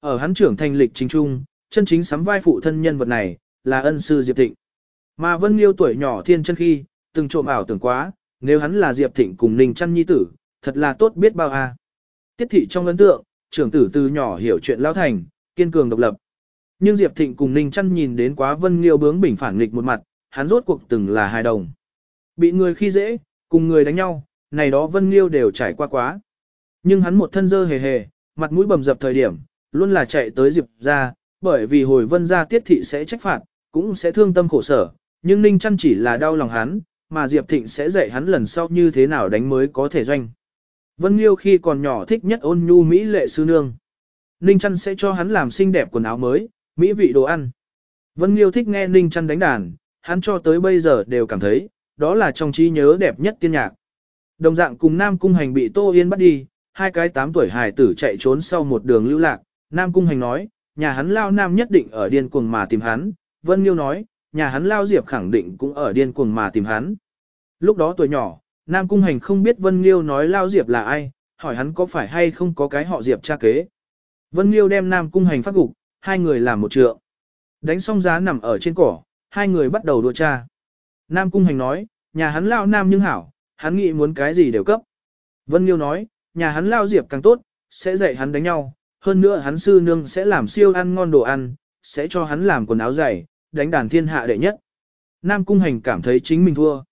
Ở hắn trưởng thành lịch chính trung, chân chính sắm vai phụ thân nhân vật này, là ân sư Diệp Thịnh. Mà Vân Liêu tuổi nhỏ thiên chân khi, từng trộm ảo tưởng quá, nếu hắn là Diệp Thịnh cùng Ninh Chăn Nhi tử, thật là tốt biết bao a. Tiết thị trong ấn tượng, trưởng tử từ nhỏ hiểu chuyện lao thành, kiên cường độc lập. Nhưng Diệp Thịnh cùng Ninh Chăn nhìn đến quá Vân Liêu bướng bỉnh phản nghịch một mặt, hắn rốt cuộc từng là hài đồng. Bị người khi dễ, cùng người đánh nhau, này đó Vân Liêu đều trải qua quá. Nhưng hắn một thân dơ hề hề, mặt mũi bầm dập thời điểm, luôn là chạy tới Diệp ra, bởi vì hồi Vân ra tiết thị sẽ trách phạt, cũng sẽ thương tâm khổ sở, nhưng Ninh Trăn chỉ là đau lòng hắn, mà Diệp Thịnh sẽ dạy hắn lần sau như thế nào đánh mới có thể doanh. Vân Liêu khi còn nhỏ thích nhất ôn nhu Mỹ lệ sư nương. Ninh Trăn sẽ cho hắn làm xinh đẹp quần áo mới, mỹ vị đồ ăn. Vân Liêu thích nghe Ninh Trăn đánh đàn, hắn cho tới bây giờ đều cảm thấy, đó là trong trí nhớ đẹp nhất tiên nhạc. Đồng dạng cùng Nam Cung Hành bị Tô Yên bắt đi, hai cái tám tuổi hài tử chạy trốn sau một đường lưu lạc. Nam Cung Hành nói, nhà hắn lao Nam nhất định ở điên cuồng mà tìm hắn. Vân Liêu nói, nhà hắn lao Diệp khẳng định cũng ở điên cuồng mà tìm hắn. Lúc đó tuổi nhỏ, Nam Cung Hành không biết Vân Liêu nói lao Diệp là ai, hỏi hắn có phải hay không có cái họ Diệp cha kế. Vân Liêu đem Nam Cung Hành phát gục, hai người làm một trượng. Đánh xong giá nằm ở trên cỏ, hai người bắt đầu đua tra. Nam Cung Hành nói, nhà hắn lao Nam nhưng hảo, hắn nghĩ muốn cái gì đều cấp. Vân Liêu nói, nhà hắn lao Diệp càng tốt, sẽ dạy hắn đánh nhau, hơn nữa hắn sư nương sẽ làm siêu ăn ngon đồ ăn, sẽ cho hắn làm quần áo dày, đánh đàn thiên hạ đệ nhất. Nam Cung Hành cảm thấy chính mình thua.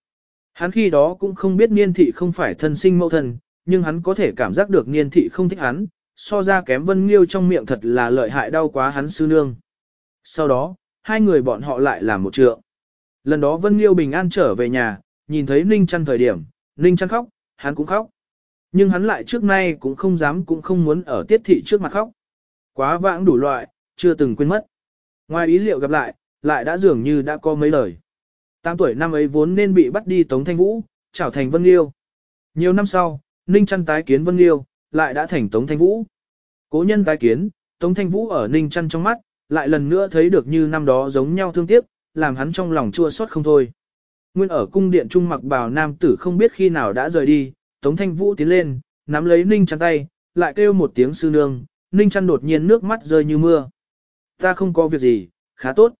Hắn khi đó cũng không biết niên thị không phải thân sinh mẫu thân, nhưng hắn có thể cảm giác được niên thị không thích hắn, so ra kém Vân Liêu trong miệng thật là lợi hại đau quá hắn sư nương. Sau đó, hai người bọn họ lại làm một trượng. Lần đó Vân Liêu bình an trở về nhà, nhìn thấy Ninh Trăn thời điểm, Ninh Trăn khóc, hắn cũng khóc. Nhưng hắn lại trước nay cũng không dám cũng không muốn ở tiết thị trước mặt khóc. Quá vãng đủ loại, chưa từng quên mất. Ngoài ý liệu gặp lại, lại đã dường như đã có mấy lời. Tám tuổi năm ấy vốn nên bị bắt đi Tống Thanh Vũ, trở thành Vân Liêu. Nhiều năm sau, Ninh Trăn tái kiến Vân Liêu, lại đã thành Tống Thanh Vũ. Cố nhân tái kiến, Tống Thanh Vũ ở Ninh Trăn trong mắt, lại lần nữa thấy được như năm đó giống nhau thương tiếc, làm hắn trong lòng chua xót không thôi. Nguyên ở cung điện trung mặc bào nam tử không biết khi nào đã rời đi, Tống Thanh Vũ tiến lên, nắm lấy Ninh Trăn tay, lại kêu một tiếng sư nương, Ninh Trăn đột nhiên nước mắt rơi như mưa. Ta không có việc gì, khá tốt.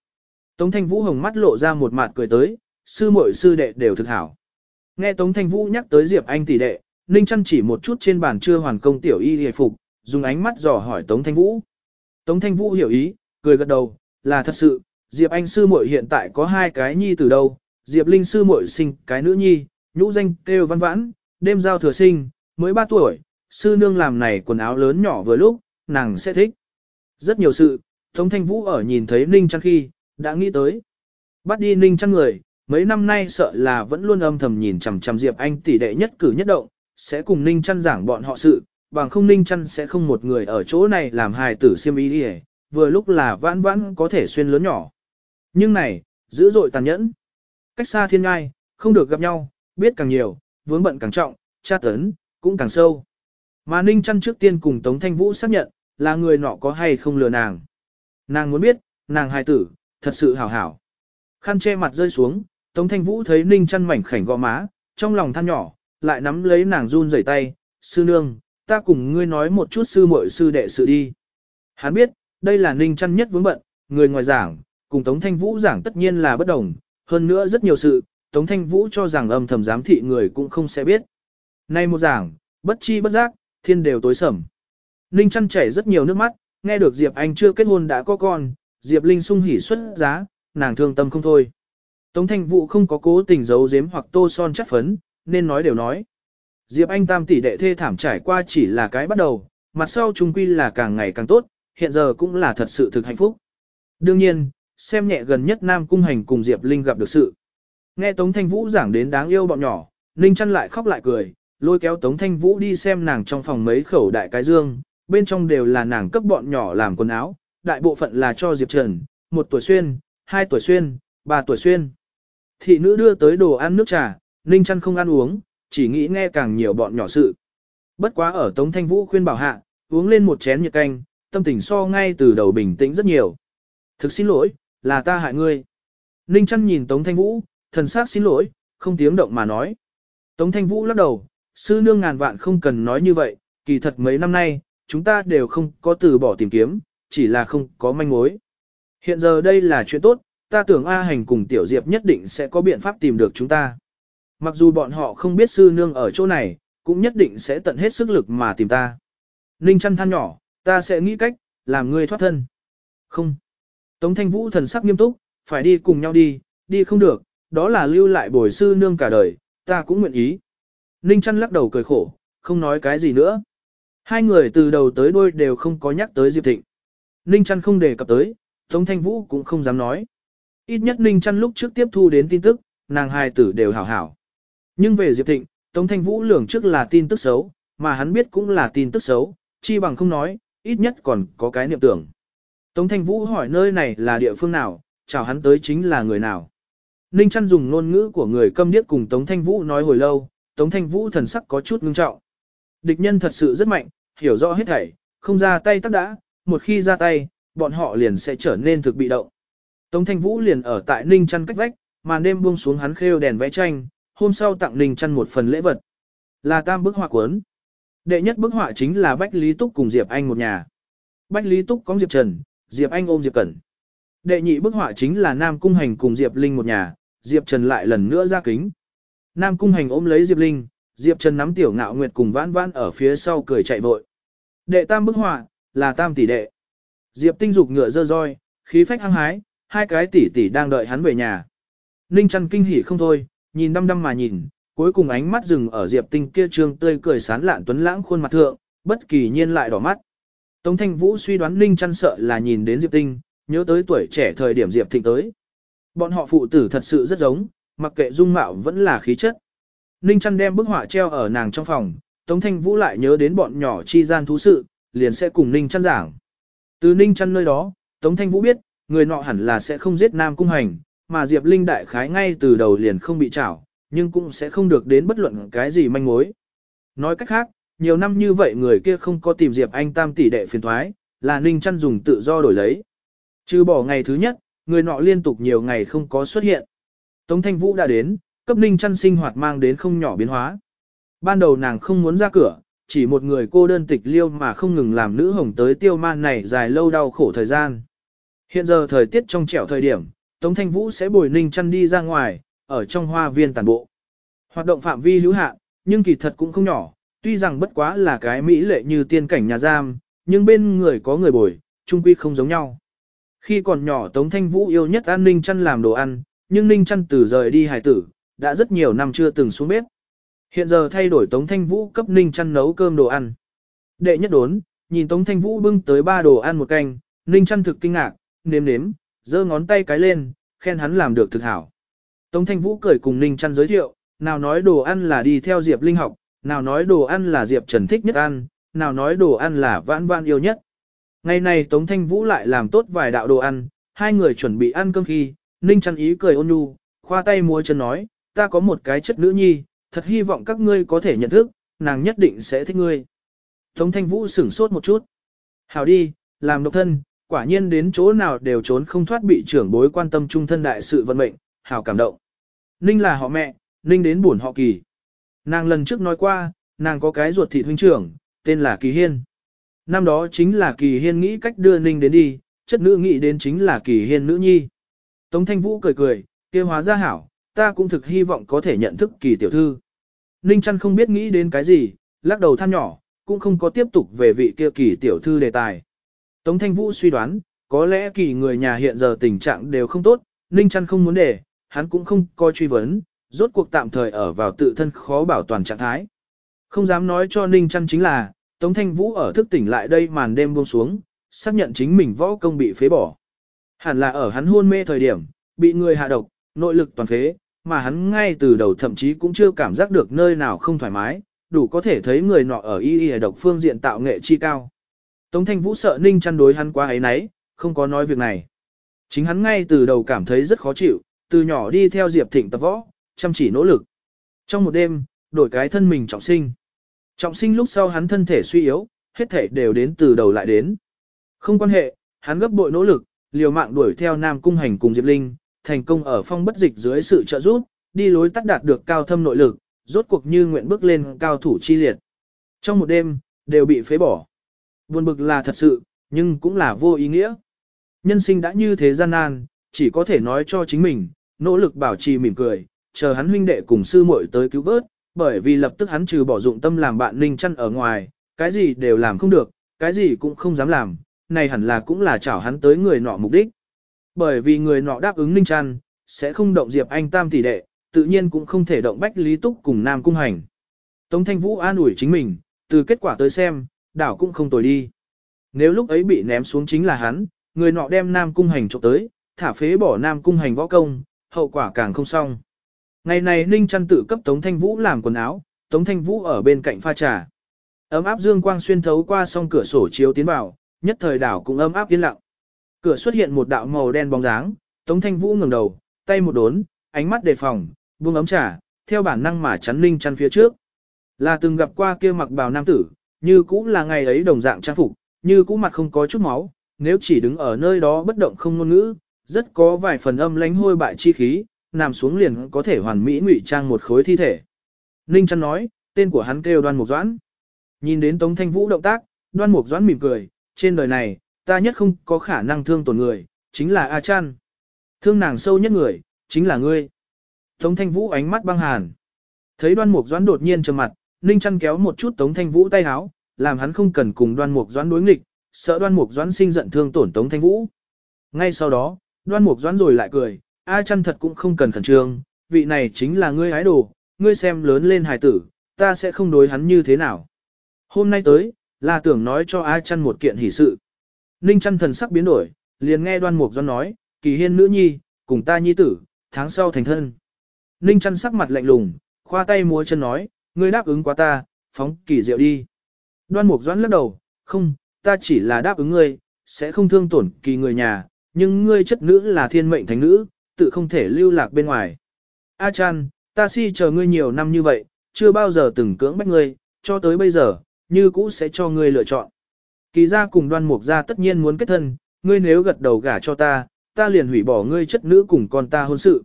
Tống Thanh Vũ hồng mắt lộ ra một mặt cười tới, sư muội sư đệ đều thực hảo. Nghe Tống Thanh Vũ nhắc tới Diệp Anh tỷ đệ, Ninh Trăn chỉ một chút trên bàn chưa hoàn công tiểu y hề phục, dùng ánh mắt dò hỏi Tống Thanh Vũ. Tống Thanh Vũ hiểu ý, cười gật đầu, là thật sự, Diệp Anh sư muội hiện tại có hai cái nhi từ đâu, Diệp Linh sư muội sinh cái nữ nhi, nhũ danh kêu văn vãn, đêm giao thừa sinh, mới 3 tuổi, sư nương làm này quần áo lớn nhỏ vừa lúc, nàng sẽ thích. Rất nhiều sự, Tống Thanh Vũ ở nhìn thấy Ninh Trăn khi, đã nghĩ tới. Bắt đi Ninh Trăn người, mấy năm nay sợ là vẫn luôn âm thầm nhìn chằm chằm Diệp Anh tỷ đệ nhất cử nhất động, sẽ cùng Ninh Trăn giảng bọn họ sự, bằng không Ninh Trăn sẽ không một người ở chỗ này làm hài tử siêm ý đi vừa lúc là vãn vãn có thể xuyên lớn nhỏ. Nhưng này, dữ dội tàn nhẫn. Cách xa thiên ngai, không được gặp nhau, biết càng nhiều, vướng bận càng trọng, tra tấn, cũng càng sâu. Mà Ninh Trăn trước tiên cùng Tống Thanh Vũ xác nhận, là người nọ có hay không lừa nàng. Nàng muốn biết, nàng hài tử, thật sự hảo hảo. Khăn che mặt rơi xuống, Tống Thanh Vũ thấy Ninh Trăn mảnh khảnh gò má, trong lòng than nhỏ, lại nắm lấy nàng run rẩy tay, sư nương, ta cùng ngươi nói một chút sư muội sư đệ sự đi. Hắn biết, đây là Ninh Trăn nhất vướng bận, người ngoài giảng, cùng Tống Thanh Vũ giảng tất nhiên là bất đồng, hơn nữa rất nhiều sự, Tống Thanh Vũ cho rằng âm thầm giám thị người cũng không sẽ biết. Nay một giảng, bất chi bất giác, thiên đều tối sầm. Ninh chăn chảy rất nhiều nước mắt, nghe được Diệp Anh chưa kết hôn đã có con, Diệp Linh sung hỉ xuất giá, nàng thương tâm không thôi. Tống Thanh Vũ không có cố tình giấu giếm hoặc tô son chất phấn, nên nói đều nói. Diệp Anh tam tỷ đệ thê thảm trải qua chỉ là cái bắt đầu, mặt sau trung quy là càng ngày càng tốt, hiện giờ cũng là thật sự thực hạnh phúc. Đương nhiên, xem nhẹ gần nhất Nam Cung Hành cùng Diệp Linh gặp được sự. Nghe Tống Thanh Vũ giảng đến đáng yêu bọn nhỏ, ninh trăn lại khóc lại cười, lôi kéo Tống Thanh Vũ đi xem nàng trong phòng mấy khẩu đại cái dương, bên trong đều là nàng cấp bọn nhỏ làm quần áo, đại bộ phận là cho Diệp Trần, một tuổi xuyên, hai tuổi xuyên, ba tuổi xuyên. Thị nữ đưa tới đồ ăn nước trà, Ninh Trăn không ăn uống, chỉ nghĩ nghe càng nhiều bọn nhỏ sự. Bất quá ở Tống Thanh Vũ khuyên bảo hạ, uống lên một chén nhiệt canh, tâm tình so ngay từ đầu bình tĩnh rất nhiều. Thực xin lỗi, là ta hại ngươi. Ninh Trăn nhìn Tống Thanh Vũ, thần sắc xin lỗi, không tiếng động mà nói. Tống Thanh Vũ lắc đầu, sư nương ngàn vạn không cần nói như vậy, kỳ thật mấy năm nay, chúng ta đều không có từ bỏ tìm kiếm, chỉ là không có manh mối. Hiện giờ đây là chuyện tốt, ta tưởng A Hành cùng Tiểu Diệp nhất định sẽ có biện pháp tìm được chúng ta. Mặc dù bọn họ không biết sư nương ở chỗ này, cũng nhất định sẽ tận hết sức lực mà tìm ta. Ninh chăn than nhỏ, ta sẽ nghĩ cách, làm ngươi thoát thân. Không. Tống thanh vũ thần sắc nghiêm túc, phải đi cùng nhau đi, đi không được, đó là lưu lại bồi sư nương cả đời, ta cũng nguyện ý. Ninh chăn lắc đầu cười khổ, không nói cái gì nữa. Hai người từ đầu tới đuôi đều không có nhắc tới Diệp Thịnh. Ninh chăn không đề cập tới, Tống thanh vũ cũng không dám nói. Ít nhất Ninh chăn lúc trước tiếp thu đến tin tức, nàng hài tử đều hảo hảo. Nhưng về Diệp Thịnh, Tống thanh vũ lường trước là tin tức xấu, mà hắn biết cũng là tin tức xấu, chi bằng không nói, ít nhất còn có cái niệm tưởng. Tống Thanh Vũ hỏi nơi này là địa phương nào, chào hắn tới chính là người nào. Ninh Trăn dùng ngôn ngữ của người câm điếc cùng Tống Thanh Vũ nói hồi lâu, Tống Thanh Vũ thần sắc có chút ngưng trọng. Địch nhân thật sự rất mạnh, hiểu rõ hết thảy, không ra tay tắc đã, một khi ra tay, bọn họ liền sẽ trở nên thực bị động. Tống Thanh Vũ liền ở tại Ninh Trăn cách vách, màn đêm buông xuống hắn khêu đèn vẽ tranh, hôm sau tặng Ninh Trăn một phần lễ vật. Là tam bức họa cuốn. Đệ nhất bức họa chính là Bách Lý Túc cùng Diệp Anh một nhà. Bách Lý Túc có Diệp Trần, Diệp Anh ôm Diệp Cẩn. Đệ nhị bức họa chính là Nam Cung Hành cùng Diệp Linh một nhà, Diệp Trần lại lần nữa ra kính. Nam Cung Hành ôm lấy Diệp Linh, Diệp Trần nắm tiểu ngạo nguyệt cùng vãn vãn ở phía sau cười chạy vội. Đệ tam bức họa là tam tỷ đệ. Diệp Tinh dục ngựa dơ roi, khí phách hăng hái, hai cái tỷ tỷ đang đợi hắn về nhà. Ninh Trần kinh hỉ không thôi, nhìn đăm đăm mà nhìn, cuối cùng ánh mắt dừng ở Diệp Tinh kia trương tươi cười sán lạn tuấn lãng khuôn mặt thượng, bất kỳ nhiên lại đỏ mắt. Tống Thanh Vũ suy đoán Ninh Trần sợ là nhìn đến Diệp Tinh, nhớ tới tuổi trẻ thời điểm Diệp Thịnh tới. Bọn họ phụ tử thật sự rất giống, mặc kệ dung mạo vẫn là khí chất. Ninh chăn đem bức họa treo ở nàng trong phòng, Tống Thanh Vũ lại nhớ đến bọn nhỏ chi gian thú sự, liền sẽ cùng Ninh chăn giảng. Từ Ninh chăn nơi đó, Tống Thanh Vũ biết, người nọ hẳn là sẽ không giết Nam Cung Hành, mà Diệp Linh đại khái ngay từ đầu liền không bị trảo, nhưng cũng sẽ không được đến bất luận cái gì manh mối. Nói cách khác, nhiều năm như vậy người kia không có tìm Diệp Anh tam tỷ đệ phiền thoái, là Ninh chăn dùng tự do đổi lấy. Trừ bỏ ngày thứ nhất, người nọ liên tục nhiều ngày không có xuất hiện. Tống Thanh Vũ đã đến, cấp Ninh chăn sinh hoạt mang đến không nhỏ biến hóa. Ban đầu nàng không muốn ra cửa, chỉ một người cô đơn tịch liêu mà không ngừng làm nữ hồng tới tiêu man này dài lâu đau khổ thời gian. Hiện giờ thời tiết trong trẻo thời điểm, Tống Thanh Vũ sẽ bồi Ninh chăn đi ra ngoài, ở trong hoa viên tàn bộ. Hoạt động phạm vi hữu hạn, nhưng kỳ thật cũng không nhỏ, tuy rằng bất quá là cái mỹ lệ như tiên cảnh nhà giam, nhưng bên người có người bồi, chung quy không giống nhau. Khi còn nhỏ Tống Thanh Vũ yêu nhất an Ninh chăn làm đồ ăn, nhưng Ninh chăn từ rời đi Hải tử, đã rất nhiều năm chưa từng xuống bếp. Hiện giờ thay đổi Tống Thanh Vũ cấp Ninh chăn nấu cơm đồ ăn. Đệ nhất đốn, nhìn Tống Thanh Vũ bưng tới ba đồ ăn một canh, Ninh chăn thực kinh ngạc, nếm nếm, giơ ngón tay cái lên, khen hắn làm được thực hảo. Tống Thanh Vũ cười cùng Ninh chăn giới thiệu, nào nói đồ ăn là đi theo Diệp Linh học, nào nói đồ ăn là Diệp Trần thích nhất ăn, nào nói đồ ăn là vãn vãn yêu nhất. Ngày này Tống Thanh Vũ lại làm tốt vài đạo đồ ăn, hai người chuẩn bị ăn cơm khi, Ninh chăn ý cười ôn nhu, khoa tay múa chân nói, ta có một cái chất nữ nhi, thật hy vọng các ngươi có thể nhận thức, nàng nhất định sẽ thích ngươi. Tống Thanh Vũ sửng sốt một chút. Hảo đi, làm độc thân, quả nhiên đến chỗ nào đều trốn không thoát bị trưởng bối quan tâm trung thân đại sự vận mệnh, hảo cảm động. Ninh là họ mẹ, Ninh đến buồn họ kỳ. Nàng lần trước nói qua, nàng có cái ruột thịt huynh trưởng, tên là Kỳ Hiên. Năm đó chính là Kỳ Hiên nghĩ cách đưa Ninh đến đi, chất nữ nghĩ đến chính là Kỳ Hiên nữ nhi. Tống Thanh Vũ cười cười, kia hóa ra hảo, ta cũng thực hy vọng có thể nhận thức Kỳ tiểu thư. Ninh chăn không biết nghĩ đến cái gì, lắc đầu than nhỏ, cũng không có tiếp tục về vị kia Kỳ tiểu thư đề tài. Tống Thanh Vũ suy đoán, có lẽ Kỳ người nhà hiện giờ tình trạng đều không tốt, Ninh chăn không muốn để, hắn cũng không coi truy vấn, rốt cuộc tạm thời ở vào tự thân khó bảo toàn trạng thái. Không dám nói cho Ninh chăn chính là, Tống Thanh Vũ ở thức tỉnh lại đây màn đêm buông xuống, xác nhận chính mình võ công bị phế bỏ. Hẳn là ở hắn hôn mê thời điểm, bị người hạ độc, nội lực toàn phế, mà hắn ngay từ đầu thậm chí cũng chưa cảm giác được nơi nào không thoải mái, đủ có thể thấy người nọ ở y y độc phương diện tạo nghệ chi cao. Tống Thanh Vũ sợ Ninh chăn đối hắn quá ấy nấy, không có nói việc này. Chính hắn ngay từ đầu cảm thấy rất khó chịu, từ nhỏ đi theo Diệp Thịnh tập võ, chăm chỉ nỗ lực. Trong một đêm, đổi cái thân mình trọng sinh. Trọng sinh lúc sau hắn thân thể suy yếu, hết thể đều đến từ đầu lại đến. Không quan hệ, hắn gấp bội nỗ lực, liều mạng đuổi theo Nam Cung Hành cùng Diệp Linh, thành công ở phong bất dịch dưới sự trợ giúp, đi lối tắt đạt được cao thâm nội lực, rốt cuộc như nguyện bước lên cao thủ chi liệt. Trong một đêm, đều bị phế bỏ. Buồn bực là thật sự, nhưng cũng là vô ý nghĩa. Nhân sinh đã như thế gian nan, chỉ có thể nói cho chính mình, nỗ lực bảo trì mỉm cười, chờ hắn huynh đệ cùng sư muội tới cứu vớt, bởi vì lập tức hắn trừ bỏ dụng tâm làm bạn Ninh Chăn ở ngoài, cái gì đều làm không được, cái gì cũng không dám làm, này hẳn là cũng là chảo hắn tới người nọ mục đích. Bởi vì người nọ đáp ứng Ninh Chăn, sẽ không động Diệp Anh Tam tỷ đệ, tự nhiên cũng không thể động Bách Lý Túc cùng Nam Cung Hành. Tống Thanh Vũ an ủi chính mình, từ kết quả tới xem, đảo cũng không tồi đi. Nếu lúc ấy bị ném xuống chính là hắn, người nọ đem Nam Cung Hành trộm tới, thả phế bỏ Nam Cung Hành võ công, hậu quả càng không xong. Ngày này Ninh Trăn tự cấp Tống Thanh Vũ làm quần áo, Tống Thanh Vũ ở bên cạnh pha trà. Ấm áp dương quang xuyên thấu qua song cửa sổ chiếu tiến vào, nhất thời đảo cũng ấm áp yên lặng. Cửa xuất hiện một đạo màu đen bóng dáng, Tống Thanh Vũ ngẩng đầu, tay một đốn, ánh mắt đề phòng, buông ấm trà, theo bản năng mà chắn Ninh Trăn phía trước. Là từng gặp qua kia mặc bào nam tử, như cũng là ngày ấy đồng dạng trang phục, như cũ mặt không có chút máu, nếu chỉ đứng ở nơi đó bất động không ngôn ngữ, rất có vài phần âm lánh hôi bại chi khí, nằm xuống liền có thể hoàn mỹ ngụy trang một khối thi thể. Ninh Trăn nói, tên của hắn kêu đoan mục doãn. Nhìn đến Tống Thanh Vũ động tác, đoan mục doãn mỉm cười, trên đời này, ta nhất không có khả năng thương tổn người, chính là A Trân, Thương nàng sâu nhất người, chính là ngươi. Tống Thanh Vũ ánh mắt băng hàn. Thấy đoan mục doãn đột nhiên trầm mặt, Ninh Trăn kéo một chút Tống Thanh Vũ tay háo, làm hắn không cần cùng đoan mục doãn đối nghịch, sợ đoan mục doãn sinh giận thương tổn Tống Thanh Vũ. Ngay sau đó, đoan mục doãn rồi lại cười, A chăn thật cũng không cần khẩn trương, vị này chính là ngươi ái đồ, ngươi xem lớn lên hài tử, ta sẽ không đối hắn như thế nào. Hôm nay tới, là tưởng nói cho A chăn một kiện hỷ sự. Ninh chăn thần sắc biến đổi, liền nghe đoan mục doãn nói, kỳ hiên nữ nhi, cùng ta nhi tử, tháng sau thành thân. Ninh chăn sắc mặt lạnh lùng, khoa tay múa chân nói, ngươi đáp ứng quá ta, phóng kỳ diệu đi. Đoan mục doãn lắc đầu, không, ta chỉ là đáp ứng ngươi, sẽ không thương tổn kỳ người nhà, nhưng ngươi chất nữ là thiên mệnh thánh nữ, tự không thể lưu lạc bên ngoài. A chan, ta si chờ ngươi nhiều năm như vậy, chưa bao giờ từng cưỡng bách ngươi, cho tới bây giờ, như cũ sẽ cho ngươi lựa chọn. Kỳ gia cùng đoan mục gia tất nhiên muốn kết thân, ngươi nếu gật đầu gả cho ta, ta liền hủy bỏ ngươi chất nữ cùng con ta hôn sự.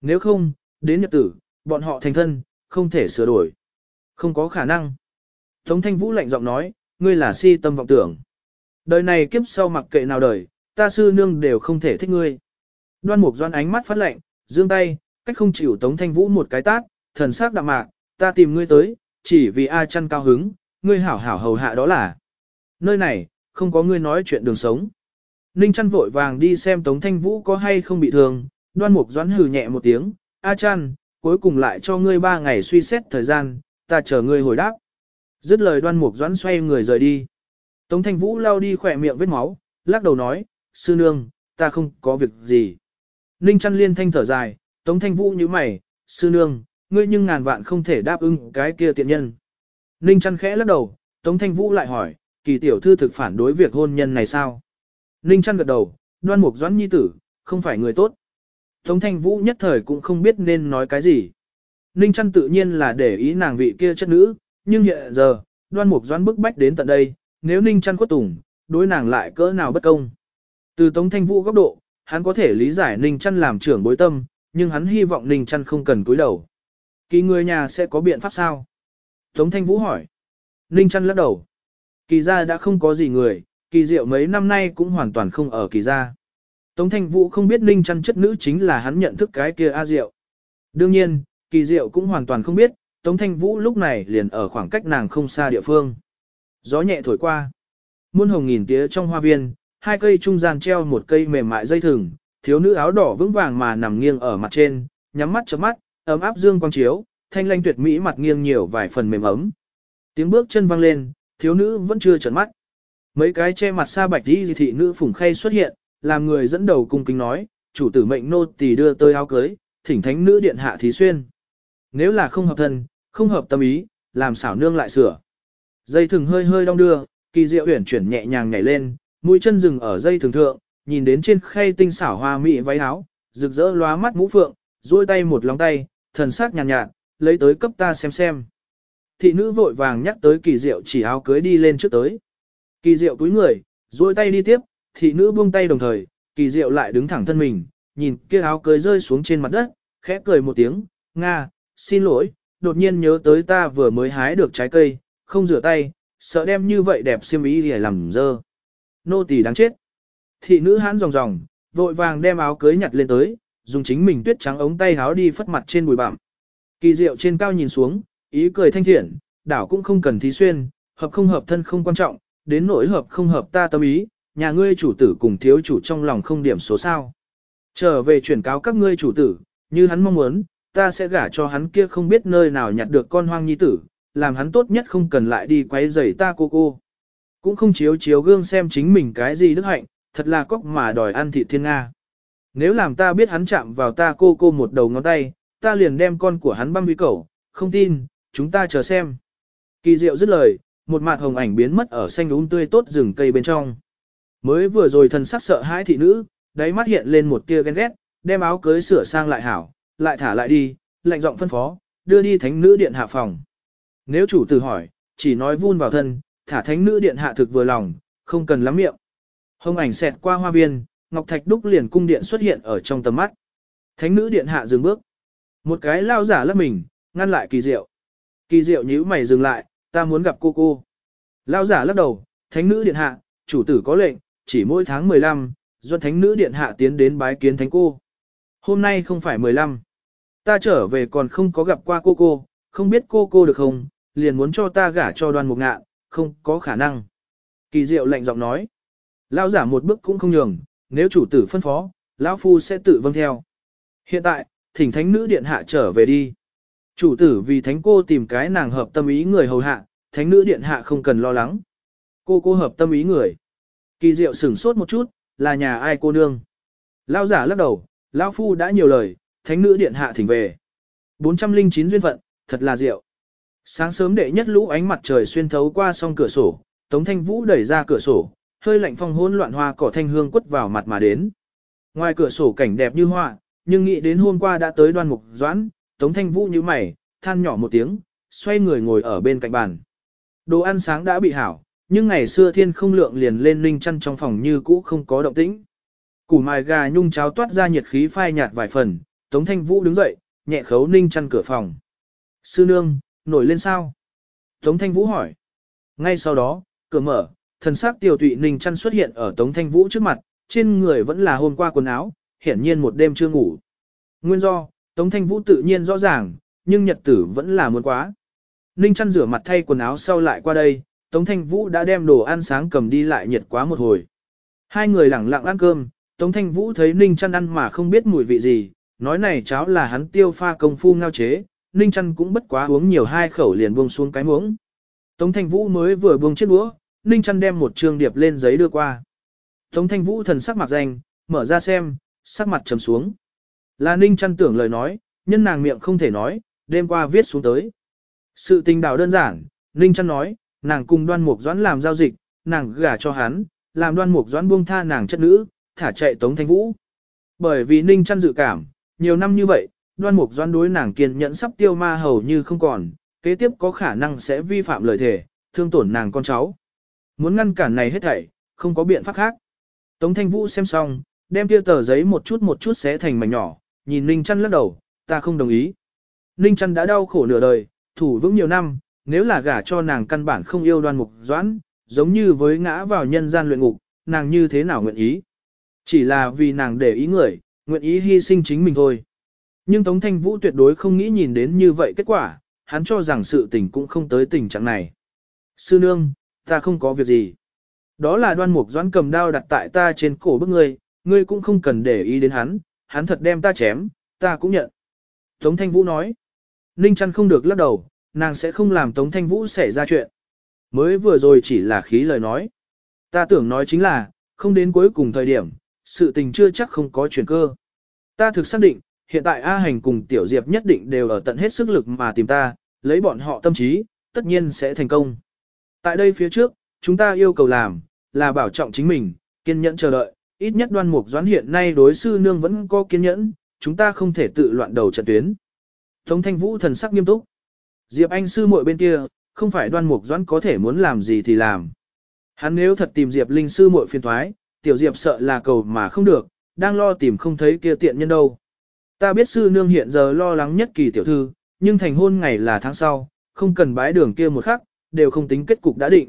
Nếu không, đến nhật tử, bọn họ thành thân, không thể sửa đổi. Không có khả năng. Tống thanh vũ lạnh giọng nói, ngươi là si tâm vọng tưởng. Đời này kiếp sau mặc kệ nào đời, ta sư nương đều không thể thích ngươi. Đoan mục doan ánh mắt phát lạnh, giương tay, cách không chịu tống thanh vũ một cái tát, thần sắc đạm mạc, ta tìm ngươi tới, chỉ vì A chăn cao hứng, ngươi hảo hảo hầu hạ đó là. Nơi này, không có ngươi nói chuyện đường sống. Ninh chăn vội vàng đi xem tống thanh vũ có hay không bị thương, đoan mục doãn hừ nhẹ một tiếng, A chăn, cuối cùng lại cho ngươi ba ngày suy xét thời gian, ta chờ ngươi hồi đáp. Dứt lời đoan mục doãn xoay người rời đi. Tống thanh vũ lau đi khỏe miệng vết máu, lắc đầu nói, sư nương, ta không có việc gì. Ninh chăn liên thanh thở dài, Tống Thanh Vũ như mày, sư nương, ngươi nhưng ngàn vạn không thể đáp ứng cái kia tiện nhân. Ninh chăn khẽ lắc đầu, Tống Thanh Vũ lại hỏi, kỳ tiểu thư thực phản đối việc hôn nhân này sao? Ninh chăn gật đầu, đoan mục doãn nhi tử, không phải người tốt. Tống Thanh Vũ nhất thời cũng không biết nên nói cái gì. Ninh chăn tự nhiên là để ý nàng vị kia chất nữ, nhưng hiện giờ, đoan mục doãn bức bách đến tận đây, nếu Ninh chăn khuất tùng, đối nàng lại cỡ nào bất công. Từ Tống Thanh Vũ góc độ, hắn có thể lý giải Ninh Chân làm trưởng bối tâm, nhưng hắn hy vọng Ninh Chân không cần cúi đầu. Kỳ người nhà sẽ có biện pháp sao? Tống Thanh Vũ hỏi. Ninh Chân lắc đầu. Kỳ gia đã không có gì người, kỳ diệu mấy năm nay cũng hoàn toàn không ở kỳ gia. Tống Thanh Vũ không biết Ninh Chân chất nữ chính là hắn nhận thức cái kia A Diệu. Đương nhiên, kỳ diệu cũng hoàn toàn không biết, Tống Thanh Vũ lúc này liền ở khoảng cách nàng không xa địa phương. Gió nhẹ thổi qua. Muôn hồng nghìn tía trong hoa viên, hai cây trung gian treo một cây mềm mại dây thừng, thiếu nữ áo đỏ vững vàng mà nằm nghiêng ở mặt trên, nhắm mắt chớp mắt, ấm áp dương quang chiếu, thanh lanh tuyệt mỹ mặt nghiêng nhiều vài phần mềm ấm. Tiếng bước chân vang lên, thiếu nữ vẫn chưa chợt mắt. Mấy cái che mặt xa bạch đi thị nữ phủng khay xuất hiện, làm người dẫn đầu cung kính nói, chủ tử mệnh nô tỳ đưa tới áo cưới, thỉnh thánh nữ điện hạ thí xuyên. Nếu là không hợp thân, không hợp tâm ý, làm xảo nương lại sửa. Dây thừng hơi hơi đong đưa, kỳ diệu uyển chuyển nhẹ nhàng nhảy lên, mũi chân dừng ở dây thường thượng, nhìn đến trên khay tinh xảo hoa mỹ váy áo, rực rỡ lóa mắt mũ phượng, duỗi tay một lòng tay, thần sắc nhàn nhạt, nhạt, lấy tới cấp ta xem xem. Thị nữ vội vàng nhắc tới kỳ diệu chỉ áo cưới đi lên trước tới. Kỳ diệu túi người, duỗi tay đi tiếp, thị nữ buông tay đồng thời, kỳ diệu lại đứng thẳng thân mình, nhìn kia áo cưới rơi xuống trên mặt đất, khẽ cười một tiếng, Nga, xin lỗi, đột nhiên nhớ tới ta vừa mới hái được trái cây, không rửa tay, sợ đem như vậy đẹp xiêm ý để làm dơ nô tỳ đáng chết. Thị nữ hãn ròng ròng, vội vàng đem áo cưới nhặt lên tới, dùng chính mình tuyết trắng ống tay áo đi phất mặt trên bụi bặm. Kỳ diệu trên cao nhìn xuống, ý cười thanh thiện, đảo cũng không cần thí xuyên, hợp không hợp thân không quan trọng, đến nỗi hợp không hợp ta tâm ý, nhà ngươi chủ tử cùng thiếu chủ trong lòng không điểm số sao. Trở về chuyển cáo các ngươi chủ tử, như hắn mong muốn, ta sẽ gả cho hắn kia không biết nơi nào nhặt được con hoang nhi tử, làm hắn tốt nhất không cần lại đi quấy rầy ta cô cô. Cũng không chiếu chiếu gương xem chính mình cái gì đức hạnh, thật là cóc mà đòi ăn thịt thiên Nga. Nếu làm ta biết hắn chạm vào ta cô cô một đầu ngón tay, ta liền đem con của hắn băm huy cẩu, không tin, chúng ta chờ xem. Kỳ diệu dứt lời, một mặt hồng ảnh biến mất ở xanh đúng tươi tốt rừng cây bên trong. Mới vừa rồi thần sắc sợ hãi thị nữ, đáy mắt hiện lên một tia ghen ghét, đem áo cưới sửa sang lại hảo, lại thả lại đi, lạnh giọng phân phó, đưa đi thánh nữ điện hạ phòng. Nếu chủ tử hỏi, chỉ nói vun vào thân, thả thánh nữ điện hạ thực vừa lòng, không cần lắm miệng. Hồng ảnh xẹt qua hoa viên, ngọc thạch đúc liền cung điện xuất hiện ở trong tầm mắt. Thánh nữ điện hạ dừng bước. Một cái lao giả lấp mình, ngăn lại kỳ diệu. Kỳ diệu nhíu mày dừng lại, ta muốn gặp cô cô. Lao giả lắc đầu, thánh nữ điện hạ, chủ tử có lệnh, chỉ mỗi tháng 15, do thánh nữ điện hạ tiến đến bái kiến thánh cô. Hôm nay không phải 15. Ta trở về còn không có gặp qua cô cô, không biết cô cô được không, liền muốn cho ta gả cho đoan mục ngạn, không có khả năng. Kỳ diệu lạnh giọng nói. Lao giả một bước cũng không nhường, nếu chủ tử phân phó, lão phu sẽ tự vâng theo. Hiện tại, thỉnh thánh nữ điện hạ trở về đi. Chủ tử vì thánh cô tìm cái nàng hợp tâm ý người hầu hạ, thánh nữ điện hạ không cần lo lắng. Cô cô hợp tâm ý người. Kỳ diệu sửng sốt một chút, là nhà ai cô nương. Lao giả lắc đầu, lão phu đã nhiều lời, thánh nữ điện hạ thỉnh về. 409 duyên phận, thật là diệu. Sáng sớm đệ nhất lũ ánh mặt trời xuyên thấu qua song cửa sổ, Tống Thanh Vũ đẩy ra cửa sổ, hơi lạnh phong hỗn loạn hoa cỏ thanh hương quất vào mặt mà đến. Ngoài cửa sổ cảnh đẹp như hoa, nhưng nghĩ đến hôm qua đã tới đoan mục doãn, Tống Thanh Vũ như mày, than nhỏ một tiếng, xoay người ngồi ở bên cạnh bàn. Đồ ăn sáng đã bị hảo, nhưng ngày xưa thiên không lượng liền lên linh chăn trong phòng như cũ không có động tĩnh. Củ mài gà nhung cháo toát ra nhiệt khí phai nhạt vài phần, Tống Thanh Vũ đứng dậy, nhẹ khấu ninh chăn cửa phòng. Sư nương, nổi lên sao? Tống Thanh Vũ hỏi. Ngay sau đó, cửa mở, thần sắc tiểu tụy ninh Trăn xuất hiện ở Tống Thanh Vũ trước mặt, trên người vẫn là hôm qua quần áo, hiển nhiên một đêm chưa ngủ. Nguyên do, Tống Thanh Vũ tự nhiên rõ ràng, nhưng nhật tử vẫn là muốn quá. Ninh Trăn rửa mặt thay quần áo sau lại qua đây, Tống Thanh Vũ đã đem đồ ăn sáng cầm đi lại nhiệt quá một hồi. Hai người lẳng lặng ăn cơm, Tống Thanh Vũ thấy Ninh Trăn ăn mà không biết mùi vị gì, nói này cháo là hắn tiêu pha công phu ngao chế, Ninh Trăn cũng bất quá uống nhiều hai khẩu liền buông xuống cái muỗng. Tống Thanh Vũ mới vừa buông chiếc đũa, Ninh Trăn đem một trương điệp lên giấy đưa qua. Tống Thanh Vũ thần sắc mặt danh, mở ra xem, sắc mặt trầm xuống. Là Ninh Trăn tưởng lời nói, nhân nàng miệng không thể nói, đêm qua viết xuống tới. Sự tình đảo đơn giản, Ninh Trăn nói, nàng cùng đoan mục doãn làm giao dịch, nàng gả cho hắn, làm đoan mục doãn buông tha nàng chất nữ, thả chạy Tống Thanh Vũ. Bởi vì Ninh Trăn dự cảm, nhiều năm như vậy, đoan mục doãn đối nàng kiên nhẫn sắp tiêu ma hầu như không còn, kế tiếp có khả năng sẽ vi phạm lời thề, thương tổn nàng con cháu. Muốn ngăn cản này hết thảy, không có biện pháp khác. Tống Thanh Vũ xem xong, đem kia tờ giấy một chút một chút xé thành mảnh nhỏ, nhìn Ninh Trăn lắc đầu, ta không đồng ý. Ninh Trăn đã đau khổ nửa đời, thủ vững nhiều năm, nếu là gả cho nàng căn bản không yêu đoan mục doãn, giống như với ngã vào nhân gian luyện ngục, nàng như thế nào nguyện ý. Chỉ là vì nàng để ý người, nguyện ý hy sinh chính mình thôi. Nhưng Tống Thanh Vũ tuyệt đối không nghĩ nhìn đến như vậy kết quả, hắn cho rằng sự tình cũng không tới tình trạng này. Sư nương, ta không có việc gì. Đó là đoan mục doãn cầm đao đặt tại ta trên cổ bức ngươi, ngươi cũng không cần để ý đến hắn, hắn thật đem ta chém, ta cũng nhận. Tống Thanh Vũ nói, Ninh chăn không được lắc đầu, nàng sẽ không làm Tống Thanh Vũ xảy ra chuyện. Mới vừa rồi chỉ là khí lời nói. Ta tưởng nói chính là, không đến cuối cùng thời điểm, sự tình chưa chắc không có chuyển cơ. Ta thực xác định, hiện tại A Hành cùng Tiểu Diệp nhất định đều ở tận hết sức lực mà tìm ta, lấy bọn họ tâm trí, tất nhiên sẽ thành công. Tại đây phía trước, chúng ta yêu cầu làm, là bảo trọng chính mình, kiên nhẫn chờ đợi, ít nhất đoan mục doãn hiện nay đối sư nương vẫn có kiên nhẫn, chúng ta không thể tự loạn đầu trận tuyến. Tống thanh vũ thần sắc nghiêm túc. Diệp Anh sư muội bên kia, không phải đoan mục doãn có thể muốn làm gì thì làm. Hắn nếu thật tìm Diệp Linh sư muội phiền thoái, tiểu Diệp sợ là cầu mà không được, đang lo tìm không thấy kia tiện nhân đâu. Ta biết sư nương hiện giờ lo lắng nhất kỳ tiểu thư, nhưng thành hôn ngày là tháng sau, không cần bái đường kia một khắc, đều không tính kết cục đã định.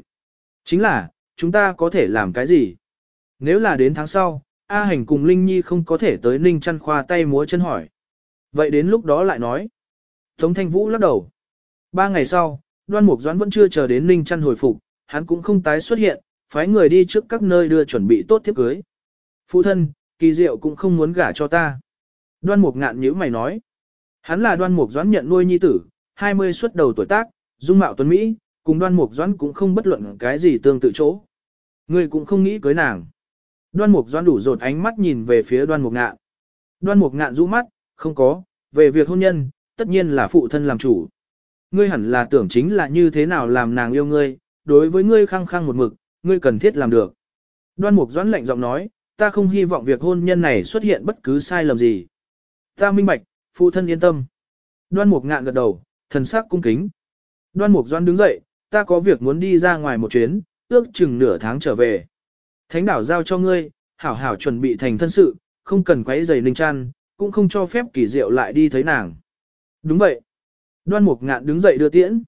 Chính là, chúng ta có thể làm cái gì? Nếu là đến tháng sau, A Hành cùng Linh Nhi không có thể tới Ninh chăn khoa tay múa chân hỏi. Vậy đến lúc đó lại nói. Tống Thanh Vũ lắc đầu. Ba ngày sau, đoan mục doãn vẫn chưa chờ đến Ninh chăn hồi phục, hắn cũng không tái xuất hiện, phái người đi trước các nơi đưa chuẩn bị tốt tiếp cưới. Phụ thân, kỳ diệu cũng không muốn gả cho ta. Đoan mục ngạn nhữ mày nói. Hắn là đoan mục doãn nhận nuôi nhi tử, 20 xuất đầu tuổi tác, dung mạo tuấn Mỹ, cùng đoan mục doãn cũng không bất luận cái gì tương tự chỗ. Người cũng không nghĩ cưới nàng. Đoan mục doãn đủ rột ánh mắt nhìn về phía đoan mục ngạn. Đoan mục ngạn rũ mắt, không có, về việc hôn nhân, tất nhiên là phụ thân làm chủ. Ngươi hẳn là tưởng chính là như thế nào làm nàng yêu ngươi, đối với ngươi khăng khăng một mực, ngươi cần thiết làm được. Đoan mục doãn lạnh giọng nói, ta không hy vọng việc hôn nhân này xuất hiện bất cứ sai lầm gì. Ta minh bạch, phụ thân yên tâm. Đoan mục ngạn gật đầu, thần sắc cung kính. Đoan mục Doan đứng dậy, ta có việc muốn đi ra ngoài một chuyến, ước chừng nửa tháng trở về. Thánh đảo giao cho ngươi, hảo hảo chuẩn bị thành thân sự, không cần quấy giày linh chăn, cũng không cho phép kỳ diệu lại đi thấy nàng. Đúng vậy. Đoan mục ngạn đứng dậy đưa tiễn.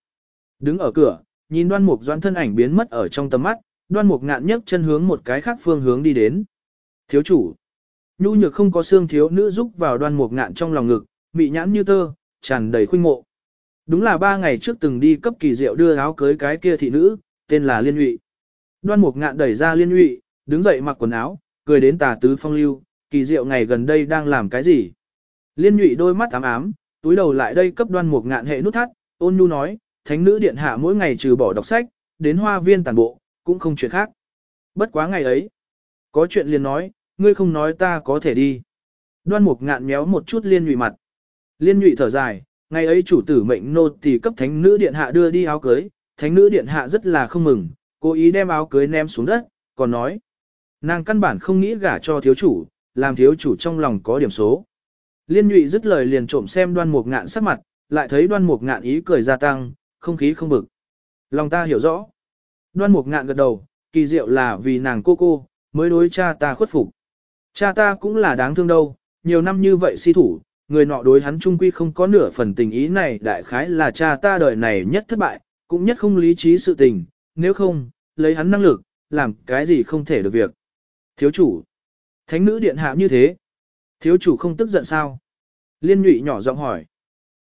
Đứng ở cửa, nhìn đoan mục doan thân ảnh biến mất ở trong tầm mắt, đoan mục ngạn nhấc chân hướng một cái khác phương hướng đi đến. Thiếu chủ. Nhu nhược không có xương thiếu nữ giúp vào đoan mục ngạn trong lòng ngực, bị nhãn như tơ, tràn đầy khuynh mộ. Đúng là ba ngày trước từng đi cấp kỳ diệu đưa áo cưới cái kia thị nữ, tên là Liên Nhụy. Đoan mục ngạn đẩy ra Liên Nhụy, đứng dậy mặc quần áo, cười đến tà tứ phong lưu, kỳ diệu ngày gần đây đang làm cái gì. Liên Nhụy đôi mắt ám ám, túi đầu lại đây cấp đoan mục ngạn hệ nút thắt, ôn nhu nói, thánh nữ điện hạ mỗi ngày trừ bỏ đọc sách, đến hoa viên tàn bộ, cũng không chuyện khác. Bất quá ngày ấy, có chuyện liền nói, ngươi không nói ta có thể đi. Đoan mục ngạn méo một chút liên nhụy mặt. Liên nhụy thở dài, ngày ấy chủ tử mệnh nô tỳ cấp thánh nữ điện hạ đưa đi áo cưới, thánh nữ điện hạ rất là không mừng, cố ý đem áo cưới ném xuống đất, còn nói. Nàng căn bản không nghĩ gả cho thiếu chủ, làm thiếu chủ trong lòng có điểm số. Liên nhụy dứt lời liền trộm xem đoan mục ngạn sắc mặt, lại thấy đoan mục ngạn ý cười gia tăng, không khí không bực. Lòng ta hiểu rõ. Đoan mục ngạn gật đầu, kỳ diệu là vì nàng cô cô, mới đối cha ta khuất phục. Cha ta cũng là đáng thương đâu, nhiều năm như vậy si thủ, người nọ đối hắn trung quy không có nửa phần tình ý này đại khái là cha ta đời này nhất thất bại, cũng nhất không lý trí sự tình, nếu không, lấy hắn năng lực, làm cái gì không thể được việc. Thiếu chủ, thánh nữ điện hạ như thế, thiếu chủ không tức giận sao? Liên nhụy nhỏ giọng hỏi.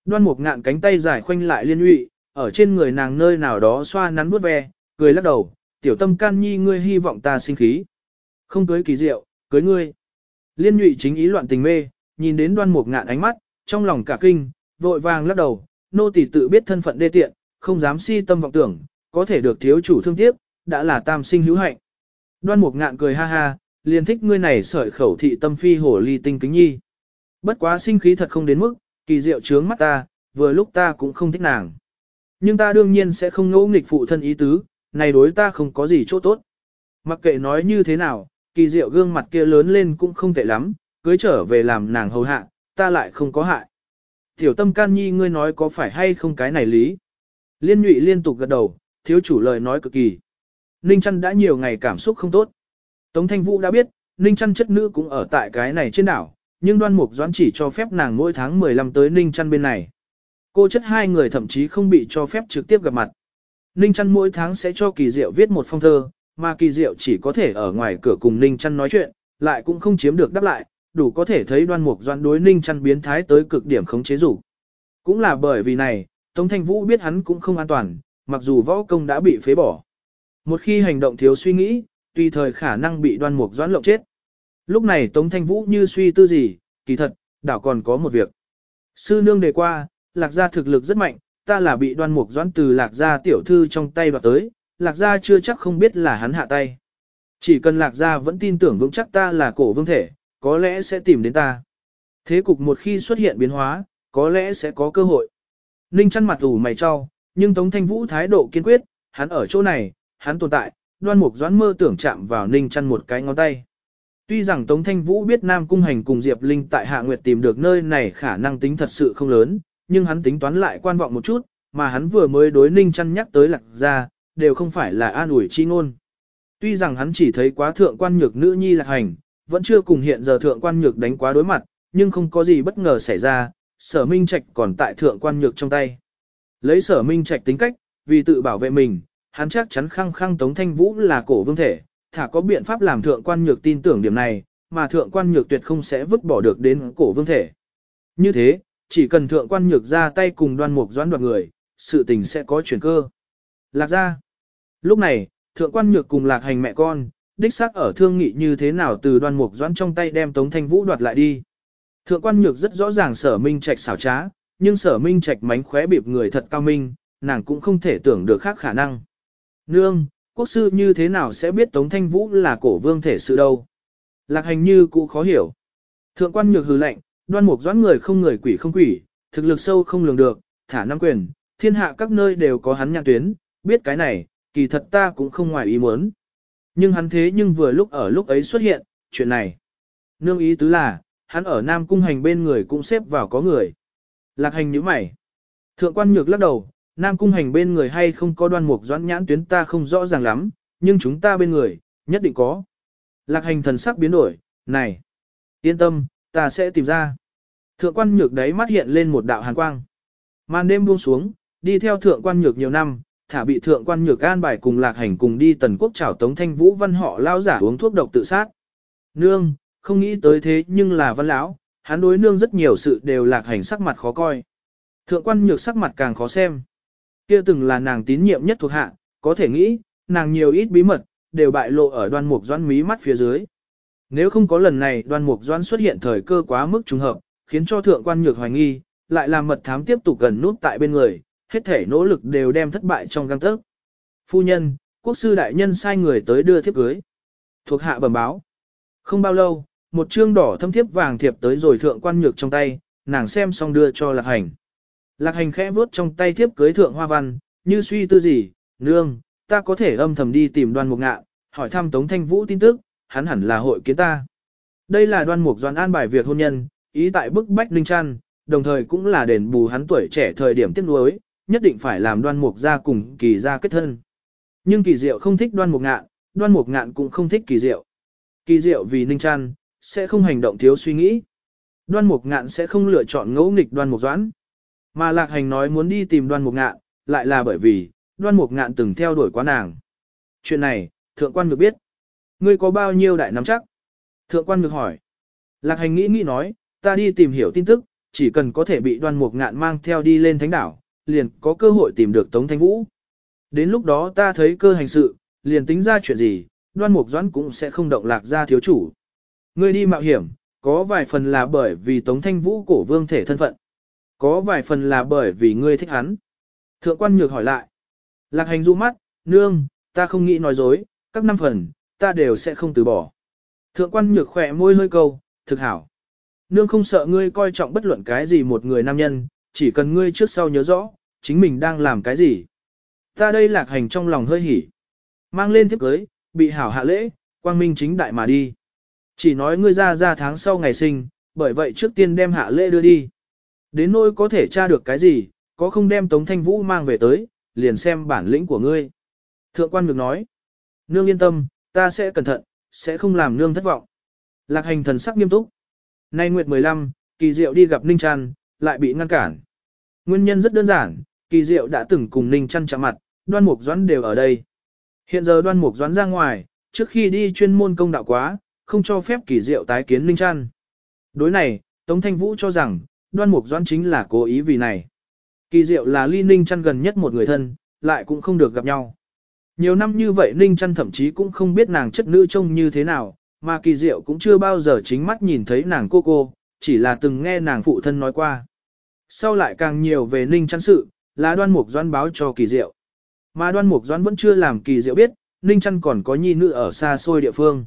Đoan mục ngạn cánh tay dài khoanh lại liên nhụy, ở trên người nàng nơi nào đó xoa nắn bút ve, cười lắc đầu, tiểu tâm can nhi ngươi hy vọng ta sinh khí. Không cưới kỳ diệu, cưới ngươi. Liên nhụy chính ý loạn tình mê, nhìn đến đoan mục ngạn ánh mắt, trong lòng cả kinh, vội vàng lắc đầu, nô tỳ tự biết thân phận đê tiện, không dám si tâm vọng tưởng, có thể được thiếu chủ thương tiếc, đã là tam sinh hữu hạnh. Đoan mục ngạn cười ha ha, liền thích ngươi này sợi khẩu thị tâm phi hổ ly tinh kính nhi. Bất quá sinh khí thật không đến mức, kỳ diệu trướng mắt ta, vừa lúc ta cũng không thích nàng. Nhưng ta đương nhiên sẽ không ngỗ nghịch phụ thân ý tứ, này đối ta không có gì chỗ tốt. Mặc kệ nói như thế nào, kỳ diệu gương mặt kia lớn lên cũng không tệ lắm, cưới trở về làm nàng hầu hạ, ta lại không có hại. Tiểu tâm can nhi ngươi nói có phải hay không cái này lý. Liên nhụy liên tục gật đầu, thiếu chủ lời nói cực kỳ. Ninh chăn đã nhiều ngày cảm xúc không tốt. Tống thanh vũ đã biết, Ninh chăn chất nữ cũng ở tại cái này trên đảo, nhưng đoan mục doãn chỉ cho phép nàng mỗi tháng 15 tới Ninh chăn bên này. Cô chất hai người thậm chí không bị cho phép trực tiếp gặp mặt. Ninh chăn mỗi tháng sẽ cho kỳ diệu viết một phong thơ, mà kỳ diệu chỉ có thể ở ngoài cửa cùng Ninh chăn nói chuyện, lại cũng không chiếm được đáp lại, đủ có thể thấy đoan mục doãn đối Ninh chăn biến thái tới cực điểm khống chế rủ. Cũng là bởi vì này, Tống Thanh Vũ biết hắn cũng không an toàn, mặc dù võ công đã bị phế bỏ. Một khi hành động thiếu suy nghĩ, tùy thời khả năng bị đoan mục doãn lộng chết. Lúc này Tống Thanh Vũ như suy tư gì, kỳ thật, đảo còn có một việc. Sư nương đề qua, lạc gia thực lực rất mạnh, ta là bị đoan mục doãn từ lạc gia tiểu thư trong tay đoạt tới, lạc gia chưa chắc không biết là hắn hạ tay. Chỉ cần lạc gia vẫn tin tưởng vững chắc ta là cổ vương thể, có lẽ sẽ tìm đến ta. Thế cục một khi xuất hiện biến hóa, có lẽ sẽ có cơ hội. Ninh chăn mặt ủ mày cho, nhưng Tống Thanh Vũ thái độ kiên quyết, hắn ở chỗ này, hắn tồn tại, đoan mục doãn mơ tưởng chạm vào Ninh chăn một cái ngón tay. Tuy rằng Tống Thanh Vũ biết Nam Cung Hành cùng Diệp Linh tại Hạ Nguyệt tìm được nơi này khả năng tính thật sự không lớn, nhưng hắn tính toán lại quan vọng một chút, mà hắn vừa mới đối Ninh chăn nhắc tới lạc ra, đều không phải là an ủi chi ngôn. Tuy rằng hắn chỉ thấy quá thượng quan nhược nữ nhi lạc hành, vẫn chưa cùng hiện giờ thượng quan nhược đánh quá đối mặt, nhưng không có gì bất ngờ xảy ra, sở minh trạch còn tại thượng quan nhược trong tay. Lấy sở minh trạch tính cách, vì tự bảo vệ mình, hắn chắc chắn khăng khăng Tống Thanh Vũ là cổ vương thể, thả có biện pháp làm thượng quan nhược tin tưởng điểm này, mà thượng quan nhược tuyệt không sẽ vứt bỏ được đến cổ vương thể. Như thế, chỉ cần thượng quan nhược ra tay cùng đoan mục doãn đoạt người, sự tình sẽ có chuyển cơ. Lạc ra. Lúc này, thượng quan nhược cùng lạc hành mẹ con, đích xác ở thương nghị như thế nào từ đoan mục doãn trong tay đem Tống Thanh Vũ đoạt lại đi. Thượng quan nhược rất rõ ràng sở minh trạch xảo trá, nhưng sở minh trạch mánh khóe bịp người thật cao minh, nàng cũng không thể tưởng được khác khả năng. Nương, quốc sư như thế nào sẽ biết Tống Thanh Vũ là cổ vương thể sự đâu? Lạc hành như cũ khó hiểu. Thượng quan nhược hừ lạnh, đoan mục doãn người không người quỷ không quỷ, thực lực sâu không lường được, thả năm quyền, thiên hạ các nơi đều có hắn nhạc tuyến, biết cái này, kỳ thật ta cũng không ngoài ý muốn. Nhưng hắn thế nhưng vừa lúc ở lúc ấy xuất hiện, chuyện này. Nương ý tứ là, hắn ở Nam Cung Hành bên người cũng xếp vào có người. Lạc hành nhíu mày. Thượng quan nhược lắc đầu, Nam Cung Hành bên người hay không có đoan mục doãn nhãn tuyến ta không rõ ràng lắm, nhưng chúng ta bên người, nhất định có. Lạc hành thần sắc biến đổi, này, yên tâm, ta sẽ tìm ra. Thượng quan nhược đấy mắt hiện lên một đạo hàn quang. Màn đêm buông xuống, đi theo thượng quan nhược nhiều năm, thả bị thượng quan nhược an bài cùng lạc hành cùng đi tần quốc trảo tống thanh vũ văn họ lao giả uống thuốc độc tự sát. Nương, không nghĩ tới thế nhưng là văn lão, hắn đối nương rất nhiều sự đều lạc hành sắc mặt khó coi. Thượng quan nhược sắc mặt càng khó xem. Kia từng là nàng tín nhiệm nhất thuộc hạ, có thể nghĩ, nàng nhiều ít bí mật, đều bại lộ ở đoan mục doan mí mắt phía dưới. Nếu không có lần này đoan mục doan xuất hiện thời cơ quá mức trùng hợp, khiến cho thượng quan nhược hoài nghi, lại làm mật thám tiếp tục gần nút tại bên người, hết thể nỗ lực đều đem thất bại trong găng tấc. Phu nhân, quốc sư đại nhân sai người tới đưa thiếp cưới. Thuộc hạ bẩm báo. Không bao lâu, một chương đỏ thâm thiếp vàng thiệp tới rồi thượng quan nhược trong tay, nàng xem xong đưa cho lạc hành. Lạc hành khẽ vuốt trong tay thiếp cưới thượng hoa văn, như suy tư gì, nương, ta có thể âm thầm đi tìm đoan mục ngạ, hỏi thăm Tống Thanh Vũ tin tức, hắn hẳn là hội kiến ta. Đây là đoan mục doan an bài việc hôn nhân, ý tại bức bách Ninh Trăn, đồng thời cũng là đền bù hắn tuổi trẻ thời điểm tiếc nuối, nhất định phải làm đoan mục ra cùng kỳ ra kết thân. Nhưng kỳ diệu không thích đoan mục ngạn, đoan mục ngạn cũng không thích kỳ diệu. Kỳ diệu vì Ninh Trăn, sẽ không hành động thiếu suy nghĩ. Đoan mục ngạn sẽ không lựa chọn ngẫu nghịch đoan mục doãn. Mà lạc hành nói muốn đi tìm đoan mục ngạn, lại là bởi vì, đoan mục ngạn từng theo đuổi quá nàng. Chuyện này, thượng quan được biết. Ngươi có bao nhiêu đại nắm chắc? Thượng quan được hỏi. Lạc hành nghĩ nghĩ nói, ta đi tìm hiểu tin tức, chỉ cần có thể bị đoan mục ngạn mang theo đi lên thánh đảo, liền có cơ hội tìm được Tống Thanh Vũ. Đến lúc đó ta thấy cơ hành sự, liền tính ra chuyện gì, đoan mục doãn cũng sẽ không động lạc ra thiếu chủ. Ngươi đi mạo hiểm, có vài phần là bởi vì Tống Thanh Vũ cổ vương thể thân phận. Có vài phần là bởi vì ngươi thích hắn. Thượng quan nhược hỏi lại. Lạc hành du mắt, nương, ta không nghĩ nói dối, các năm phần, ta đều sẽ không từ bỏ. Thượng quan nhược khỏe môi hơi câu, thực hảo. Nương không sợ ngươi coi trọng bất luận cái gì một người nam nhân, chỉ cần ngươi trước sau nhớ rõ, chính mình đang làm cái gì. Ta đây lạc hành trong lòng hơi hỉ. Mang lên thiếp cưới, bị hảo hạ lễ, quang minh chính đại mà đi. Chỉ nói ngươi ra ra tháng sau ngày sinh, bởi vậy trước tiên đem hạ lễ đưa đi. Đến nỗi có thể tra được cái gì, có không đem Tống Thanh Vũ mang về tới, liền xem bản lĩnh của ngươi. Thượng quan ngược nói, nương yên tâm, ta sẽ cẩn thận, sẽ không làm nương thất vọng. Lạc hành thần sắc nghiêm túc. Nay Nguyệt 15, kỳ diệu đi gặp Ninh Trăn, lại bị ngăn cản. Nguyên nhân rất đơn giản, kỳ diệu đã từng cùng Ninh chăn chạm mặt, đoan mục doãn đều ở đây. Hiện giờ đoan mục doãn ra ngoài, trước khi đi chuyên môn công đạo quá, không cho phép kỳ diệu tái kiến Ninh chăn. Đối này, Tống Thanh Vũ cho rằng, đoan mục doãn chính là cố ý vì này. Kỳ diệu là ly Ninh chăn gần nhất một người thân, lại cũng không được gặp nhau. Nhiều năm như vậy Ninh chăn thậm chí cũng không biết nàng chất nữ trông như thế nào, mà kỳ diệu cũng chưa bao giờ chính mắt nhìn thấy nàng cô cô, chỉ là từng nghe nàng phụ thân nói qua. Sau lại càng nhiều về Ninh Chăn sự, là đoan mục doãn báo cho kỳ diệu. Mà đoan mục doãn vẫn chưa làm kỳ diệu biết, Ninh Chăn còn có nhi nữ ở xa xôi địa phương.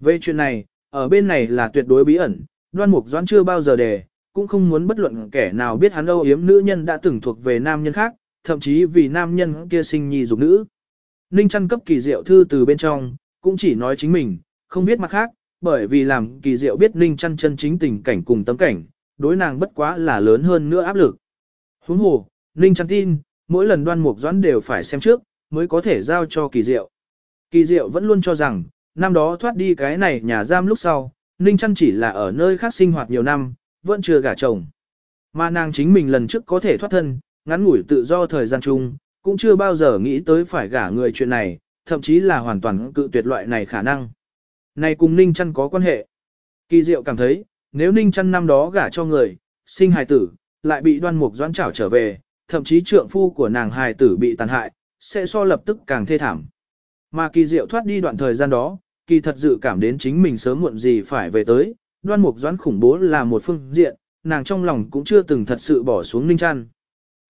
Về chuyện này, ở bên này là tuyệt đối bí ẩn, đoan mục doãn chưa bao giờ đề, cũng không muốn bất luận kẻ nào biết hắn âu yếm nữ nhân đã từng thuộc về nam nhân khác, thậm chí vì nam nhân kia sinh nhi dục nữ. Ninh chăn cấp kỳ diệu thư từ bên trong, cũng chỉ nói chính mình, không biết mặt khác, bởi vì làm kỳ diệu biết Ninh chăn chân chính tình cảnh cùng tấm cảnh, đối nàng bất quá là lớn hơn nữa áp lực. Huống hồ, Ninh chăn tin, mỗi lần đoan mục doãn đều phải xem trước, mới có thể giao cho kỳ diệu. Kỳ diệu vẫn luôn cho rằng, năm đó thoát đi cái này nhà giam lúc sau, Ninh chăn chỉ là ở nơi khác sinh hoạt nhiều năm, vẫn chưa gả chồng. Mà nàng chính mình lần trước có thể thoát thân, ngắn ngủi tự do thời gian chung, cũng chưa bao giờ nghĩ tới phải gả người chuyện này, thậm chí là hoàn toàn cự tuyệt loại này khả năng. Này cùng Ninh Trăn có quan hệ. Kỳ diệu cảm thấy, nếu Ninh Chăn năm đó gả cho người, sinh hài tử, lại bị đoan mục doãn trảo trở về, thậm chí trượng phu của nàng hài tử bị tàn hại, sẽ so lập tức càng thê thảm. Mà kỳ diệu thoát đi đoạn thời gian đó, kỳ thật dự cảm đến chính mình sớm muộn gì phải về tới, đoan mục doãn khủng bố là một phương diện, nàng trong lòng cũng chưa từng thật sự bỏ xuống Ninh Chăn.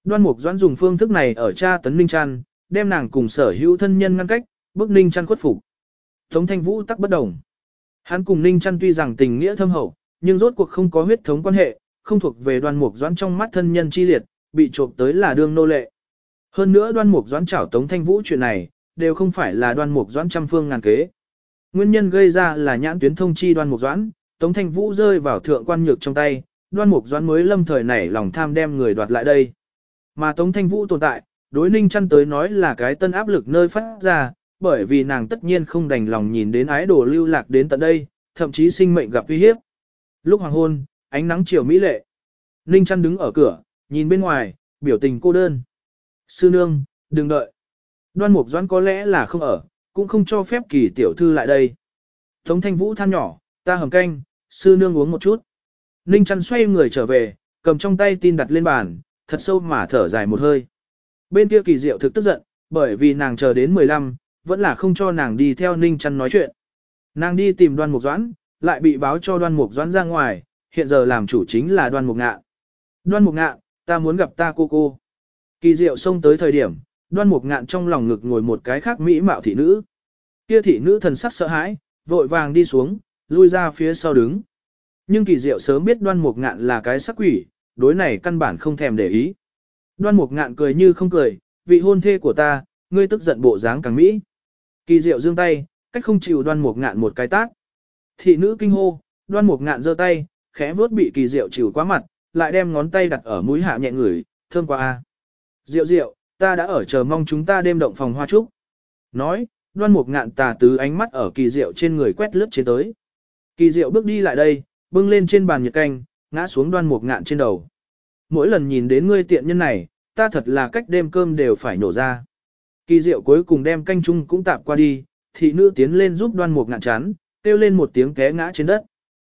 Đoan mục doãn dùng phương thức này ở Cha tấn Ninh Chăn, đem nàng cùng sở hữu thân nhân ngăn cách, bức Ninh Chăn khuất phục. Tống Thanh Vũ tắc bất đồng. Hắn cùng Ninh Chăn tuy rằng tình nghĩa thâm hậu, nhưng rốt cuộc không có huyết thống quan hệ, không thuộc về đoan mục doãn trong mắt thân nhân chi liệt, bị trộm tới là đương nô lệ. Hơn nữa đoan mục doãn chảo Tống Thanh Vũ chuyện này, đều không phải là đoan mục doãn trăm phương ngàn kế. Nguyên nhân gây ra là nhãn tuyến thông chi đoan mục doãn, Tống Thanh Vũ rơi vào thượng quan nhược trong tay, đoan mục doãn mới lâm thời nảy lòng tham đem người đoạt lại đây. Mà Tống Thanh Vũ tồn tại, đối ninh chăn tới nói là cái tân áp lực nơi phát ra, bởi vì nàng tất nhiên không đành lòng nhìn đến ái đồ lưu lạc đến tận đây, thậm chí sinh mệnh gặp uy hiếp. Lúc hoàng hôn, ánh nắng chiều mỹ lệ. Ninh chăn đứng ở cửa, nhìn bên ngoài, biểu tình cô đơn. Sư nương, đừng đợi. Đoan mục doãn có lẽ là không ở, cũng không cho phép kỳ tiểu thư lại đây. Tống thanh vũ than nhỏ, ta hầm canh, sư nương uống một chút. Ninh chăn xoay người trở về, cầm trong tay tin đặt lên bàn, thật sâu mà thở dài một hơi. Bên kia kỳ diệu thực tức giận, bởi vì nàng chờ đến 15, vẫn là không cho nàng đi theo Ninh chăn nói chuyện. Nàng đi tìm đoan mục doãn, lại bị báo cho đoan mục doãn ra ngoài, hiện giờ làm chủ chính là đoan mục ngạ. Đoan mục ngạ, ta muốn gặp ta cô cô. Kỳ diệu xông tới thời điểm, đoan mục ngạn trong lòng ngực ngồi một cái khác mỹ mạo thị nữ. Kia thị nữ thần sắc sợ hãi, vội vàng đi xuống, lui ra phía sau đứng. Nhưng kỳ diệu sớm biết đoan mục ngạn là cái sắc quỷ, đối này căn bản không thèm để ý. Đoan mục ngạn cười như không cười, vị hôn thê của ta, ngươi tức giận bộ dáng càng mỹ. Kỳ diệu giương tay, cách không chịu đoan mục ngạn một cái tác Thị nữ kinh hô, đoan mục ngạn giơ tay, khẽ vuốt bị kỳ diệu chịu quá mặt, lại đem ngón tay đặt ở mũi hạ nhẹ ngửi, thơm quá a. Diệu diệu, ta đã ở chờ mong chúng ta đêm động phòng hoa trúc. Nói, đoan mục ngạn tà tứ ánh mắt ở kỳ diệu trên người quét lướt trên tới. Kỳ diệu bước đi lại đây, bưng lên trên bàn nhiệt canh, ngã xuống đoan mục ngạn trên đầu. Mỗi lần nhìn đến ngươi tiện nhân này, ta thật là cách đêm cơm đều phải nổ ra. Kỳ diệu cuối cùng đem canh chung cũng tạp qua đi, thị nữ tiến lên giúp đoan mục ngạn chán, kêu lên một tiếng té ngã trên đất.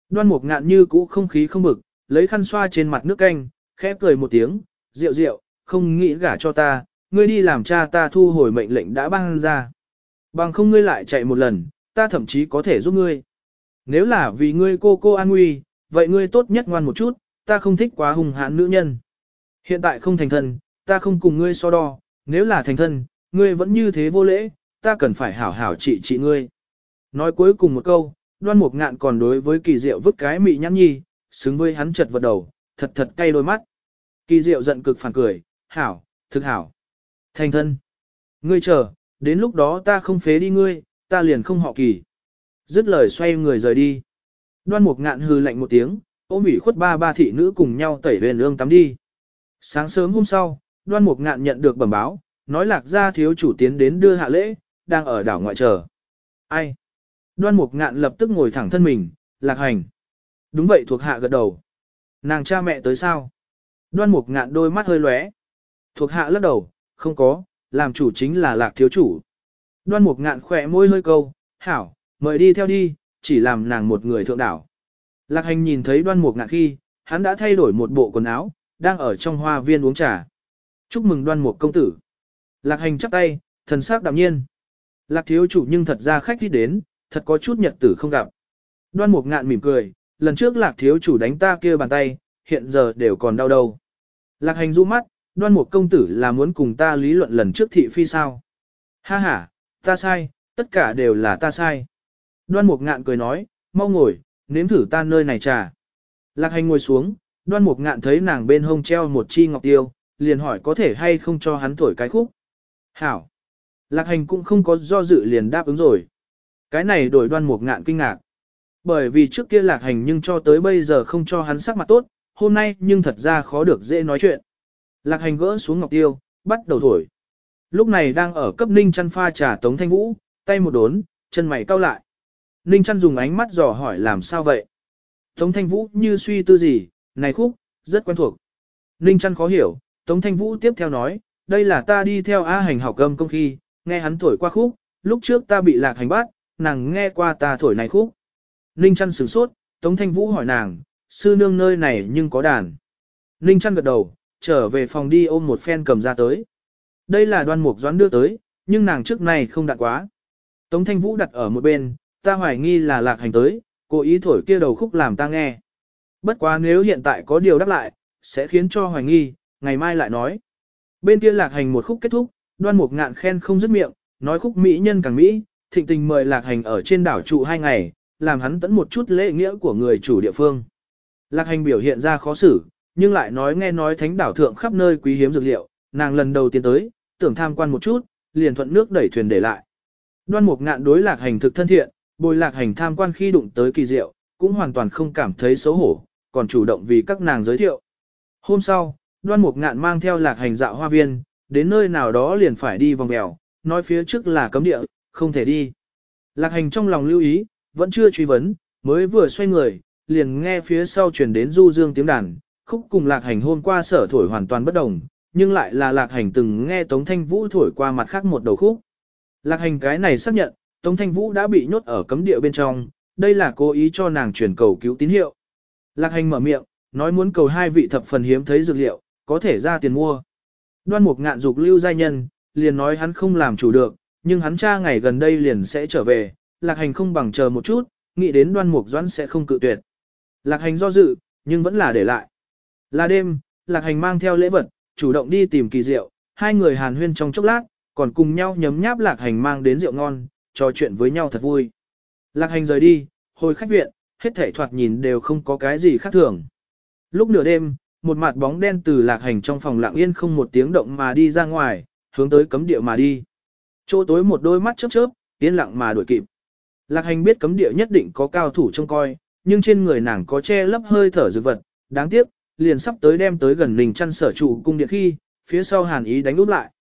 Đoan mục ngạn như cũ không khí không bực, lấy khăn xoa trên mặt nước canh, khẽ cười một tiếng, rượu rượu, không nghĩ gả cho ta, ngươi đi làm cha ta thu hồi mệnh lệnh đã ban ra. Bằng không ngươi lại chạy một lần, ta thậm chí có thể giúp ngươi. Nếu là vì ngươi cô cô an nguy, vậy ngươi tốt nhất ngoan một chút, ta không thích quá hùng hãn nữ nhân. Hiện tại không thành thân, ta không cùng ngươi so đo, nếu là thành thân, ngươi vẫn như thế vô lễ, ta cần phải hảo hảo trị trị ngươi. Nói cuối cùng một câu, đoan mục ngạn còn đối với kỳ diệu vứt cái mị nhăn nhi, xứng với hắn chật vật đầu, thật thật cay đôi mắt. Kỳ diệu giận cực phản cười, hảo, thực hảo. Thành thân. Ngươi chờ, đến lúc đó ta không phế đi ngươi, ta liền không họ kỳ. Dứt lời xoay người rời đi. Đoan mục ngạn hừ lạnh một tiếng, ôm ủy khuất ba ba thị nữ cùng nhau tẩy về lương tắm đi. Sáng sớm hôm sau, đoan mục ngạn nhận được bẩm báo, nói lạc gia thiếu chủ tiến đến đưa hạ lễ, đang ở đảo ngoại chờ. Ai? Đoan mục ngạn lập tức ngồi thẳng thân mình, lạc hành. Đúng vậy thuộc hạ gật đầu. Nàng cha mẹ tới sao? Đoan mục ngạn đôi mắt hơi lóe. Thuộc hạ lắc đầu, không có, làm chủ chính là lạc thiếu chủ. Đoan mục ngạn khỏe môi hơi câu, hảo, mời đi theo đi, chỉ làm nàng một người thượng đảo. Lạc hành nhìn thấy đoan mục ngạn khi, hắn đã thay đổi một bộ quần áo, đang ở trong hoa viên uống trà. Chúc mừng đoan mục công tử. Lạc hành chắp tay, thần sắc đạm nhiên. Lạc thiếu chủ nhưng thật ra khách đi đến, thật có chút nhật tử không gặp. Đoan mục ngạn mỉm cười, lần trước lạc thiếu chủ đánh ta kia bàn tay, hiện giờ đều còn đau đầu. Lạc hành du mắt, đoan mục công tử là muốn cùng ta lý luận lần trước thị phi sao. Ha ha, ta sai, tất cả đều là ta sai. Đoan mục ngạn cười nói, mau ngồi, nếm thử ta nơi này trà. Lạc hành ngồi xuống, đoan mục ngạn thấy nàng bên hông treo một chi ngọc tiêu, liền hỏi có thể hay không cho hắn thổi cái khúc. Hảo. Lạc hành cũng không có do dự liền đáp ứng rồi. Cái này đổi đoan mục ngạn kinh ngạc. Bởi vì trước kia lạc hành nhưng cho tới bây giờ không cho hắn sắc mặt tốt, hôm nay nhưng thật ra khó được dễ nói chuyện. Lạc hành gỡ xuống ngọc tiêu, bắt đầu thổi. Lúc này đang ở cấp ninh chăn pha trà tống thanh vũ, tay một đốn, chân mày cau lại. Ninh chăn dùng ánh mắt dò hỏi làm sao vậy. Tống thanh vũ như suy tư gì, này khúc, rất quen thuộc. Ninh chăn khó hiểu, tống thanh vũ tiếp theo nói, đây là ta đi theo A hành học âm công khi, nghe hắn thổi qua khúc, lúc trước ta bị lạc hành bắt, nàng nghe qua ta thổi này khúc. Ninh chăn sửng sốt, Tống Thanh Vũ hỏi nàng, sư nương nơi này nhưng có đàn. Ninh chăn gật đầu, trở về phòng đi ôm một phen cầm ra tới. Đây là đoan mục doãn đưa tới, nhưng nàng trước này không đạt quá. Tống Thanh Vũ đặt ở một bên, ta hoài nghi là lạc hành tới, cố ý thổi kia đầu khúc làm ta nghe. Bất quá nếu hiện tại có điều đáp lại, sẽ khiến cho hoài nghi, ngày mai lại nói. Bên kia lạc hành một khúc kết thúc, đoan mục ngạn khen không dứt miệng, nói khúc mỹ nhân càng mỹ, thịnh tình mời lạc hành ở trên đảo trụ hai ngày, làm hắn tẫn một chút lễ nghĩa của người chủ địa phương. Lạc hành biểu hiện ra khó xử, nhưng lại nói nghe nói thánh đảo thượng khắp nơi quý hiếm dược liệu, nàng lần đầu tiên tới, tưởng tham quan một chút, liền thuận nước đẩy thuyền để lại. Đoan mục ngạn đối lạc hành thực thân thiện, bồi lạc hành tham quan khi đụng tới kỳ diệu, cũng hoàn toàn không cảm thấy xấu hổ, còn chủ động vì các nàng giới thiệu. Hôm sau, đoan mục ngạn mang theo lạc hành dạo hoa viên, đến nơi nào đó liền phải đi vòng mèo, nói phía trước là cấm địa, không thể đi. Lạc hành trong lòng lưu ý, vẫn chưa truy vấn, mới vừa xoay người, liền nghe phía sau truyền đến du dương tiếng đàn, khúc cùng lạc hành hôm qua sở thổi hoàn toàn bất đồng, nhưng lại là lạc hành từng nghe Tống Thanh Vũ thổi qua mặt khác một đầu khúc. Lạc hành cái này xác nhận, Tống Thanh Vũ đã bị nhốt ở cấm địa bên trong, đây là cố ý cho nàng truyền cầu cứu tín hiệu. Lạc hành mở miệng, nói muốn cầu hai vị thập phần hiếm thấy dược liệu, có thể ra tiền mua. Đoan mục ngạn dục lưu giai nhân, liền nói hắn không làm chủ được, nhưng hắn cha ngày gần đây liền sẽ trở về, lạc hành không bằng chờ một chút, nghĩ đến đoan mục doãn sẽ không cự tuyệt. Lạc hành do dự, nhưng vẫn là để lại. Là đêm, lạc hành mang theo lễ vật, chủ động đi tìm kỳ rượu, hai người hàn huyên trong chốc lát, còn cùng nhau nhấm nháp lạc hành mang đến rượu ngon, trò chuyện với nhau thật vui. Lạc hành rời đi, hồi khách viện, hết thể thoạt nhìn đều không có cái gì khác thường. Lúc nửa đêm, một mặt bóng đen từ lạc hành trong phòng lặng yên không một tiếng động mà đi ra ngoài, hướng tới cấm địa mà đi. Chỗ tối một đôi mắt chớp chớp, yên lặng mà đuổi kịp. Lạc hành biết cấm địa nhất định có cao thủ trông coi, nhưng trên người nàng có che lấp hơi thở dược vật, đáng tiếc, liền sắp tới đem tới gần mình chăn sở trụ cung điện khi, phía sau hàn ý đánh úp lại.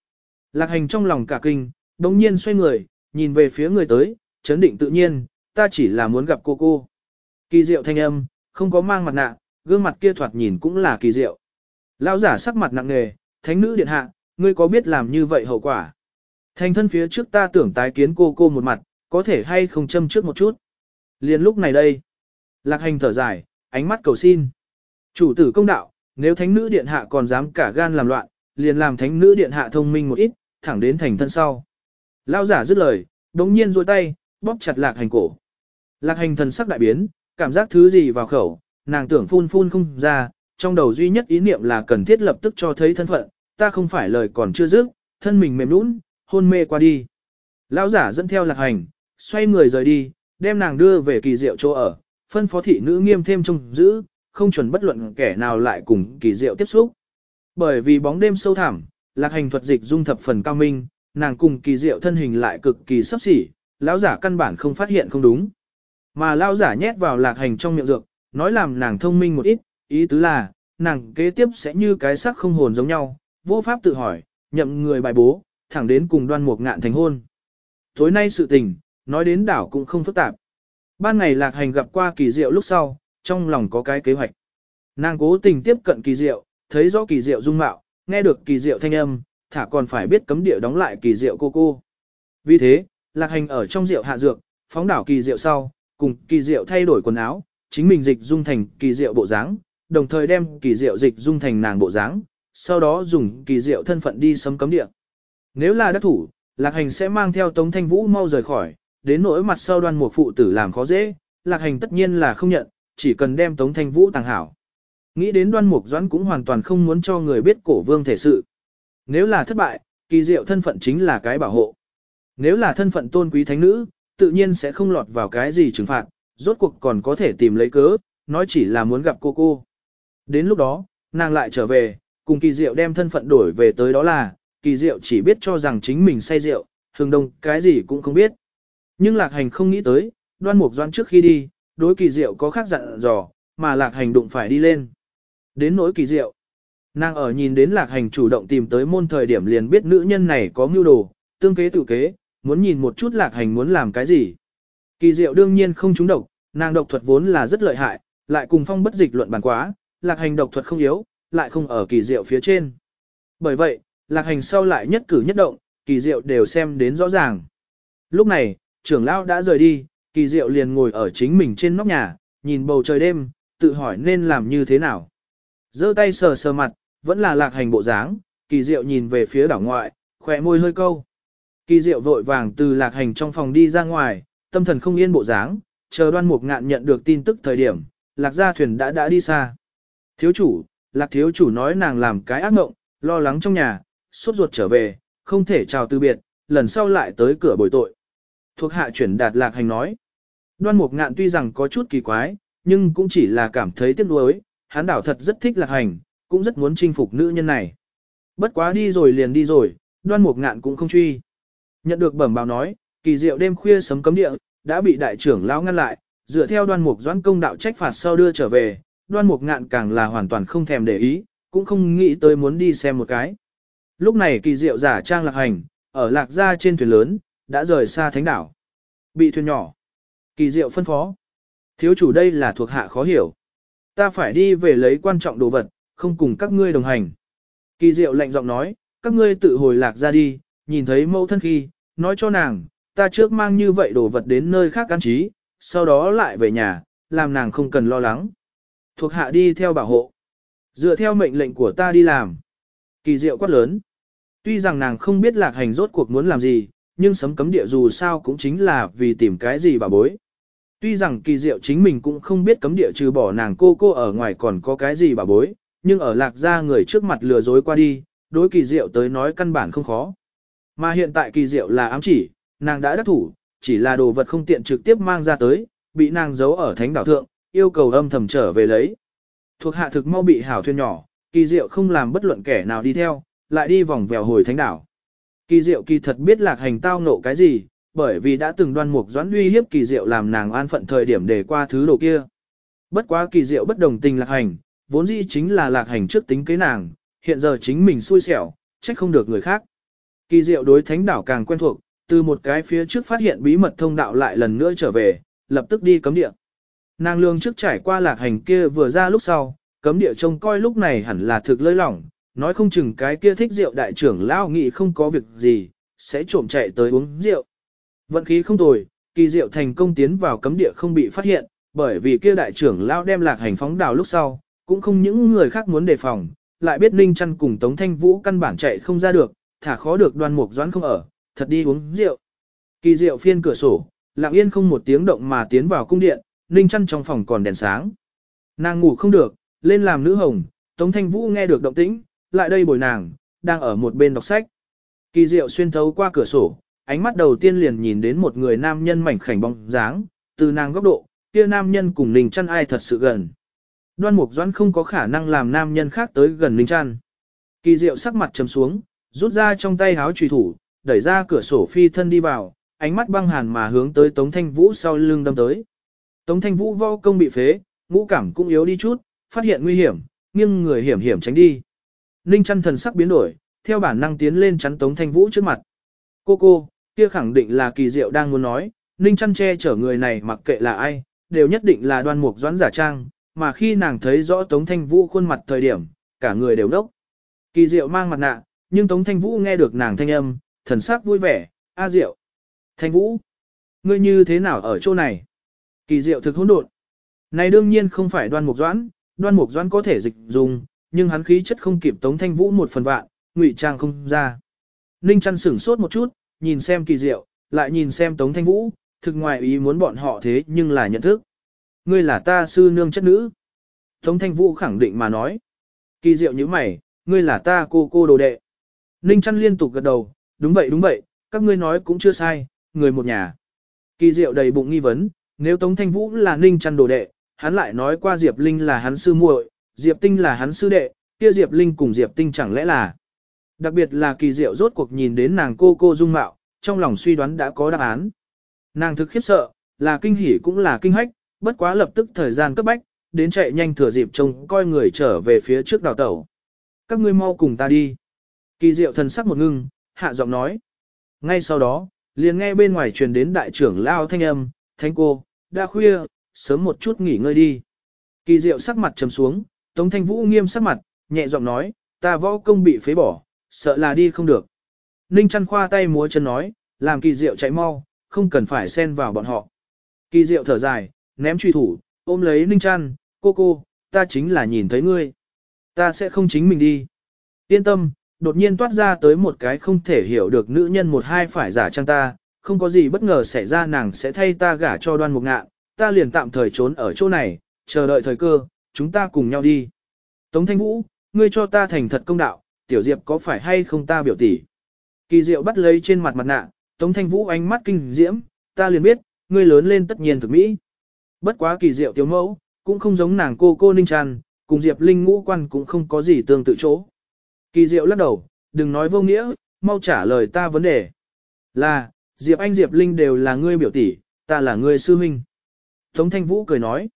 Lạc hành trong lòng cả kinh, đồng nhiên xoay người, nhìn về phía người tới, chấn định tự nhiên, ta chỉ là muốn gặp cô cô. Kỳ diệu thanh âm, không có mang mặt nạ, gương mặt kia thoạt nhìn cũng là kỳ diệu. Lão giả sắc mặt nặng nề, thánh nữ điện hạ, ngươi có biết làm như vậy hậu quả? Thành thân phía trước ta tưởng tái kiến cô cô một mặt, có thể hay không châm trước một chút. Liên lúc này đây, lạc hành thở dài, ánh mắt cầu xin. Chủ tử công đạo, nếu thánh nữ điện hạ còn dám cả gan làm loạn, liền làm thánh nữ điện hạ thông minh một ít, thẳng đến thành thân sau. Lao giả dứt lời, đống nhiên rôi tay, bóp chặt lạc hành cổ. Lạc hành thần sắc đại biến, cảm giác thứ gì vào khẩu, nàng tưởng phun phun không ra, trong đầu duy nhất ý niệm là cần thiết lập tức cho thấy thân phận, ta không phải lời còn chưa dứt, thân mình mềm nũng, hôn mê qua đi. Lão giả dẫn theo lạc hành, xoay người rời đi, đem nàng đưa về kỳ diệu chỗ ở, phân phó thị nữ nghiêm thêm trông giữ, không chuẩn bất luận kẻ nào lại cùng kỳ diệu tiếp xúc. Bởi vì bóng đêm sâu thẳm, lạc hành thuật dịch dung thập phần cao minh, nàng cùng kỳ diệu thân hình lại cực kỳ sắp xỉ, lão giả căn bản không phát hiện không đúng. Mà lão giả nhét vào lạc hành trong miệng dược, nói làm nàng thông minh một ít, ý tứ là, nàng kế tiếp sẽ như cái sắc không hồn giống nhau, vô pháp tự hỏi, nhậm người bài bố, thẳng đến cùng đoan mục ngạn thành hôn. Tối nay sự tình, nói đến đảo cũng không phức tạp. Ban ngày lạc hành gặp qua kỳ diệu lúc sau, trong lòng có cái kế hoạch. Nàng cố tình tiếp cận kỳ diệu, thấy rõ kỳ diệu dung mạo, nghe được kỳ diệu thanh âm, thả còn phải biết cấm địa đóng lại kỳ diệu cô cô. Vì thế, lạc hành ở trong rượu hạ dược, phóng đảo kỳ diệu sau, cùng kỳ diệu thay đổi quần áo, chính mình dịch dung thành kỳ diệu bộ dáng, đồng thời đem kỳ diệu dịch dung thành nàng bộ dáng, sau đó dùng kỳ diệu thân phận đi sấm cấm địa. Nếu là đắc thủ, lạc hành sẽ mang theo Tống Thanh Vũ mau rời khỏi, đến nỗi mặt sau đoan một phụ tử làm khó dễ, lạc hành tất nhiên là không nhận, chỉ cần đem Tống Thanh Vũ tàng hảo. Nghĩ đến đoan mục doãn cũng hoàn toàn không muốn cho người biết cổ vương thể sự. Nếu là thất bại, kỳ diệu thân phận chính là cái bảo hộ. Nếu là thân phận tôn quý thánh nữ, tự nhiên sẽ không lọt vào cái gì trừng phạt, rốt cuộc còn có thể tìm lấy cớ, nói chỉ là muốn gặp cô cô. Đến lúc đó, nàng lại trở về, cùng kỳ diệu đem thân phận đổi về tới đó là, kỳ diệu chỉ biết cho rằng chính mình say rượu, hương đông cái gì cũng không biết. Nhưng lạc hành không nghĩ tới, đoan mục doan trước khi đi, đối kỳ diệu có khác dặn dò, mà lạc hành đụng phải đi lên. Đến nỗi kỳ diệu, nàng ở nhìn đến lạc hành chủ động tìm tới môn thời điểm liền biết nữ nhân này có mưu đồ, tương kế tự kế, muốn nhìn một chút lạc hành muốn làm cái gì. Kỳ diệu đương nhiên không trúng độc, nàng độc thuật vốn là rất lợi hại, lại cùng phong bất dịch luận bàn quá, lạc hành độc thuật không yếu, lại không ở kỳ diệu phía trên. Bởi vậy, lạc hành sau lại nhất cử nhất động, kỳ diệu đều xem đến rõ ràng. Lúc này, trưởng lão đã rời đi, kỳ diệu liền ngồi ở chính mình trên nóc nhà, nhìn bầu trời đêm, tự hỏi nên làm như thế nào. giơ tay sờ sờ mặt, vẫn là lạc hành bộ dáng, kỳ diệu nhìn về phía đảo ngoại, khỏe môi hơi câu. Kỳ diệu vội vàng từ lạc hành trong phòng đi ra ngoài, tâm thần không yên bộ dáng, chờ đoan mục ngạn nhận được tin tức thời điểm, lạc gia thuyền đã đã đi xa. Thiếu chủ, lạc thiếu chủ nói nàng làm cái ác ngộng, lo lắng trong nhà, sốt ruột trở về, không thể chào từ biệt, lần sau lại tới cửa bồi tội. Thuộc hạ chuyển đạt lạc hành nói. Đoan mục ngạn tuy rằng có chút kỳ quái, nhưng cũng chỉ là cảm thấy tiếc nuối, hắn đảo thật rất thích lạc hành, cũng rất muốn chinh phục nữ nhân này. Bất quá đi rồi liền đi rồi, đoan mục ngạn cũng không truy. Nhận được bẩm báo nói, kỳ diệu đêm khuya sấm cấm địa, đã bị đại trưởng lão ngăn lại, dựa theo đoan mục doãn công đạo trách phạt sau đưa trở về, đoan mục ngạn càng là hoàn toàn không thèm để ý, cũng không nghĩ tới muốn đi xem một cái. Lúc này kỳ diệu giả trang lạc hành, ở lạc gia trên thuyền lớn, đã rời xa thánh đảo. Bị thuyền nhỏ. Kỳ diệu phân phó. Thiếu chủ đây là thuộc hạ khó hiểu. Ta phải đi về lấy quan trọng đồ vật, không cùng các ngươi đồng hành. Kỳ diệu lạnh giọng nói, các ngươi tự hồi lạc ra đi, nhìn thấy mẫu thân khi, nói cho nàng, ta trước mang như vậy đồ vật đến nơi khác an trí, sau đó lại về nhà, làm nàng không cần lo lắng. Thuộc hạ đi theo bảo hộ. Dựa theo mệnh lệnh của ta đi làm. Kỳ diệu quát lớn. Tuy rằng nàng không biết lạc hành rốt cuộc muốn làm gì, nhưng sấm cấm địa dù sao cũng chính là vì tìm cái gì bà bối. Tuy rằng kỳ diệu chính mình cũng không biết cấm địa trừ bỏ nàng cô cô ở ngoài còn có cái gì bà bối, nhưng ở lạc gia người trước mặt lừa dối qua đi, đối kỳ diệu tới nói căn bản không khó. Mà hiện tại kỳ diệu là ám chỉ, nàng đã đắc thủ, chỉ là đồ vật không tiện trực tiếp mang ra tới, bị nàng giấu ở thánh đảo thượng, yêu cầu âm thầm trở về lấy. Thuộc hạ thực mau bị hảo thuyền nhỏ, kỳ diệu không làm bất luận kẻ nào đi theo, lại đi vòng vèo hồi thánh đảo. Kỳ diệu kỳ thật biết lạc hành tao nộ cái gì, bởi vì đã từng đoan mục doãn uy hiếp kỳ diệu làm nàng an phận thời điểm để qua thứ đồ kia. Bất quá kỳ diệu bất đồng tình lạc hành, vốn dĩ chính là lạc hành trước tính kế nàng, hiện giờ chính mình xui xẻo, trách không được người khác. Kỳ diệu đối thánh đảo càng quen thuộc, từ một cái phía trước phát hiện bí mật thông đạo lại lần nữa trở về, lập tức đi cấm địa. Nàng lương trước trải qua lạc hành kia vừa ra lúc sau, cấm địa trông coi lúc này hẳn là thực lơi lỏng, nói không chừng cái kia thích rượu đại trưởng lão nghị không có việc gì, sẽ trộm chạy tới uống rượu. Vận khí không tồi, kỳ diệu thành công tiến vào cấm địa không bị phát hiện, bởi vì kia đại trưởng lão đem lạc hành phóng đào lúc sau, cũng không những người khác muốn đề phòng, lại biết Ninh trăn cùng Tống Thanh Vũ căn bản chạy không ra được, thả khó được đoan mục doãn không ở, thật đi uống rượu. Kỳ diệu phiên cửa sổ, lặng yên không một tiếng động mà tiến vào cung điện, Ninh trăn trong phòng còn đèn sáng. Nàng ngủ không được, lên làm nữ hồng, Tống Thanh Vũ nghe được động tĩnh, lại đây bồi nàng, đang ở một bên đọc sách. Kỳ diệu xuyên thấu qua cửa sổ, ánh mắt đầu tiên liền nhìn đến một người nam nhân mảnh khảnh bóng dáng, từ nàng góc độ, kia nam nhân cùng Ninh Chăn ai thật sự gần. Đoan Mục Doãn không có khả năng làm nam nhân khác tới gần Ninh Chăn. Kỳ diệu sắc mặt trầm xuống, rút ra trong tay háo trùy thủ, đẩy ra cửa sổ phi thân đi vào, ánh mắt băng hàn mà hướng tới Tống Thanh Vũ sau lưng đâm tới. Tống Thanh Vũ vô công bị phế, ngũ cảm cũng yếu đi chút, phát hiện nguy hiểm, nghiêng người hiểm hiểm tránh đi. Ninh chăn thần sắc biến đổi, theo bản năng tiến lên chắn Tống Thanh Vũ trước mặt. Cô cô, kia khẳng định là kỳ diệu đang muốn nói, Ninh chăn che chở người này mặc kệ là ai, đều nhất định là đoan mục doãn giả trang, mà khi nàng thấy rõ Tống Thanh Vũ khuôn mặt thời điểm, cả người đều đốc. Kỳ diệu mang mặt nạ, nhưng Tống Thanh Vũ nghe được nàng thanh âm, thần sắc vui vẻ, a diệu. Thanh Vũ, ngươi như thế nào ở chỗ này? Kỳ diệu thực hỗn độn. Này đương nhiên không phải đoan mục doãn, đoan mục doãn có thể dịch dùng, nhưng hắn khí chất không kịp Tống Thanh Vũ một phần vạn, ngụy trang không ra. Ninh trăn sửng sốt một chút, nhìn xem kỳ diệu, lại nhìn xem Tống Thanh Vũ, thực ngoài ý muốn bọn họ thế nhưng là nhận thức. Ngươi là ta sư nương chất nữ. Tống Thanh Vũ khẳng định mà nói. Kỳ diệu như mày, ngươi là ta cô cô đồ đệ. Ninh trăn liên tục gật đầu, đúng vậy đúng vậy, các ngươi nói cũng chưa sai, người một nhà. Kỳ diệu đầy bụng nghi vấn, nếu Tống Thanh Vũ là Ninh trăn đồ đệ, hắn lại nói qua Diệp Linh là hắn sư muội, Diệp Tinh là hắn sư đệ, kia Diệp Linh cùng Diệp Tinh chẳng lẽ là. Đặc biệt là kỳ diệu rốt cuộc nhìn đến nàng cô cô dung mạo, trong lòng suy đoán đã có đáp án. Nàng thực khiếp sợ, là kinh hỉ cũng là kinh hách, bất quá lập tức thời gian cấp bách, đến chạy nhanh thừa dịp trông coi người trở về phía trước đào tẩu. Các ngươi mau cùng ta đi. Kỳ diệu thần sắc một ngưng, hạ giọng nói. Ngay sau đó, liền nghe bên ngoài truyền đến đại trưởng lao thanh âm, thánh cô, đã khuya, sớm một chút nghỉ ngơi đi. Kỳ diệu sắc mặt trầm xuống, Tống Thanh Vũ nghiêm sắc mặt, nhẹ giọng nói, ta võ công bị phế bỏ, sợ là đi không được. Ninh chăn khoa tay múa chân nói, làm kỳ diệu chạy mau, không cần phải xen vào bọn họ. Kỳ diệu thở dài, ném truy thủ, ôm lấy Ninh Trăn, cô cô, ta chính là nhìn thấy ngươi. Ta sẽ không chính mình đi. Yên tâm, đột nhiên toát ra tới một cái không thể hiểu được nữ nhân một hai phải giả trang ta, không có gì bất ngờ xảy ra nàng sẽ thay ta gả cho đoan mục ngạn, ta liền tạm thời trốn ở chỗ này, chờ đợi thời cơ, chúng ta cùng nhau đi. Tống Thanh Vũ, ngươi cho ta thành thật công đạo, tiểu diệp có phải hay không ta biểu tỷ? Kỳ diệu bắt lấy trên mặt mặt nạ, Tống Thanh Vũ ánh mắt kinh diễm, ta liền biết, ngươi lớn lên tất nhiên thực mỹ. Bất quá kỳ diệu tiểu mẫu, cũng không giống nàng cô cô Ninh Tràn, cùng Diệp Linh ngũ quan cũng không có gì tương tự chỗ. Kỳ diệu lắc đầu, đừng nói vô nghĩa, mau trả lời ta vấn đề. Là, Diệp Anh Diệp Linh đều là ngươi biểu tỷ, ta là ngươi sư huynh. Tống Thanh Vũ cười nói,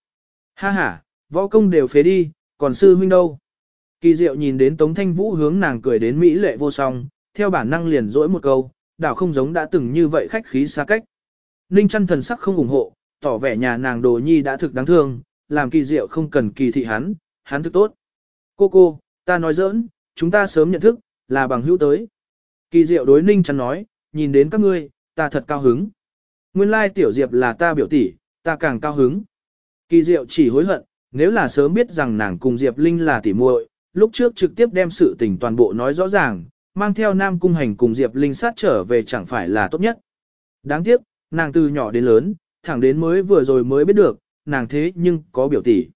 ha ha, võ công đều phế đi, còn sư huynh đâu. Kỳ diệu nhìn đến Tống Thanh Vũ hướng nàng cười đến Mỹ lệ vô song, theo bản năng liền dỗi một câu, đảo không giống đã từng như vậy khách khí xa cách. Ninh chăn thần sắc không ủng hộ, tỏ vẻ nhà nàng đồ nhi đã thực đáng thương, làm kỳ diệu không cần kỳ thị hắn, hắn thực tốt. Cô cô, ta nói giỡn, chúng ta sớm nhận thức, là bằng hữu tới. Kỳ diệu đối ninh chăn nói, nhìn đến các ngươi, ta thật cao hứng. Nguyên lai tiểu diệp là ta biểu tỷ, ta càng cao hứng. Kỳ diệu chỉ hối hận, nếu là sớm biết rằng nàng cùng Diệp Linh là tỷ muội, lúc trước trực tiếp đem sự tình toàn bộ nói rõ ràng, mang theo Nam Cung Hành cùng Diệp Linh sát trở về chẳng phải là tốt nhất. Đáng tiếc, nàng từ nhỏ đến lớn, thẳng đến mới vừa rồi mới biết được, nàng thế nhưng có biểu tỷ.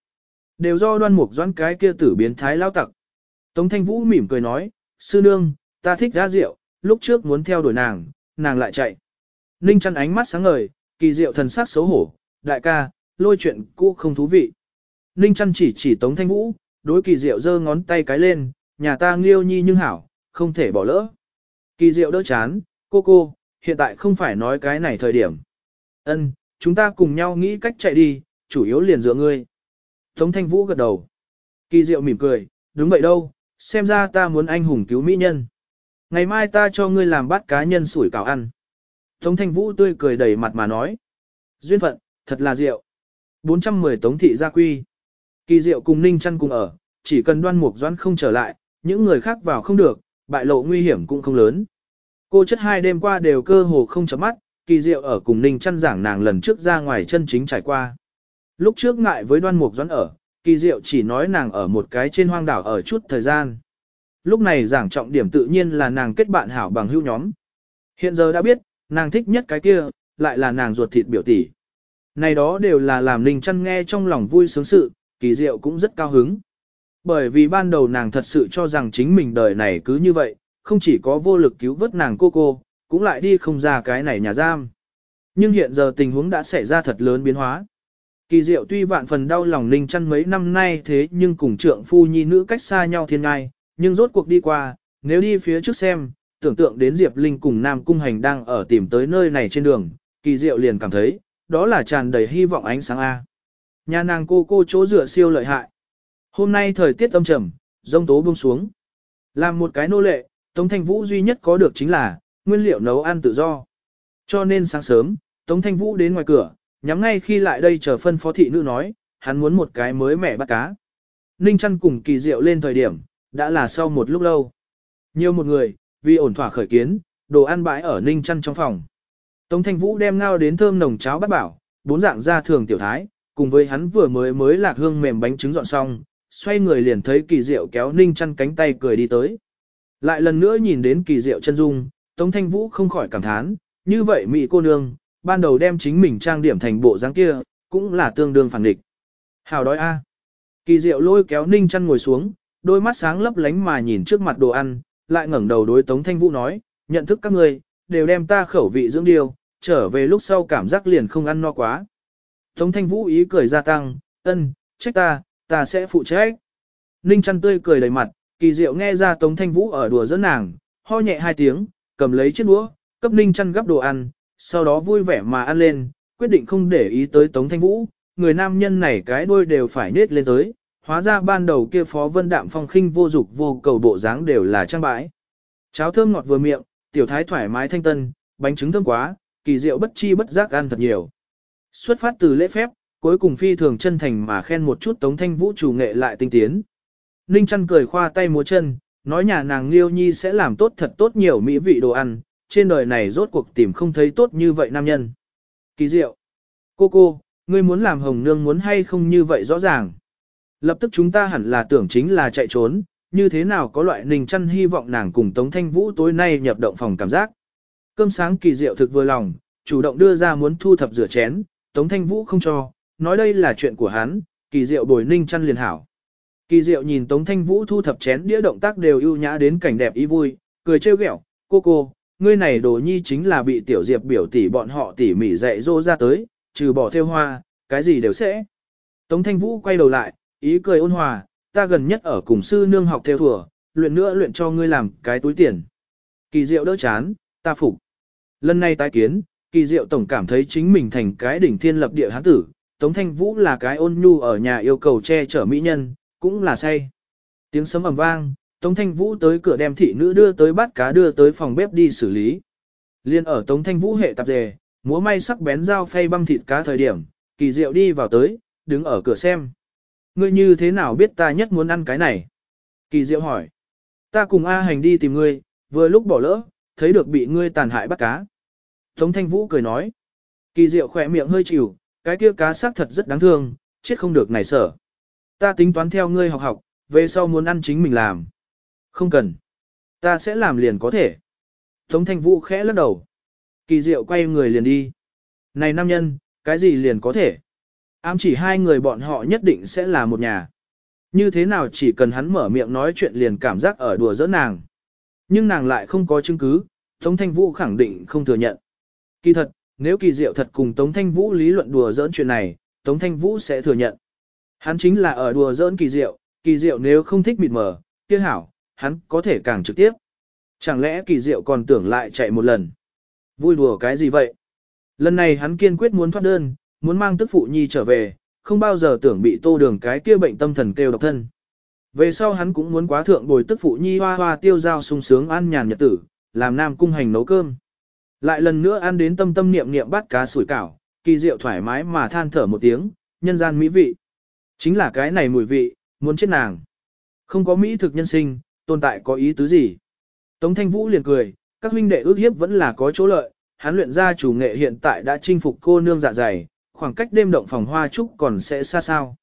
Đều do đoan mục doãn cái kia tử biến thái lao tặc. Tống Thanh Vũ mỉm cười nói, sư nương, ta thích ra rượu, lúc trước muốn theo đuổi nàng, nàng lại chạy. Ninh chăn ánh mắt sáng ngời, kỳ diệu thần sắc xấu hổ, đại ca, lôi chuyện cũ không thú vị. Ninh chăn chỉ chỉ Tống Thanh Vũ, đối kỳ diệu giơ ngón tay cái lên, nhà ta nghiêu nhi nhưng hảo, không thể bỏ lỡ. Kỳ diệu đỡ chán, cô cô, hiện tại không phải nói cái này thời điểm. Ân, chúng ta cùng nhau nghĩ cách chạy đi, chủ yếu liền dựa ngươi. Tống thanh vũ gật đầu. Kỳ diệu mỉm cười, đúng vậy đâu, xem ra ta muốn anh hùng cứu mỹ nhân. Ngày mai ta cho ngươi làm bát cá nhân sủi cảo ăn. Tống thanh vũ tươi cười đầy mặt mà nói. Duyên phận, thật là diệu. 410 tống thị gia quy. Kỳ diệu cùng ninh chăn cùng ở, chỉ cần đoan mục doãn không trở lại, những người khác vào không được, bại lộ nguy hiểm cũng không lớn. Cô chất hai đêm qua đều cơ hồ không chấm mắt, kỳ diệu ở cùng ninh chăn giảng nàng lần trước ra ngoài chân chính trải qua. Lúc trước ngại với đoan mục doãn ở, kỳ diệu chỉ nói nàng ở một cái trên hoang đảo ở chút thời gian. Lúc này giảng trọng điểm tự nhiên là nàng kết bạn hảo bằng hữu nhóm. Hiện giờ đã biết, nàng thích nhất cái kia, lại là nàng ruột thịt biểu tỷ. Này đó đều là làm Ninh chăn nghe trong lòng vui sướng sự, kỳ diệu cũng rất cao hứng. Bởi vì ban đầu nàng thật sự cho rằng chính mình đời này cứ như vậy, không chỉ có vô lực cứu vớt nàng cô cô, cũng lại đi không ra cái này nhà giam. Nhưng hiện giờ tình huống đã xảy ra thật lớn biến hóa. Kỳ diệu tuy vạn phần đau lòng ninh chăn mấy năm nay thế nhưng cùng trượng phu nhi nữ cách xa nhau thiên ngai, nhưng rốt cuộc đi qua, nếu đi phía trước xem, tưởng tượng đến Diệp Linh cùng Nam Cung Hành đang ở tìm tới nơi này trên đường, kỳ diệu liền cảm thấy, đó là tràn đầy hy vọng ánh sáng A. Nhà nàng cô cô chỗ rửa siêu lợi hại. Hôm nay thời tiết âm trầm, rông tố buông xuống. Làm một cái nô lệ, Tống Thanh Vũ duy nhất có được chính là, nguyên liệu nấu ăn tự do. Cho nên sáng sớm, Tống Thanh Vũ đến ngoài cửa, nhắm ngay khi lại đây chờ phân phó thị nữ nói, hắn muốn một cái mới mẻ bắt cá. Ninh chăn cùng kỳ diệu lên thời điểm, đã là sau một lúc lâu. Nhiều một người, vì ổn thỏa khởi kiến, đồ ăn bãi ở Ninh chăn trong phòng. Tống Thanh Vũ đem ngao đến thơm nồng cháo bắt bảo, bốn dạng gia thường tiểu thái, cùng với hắn vừa mới mới lạc hương mềm bánh trứng dọn xong, xoay người liền thấy kỳ diệu kéo ninh chăn cánh tay cười đi tới. Lại lần nữa nhìn đến kỳ diệu chân dung, Tống Thanh Vũ không khỏi cảm thán, như vậy mỹ cô nương, ban đầu đem chính mình trang điểm thành bộ dáng kia, cũng là tương đương phản địch. Hào đói a. Kỳ diệu lôi kéo ninh chăn ngồi xuống, đôi mắt sáng lấp lánh mà nhìn trước mặt đồ ăn, lại ngẩng đầu đối Tống Thanh Vũ nói, nhận thức các người, đều đem ta khẩu vị dưỡng điều, trở về lúc sau cảm giác liền không ăn no quá. Tống Thanh Vũ ý cười gia tăng, ân, trách ta, ta sẽ phụ trách. Ninh chăn tươi cười đầy mặt, kỳ diệu nghe ra Tống Thanh Vũ ở đùa dẫn nàng, ho nhẹ hai tiếng, cầm lấy chiếc đũa, cấp Ninh chăn gắp đồ ăn, sau đó vui vẻ mà ăn lên, quyết định không để ý tới Tống Thanh Vũ, người nam nhân này cái đuôi đều phải nết lên tới, hóa ra ban đầu kia phó vân đạm phong khinh vô dục vô cầu bộ dáng đều là trang bãi. Cháo thơm ngọt vừa miệng, tiểu thái thoải mái thanh tân, bánh trứng thơm quá, kỳ diệu bất chi bất giác ăn thật nhiều. Xuất phát từ lễ phép, cuối cùng phi thường chân thành mà khen một chút Tống Thanh Vũ chủ nghệ lại tinh tiến. Ninh chăn cười khoa tay múa chân, nói nhà nàng Liêu Nhi sẽ làm tốt thật tốt nhiều mỹ vị đồ ăn, trên đời này rốt cuộc tìm không thấy tốt như vậy nam nhân. Kỳ diệu. Cô cô, ngươi muốn làm hồng nương muốn hay không như vậy rõ ràng. Lập tức chúng ta hẳn là tưởng chính là chạy trốn, như thế nào có loại ninh chăn hy vọng nàng cùng Tống Thanh Vũ tối nay nhập động phòng cảm giác. Cơm sáng kỳ diệu thực vừa lòng, chủ động đưa ra muốn thu thập rửa chén, Tống Thanh Vũ không cho, nói đây là chuyện của hắn, kỳ diệu bồi ninh chăn liền hảo. Kỳ diệu nhìn Tống Thanh Vũ thu thập chén đĩa động tác đều ưu nhã đến cảnh đẹp ý vui, cười trêu ghẹo, cô cô, ngươi này đồ nhi chính là bị tiểu diệp biểu tỷ bọn họ tỉ mỉ dạy dỗ ra tới, trừ bỏ theo hoa, cái gì đều sẽ. Tống Thanh Vũ quay đầu lại, ý cười ôn hòa, ta gần nhất ở cùng sư nương học theo thùa, luyện nữa luyện cho ngươi làm cái túi tiền. Kỳ diệu đỡ chán, ta phục. Lần này tái kiến, kỳ diệu tổng cảm thấy chính mình thành cái đỉnh thiên lập địa hán tử, Tống Thanh Vũ là cái ôn nhu ở nhà yêu cầu che chở mỹ nhân, cũng là say. Tiếng sấm ầm vang, Tống Thanh Vũ tới cửa đem thị nữ đưa tới bát cá đưa tới phòng bếp đi xử lý. Liên ở Tống Thanh Vũ hệ tạp dề, múa may sắc bén dao phay băm thịt cá thời điểm, kỳ diệu đi vào tới, đứng ở cửa xem. Ngươi như thế nào biết ta nhất muốn ăn cái này? Kỳ diệu hỏi. Ta cùng A hành đi tìm ngươi, vừa lúc bỏ lỡ, thấy được bị ngươi tàn hại bắt cá. Tống Thanh Vũ cười nói. Kỳ diệu khỏe miệng hơi chịu, cái kia cá xác thật rất đáng thương, chết không được này sở. Ta tính toán theo ngươi học học, về sau muốn ăn chính mình làm. Không cần. Ta sẽ làm liền có thể. Tống thanh vũ khẽ lắc đầu. Kỳ diệu quay người liền đi. Này nam nhân, cái gì liền có thể. Ám chỉ hai người bọn họ nhất định sẽ là một nhà. Như thế nào chỉ cần hắn mở miệng nói chuyện liền cảm giác ở đùa giỡn nàng. Nhưng nàng lại không có chứng cứ, Tống Thanh Vũ khẳng định không thừa nhận. Kỳ thật, nếu kỳ diệu thật cùng Tống Thanh Vũ lý luận đùa giỡn chuyện này, Tống Thanh Vũ sẽ thừa nhận. Hắn chính là ở đùa giỡn kỳ diệu, kỳ diệu nếu không thích mịt mờ, kia hảo, hắn có thể càng trực tiếp. Chẳng lẽ kỳ diệu còn tưởng lại chạy một lần? Vui đùa cái gì vậy? Lần này hắn kiên quyết muốn thoát đơn, muốn mang tức phụ nhi trở về, không bao giờ tưởng bị tô đường cái kia bệnh tâm thần kêu độc thân. Về sau hắn cũng muốn quá thượng bồi tức phụ nhi hoa hoa tiêu giao sung sướng ăn nhàn nhật tử, làm nam cung hành nấu cơm. Lại lần nữa ăn đến tâm tâm niệm niệm bắt cá sủi cảo, kỳ diệu thoải mái mà than thở một tiếng, nhân gian mỹ vị. Chính là cái này mùi vị, muốn chết nàng. Không có mỹ thực nhân sinh, tồn tại có ý tứ gì. Tống Thanh Vũ liền cười, các huynh đệ ước hiếp vẫn là có chỗ lợi, hắn luyện ra chủ nghệ hiện tại đã chinh phục cô nương dạ dày, khoảng cách đêm động phòng hoa trúc còn sẽ xa sao.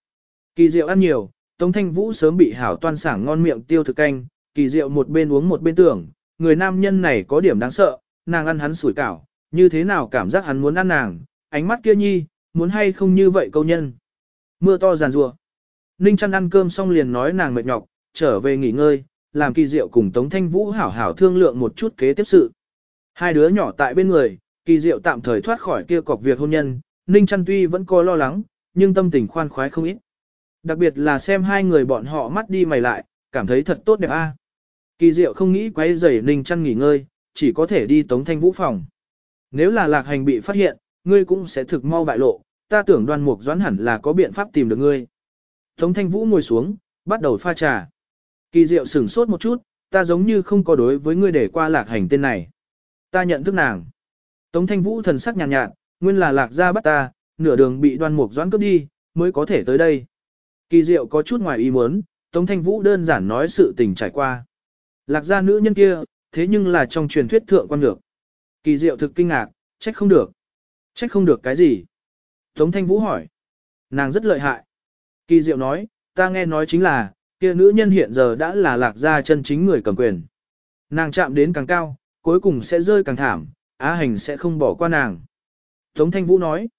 Kỳ diệu ăn nhiều, Tống Thanh Vũ sớm bị hảo toan sảng ngon miệng tiêu thực canh, kỳ diệu một bên uống một bên tưởng, người nam nhân này có điểm đáng sợ, nàng ăn hắn sủi cảo, như thế nào cảm giác hắn muốn ăn nàng, ánh mắt kia nhi, muốn hay không như vậy câu nhân. Mưa to giàn rùa. Ninh chăn ăn cơm xong liền nói nàng mệt nhọc, trở về nghỉ ngơi, làm kỳ diệu cùng Tống Thanh Vũ hảo hảo thương lượng một chút kế tiếp sự. Hai đứa nhỏ tại bên người, kỳ diệu tạm thời thoát khỏi kia cọc việc hôn nhân, Ninh chăn tuy vẫn có lo lắng, nhưng tâm tình khoan khoái không ít. Đặc biệt là xem hai người bọn họ mắt đi mày lại, cảm thấy thật tốt đẹp a. Kỳ diệu không nghĩ quấy rầy Ninh chăn nghỉ ngơi, chỉ có thể đi Tống Thanh Vũ phòng. Nếu là lạc hành bị phát hiện, ngươi cũng sẽ thực mau bại lộ, ta tưởng đoan mục doãn hẳn là có biện pháp tìm được ngươi. Tống Thanh Vũ ngồi xuống, bắt đầu pha trà. Kỳ diệu sửng sốt một chút, ta giống như không có đối với ngươi để qua lạc hành tên này. Ta nhận thức nàng. Tống Thanh Vũ thần sắc nhàn nhạt, nhạt, nguyên là lạc gia bắt ta, nửa đường bị đoan mục doãn cướp đi, mới có thể tới đây. Kỳ diệu có chút ngoài ý muốn, Tống Thanh Vũ đơn giản nói sự tình trải qua. Lạc gia nữ nhân kia, thế nhưng là trong truyền thuyết thượng quan được. Kỳ diệu thực kinh ngạc, trách không được. Trách không được cái gì? Tống Thanh Vũ hỏi. Nàng rất lợi hại. Kỳ diệu nói, ta nghe nói chính là, kia nữ nhân hiện giờ đã là lạc gia chân chính người cầm quyền. Nàng chạm đến càng cao, cuối cùng sẽ rơi càng thảm, a Hành sẽ không bỏ qua nàng. Tống Thanh Vũ nói,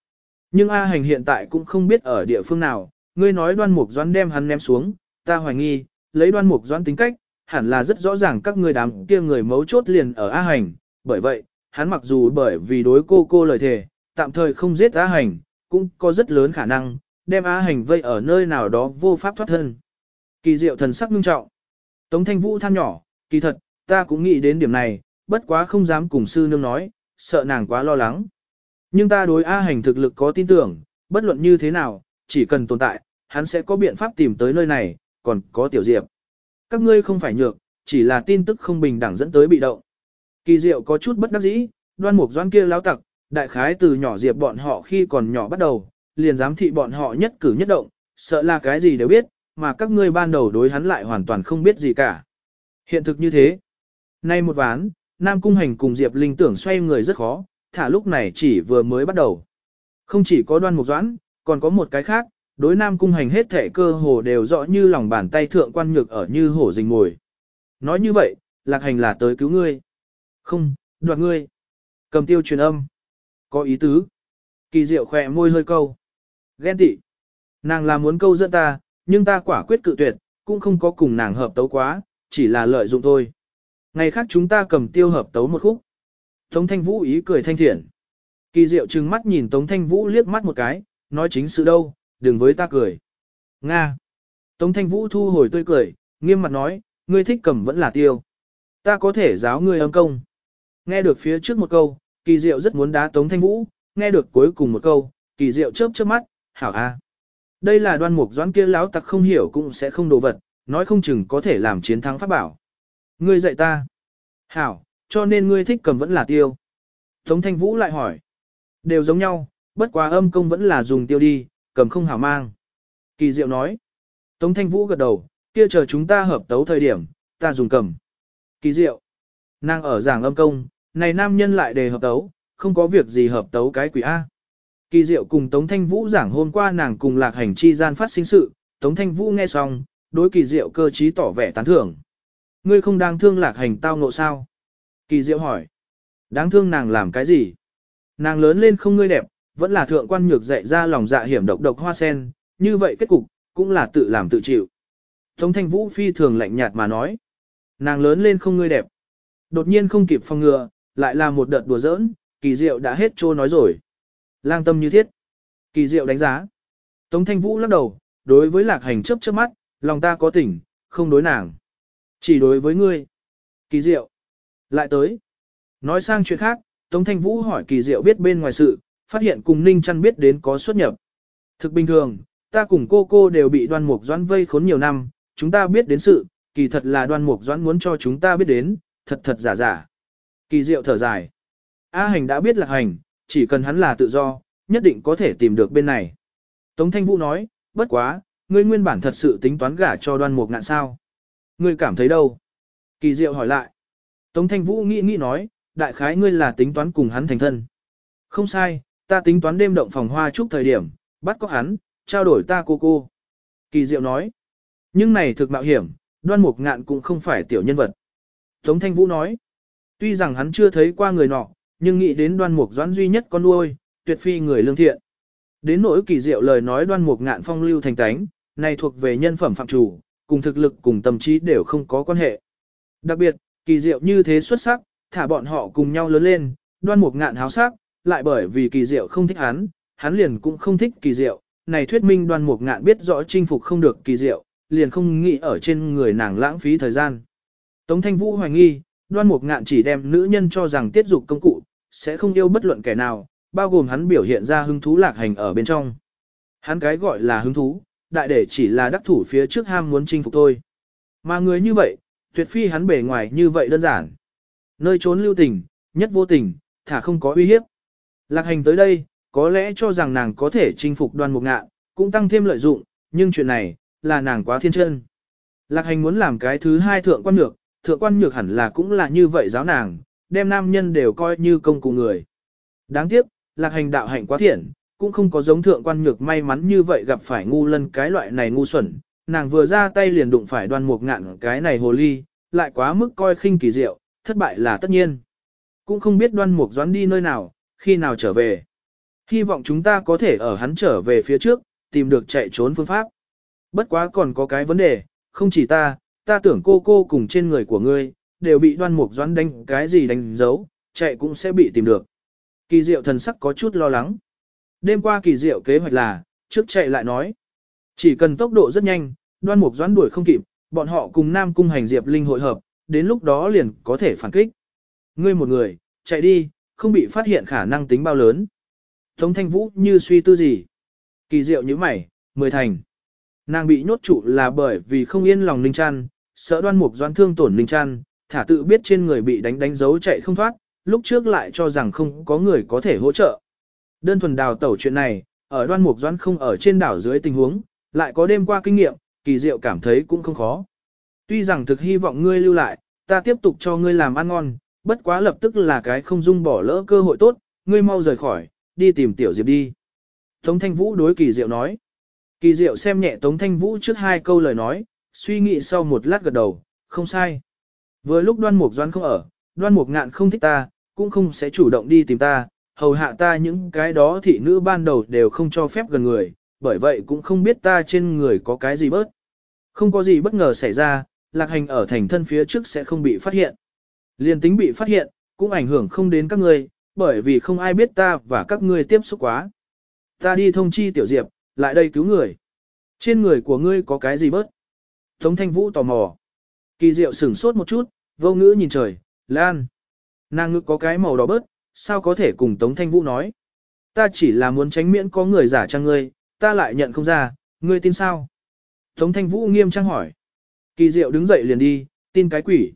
nhưng A Hành hiện tại cũng không biết ở địa phương nào, ngươi nói đoan mục doãn đem hắn ném xuống, ta hoài nghi, lấy đoan mục doãn tính cách, hẳn là rất rõ ràng các ngươi đám kia người mấu chốt liền ở A Hành, bởi vậy, hắn mặc dù bởi vì đối cô cô lời thề, tạm thời không giết A Hành, cũng có rất lớn khả năng, đem A Hành vây ở nơi nào đó vô pháp thoát thân. Kỳ diệu thần sắc ngưng trọng. Tống Thanh Vũ than nhỏ, kỳ thật, ta cũng nghĩ đến điểm này, bất quá không dám cùng sư nương nói, sợ nàng quá lo lắng. Nhưng ta đối A Hành thực lực có tin tưởng, bất luận như thế nào, chỉ cần tồn tại, hắn sẽ có biện pháp tìm tới nơi này, còn có tiểu diệp. Các ngươi không phải nhược, chỉ là tin tức không bình đẳng dẫn tới bị động. Kỳ diệu có chút bất đắc dĩ, đoan mục doan kia lao tặc, đại khái từ nhỏ diệp bọn họ khi còn nhỏ bắt đầu, liền giám thị bọn họ nhất cử nhất động, sợ là cái gì đều biết, mà các ngươi ban đầu đối hắn lại hoàn toàn không biết gì cả. Hiện thực như thế. Nay một ván, Nam Cung Hành cùng Diệp Linh tưởng xoay người rất khó, thả lúc này chỉ vừa mới bắt đầu. Không chỉ có đoan mục doãn, còn có một cái khác, đối Nam Cung Hành hết thể cơ hồ đều rõ như lòng bàn tay thượng quan nhược ở như hổ rình ngồi. Nói như vậy, Lạc Hành là tới cứu ngươi. Không, đoạt ngươi. Cầm tiêu truyền âm. Có ý tứ. Kỳ diệu khỏe môi hơi câu. Ghen tị. Nàng là muốn câu dẫn ta, nhưng ta quả quyết cự tuyệt, cũng không có cùng nàng hợp tấu quá, chỉ là lợi dụng thôi. Ngày khác chúng ta cầm tiêu hợp tấu một khúc. Tống thanh vũ ý cười thanh thiện. Kỳ diệu trừng mắt nhìn Tống thanh vũ liếc mắt một cái, nói chính sự đâu, đừng với ta cười. Nga. Tống thanh vũ thu hồi tươi cười, nghiêm mặt nói, ngươi thích cầm vẫn là tiêu. Ta có thể giáo ngươi âm công. Nghe được phía trước một câu, kỳ diệu rất muốn đá Tống thanh vũ, nghe được cuối cùng một câu, kỳ diệu chớp chớp mắt, hảo a. Đây là đoan mục doãn kia láo tặc không hiểu cũng sẽ không đồ vật, nói không chừng có thể làm chiến thắng pháp bảo. Ngươi dạy ta. Hảo, cho nên ngươi thích cầm vẫn là tiêu. Tống thanh vũ lại hỏi. Đều giống nhau, bất quá âm công vẫn là dùng tiêu đi, cầm không hảo mang. Kỳ diệu nói. Tống thanh vũ gật đầu, kia chờ chúng ta hợp tấu thời điểm, ta dùng cầm. Kỳ diệu. Nàng ở giảng âm công, này nam nhân lại đề hợp tấu, không có việc gì hợp tấu cái quỷ A. Kỳ diệu cùng Tống Thanh Vũ giảng hôm qua nàng cùng lạc hành chi gian phát sinh sự, Tống Thanh Vũ nghe xong, đối kỳ diệu cơ trí tỏ vẻ tán thưởng. Ngươi không đang thương lạc hành tao ngộ sao? Kỳ diệu hỏi. Đáng thương nàng làm cái gì? Nàng lớn lên không ngươi đẹp, vẫn là thượng quan nhược dạy ra lòng dạ hiểm độc độc hoa sen, như vậy kết cục, cũng là tự làm tự chịu. Tống thanh vũ phi thường lạnh nhạt mà nói. Nàng lớn lên không ngươi đẹp. Đột nhiên không kịp phòng ngừa, lại là một đợt đùa giỡn, kỳ diệu đã hết trô nói rồi. Lang tâm như thiết. Kỳ diệu đánh giá. Tống thanh vũ lắc đầu, đối với lạc hành chấp chớp mắt, lòng ta có tỉnh, không đối nàng. Chỉ đối với ngươi. Kỳ diệu. Lại tới. Nói sang chuyện khác, Tống Thanh Vũ hỏi kỳ diệu biết bên ngoài sự, phát hiện cùng Ninh Trăn biết đến có xuất nhập. Thực bình thường, ta cùng cô cô đều bị đoan mục doãn vây khốn nhiều năm, chúng ta biết đến sự, kỳ thật là đoan mục doãn muốn cho chúng ta biết đến, thật thật giả giả. Kỳ diệu thở dài. A hành đã biết là hành, chỉ cần hắn là tự do, nhất định có thể tìm được bên này. Tống Thanh Vũ nói, bất quá, ngươi nguyên bản thật sự tính toán gả cho đoan mục ngạn sao. Ngươi cảm thấy đâu? Kỳ diệu hỏi lại. Tống Thanh Vũ nghĩ nghĩ nói, đại khái ngươi là tính toán cùng hắn thành thân. Không sai, ta tính toán đêm động phòng hoa chúc thời điểm, bắt có hắn, trao đổi ta cô cô. Kỳ diệu nói, nhưng này thực mạo hiểm, đoan mục ngạn cũng không phải tiểu nhân vật. Tống Thanh Vũ nói, tuy rằng hắn chưa thấy qua người nọ, nhưng nghĩ đến đoan mục doãn duy nhất con nuôi, tuyệt phi người lương thiện. Đến nỗi kỳ diệu lời nói đoan mục ngạn phong lưu thành tánh, này thuộc về nhân phẩm phạm chủ, cùng thực lực cùng tâm trí đều không có quan hệ. Đặc biệt, kỳ diệu như thế xuất sắc, thả bọn họ cùng nhau lớn lên, đoan mục ngạn háo sắc, lại bởi vì kỳ diệu không thích hắn, hắn liền cũng không thích kỳ diệu, này thuyết minh đoan mục ngạn biết rõ chinh phục không được kỳ diệu, liền không nghĩ ở trên người nàng lãng phí thời gian. Tống thanh vũ hoài nghi, đoan mục ngạn chỉ đem nữ nhân cho rằng tiết dục công cụ, sẽ không yêu bất luận kẻ nào, bao gồm hắn biểu hiện ra hứng thú lạc hành ở bên trong. Hắn cái gọi là hứng thú, đại để chỉ là đắc thủ phía trước ham muốn chinh phục thôi. Mà người như vậy, tuyệt phi hắn bề ngoài như vậy đơn giản. Nơi trốn lưu tình, nhất vô tình, thả không có uy hiếp. Lạc hành tới đây, có lẽ cho rằng nàng có thể chinh phục đoan mục ngạn, cũng tăng thêm lợi dụng, nhưng chuyện này, là nàng quá thiên chân. Lạc hành muốn làm cái thứ hai thượng quan nhược, thượng quan nhược hẳn là cũng là như vậy giáo nàng, đem nam nhân đều coi như công cụ người. Đáng tiếc, lạc hành đạo hạnh quá thiện, cũng không có giống thượng quan nhược may mắn như vậy gặp phải ngu lân cái loại này ngu xuẩn, nàng vừa ra tay liền đụng phải đoan mục ngạn cái này hồ ly, lại quá mức coi khinh kỳ diệu, thất bại là tất nhiên. Cũng không biết đoan mục doãn đi nơi nào, khi nào trở về. Hy vọng chúng ta có thể ở hắn trở về phía trước, tìm được chạy trốn phương pháp. Bất quá còn có cái vấn đề, không chỉ ta, ta tưởng cô cô cùng trên người của ngươi, đều bị đoan mục doãn đánh cái gì đánh dấu, chạy cũng sẽ bị tìm được. Kỳ diệu thần sắc có chút lo lắng. Đêm qua kỳ diệu kế hoạch là, trước chạy lại nói. Chỉ cần tốc độ rất nhanh, đoan mục doãn đuổi không kịp, bọn họ cùng Nam Cung hành Diệp Linh hội hợp, đến lúc đó liền có thể phản kích. Ngươi một người, chạy đi, không bị phát hiện khả năng tính bao lớn. Tống thanh vũ như suy tư gì. Kỳ diệu như mày, mười thành. Nàng bị nhốt trụ là bởi vì không yên lòng Ninh Trăn, sợ đoan mục doan thương tổn Ninh Trăn, thả tự biết trên người bị đánh đánh dấu chạy không thoát, lúc trước lại cho rằng không có người có thể hỗ trợ. Đơn thuần đào tẩu chuyện này, ở đoan mục doan không ở trên đảo dưới tình huống, lại có đêm qua kinh nghiệm, kỳ diệu cảm thấy cũng không khó. Tuy rằng thực hy vọng ngươi lưu lại, ta tiếp tục cho ngươi làm ăn ngon, bất quá lập tức là cái không dung bỏ lỡ cơ hội tốt, ngươi mau rời khỏi, đi tìm tiểu diệp đi. Tống Thanh Vũ đối kỳ diệu nói. Kỳ diệu xem nhẹ Tống Thanh Vũ trước hai câu lời nói, suy nghĩ sau một lát gật đầu, không sai. Vừa lúc đoan mục doan không ở, đoan mục ngạn không thích ta, cũng không sẽ chủ động đi tìm ta, hầu hạ ta những cái đó thị nữ ban đầu đều không cho phép gần người, bởi vậy cũng không biết ta trên người có cái gì bớt. Không có gì bất ngờ xảy ra, lạc hành ở thành thân phía trước sẽ không bị phát hiện. Liên tính bị phát hiện, cũng ảnh hưởng không đến các ngươi, bởi vì không ai biết ta và các ngươi tiếp xúc quá. Ta đi thông chi tiểu diệp, lại đây cứu người. Trên người của ngươi có cái gì bớt? Tống thanh vũ tò mò. Kỳ diệu sửng sốt một chút, vô ngữ nhìn trời, Lan. Nàng ngực có cái màu đỏ bớt, sao có thể cùng Tống thanh vũ nói? Ta chỉ là muốn tránh miễn có người giả trang ngươi, ta lại nhận không ra, ngươi tin sao? Tống thanh vũ nghiêm trang hỏi. Kỳ diệu đứng dậy liền đi, tin cái quỷ.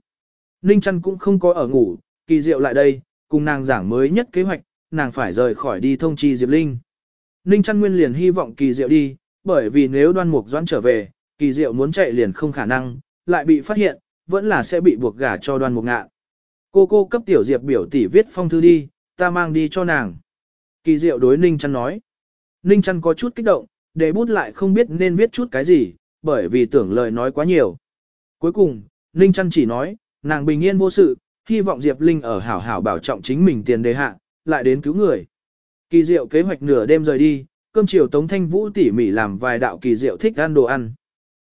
Ninh chăn cũng không có ở ngủ, kỳ diệu lại đây, cùng nàng giảng mới nhất kế hoạch, nàng phải rời khỏi đi thông chi Diệp Linh. Ninh chăn nguyên liền hy vọng kỳ diệu đi, bởi vì nếu đoan mục doãn trở về, kỳ diệu muốn chạy liền không khả năng, lại bị phát hiện, vẫn là sẽ bị buộc gả cho đoan mục ngạn. Cô cô cấp tiểu diệp biểu tỷ viết phong thư đi, ta mang đi cho nàng. Kỳ diệu đối Ninh chăn nói. Ninh chăn có chút kích động, để bút lại không biết nên viết chút cái gì, bởi vì tưởng lời nói quá nhiều. Cuối cùng, Ninh chăn chỉ nói, nàng bình yên vô sự, hy vọng Diệp Linh ở hảo hảo bảo trọng chính mình tiền đề hạ, lại đến cứu người. Kỳ diệu kế hoạch nửa đêm rời đi, cơm chiều Tống Thanh Vũ tỉ mỉ làm vài đạo kỳ diệu thích ăn đồ ăn.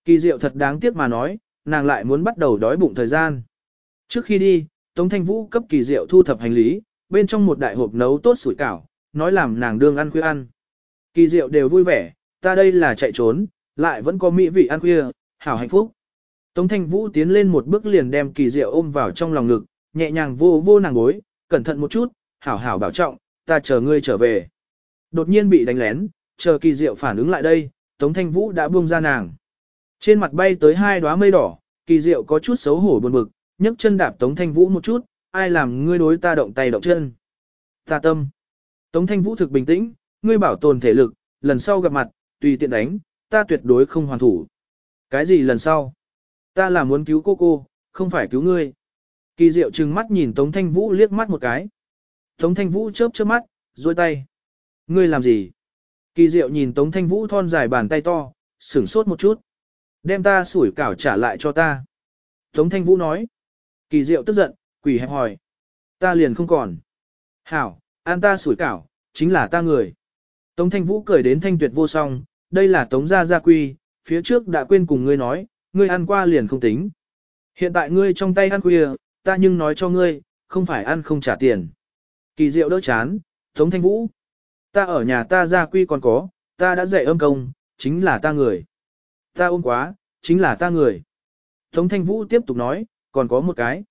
Kỳ diệu thật đáng tiếc mà nói, nàng lại muốn bắt đầu đói bụng thời gian. Trước khi đi, Tống Thanh Vũ cấp kỳ diệu thu thập hành lý, bên trong một đại hộp nấu tốt sủi cảo, nói làm nàng đương ăn khuya ăn. Kỳ diệu đều vui vẻ, ta đây là chạy trốn, lại vẫn có mỹ vị ăn khuya, hảo hạnh phúc. Tống Thanh Vũ tiến lên một bước liền đem kỳ diệu ôm vào trong lòng ngực, nhẹ nhàng vô vô nàng gối, cẩn thận một chút, hảo hảo bảo trọng, ta chờ ngươi trở về. Đột nhiên bị đánh lén, chờ kỳ diệu phản ứng lại đây, Tống Thanh Vũ đã buông ra nàng. Trên mặt bay tới hai đóa mây đỏ, kỳ diệu có chút xấu hổ buồn bực, nhấc chân đạp Tống Thanh Vũ một chút, ai làm ngươi đối ta động tay động chân. Ta tâm. Tống Thanh Vũ thực bình tĩnh, ngươi bảo tồn thể lực, lần sau gặp mặt, tùy tiện đánh, ta tuyệt đối không hoàn thủ. Cái gì lần sau? Ta là muốn cứu cô cô, không phải cứu ngươi. Kỳ diệu trừng mắt nhìn Tống Thanh Vũ liếc mắt một cái. Tống Thanh Vũ chớp chớp mắt, duỗi tay. Ngươi làm gì? Kỳ diệu nhìn Tống Thanh Vũ thon dài bàn tay to, sửng sốt một chút. Đem ta sủi cảo trả lại cho ta. Tống Thanh Vũ nói. Kỳ diệu tức giận, quỷ hẹp hỏi. Ta liền không còn. Hảo, an ta sủi cảo, chính là ta người. Tống Thanh Vũ cười đến thanh tuyệt vô song, đây là Tống gia gia quy, phía trước đã quên cùng ngươi nói, ngươi ăn qua liền không tính. Hiện tại ngươi trong tay ăn khuya, ta nhưng nói cho ngươi, không phải ăn không trả tiền. Kỳ diệu đỡ chán, Tống Thanh Vũ. Ta ở nhà ta gia quy còn có, ta đã dạy âm công, chính là ta người. Ta ôm quá, chính là ta người. Tống Thanh Vũ tiếp tục nói, còn có một cái.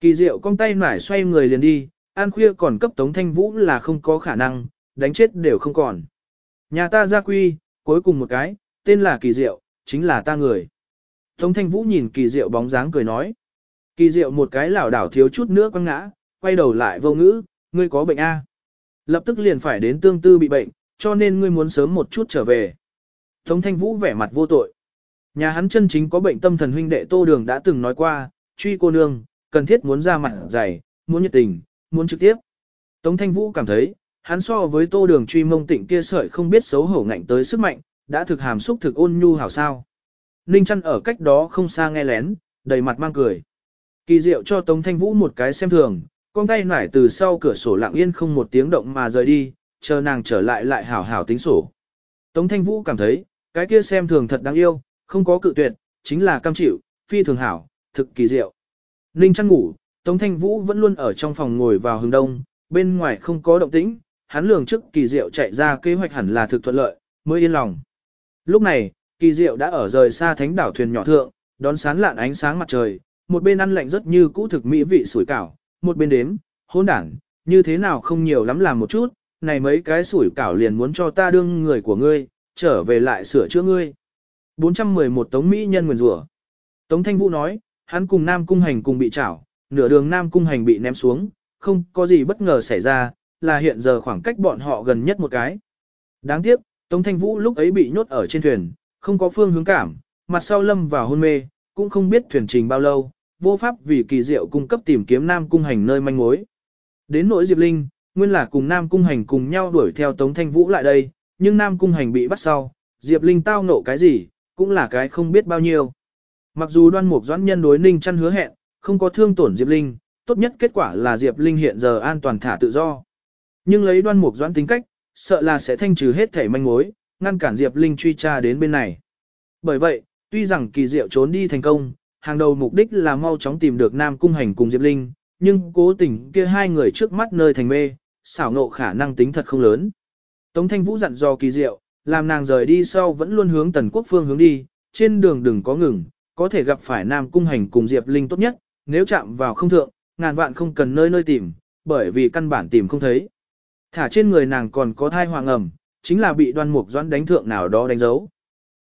Kỳ diệu cong tay nải xoay người liền đi, ăn khuya còn cấp Tống Thanh Vũ là không có khả năng, đánh chết đều không còn. Nhà ta gia quy, cuối cùng một cái, tên là kỳ diệu, chính là ta người. Tống Thanh Vũ nhìn kỳ diệu bóng dáng cười nói. Kỳ diệu một cái lảo đảo thiếu chút nữa quăng ngã, quay đầu lại vô ngữ, ngươi có bệnh A. Lập tức liền phải đến tương tư bị bệnh, cho nên ngươi muốn sớm một chút trở về. Tống Thanh Vũ vẻ mặt vô tội. Nhà hắn chân chính có bệnh tâm thần huynh đệ Tô Đường đã từng nói qua, truy cô nương, cần thiết muốn ra mặt dày, muốn nhiệt tình, muốn trực tiếp. Tống Thanh Vũ cảm thấy, hắn so với Tô Đường truy mông tịnh kia sợi không biết xấu hổ ngạnh tới sức mạnh, đã thực hàm xúc thực ôn nhu hảo sao. Ninh Trăn ở cách đó không xa nghe lén, đầy mặt mang cười. Kỳ diệu cho Tống Thanh Vũ một cái xem thường, con tay nải từ sau cửa sổ lặng yên không một tiếng động mà rời đi, chờ nàng trở lại lại hảo hảo tính sổ. Tống Thanh Vũ cảm thấy, cái kia xem thường thật đáng yêu, không có cự tuyệt, chính là cam chịu, phi thường hảo, thực kỳ diệu. Ninh Trăn ngủ, Tống Thanh Vũ vẫn luôn ở trong phòng ngồi vào hướng đông, bên ngoài không có động tĩnh, hắn lường trước kỳ diệu chạy ra kế hoạch hẳn là thực thuận lợi, mới yên lòng. Lúc này, kỳ diệu đã ở rời xa thánh đảo thuyền nhỏ thượng, đón sán lạn ánh sáng mặt trời, một bên ăn lạnh rất như cũ thực mỹ vị sủi cảo, một bên đếm, hôn đảng, như thế nào không nhiều lắm làm một chút, này mấy cái sủi cảo liền muốn cho ta đương người của ngươi, trở về lại sửa chữa ngươi. 411 Tống Mỹ nhân nguyền rủa Tống Thanh Vũ nói, hắn cùng Nam Cung Hành cùng bị chảo, nửa đường Nam Cung Hành bị ném xuống, không có gì bất ngờ xảy ra, là hiện giờ khoảng cách bọn họ gần nhất một cái. Đáng tiếc, Tống Thanh Vũ lúc ấy bị nhốt ở trên thuyền, không có phương hướng cảm, mặt sau lâm vào hôn mê, cũng không biết thuyền trình bao lâu, vô pháp vì kỳ diệu cung cấp tìm kiếm Nam Cung Hành nơi manh mối. Đến nỗi Diệp Linh, nguyên là cùng Nam Cung Hành cùng nhau đuổi theo Tống Thanh Vũ lại đây, nhưng Nam Cung Hành bị bắt sau, Diệp Linh tao nộ cái gì, cũng là cái không biết bao nhiêu. Mặc dù đoan mục doãn nhân đối ninh chăn hứa hẹn, không có thương tổn Diệp Linh, tốt nhất kết quả là Diệp Linh hiện giờ an toàn thả tự do. Nhưng lấy đoan mục doãn tính cách, sợ là sẽ thanh trừ hết thể manh mối, ngăn cản Diệp Linh truy tra đến bên này. Bởi vậy, tuy rằng kỳ diệu trốn đi thành công, hàng đầu mục đích là mau chóng tìm được Nam Cung Hành cùng Diệp Linh, nhưng cố tình kia hai người trước mắt nơi thành mê, xảo nộ khả năng tính thật không lớn. Tống Thanh Vũ dặn dò kỳ diệu, làm nàng rời đi sau vẫn luôn hướng tần quốc phương hướng đi, trên đường đừng có ngừng, có thể gặp phải Nam Cung Hành cùng Diệp Linh tốt nhất, nếu chạm vào không thượng, ngàn vạn không cần nơi nơi tìm, bởi vì căn bản tìm không thấy. Thả trên người nàng còn có thai hoàng ẩm, chính là bị đoan mục doãn đánh thượng nào đó đánh dấu.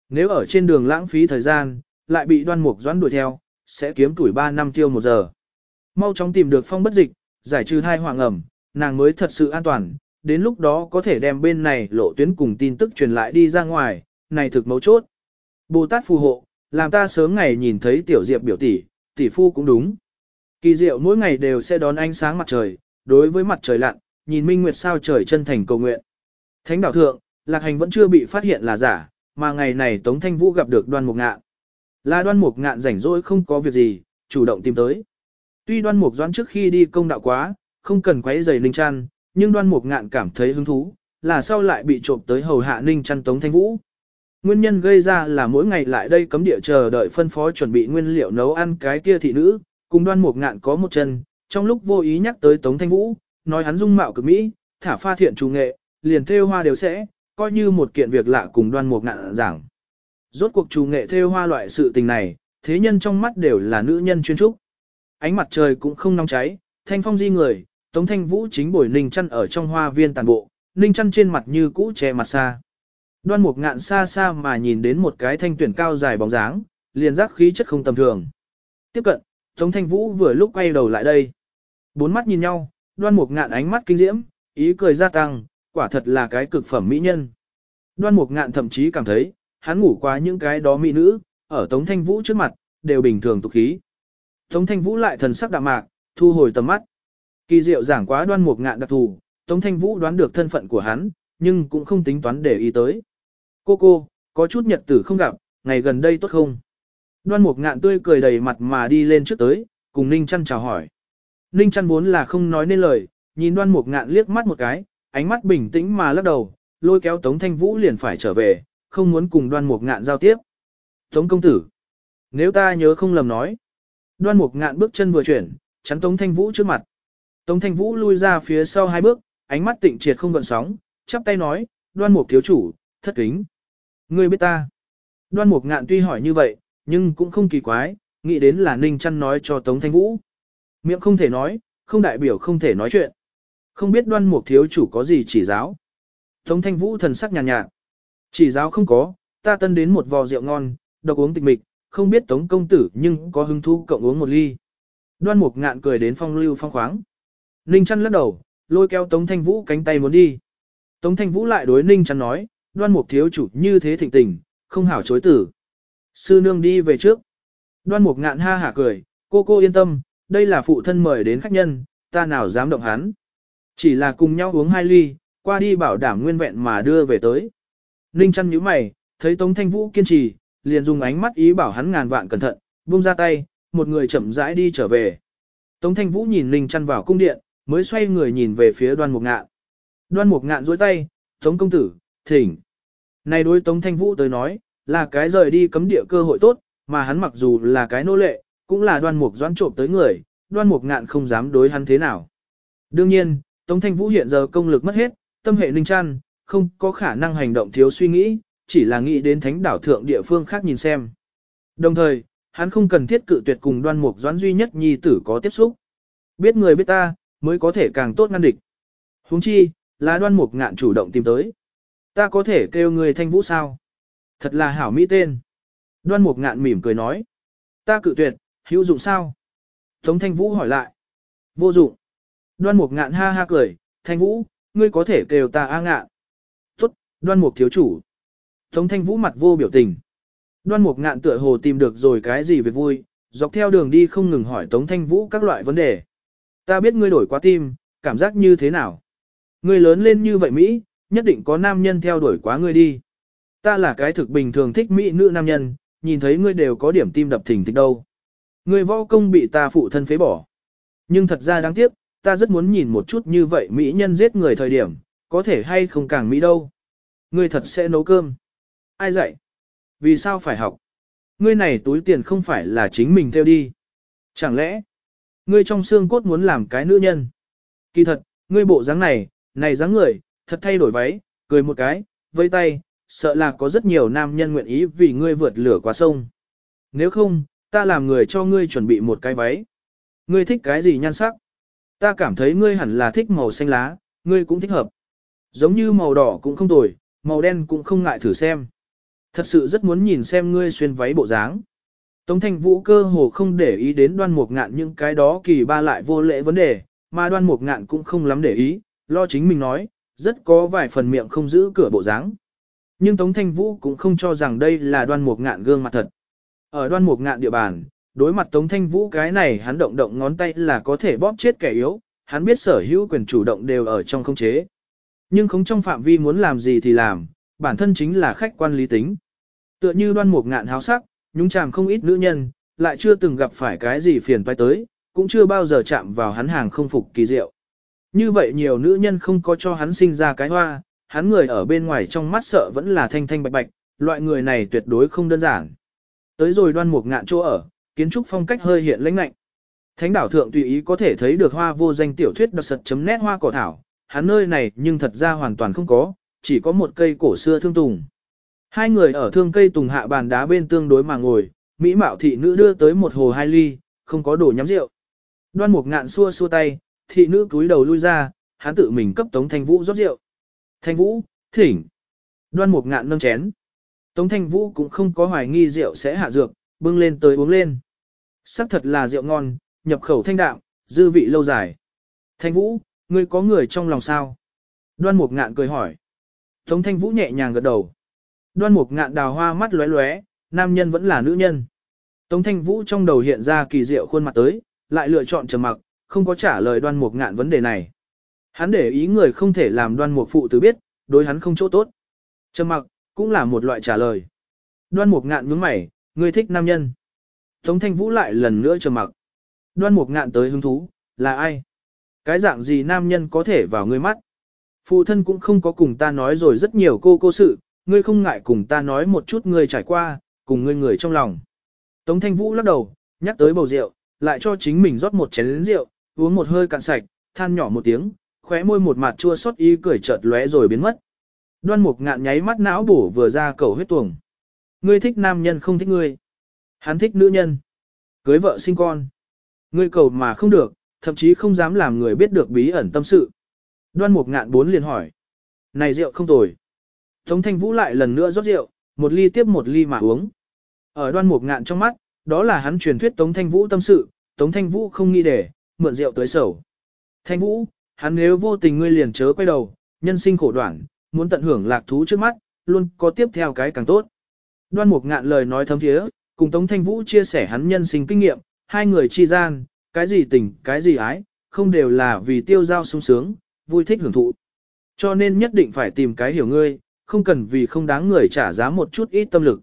Nếu ở trên đường lãng phí thời gian, lại bị đoan mục doãn đuổi theo, sẽ kiếm tuổi 3 năm tiêu một giờ. Mau chóng tìm được phong bất dịch, giải trừ thai hoàng ẩm, nàng mới thật sự an toàn, đến lúc đó có thể đem bên này lộ tuyến cùng tin tức truyền lại đi ra ngoài, này thực mấu chốt. Bồ Tát phù hộ, làm ta sớm ngày nhìn thấy tiểu diệp biểu tỷ, tỷ phu cũng đúng. Kỳ diệu mỗi ngày đều sẽ đón ánh sáng mặt trời, đối với mặt trời lặn, nhìn minh nguyệt sao trời chân thành cầu nguyện. Thánh đảo thượng, lạc hành vẫn chưa bị phát hiện là giả, mà ngày này Tống Thanh Vũ gặp được đoan mục ngạn. Là đoan mục ngạn rảnh rỗi không có việc gì, chủ động tìm tới. Tuy đoan mục doãn trước khi đi công đạo quá, không cần quấy giày linh Trăn, nhưng đoan mục ngạn cảm thấy hứng thú, là sau lại bị trộm tới hầu hạ ninh Trăn Tống Thanh Vũ. Nguyên nhân gây ra là mỗi ngày lại đây cấm địa chờ đợi phân phó chuẩn bị nguyên liệu nấu ăn cái kia thị nữ, cùng đoan mục ngạn có một chân, trong lúc vô ý nhắc tới Tống Thanh Vũ, nói hắn dung mạo cực mỹ, thả pha thiện trù nghệ, liền thêu hoa đều sẽ, coi như một kiện việc lạ cùng đoan mục ngạn giảng. Rốt cuộc chủ nghệ thêu hoa loại sự tình này, thế nhân trong mắt đều là nữ nhân chuyên trúc. Ánh mặt trời cũng không nóng cháy, thanh phong di người, Tống Thanh Vũ chính bồi Ninh Chăn ở trong hoa viên tàn bộ, Ninh Chăn trên mặt như cũ che mặt xa. Đoan Mục Ngạn xa xa mà nhìn đến một cái thanh tuyển cao dài bóng dáng, liền giác khí chất không tầm thường. Tiếp cận, Tống Thanh Vũ vừa lúc quay đầu lại đây. Bốn mắt nhìn nhau, Đoan Mục Ngạn ánh mắt kinh diễm, ý cười gia tăng, quả thật là cái cực phẩm mỹ nhân. Đoan Mục Ngạn thậm chí cảm thấy, hắn ngủ qua những cái đó mỹ nữ, ở Tống Thanh Vũ trước mặt, đều bình thường tục khí. Tống Thanh Vũ lại thần sắc đạm mạc, thu hồi tầm mắt. Kỳ diệu giảng quá đoan mục ngạn đặc thù, Tống Thanh Vũ đoán được thân phận của hắn, nhưng cũng không tính toán để ý tới. Cô cô, có chút nhật tử không gặp, ngày gần đây tốt không? Đoan mục ngạn tươi cười đầy mặt mà đi lên trước tới, cùng Ninh Trăn chào hỏi. Ninh Trăn vốn là không nói nên lời, nhìn đoan mục ngạn liếc mắt một cái, ánh mắt bình tĩnh mà lắc đầu, lôi kéo Tống Thanh Vũ liền phải trở về, không muốn cùng đoan mục ngạn giao tiếp. Tống công tử, nếu ta nhớ không lầm nói. Đoan mục ngạn bước chân vừa chuyển, chắn Tống Thanh Vũ trước mặt. Tống Thanh Vũ lui ra phía sau hai bước, ánh mắt tịnh triệt không gợn sóng, chắp tay nói, đoan mục thiếu chủ, thất kính. Ngươi biết ta. Đoan mục ngạn tuy hỏi như vậy, nhưng cũng không kỳ quái, nghĩ đến là Ninh Trăn nói cho Tống Thanh Vũ. Miệng không thể nói, không đại biểu không thể nói chuyện. Không biết đoan mục thiếu chủ có gì chỉ giáo. Tống Thanh Vũ thần sắc nhàn nhạt, nhạt. Chỉ giáo không có, ta tân đến một vò rượu ngon, độc uống tịch mịch, không biết Tống công tử nhưng có hứng thú cộng uống một ly. Đoan mục ngạn cười đến phong lưu phong khoáng. Ninh chăn lắc đầu, lôi kéo Tống Thanh Vũ cánh tay muốn đi. Tống Thanh Vũ lại đối Ninh chăn nói, đoan mục thiếu chủ như thế thịnh tình, không hảo chối tử. Sư nương đi về trước. Đoan mục ngạn ha hả cười, cô cô yên tâm, đây là phụ thân mời đến khách nhân, ta nào dám động hắn. Chỉ là cùng nhau uống hai ly, qua đi bảo đảm nguyên vẹn mà đưa về tới. Ninh chăn nhíu mày, thấy Tống Thanh Vũ kiên trì, liền dùng ánh mắt ý bảo hắn ngàn vạn cẩn thận, buông ra tay, một người chậm rãi đi trở về. Tống Thanh Vũ nhìn Ninh chăn vào cung điện, mới xoay người nhìn về phía đoan mục ngạn. Đoan mục ngạn dối tay, Tống công tử, thỉnh. Này đối Tống Thanh Vũ tới nói, là cái rời đi cấm địa cơ hội tốt, mà hắn mặc dù là cái nô lệ, cũng là đoan mục doãn trộm tới người, đoan mục ngạn không dám đối hắn thế nào. Đương nhiên, Tống Thanh Vũ hiện giờ công lực mất hết, tâm hệ linh chăn, không có khả năng hành động thiếu suy nghĩ, chỉ là nghĩ đến thánh đảo thượng địa phương khác nhìn xem. Đồng thời, hắn không cần thiết cự tuyệt cùng đoan mục doãn duy nhất nhi tử có tiếp xúc. Biết người biết ta, mới có thể càng tốt ngăn địch. Huống chi, là đoan mục ngạn chủ động tìm tới. Ta có thể kêu người thanh vũ sao? Thật là hảo mỹ tên. Đoan mục ngạn mỉm cười nói. Ta cự tuyệt, hữu dụng sao? Tống thanh vũ hỏi lại. Vô dụng. Đoan mục ngạn ha ha cười, thanh vũ, ngươi có thể kêu ta a ngạn. Tốt, đoan mục thiếu chủ. Tống thanh vũ mặt vô biểu tình. Đoan mục ngạn tựa hồ tìm được rồi cái gì việc vui, dọc theo đường đi không ngừng hỏi Tống Thanh Vũ các loại vấn đề. Ta biết ngươi đổi quá tim, cảm giác như thế nào? Ngươi lớn lên như vậy Mỹ, nhất định có nam nhân theo đuổi quá ngươi đi. Ta là cái thực bình thường thích Mỹ nữ nam nhân, nhìn thấy ngươi đều có điểm tim đập thình thịch đâu. Ngươi võ công bị ta phụ thân phế bỏ. Nhưng thật ra đáng tiếc, ta rất muốn nhìn một chút như vậy Mỹ nhân giết người thời điểm, có thể hay không càng Mỹ đâu. Ngươi thật sẽ nấu cơm. Ai dạy? Vì sao phải học? Ngươi này túi tiền không phải là chính mình theo đi. Chẳng lẽ, ngươi trong xương cốt muốn làm cái nữ nhân? Kỳ thật, ngươi bộ dáng này, này dáng người, thật thay đổi váy, cười một cái, vây tay, sợ là có rất nhiều nam nhân nguyện ý vì ngươi vượt lửa qua sông. Nếu không, ta làm người cho ngươi chuẩn bị một cái váy. Ngươi thích cái gì nhan sắc? Ta cảm thấy ngươi hẳn là thích màu xanh lá, ngươi cũng thích hợp. Giống như màu đỏ cũng không tồi, màu đen cũng không ngại thử xem. Thật sự rất muốn nhìn xem ngươi xuyên váy bộ dáng. Tống thanh vũ cơ hồ không để ý đến đoan mục ngạn những cái đó kỳ ba lại vô lễ vấn đề, mà đoan mục ngạn cũng không lắm để ý, lo chính mình nói, rất có vài phần miệng không giữ cửa bộ dáng. Nhưng Tống Thanh Vũ cũng không cho rằng đây là đoan mục ngạn gương mặt thật. Ở đoan mục ngạn địa bàn, đối mặt Tống Thanh Vũ cái này hắn động động ngón tay là có thể bóp chết kẻ yếu, hắn biết sở hữu quyền chủ động đều ở trong khống chế. Nhưng không trong phạm vi muốn làm gì thì làm, bản thân chính là khách quan lý tính. Tựa như đoan mục ngạn háo sắc, nhúng chàng không ít nữ nhân, lại chưa từng gặp phải cái gì phiền toái tới, cũng chưa bao giờ chạm vào hắn hàng không phục kỳ diệu. Như vậy nhiều nữ nhân không có cho hắn sinh ra cái hoa, hắn người ở bên ngoài trong mắt sợ vẫn là thanh thanh bạch bạch, loại người này tuyệt đối không đơn giản. Tới rồi đoan mục ngạn chỗ ở, kiến trúc phong cách hơi hiện lãnh lạnh. Thánh đảo thượng tùy ý có thể thấy được hoa vô danh tiểu thuyết đặc sật chấm nét hoa cỏ thảo, hắn nơi này nhưng thật ra hoàn toàn không có, chỉ có một cây cổ xưa thương tùng. Hai người ở thương cây tùng hạ bàn đá bên tương đối mà ngồi, Mỹ mạo thị nữ đưa tới một hồ hai ly, không có đồ nhắm rượu. Đoan mục ngạn xua xua tay, thị nữ cúi đầu lui ra, hắn tự mình cấp Tống Thanh Vũ rót rượu. Thanh Vũ, thỉnh. Đoan mục ngạn nâng chén. Tống Thanh Vũ cũng không có hoài nghi rượu sẽ hạ dược, bưng lên tới uống lên. Sắc thật là rượu ngon, nhập khẩu thanh đạm, dư vị lâu dài. Thanh Vũ, ngươi có người trong lòng sao? Đoan mục ngạn cười hỏi. Tống Thanh Vũ nhẹ nhàng gật đầu. Đoan mục ngạn đào hoa mắt lóe lóe, nam nhân vẫn là nữ nhân. Tống Thanh Vũ trong đầu hiện ra kỳ diệu khuôn mặt tới, lại lựa chọn trầm mặc, không có trả lời đoan mục ngạn vấn đề này. Hắn để ý người không thể làm đoan mục phụ tử biết, đối hắn không chỗ tốt. Trầm mặc, cũng là một loại trả lời. Đoan mục ngạn nhướng mày, ngươi thích nam nhân. Tống thanh vũ lại lần nữa trầm mặc. Đoan mục ngạn tới hứng thú, là ai? Cái dạng gì nam nhân có thể vào ngươi mắt? Phụ thân cũng không có cùng ta nói rồi rất nhiều cô cô sự, ngươi không ngại cùng ta nói một chút ngươi trải qua, cùng ngươi người trong lòng. Tống thanh vũ lắc đầu, nhắc tới bầu rượu, lại cho chính mình rót một chén rượu, uống một hơi cạn sạch, than nhỏ một tiếng, khóe môi một mặt chua xót ý cười chợt lóe rồi biến mất. Đoan mục ngạn nháy mắt não bổ vừa ra cầu huyết tuồng. Ngươi thích nam nhân không thích ngươi. Hắn thích nữ nhân. Cưới vợ sinh con. Ngươi cầu mà không được, thậm chí không dám làm người biết được bí ẩn tâm sự. Đoan mục ngạn bốn liền hỏi. Này rượu không tồi. Tống thanh vũ lại lần nữa rót rượu, một ly tiếp một ly mà uống. Ở đoan mục ngạn trong mắt, đó là hắn truyền thuyết Tống thanh vũ tâm sự, Tống thanh vũ không nghĩ để, mượn rượu tới sầu. Thanh vũ, hắn nếu vô tình ngươi liền chớ quay đầu, nhân sinh khổ đoạn, muốn tận hưởng lạc thú trước mắt, luôn có tiếp theo cái càng tốt. Đoan mục ngạn lời nói thấm thiế, cùng Tống Thanh Vũ chia sẻ hắn nhân sinh kinh nghiệm, hai người chi gian, cái gì tình, cái gì ái, không đều là vì tiêu giao sung sướng, vui thích hưởng thụ. Cho nên nhất định phải tìm cái hiểu ngươi, không cần vì không đáng người trả giá một chút ít tâm lực.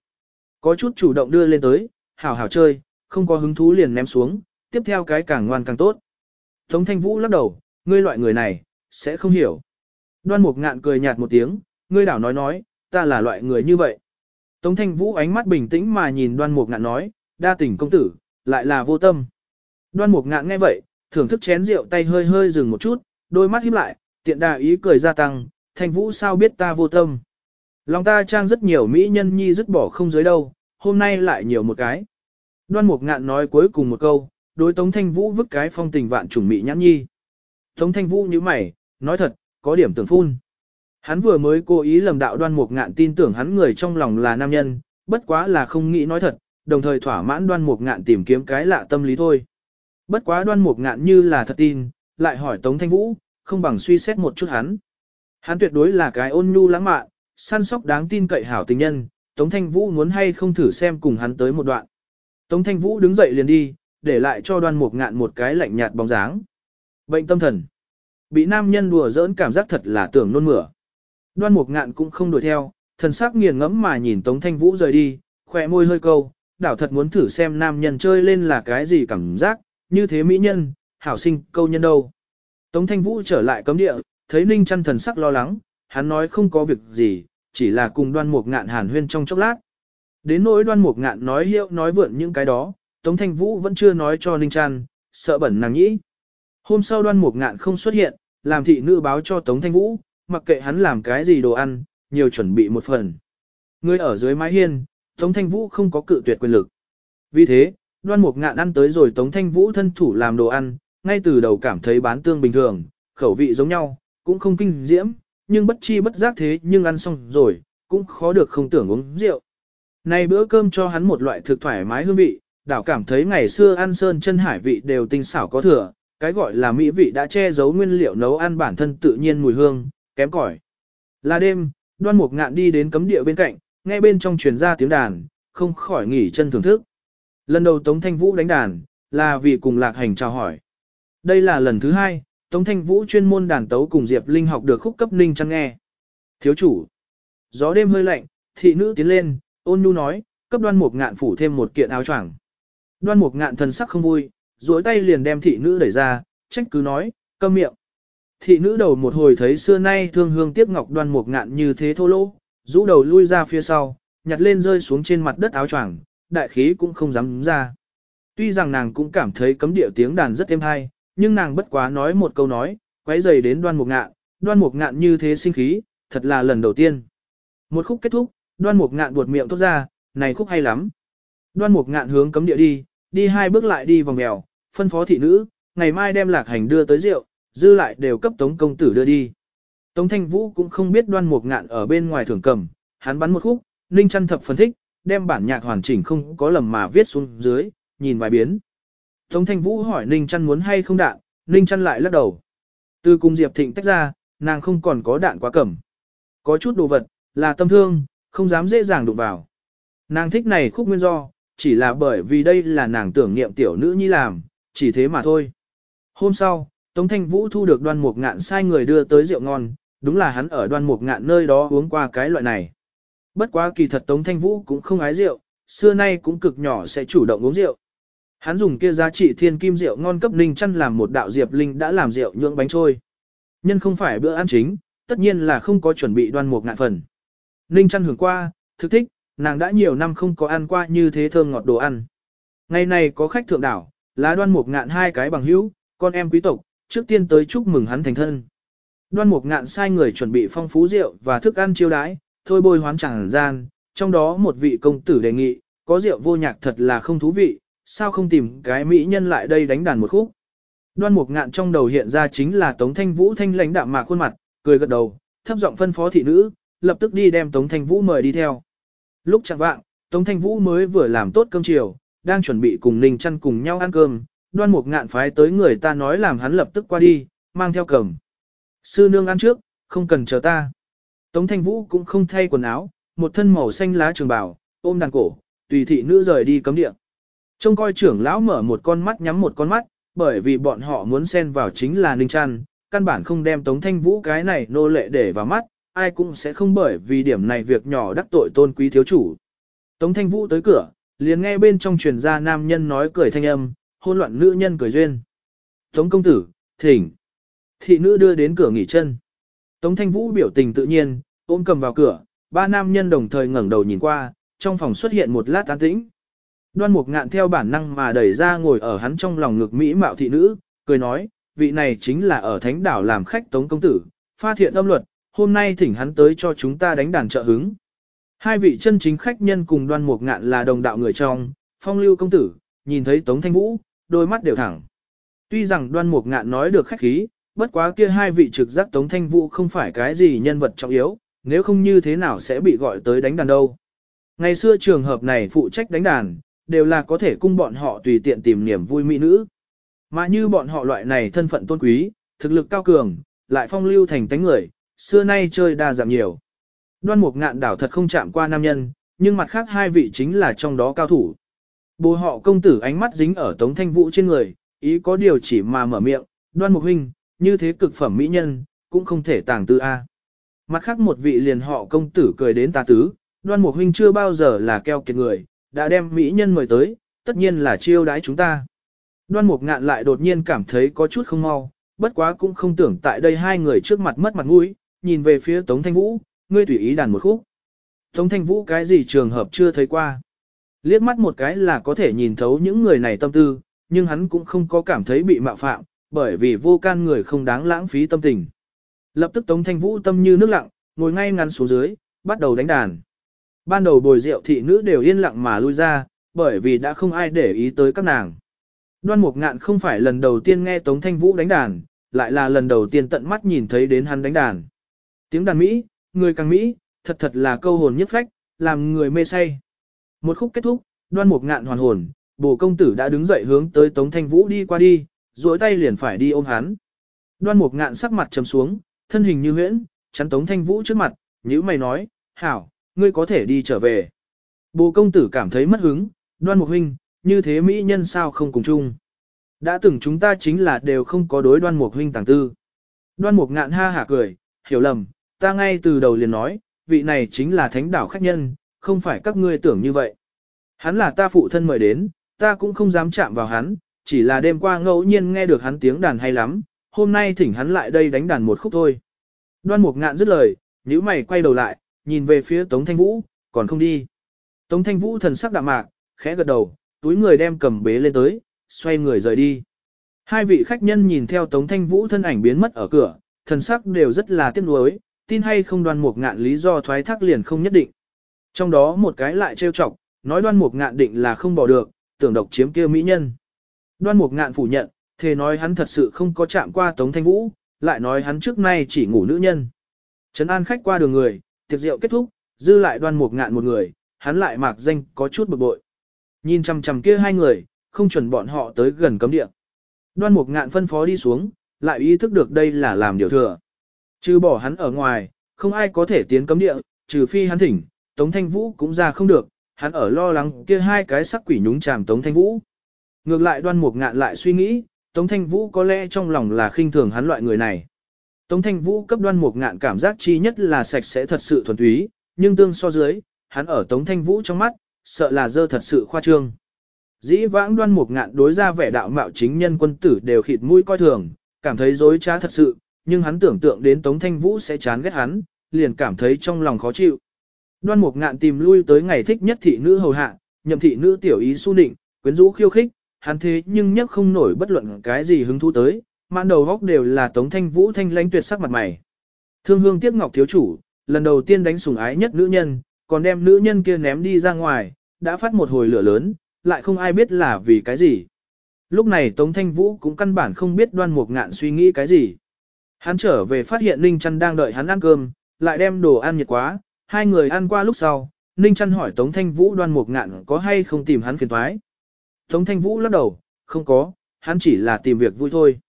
Có chút chủ động đưa lên tới, hảo hảo chơi, không có hứng thú liền ném xuống, tiếp theo cái càng ngoan càng tốt. Tống Thanh Vũ lắc đầu, ngươi loại người này, sẽ không hiểu. Đoan Mục Ngạn cười nhạt một tiếng, ngươi đảo nói nói, ta là loại người như vậy. Tống Thanh Vũ ánh mắt bình tĩnh mà nhìn Đoan Mục Ngạn nói, đa tình công tử, lại là vô tâm. Đoan Mục Ngạn nghe vậy, thưởng thức chén rượu tay hơi hơi dừng một chút, đôi mắt híp lại, tiện đà ý cười gia tăng, Thanh Vũ sao biết ta vô tâm. Lòng ta trang rất nhiều mỹ nhân nhi dứt bỏ không dưới đâu, hôm nay lại nhiều một cái. Đoan Mục Ngạn nói cuối cùng một câu, đối Tống Thanh Vũ vứt cái phong tình vạn trùng mỹ nhãn nhi. Tống Thanh Vũ như mày, nói thật, có điểm tưởng phun. Hắn vừa mới cố ý lầm đạo đoan mục ngạn tin tưởng hắn người trong lòng là nam nhân, bất quá là không nghĩ nói thật, đồng thời thỏa mãn đoan mục ngạn tìm kiếm cái lạ tâm lý thôi. Bất quá đoan mục ngạn như là thật tin, lại hỏi Tống Thanh Vũ, không bằng suy xét một chút hắn. Hắn tuyệt đối là cái ôn nhu lãng mạn, săn sóc đáng tin cậy hảo tình nhân, Tống Thanh Vũ muốn hay không thử xem cùng hắn tới một đoạn. Tống Thanh Vũ đứng dậy liền đi, để lại cho đoan mục ngạn một cái lạnh nhạt bóng dáng. Bệnh tâm thần. Bị nam nhân đùa giỡn cảm giác thật là tưởng nôn mửa. Đoan mục ngạn cũng không đuổi theo, thần sắc nghiền ngẫm mà nhìn Tống Thanh Vũ rời đi, khỏe môi hơi câu, đảo thật muốn thử xem nam nhân chơi lên là cái gì cảm giác, như thế mỹ nhân, hảo sinh câu nhân đâu. Tống Thanh Vũ trở lại cấm địa, thấy Ninh chăn thần sắc lo lắng, hắn nói không có việc gì, chỉ là cùng đoan mục ngạn hàn huyên trong chốc lát. Đến nỗi đoan mục ngạn nói hiệu nói vượn những cái đó, Tống Thanh Vũ vẫn chưa nói cho Ninh chăn, sợ bẩn nàng nhĩ. Hôm sau đoan mục ngạn không xuất hiện, làm thị nữ báo cho Tống Thanh Vũ, mặc kệ hắn làm cái gì đồ ăn, nhiều chuẩn bị một phần. Người ở dưới mái hiên, Tống Thanh Vũ không có cự tuyệt quyền lực. Vì thế, đoan mục ngạn ăn tới rồi Tống Thanh Vũ thân thủ làm đồ ăn, ngay từ đầu cảm thấy bán tương bình thường, khẩu vị giống nhau, cũng không kinh diễm, nhưng bất chi bất giác thế nhưng ăn xong rồi, cũng khó được không tưởng uống rượu. Này bữa cơm cho hắn một loại thực thoải mái hương vị, đảo cảm thấy ngày xưa ăn sơn chân hải vị đều tinh xảo có thừa, cái gọi là mỹ vị đã che giấu nguyên liệu nấu ăn bản thân tự nhiên mùi hương, kém cỏi. Là đêm, đoan mục ngạn đi đến cấm địa bên cạnh, nghe bên trong truyền ra tiếng đàn, không khỏi nghỉ chân thưởng thức. Lần đầu Tống Thanh Vũ đánh đàn, là vì cùng lạc hành chào hỏi. Đây là lần thứ hai, Tống Thanh Vũ chuyên môn đàn tấu cùng Diệp Linh học được khúc cấp ninh chăng nghe. Thiếu chủ. Gió đêm hơi lạnh, thị nữ tiến lên, ôn nhu nói, cấp đoan mục ngạn phủ thêm một kiện áo choàng. Đoan mục ngạn thần sắc không vui, duỗi tay liền đem thị nữ đẩy ra, trách cứ nói, câm miệng. Thị nữ đầu một hồi thấy xưa nay thương hương tiếc ngọc đoan một ngạn như thế thô lỗ, rũ đầu lui ra phía sau, nhặt lên rơi xuống trên mặt đất áo choàng, đại khí cũng không dám ra. Tuy rằng nàng cũng cảm thấy cấm địa tiếng đàn rất êm hay, nhưng nàng bất quá nói một câu nói, quấy dày đến đoan mục ngạn, đoan mục ngạn như thế sinh khí, thật là lần đầu tiên. Một khúc kết thúc, đoan mục ngạn buột miệng thốt ra, này khúc hay lắm. Đoan mục ngạn hướng cấm địa đi, đi hai bước lại đi vòng mèo, phân phó thị nữ, ngày mai đem lạc hành đưa tới rượu, dư lại đều cấp tống công tử đưa đi. Tống thanh vũ cũng không biết đoan mục ngạn ở bên ngoài thưởng cầm, hắn bắn một khúc, ninh trăn thập phân thích, đem bản nhạc hoàn chỉnh không có lầm mà viết xuống dưới, nhìn vài biến. Tống thanh vũ hỏi ninh trăn muốn hay không đạn, ninh trăn lại lắc đầu. Từ cùng Diệp Thịnh tách ra, nàng không còn có đạn quá cẩm. Có chút đồ vật, là tâm thương, không dám dễ dàng đụng vào. Nàng thích này khúc nguyên do, chỉ là bởi vì đây là nàng tưởng niệm tiểu nữ nhi làm, chỉ thế mà thôi. Hôm sau, Tống Thanh Vũ thu được đoan mục ngạn sai người đưa tới rượu ngon, đúng là hắn ở đoan mục ngạn nơi đó uống qua cái loại này. Bất quá kỳ thật Tống Thanh Vũ cũng không ái rượu, xưa nay cũng cực nhỏ sẽ chủ động uống rượu. Hắn dùng kia giá trị thiên kim rượu ngon cấp ninh chăn làm một đạo diệp linh đã làm rượu nhượng bánh trôi. Nhân không phải bữa ăn chính, tất nhiên là không có chuẩn bị đoan mục ngạn phần. Ninh chăn hưởng qua, thực thích, nàng đã nhiều năm không có ăn qua như thế thơm ngọt đồ ăn. Ngày này có khách thượng đảo, lá đoan mục ngạn hai cái bằng hữu, con em quý tộc, trước tiên tới chúc mừng hắn thành thân. Đoan mục ngạn sai người chuẩn bị phong phú rượu và thức ăn chiêu đãi, thôi bôi hoán chẳng gian, trong đó một vị công tử đề nghị, có rượu vô nhạc thật là không thú vị, sao không tìm cái mỹ nhân lại đây đánh đàn một khúc. Đoan mục ngạn trong đầu hiện ra chính là Tống Thanh Vũ thanh lãnh đạm mạc khuôn mặt, cười gật đầu, thấp giọng phân phó thị nữ, lập tức đi đem Tống Thanh Vũ mời đi theo. Lúc chẳng vạng, Tống Thanh Vũ mới vừa làm tốt cơm chiều, đang chuẩn bị cùng Ninh Chăn cùng nhau ăn cơm, đoan mục ngạn phái tới người ta nói làm hắn lập tức qua đi, mang theo cầm. Sư nương ăn trước, không cần chờ ta. Tống Thanh Vũ cũng không thay quần áo, một thân màu xanh lá trường bào, ôm đàn cổ, tùy thị nữ rời đi cấm địa. Trông coi trưởng lão mở một con mắt nhắm một con mắt, bởi vì bọn họ muốn xen vào chính là Ninh Trăn, căn bản không đem Tống Thanh Vũ cái này nô lệ để vào mắt, ai cũng sẽ không bởi vì điểm này việc nhỏ đắc tội tôn quý thiếu chủ. Tống Thanh Vũ tới cửa, liền nghe bên trong truyền ra nam nhân nói cười thanh âm, hôn loạn nữ nhân cười duyên. Tống công tử, thỉnh. Thị nữ đưa đến cửa nghỉ chân. Tống Thanh Vũ biểu tình tự nhiên, ôm cầm vào cửa, ba nam nhân đồng thời ngẩng đầu nhìn qua, trong phòng xuất hiện một lát an tĩnh. Đoan Mục Ngạn theo bản năng mà đẩy ra ngồi ở hắn trong lòng ngực mỹ mạo thị nữ, cười nói, vị này chính là ở Thánh đảo làm khách Tống công tử, pha thiện âm luật, hôm nay thỉnh hắn tới cho chúng ta đánh đàn trợ hứng. Hai vị chân chính khách nhân cùng Đoan Mục Ngạn là đồng đạo người trong, Phong Lưu công tử, nhìn thấy Tống Thanh Vũ, đôi mắt đều thẳng. Tuy rằng Đoan Mục Ngạn nói được khách khí, bất quá kia hai vị trực giác Tống Thanh Vũ không phải cái gì nhân vật trọng yếu, nếu không như thế nào sẽ bị gọi tới đánh đàn đâu. Ngày xưa trường hợp này phụ trách đánh đàn, đều là có thể cung bọn họ tùy tiện tìm niềm vui mỹ nữ. Mà như bọn họ loại này thân phận tôn quý, thực lực cao cường, lại phong lưu thành tánh người, xưa nay chơi đa dạng nhiều. Đoan mục ngạn đảo thật không chạm qua nam nhân, nhưng mặt khác hai vị chính là trong đó cao thủ. Bồ họ công tử ánh mắt dính ở Tống Thanh Vũ trên người, ý có điều chỉ mà mở miệng, đoan mục huynh, như thế cực phẩm mỹ nhân, cũng không thể tàng tư A. Mặt khác một vị liền họ công tử cười đến tà tứ, đoan mục huynh chưa bao giờ là keo kiệt người, đã đem mỹ nhân mời tới, tất nhiên là chiêu đãi chúng ta. Đoan mục ngạn lại đột nhiên cảm thấy có chút không mau, bất quá cũng không tưởng tại đây hai người trước mặt mất mặt mũi, nhìn về phía Tống Thanh Vũ, ngươi tùy ý đàn một khúc. Tống Thanh Vũ cái gì trường hợp chưa thấy qua. Liếc mắt một cái là có thể nhìn thấu những người này tâm tư, nhưng hắn cũng không có cảm thấy bị mạo phạm, bởi vì vô can người không đáng lãng phí tâm tình. Lập tức Tống Thanh Vũ tâm như nước lặng, ngồi ngay ngắn xuống dưới, bắt đầu đánh đàn. Ban đầu bồi rượu thị nữ đều yên lặng mà lui ra, bởi vì đã không ai để ý tới các nàng. Đoan Mục Ngạn không phải lần đầu tiên nghe Tống Thanh Vũ đánh đàn, lại là lần đầu tiên tận mắt nhìn thấy đến hắn đánh đàn. Tiếng đàn Mỹ, người càng Mỹ, thật thật là câu hồn nhất phách, làm người mê say. Một khúc kết thúc, Đoan Mục Ngạn hoàn hồn, bồ công tử đã đứng dậy hướng tới Tống Thanh Vũ đi qua đi, duỗi tay liền phải đi ôm hắn. Đoan Mục Ngạn sắc mặt trầm xuống, thân hình như huyễn, chắn Tống Thanh Vũ trước mặt, nhíu mày nói, hảo, ngươi có thể đi trở về. Bồ công tử cảm thấy mất hứng, đoan mục huynh, như thế mỹ nhân sao không cùng chung. Đã từng chúng ta chính là đều không có đối đoan mục huynh tàng tư. Đoan mục ngạn ha hả cười, hiểu lầm, ta ngay từ đầu liền nói, vị này chính là thánh đảo khách nhân, không phải các ngươi tưởng như vậy. Hắn là ta phụ thân mời đến, ta cũng không dám chạm vào hắn, chỉ là đêm qua ngẫu nhiên nghe được hắn tiếng đàn hay lắm, hôm nay thỉnh hắn lại đây đánh đàn một khúc thôi. Đoan mục ngạn dứt lời, nhíu mày quay đầu lại, nhìn về phía Tống Thanh Vũ, còn không đi. Tống Thanh Vũ thần sắc đạm mạc, khẽ gật đầu, túi người đem cầm bế lên tới, xoay người rời đi. Hai vị khách nhân nhìn theo Tống Thanh Vũ thân ảnh biến mất ở cửa, thần sắc đều rất là tiếc nuối, tin hay không đoan mục ngạn lý do thoái thác liền không nhất định. Trong đó một cái lại trêu chọc, nói đoan mục ngạn định là không bỏ được, tưởng độc chiếm kia mỹ nhân. Đoan mục ngạn phủ nhận, thề nói hắn thật sự không có chạm qua Tống Thanh Vũ, lại nói hắn trước nay chỉ ngủ nữ nhân. Trấn an khách qua đường người, tiệc rượu kết thúc, dư lại đoan mục ngạn một người, hắn lại mạc danh có chút bực bội. Nhìn chằm chằm kia hai người, không chuẩn bọn họ tới gần cấm địa. Đoan mục ngạn phân phó đi xuống, lại ý thức được đây là làm điều thừa. Trừ bỏ hắn ở ngoài, không ai có thể tiến cấm địa, trừ phi hắn thỉnh, Tống Thanh Vũ cũng ra không được, hắn ở lo lắng kia hai cái sắc quỷ nhúng chàm Tống Thanh Vũ. Ngược lại đoan mục ngạn lại suy nghĩ, Tống Thanh Vũ có lẽ trong lòng là khinh thường hắn loại người này. Tống Thanh Vũ cấp đoan mục ngạn cảm giác chi nhất là sạch sẽ thật sự thuần túy, nhưng tương so dưới, hắn ở Tống Thanh Vũ trong mắt, sợ là dơ thật sự khoa trương. Dĩ vãng đoan mục ngạn đối ra vẻ đạo mạo chính nhân quân tử đều khịt mũi coi thường, cảm thấy dối trá thật sự, nhưng hắn tưởng tượng đến Tống Thanh Vũ sẽ chán ghét hắn, liền cảm thấy trong lòng khó chịu. Đoan mục ngạn tìm lui tới ngày thích nhất thị nữ hầu hạ, nhậm thị nữ tiểu ý su định, quyến rũ khiêu khích, hắn thế nhưng nhất không nổi bất luận cái gì hứng thú tới, mãn đầu góc đều là Tống Thanh Vũ thanh lãnh tuyệt sắc mặt mày. Thương hương tiếc ngọc thiếu chủ, lần đầu tiên đánh sủng ái nhất nữ nhân, còn đem nữ nhân kia ném đi ra ngoài, đã phát một hồi lửa lớn, lại không ai biết là vì cái gì. Lúc này Tống Thanh Vũ cũng căn bản không biết đoan mục ngạn suy nghĩ cái gì. Hắn trở về phát hiện Ninh Trăn đang đợi hắn ăn cơm, lại đem đồ ăn nhiệt quá, hai người ăn qua lúc sau, Ninh Trăn hỏi Tống Thanh Vũ đoan mục ngạn có hay không tìm hắn phiền thoái. Tống Thanh Vũ lắc đầu, không có, hắn chỉ là tìm việc vui thôi.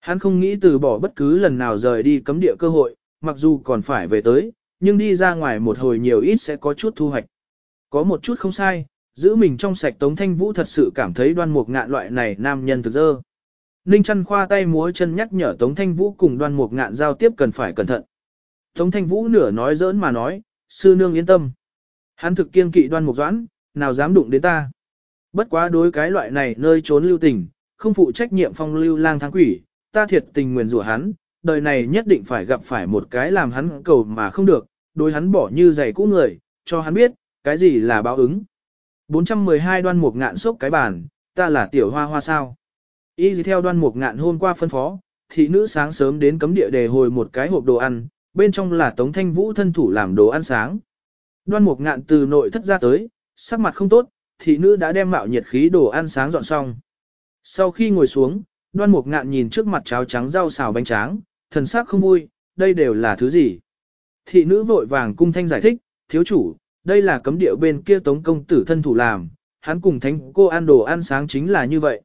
Hắn không nghĩ từ bỏ bất cứ lần nào rời đi cấm địa cơ hội, mặc dù còn phải về tới, nhưng đi ra ngoài một hồi nhiều ít sẽ có chút thu hoạch. Có một chút không sai, giữ mình trong sạch Tống Thanh Vũ thật sự cảm thấy đoan mục ngạn loại này nam nhân thực dơ. Ninh chăn khoa tay múa chân nhắc nhở Tống Thanh Vũ cùng đoan mục ngạn giao tiếp cần phải cẩn thận. Tống Thanh Vũ nửa nói giỡn mà nói, sư nương yên tâm. Hắn thực kiên kỵ đoan mục doãn, nào dám đụng đến ta. Bất quá đối cái loại này nơi trốn lưu tình, không phụ trách nhiệm phong lưu lang thang quỷ, ta thiệt tình nguyền rủa hắn, đời này nhất định phải gặp phải một cái làm hắn cầu mà không được, đối hắn bỏ như giày cũ người, cho hắn biết, cái gì là báo ứng. 412 đoan mục ngạn sốc cái bàn, ta là tiểu hoa hoa sao. Y gì theo đoan mục ngạn hôm qua phân phó, thị nữ sáng sớm đến cấm địa để hồi một cái hộp đồ ăn, bên trong là tống thanh vũ thân thủ làm đồ ăn sáng. Đoan mục ngạn từ nội thất ra tới, sắc mặt không tốt, thị nữ đã đem mạo nhiệt khí đồ ăn sáng dọn xong. Sau khi ngồi xuống, Đoan Mục Ngạn nhìn trước mặt cháo trắng rau xào bánh tráng, thần sắc không vui, đây đều là thứ gì? Thị nữ vội vàng cung thanh giải thích, thiếu chủ, đây là cấm địa bên kia tống công tử thân thủ làm, hắn cùng thánh cô ăn đồ ăn sáng chính là như vậy.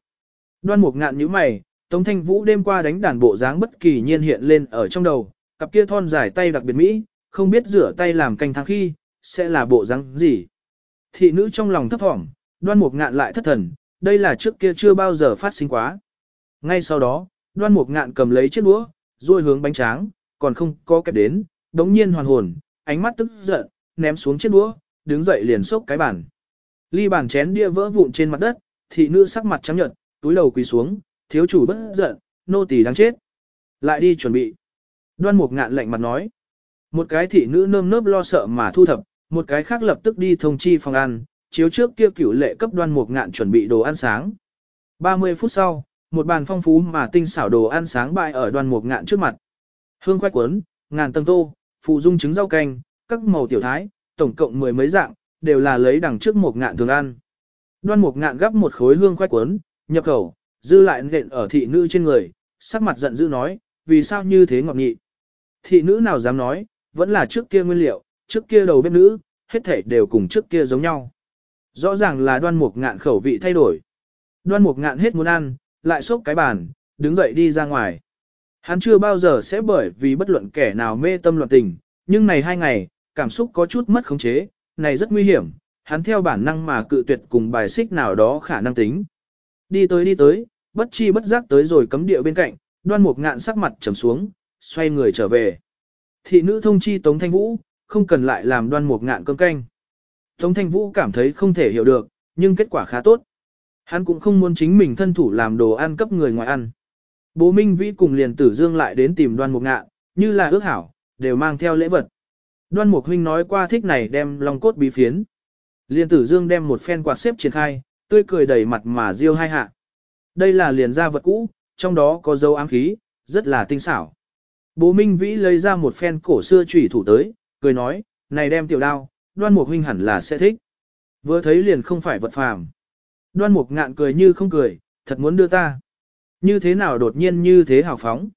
Đoan Mục Ngạn nhíu mày, Tống Thanh Vũ đêm qua đánh đàn bộ dáng bất kỳ nhiên hiện lên ở trong đầu, cặp kia thon dài tay đặc biệt mỹ, không biết rửa tay làm canh thang khi, sẽ là bộ dáng gì. Thị nữ trong lòng thấp thỏm, đoan mục ngạn lại thất thần, đây là trước kia chưa bao giờ phát sinh quá. Ngay sau đó, đoan mục ngạn cầm lấy chiếc đũa, ruôi hướng bánh tráng, còn không có kẹp đến, đống nhiên hoàn hồn, ánh mắt tức giận, ném xuống chiếc đũa, đứng dậy liền xốc cái bàn. Ly bàn chén đĩa vỡ vụn trên mặt đất, thị nữ sắc mặt trắng nhợt, túi đầu quỳ xuống, thiếu chủ bất giận, nô tỳ đang chết. Lại đi chuẩn bị. Đoan mục ngạn lạnh mặt nói. Một cái thị nữ nơm nớp lo sợ mà thu thập, một cái khác lập tức đi thông chi phòng ăn, chiếu trước kia cửu lệ cấp đoan mục ngạn chuẩn bị đồ ăn sáng. 30 phút sau, một bàn phong phú mà tinh xảo đồ ăn sáng bày ở đoan mục ngạn trước mặt. Hương khoai cuốn, ngàn tầng tô, phụ dung trứng rau canh, các màu tiểu thái, tổng cộng mười mấy dạng, đều là lấy đằng trước mục ngạn thường ăn. Đoan mục ngạn gắp một khối hương khoai cuốn, nhập khẩu, dư lại nện ở thị nữ trên người, sắc mặt giận dữ nói, vì sao như thế ngọt nghị. Thị nữ nào dám nói, vẫn là trước kia nguyên liệu, trước kia đầu bếp nữ, hết thảy đều cùng trước kia giống nhau. Rõ ràng là đoan mục ngạn khẩu vị thay đổi. Đoan mục ngạn hết muốn ăn, lại xốc cái bàn, đứng dậy đi ra ngoài. Hắn chưa bao giờ sẽ bởi vì bất luận kẻ nào mê tâm loạn tình, nhưng này hai ngày, cảm xúc có chút mất khống chế, này rất nguy hiểm, hắn theo bản năng mà cự tuyệt cùng bài xích nào đó khả năng tính. Đi tới đi tới, bất chi bất giác tới rồi cấm địa bên cạnh, đoan mục ngạn sắc mặt trầm xuống, xoay người trở về. Thị nữ thông chi Tống Thanh Vũ, không cần lại làm đoan mục ngạn cơm canh. Tống Thanh Vũ cảm thấy không thể hiểu được, nhưng kết quả khá tốt. Hắn cũng không muốn chính mình thân thủ làm đồ ăn cấp người ngoài ăn. Bố Minh Vĩ cùng liền tử dương lại đến tìm đoan mục ngạn, như là ước hảo, đều mang theo lễ vật. Đoan mục huynh nói qua thích này đem long cốt bí phiến. Liên tử dương đem một phen quạt xếp triển khai, tươi cười đầy mặt mà riêu hai hạ. Đây là liền gia vật cũ, trong đó có dấu ám khí, rất là tinh xảo. Bố Minh Vĩ lấy ra một phen cổ xưa chủy thủ tới, cười nói, này đem tiểu đao, đoan mục huynh hẳn là sẽ thích. Vừa thấy liền không phải vật phàm. Đoan mục ngạn cười như không cười, thật muốn đưa ta. Như thế nào đột nhiên như thế hào phóng.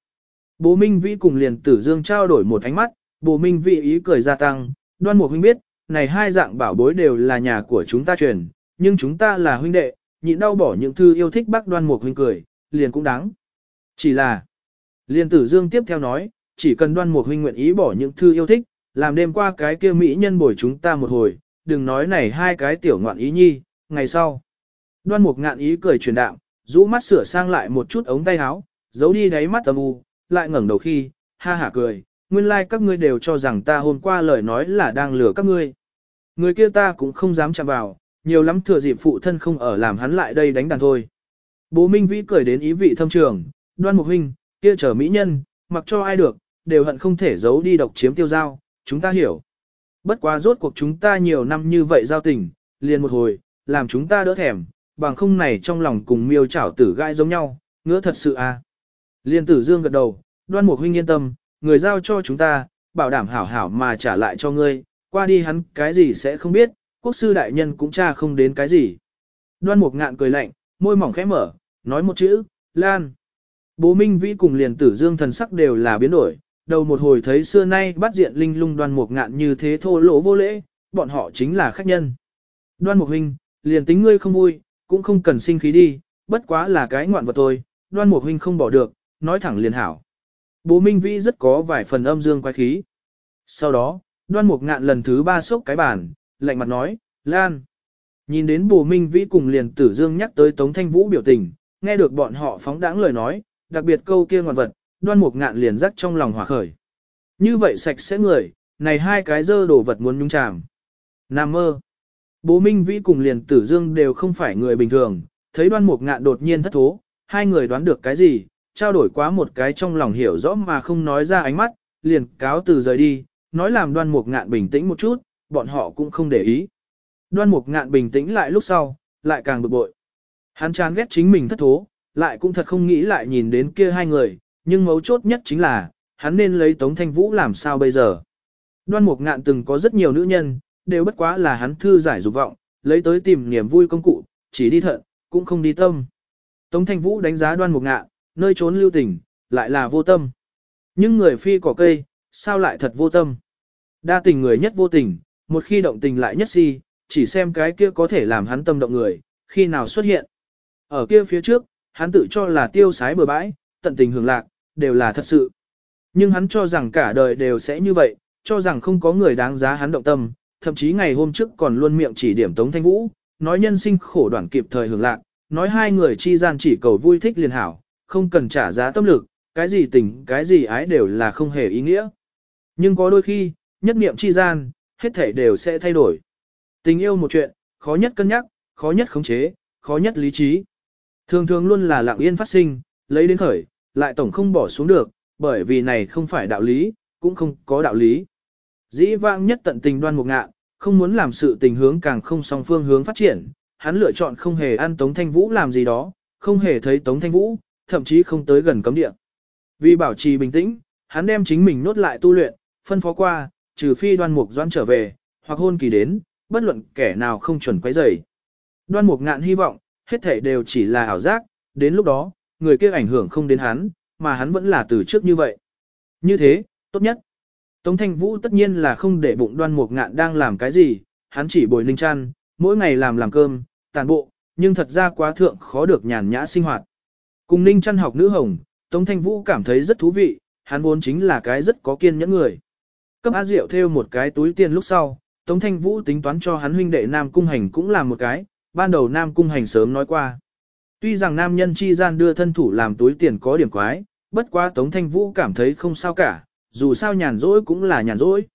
Bố Minh Vĩ cùng liền tử dương trao đổi một ánh mắt, bố Minh Vĩ ý cười gia tăng, đoan mục huynh biết, này hai dạng bảo bối đều là nhà của chúng ta truyền, nhưng chúng ta là huynh đệ, nhịn đau bỏ những thư yêu thích bác đoan mục huynh cười, liền cũng đáng. Chỉ là, liên tử dương tiếp theo nói, chỉ cần đoan mục huynh nguyện ý bỏ những thư yêu thích, làm đêm qua cái kia mỹ nhân bồi chúng ta một hồi, đừng nói này hai cái tiểu ngoạn ý nhi, ngày sau. Đoan mục ngạn ý cười truyền đạo, rũ mắt sửa sang lại một chút ống tay áo, giấu đi đáy mắt âm u, lại ngẩng đầu khi, ha hả cười, nguyên lai like các ngươi đều cho rằng ta hôm qua lời nói là đang lừa các ngươi. Người kia ta cũng không dám chạm vào, nhiều lắm thừa dịp phụ thân không ở làm hắn lại đây đánh đàn thôi. Bố Minh Vĩ cười đến ý vị thâm trường, đoan mục huynh, kia chờ mỹ nhân, mặc cho ai được, đều hận không thể giấu đi độc chiếm tiêu giao, chúng ta hiểu. Bất quá rốt cuộc chúng ta nhiều năm như vậy giao tình, liền một hồi, làm chúng ta đỡ thèm, bằng không này trong lòng cùng miêu chảo tử gai giống nhau, ngứa thật sự à. Liên tử dương gật đầu, đoan mục huynh yên tâm, người giao cho chúng ta, bảo đảm hảo hảo mà trả lại cho ngươi, qua đi hắn cái gì sẽ không biết, quốc sư đại nhân cũng tra không đến cái gì. Đoan mục ngạn cười lạnh, môi mỏng khẽ mở, nói một chữ, Lan. Bố Minh Vĩ cùng liền tử dương thần sắc đều là biến đổi, đầu một hồi thấy xưa nay bắt diện linh lung đoan mục ngạn như thế thô lỗ vô lễ, bọn họ chính là khách nhân. Đoan mục huynh, liền tính ngươi không vui, cũng không cần sinh khí đi, bất quá là cái ngoạn vật thôi, đoan mục huynh không bỏ được, nói thẳng liền hảo. Bố Minh Vĩ rất có vài phần âm dương quái khí. Sau đó, đoan mục ngạn lần thứ ba sốc cái bàn, lạnh mặt nói, Lan. Nhìn đến bố Minh Vĩ cùng liền tử dương nhắc tới Tống Thanh Vũ biểu tình, nghe được bọn họ phóng đãng lời nói, đặc biệt câu kia ngoạn vật, đoan mục ngạn liền rắc trong lòng hỏa khởi. Như vậy sạch sẽ người, này hai cái dơ đồ vật muốn nhung chàm. Nam mơ. Bố Minh Vĩ cùng liền tử dương đều không phải người bình thường, thấy đoan mục ngạn đột nhiên thất thố, hai người đoán được cái gì, trao đổi quá một cái trong lòng hiểu rõ mà không nói ra ánh mắt, liền cáo từ rời đi, nói làm đoan mục ngạn bình tĩnh một chút, bọn họ cũng không để ý. Đoan mục ngạn bình tĩnh lại lúc sau, lại càng bực bội. Hắn chán ghét chính mình thất thố, lại cũng thật không nghĩ lại nhìn đến kia hai người, nhưng mấu chốt nhất chính là, hắn nên lấy Tống Thanh Vũ làm sao bây giờ. Đoan mục ngạn từng có rất nhiều nữ nhân, đều bất quá là hắn thư giải dục vọng, lấy tới tìm niềm vui công cụ, chỉ đi thận, cũng không đi tâm. Tống Thanh Vũ đánh giá đoan mục ngạn, nơi trốn lưu tình, lại là vô tâm. Nhưng người phi cỏ cây, sao lại thật vô tâm. Đa tình người nhất vô tình, một khi động tình lại nhất si, chỉ xem cái kia có thể làm hắn tâm động người, khi nào xuất hiện. Ở kia phía trước, hắn tự cho là tiêu sái bừa bãi, tận tình hưởng lạc, đều là thật sự. Nhưng hắn cho rằng cả đời đều sẽ như vậy, cho rằng không có người đáng giá hắn động tâm, thậm chí ngày hôm trước còn luôn miệng chỉ điểm Tống Thanh Vũ, nói nhân sinh khổ đoạn kịp thời hưởng lạc, nói hai người chi gian chỉ cầu vui thích liền hảo, không cần trả giá tâm lực, cái gì tình, cái gì ái đều là không hề ý nghĩa. Nhưng có đôi khi, nhất niệm chi gian, hết thể đều sẽ thay đổi. Tình yêu một chuyện, khó nhất cân nhắc, khó nhất khống chế, khó nhất lý trí. Thường thường luôn là lặng yên phát sinh, lấy đến khởi, lại tổng không bỏ xuống được, bởi vì này không phải đạo lý, cũng không có đạo lý. Dĩ vãng nhất tận tình đoan một ngạ, không muốn làm sự tình hướng càng không song phương hướng phát triển, hắn lựa chọn không hề ăn Tống Thanh Vũ làm gì đó, không hề thấy Tống Thanh Vũ, thậm chí không tới gần cấm địa. Vì bảo trì bình tĩnh, hắn đem chính mình nốt lại tu luyện, phân phó qua, trừ phi đoan mục doan trở về, hoặc hôn kỳ đến, bất luận kẻ nào không chuẩn quấy rầy. Đoan mục ngạn hy vọng, hết thể đều chỉ là ảo giác, đến lúc đó, người kia ảnh hưởng không đến hắn, mà hắn vẫn là từ trước như vậy. Như thế, tốt nhất. Tống Thanh Vũ tất nhiên là không để bụng đoan mục ngạn đang làm cái gì, hắn chỉ bồi ninh chăn, mỗi ngày làm làm cơm, tàn bộ, nhưng thật ra quá thượng khó được nhàn nhã sinh hoạt. Cùng ninh chăn học nữ hồng, Tống Thanh Vũ cảm thấy rất thú vị, hắn vốn chính là cái rất có kiên nhẫn người. Cấp A Diệu theo một cái túi tiền lúc sau, Tống Thanh Vũ tính toán cho hắn huynh đệ Nam Cung Hành cũng làm một cái, ban đầu Nam Cung Hành sớm nói qua. Tuy rằng nam nhân chi gian đưa thân thủ làm túi tiền có điểm quái, bất quá Tống Thanh Vũ cảm thấy không sao cả, dù sao nhàn rỗi cũng là nhàn rỗi.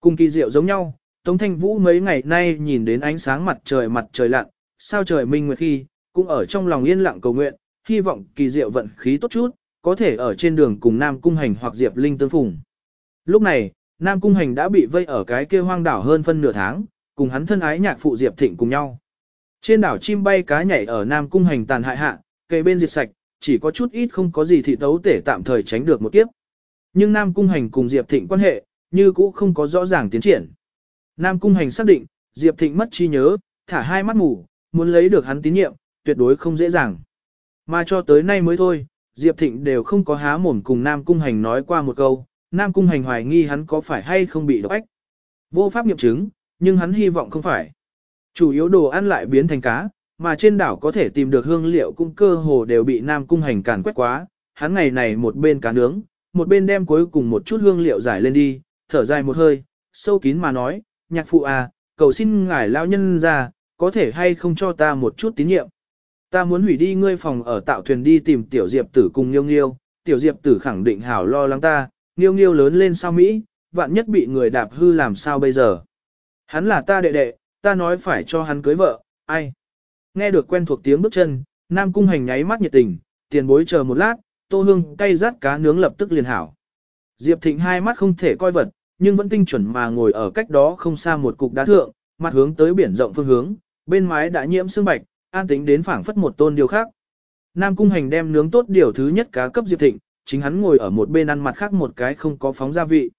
Cùng kỳ diệu giống nhau, Tống Thanh Vũ mấy ngày nay nhìn đến ánh sáng mặt trời mặt trời lặn, sao trời minh nguyệt khi, cũng ở trong lòng yên lặng cầu nguyện, hy vọng kỳ diệu vận khí tốt chút, có thể ở trên đường cùng Nam Cung Hành hoặc Diệp Linh tương phùng. Lúc này, Nam Cung Hành đã bị vây ở cái kia hoang đảo hơn phân nửa tháng, cùng hắn thân ái nhạc phụ Diệp Thịnh cùng nhau. Trên đảo chim bay cá nhảy ở Nam Cung Hành tàn hại hạ, cây bên diệt sạch, chỉ có chút ít không có gì thị đấu tể tạm thời tránh được một kiếp. Nhưng Nam Cung Hành cùng Diệp Thịnh quan hệ, như cũ không có rõ ràng tiến triển. Nam Cung Hành xác định, Diệp Thịnh mất trí nhớ, thả hai mắt ngủ, muốn lấy được hắn tín nhiệm, tuyệt đối không dễ dàng. Mà cho tới nay mới thôi, Diệp Thịnh đều không có há mồm cùng Nam Cung Hành nói qua một câu, Nam Cung Hành hoài nghi hắn có phải hay không bị độc ách. Vô pháp nghiệm chứng, nhưng hắn hy vọng không phải. Chủ yếu đồ ăn lại biến thành cá, mà trên đảo có thể tìm được hương liệu cũng cơ hồ đều bị Nam Cung Hành càn quét quá, hắn ngày này một bên cá nướng, một bên đem cuối cùng một chút hương liệu giải lên đi, thở dài một hơi, sâu kín mà nói, nhạc phụ à, cầu xin ngài lão nhân ra, có thể hay không cho ta một chút tín nhiệm. Ta muốn hủy đi ngươi phòng ở tạo thuyền đi tìm tiểu diệp tử cùng nghiêu nghiêu, tiểu diệp tử khẳng định hảo lo lắng ta, nghiêu nghiêu lớn lên sao Mỹ, vạn nhất bị người đạp hư làm sao bây giờ. Hắn là ta đệ đệ, ta nói phải cho hắn cưới vợ, ai. Nghe được quen thuộc tiếng bước chân, Nam Cung Hành nháy mắt nhiệt tình, tiền bối chờ một lát, tô hương cay rát cá nướng lập tức liền hảo. Diệp Thịnh hai mắt không thể coi vật, nhưng vẫn tinh chuẩn mà ngồi ở cách đó không xa một cục đá thượng, mặt hướng tới biển rộng phương hướng, bên mái đã nhiễm sương bạch, an tính đến phảng phất một tôn điều khác. Nam Cung Hành đem nướng tốt điều thứ nhất cá cấp Diệp Thịnh, chính hắn ngồi ở một bên ăn mặt khác một cái không có phóng gia vị.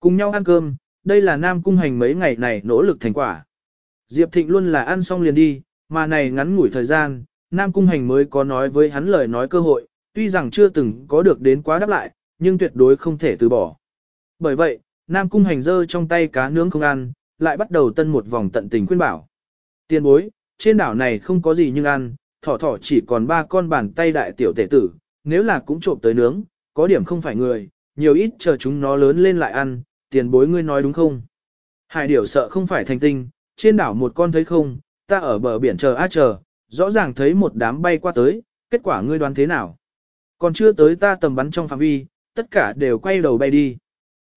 Cùng nhau ăn cơm, đây là Nam Cung Hành mấy ngày này nỗ lực thành quả. Diệp Thịnh luôn là ăn xong liền đi, mà này ngắn ngủi thời gian, Nam Cung Hành mới có nói với hắn lời nói cơ hội, tuy rằng chưa từng có được đến quá đáp lại, nhưng tuyệt đối không thể từ bỏ. Bởi vậy, Nam Cung Hành dơ trong tay cá nướng không ăn, lại bắt đầu tân một vòng tận tình khuyên bảo. Tiên bối, trên đảo này không có gì nhưng ăn, thỏ thỏ chỉ còn ba con bàn tay đại tiểu tể tử, nếu là cũng trộm tới nướng, có điểm không phải người, nhiều ít chờ chúng nó lớn lên lại ăn, tiền bối ngươi nói đúng không? Hải điểu sợ không phải thành tinh, trên đảo một con thấy không, ta ở bờ biển chờ a chờ, rõ ràng thấy một đám bay qua tới, kết quả ngươi đoán thế nào? Còn chưa tới ta tầm bắn trong phạm vi, tất cả đều quay đầu bay đi.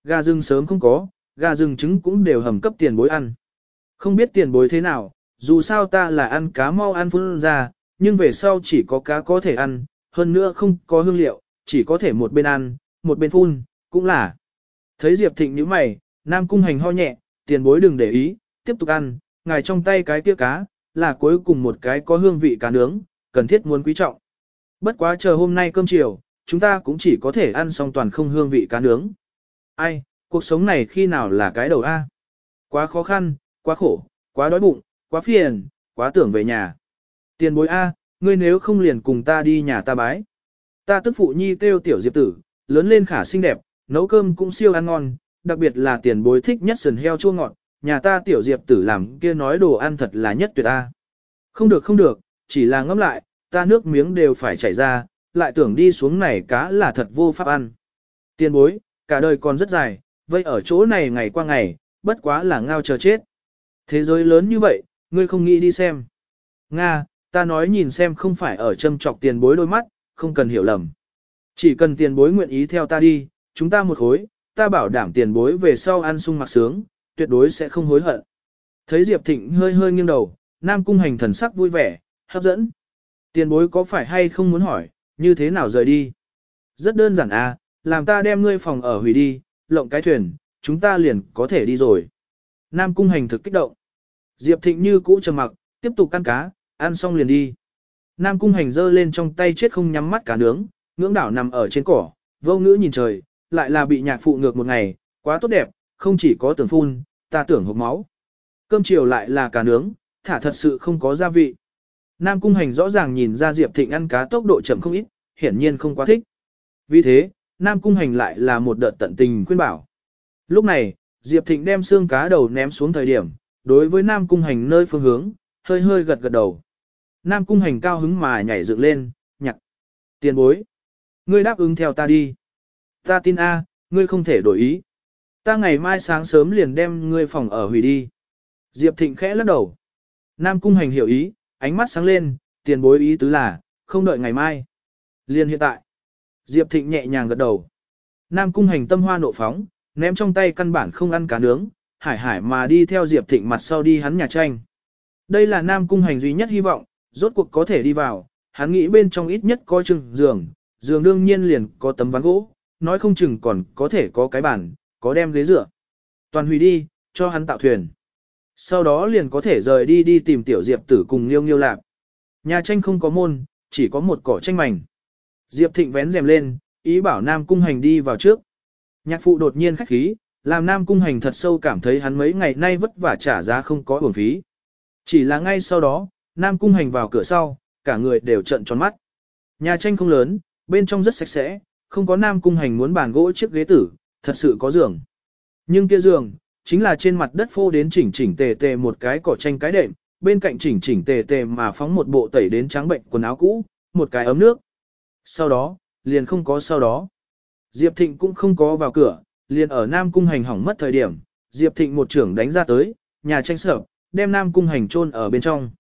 Gà rừng sớm không có, gà rừng trứng cũng đều hầm cấp tiền bối ăn. Không biết tiền bối thế nào, dù sao ta là ăn cá mau ăn phun ra, nhưng về sau chỉ có cá có thể ăn, hơn nữa không có hương liệu, chỉ có thể một bên ăn, một bên phun, cũng là. Thấy Diệp Thịnh như mày, Nam Cung Hành ho nhẹ, tiền bối đừng để ý, tiếp tục ăn, ngài trong tay cái kia cá, là cuối cùng một cái có hương vị cá nướng, cần thiết muốn quý trọng. Bất quá chờ hôm nay cơm chiều, chúng ta cũng chỉ có thể ăn xong toàn không hương vị cá nướng. Ai, cuộc sống này khi nào là cái đầu A? Quá khó khăn, quá khổ, quá đói bụng, quá phiền, quá tưởng về nhà. Tiền bối A, ngươi nếu không liền cùng ta đi nhà ta bái. Ta tức phụ nhi kêu tiểu diệp tử, lớn lên khả xinh đẹp, nấu cơm cũng siêu ăn ngon, đặc biệt là tiền bối thích nhất sườn heo chua ngọt, nhà ta tiểu diệp tử làm kia nói đồ ăn thật là nhất tuyệt ta. Không được không được, chỉ là ngẫm lại, ta nước miếng đều phải chảy ra, lại tưởng đi xuống này cá là thật vô pháp ăn. Tiền bối, cả đời còn rất dài, vậy ở chỗ này ngày qua ngày, bất quá là ngao chờ chết. Thế giới lớn như vậy, ngươi không nghĩ đi xem. Nga, ta nói nhìn xem không phải ở châm trọc tiền bối đôi mắt, không cần hiểu lầm. Chỉ cần tiền bối nguyện ý theo ta đi, chúng ta một khối, ta bảo đảm tiền bối về sau ăn sung mặc sướng, tuyệt đối sẽ không hối hận. Thấy Diệp Thịnh hơi hơi nghiêng đầu, Nam Cung Hành thần sắc vui vẻ, hấp dẫn. Tiền bối có phải hay không muốn hỏi, như thế nào rời đi? Rất đơn giản à, làm ta đem ngươi phòng ở hủy đi, lộng cái thuyền, chúng ta liền có thể đi rồi. Nam Cung Hành thực kích động. Diệp Thịnh như cũ trầm mặc, tiếp tục ăn cá, ăn xong liền đi. Nam Cung Hành giơ lên trong tay chết không nhắm mắt cá nướng, ngưỡng đảo nằm ở trên cỏ, vô ngữ nhìn trời, lại là bị nhạc phụ ngược một ngày, quá tốt đẹp, không chỉ có tưởng phun, ta tưởng hộp máu. Cơm chiều lại là cá nướng, thả thật sự không có gia vị. Nam Cung Hành rõ ràng nhìn ra Diệp Thịnh ăn cá tốc độ chậm không ít, hiển nhiên không quá thích. Vì thế, Nam Cung Hành lại là một đợt tận tình khuyên bảo. Lúc này, Diệp Thịnh đem xương cá đầu ném xuống thời điểm, đối với Nam Cung Hành nơi phương hướng, hơi hơi gật gật đầu. Nam Cung Hành cao hứng mà nhảy dựng lên, nhặt. Tiền bối. Ngươi đáp ứng theo ta đi. Ta tin A, ngươi không thể đổi ý. Ta ngày mai sáng sớm liền đem ngươi phòng ở hủy đi. Diệp Thịnh khẽ lắc đầu. Nam Cung Hành hiểu ý, ánh mắt sáng lên, tiền bối ý tứ là, không đợi ngày mai. Liền hiện tại. Diệp Thịnh nhẹ nhàng gật đầu. Nam Cung Hành tâm hoa nộ phóng, ném trong tay căn bản không ăn cá nướng, hải hải mà đi theo Diệp Thịnh mặt sau đi hắn nhà tranh. Đây là Nam Cung Hành duy nhất hy vọng, rốt cuộc có thể đi vào, hắn nghĩ bên trong ít nhất có chừng giường, giường đương nhiên liền có tấm ván gỗ, nói không chừng còn có thể có cái bàn, có đem ghế dựa. Toàn hủy đi, cho hắn tạo thuyền. Sau đó liền có thể rời đi đi tìm tiểu Diệp tử cùng Liêu Nghiêu Lạp. Nhà tranh không có môn, chỉ có một cỏ tranh mảnh. Diệp Thịnh vén rèm lên, ý bảo Nam Cung Hành đi vào trước. Nhạc phụ đột nhiên khách khí, làm Nam Cung Hành thật sâu cảm thấy hắn mấy ngày nay vất vả trả giá không có uổng phí. Chỉ là ngay sau đó, Nam Cung Hành vào cửa sau, cả người đều trợn tròn mắt. Nhà tranh không lớn, bên trong rất sạch sẽ, không có Nam Cung Hành muốn bàn gỗ chiếc ghế tử, thật sự có giường. Nhưng kia giường, chính là trên mặt đất phô đến chỉnh chỉnh tề tề một cái cỏ tranh cái đệm, bên cạnh chỉnh chỉnh tề tề mà phóng một bộ tẩy đến trắng bệnh quần áo cũ, một cái ấm nước. Sau đó, liền không có sau đó. Diệp Thịnh cũng không có vào cửa, liền ở Nam Cung Hành hỏng mất thời điểm, Diệp Thịnh một trưởng đánh ra tới, nhà tranh sở, đem Nam Cung Hành chôn ở bên trong.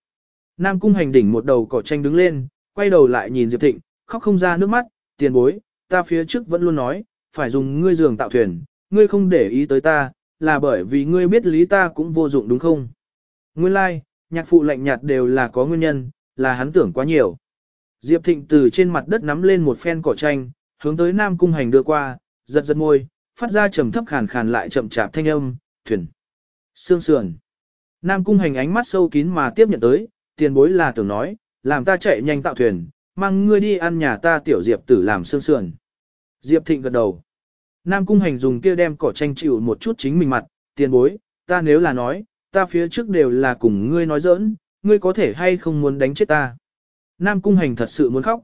Nam Cung Hành đỉnh một đầu cỏ tranh đứng lên, quay đầu lại nhìn Diệp Thịnh, khóc không ra nước mắt, tiền bối, ta phía trước vẫn luôn nói, phải dùng ngươi giường tạo thuyền, ngươi không để ý tới ta, là bởi vì ngươi biết lý ta cũng vô dụng đúng không? Nguyên lai, like, nhạc phụ lạnh nhạt đều là có nguyên nhân, là hắn tưởng quá nhiều. Diệp Thịnh từ trên mặt đất nắm lên một phen cỏ tranh, hướng tới Nam Cung Hành đưa qua, giật giật môi, phát ra trầm thấp khàn khàn lại chậm chạp thanh âm, thuyền. Sương sườn. Nam Cung Hành ánh mắt sâu kín mà tiếp nhận tới, tiền bối là tưởng nói, làm ta chạy nhanh tạo thuyền, mang ngươi đi ăn nhà ta tiểu Diệp tử làm sương sườn. Diệp Thịnh gật đầu. Nam Cung Hành dùng kia đem cỏ tranh chịu một chút chính mình mặt, tiền bối, ta nếu là nói, ta phía trước đều là cùng ngươi nói giỡn, ngươi có thể hay không muốn đánh chết ta. Nam Cung Hành thật sự muốn khóc.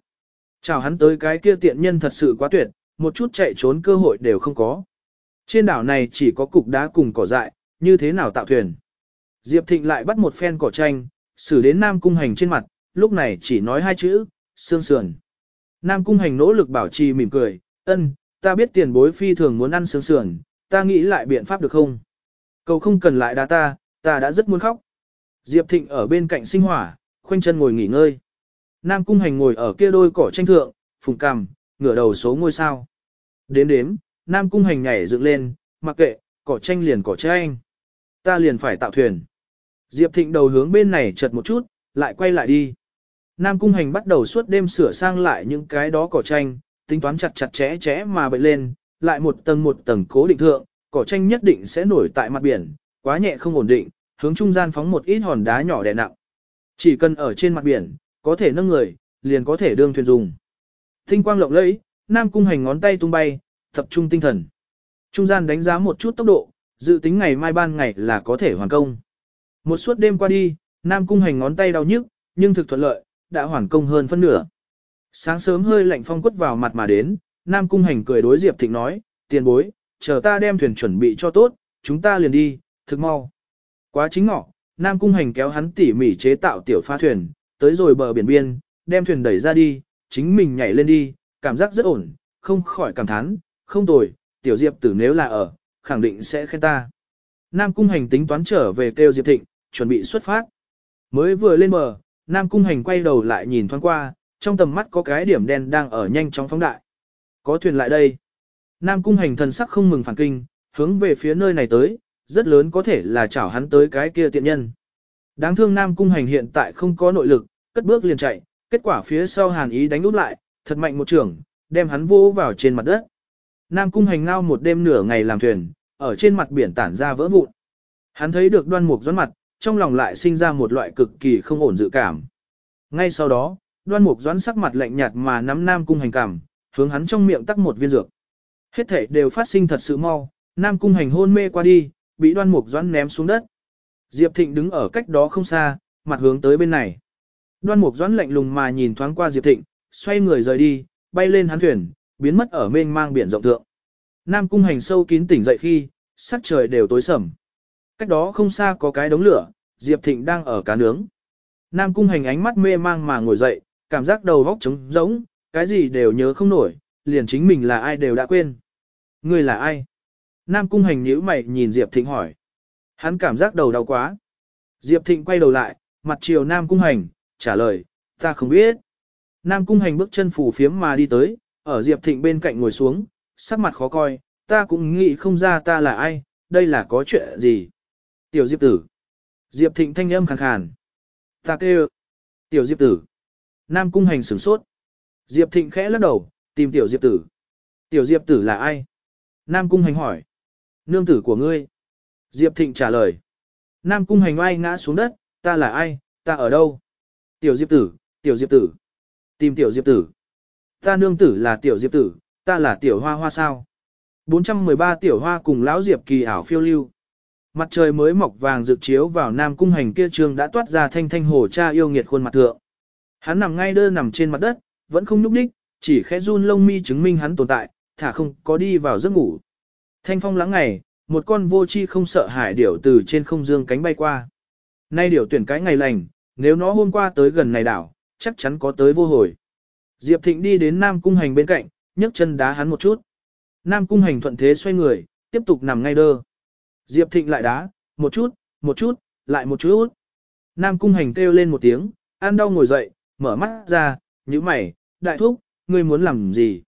Chào hắn tới cái kia tiện nhân thật sự quá tuyệt, một chút chạy trốn cơ hội đều không có. Trên đảo này chỉ có cục đá cùng cỏ dại, như thế nào tạo thuyền. Diệp Thịnh lại bắt một phen cỏ tranh, xử đến Nam Cung Hành trên mặt, lúc này chỉ nói hai chữ, xương sườn. Nam Cung Hành nỗ lực bảo trì mỉm cười, ân, ta biết tiền bối phi thường muốn ăn sướng sườn, ta nghĩ lại biện pháp được không? Cầu không cần lại đá ta, ta đã rất muốn khóc. Diệp Thịnh ở bên cạnh sinh hỏa, khoanh chân ngồi nghỉ ngơi. Nam Cung Hành ngồi ở kia đôi cỏ tranh thượng, phùng cằm, ngửa đầu số ngôi sao. Đếm đếm, Nam Cung Hành nhảy dựng lên, mặc kệ, cỏ tranh liền cỏ tranh. Ta liền phải tạo thuyền. Diệp Thịnh đầu hướng bên này chật một chút, lại quay lại đi. Nam Cung Hành bắt đầu suốt đêm sửa sang lại những cái đó cỏ tranh, tính toán chặt chặt chẽ chẽ mà bậy lên, lại một tầng một tầng cố định thượng, cỏ tranh nhất định sẽ nổi tại mặt biển, quá nhẹ không ổn định, hướng trung gian phóng một ít hòn đá nhỏ đè nặng. Chỉ cần ở trên mặt biển, có thể nâng người, liền có thể đương thuyền dùng. Tinh quang lộng lẫy, Nam Cung Hành ngón tay tung bay, tập trung tinh thần. Trung gian đánh giá một chút tốc độ, dự tính ngày mai ban ngày là có thể hoàn công. Một suốt đêm qua đi, Nam Cung Hành ngón tay đau nhức, nhưng thực thuận lợi, đã hoàn công hơn phân nửa. Sáng sớm hơi lạnh phong quất vào mặt mà đến, Nam Cung Hành cười đối Diệp Thịnh nói, tiền bối, chờ ta đem thuyền chuẩn bị cho tốt, chúng ta liền đi, thực mau. Quá chính ngọ, Nam Cung Hành kéo hắn tỉ mỉ chế tạo tiểu pha thuyền, tới rồi bờ biển biên, đem thuyền đẩy ra đi, chính mình nhảy lên đi, cảm giác rất ổn, không khỏi cảm thán, không tồi, tiểu Diệp tử nếu là ở, khẳng định sẽ khen ta. Nam Cung Hành tính toán trở về kêu Diệp Thịnh, chuẩn bị xuất phát. Mới vừa lên bờ, Nam Cung Hành quay đầu lại nhìn thoáng qua, trong tầm mắt có cái điểm đen đang ở nhanh chóng phóng đại. Có thuyền lại đây. Nam Cung Hành thần sắc không mừng phản kinh, hướng về phía nơi này tới, rất lớn có thể là chảo hắn tới cái kia tiện nhân. Đáng thương Nam Cung Hành hiện tại không có nội lực, cất bước liền chạy, kết quả phía sau Hàn Ý đánh úp lại, thật mạnh một trường, đem hắn vô vào trên mặt đất. Nam Cung Hành ngao một đêm nửa ngày làm thuyền, ở trên mặt biển tản ra vỡ vụn. Hắn thấy được đoan mục doãn mặt, trong lòng lại sinh ra một loại cực kỳ không ổn dự cảm. Ngay sau đó, đoan mục doãn sắc mặt lạnh nhạt mà nắm Nam Cung Hành cảm, hướng hắn trong miệng tắc một viên dược. Hết thể đều phát sinh thật sự mau, Nam Cung Hành hôn mê qua đi, bị đoan mục doãn ném xuống đất. Diệp Thịnh đứng ở cách đó không xa, mặt hướng tới bên này. Đoan mục doãn lạnh lùng mà nhìn thoáng qua Diệp Thịnh, xoay người rời đi, bay lên hắn thuyền, biến mất ở mênh mang biển rộng thượng. Nam cung hành sâu kín tỉnh dậy khi, sắc trời đều tối sầm. Cách đó không xa có cái đống lửa, Diệp Thịnh đang ở cá nướng. Nam cung hành ánh mắt mê mang mà ngồi dậy, cảm giác đầu óc trống rỗng, cái gì đều nhớ không nổi, liền chính mình là ai đều đã quên. Người là ai? Nam cung hành nhíu mày nhìn Diệp Thịnh hỏi. Hắn cảm giác đầu đau quá. Diệp Thịnh quay đầu lại, mặt chiều Nam cung hành, trả lời, ta không biết. Nam cung hành bước chân phủ phiếm mà đi tới, ở Diệp Thịnh bên cạnh ngồi xuống, sắc mặt khó coi, ta cũng nghĩ không ra ta là ai, đây là có chuyện gì. Tiểu Diệp tử. Diệp Thịnh thanh âm khàn khàn. Ta kêu. Tiểu Diệp tử. Nam cung hành sửng sốt. Diệp Thịnh khẽ lắc đầu, tìm Tiểu Diệp tử. Tiểu Diệp tử là ai? Nam cung hành hỏi. Nương tử của ngươi. Diệp Thịnh trả lời. Nam cung hành oai ngã xuống đất, ta là ai, ta ở đâu? Tiểu Diệp tử, Tiểu Diệp tử. Tìm Tiểu Diệp tử. Ta nương tử là Tiểu Diệp tử, ta là Tiểu Hoa Hoa sao? 413 Tiểu Hoa cùng lão Diệp kỳ ảo phiêu lưu. Mặt trời mới mọc vàng rực chiếu vào Nam cung hành kia trường đã toát ra thanh thanh hồ cha yêu nghiệt khuôn mặt thượng. Hắn nằm ngay đơ nằm trên mặt đất, vẫn không nhúc đích, chỉ khẽ run lông mi chứng minh hắn tồn tại, thả không có đi vào giấc ngủ. Thanh phong lắng ngày, một con vô chi không sợ hải điểu từ trên không dương cánh bay qua. Nay điểu tuyển cái ngày lành, nếu nó hôm qua tới gần này đảo, chắc chắn có tới vô hồi. Diệp Thịnh đi đến Nam Cung Hành bên cạnh, nhấc chân đá hắn một chút. Nam Cung Hành thuận thế xoay người, tiếp tục nằm ngay đơ. Diệp Thịnh lại đá, một chút, một chút, lại một chút. Nam Cung Hành kêu lên một tiếng, ăn đau ngồi dậy, mở mắt ra, như mày, đại thúc, ngươi muốn làm gì?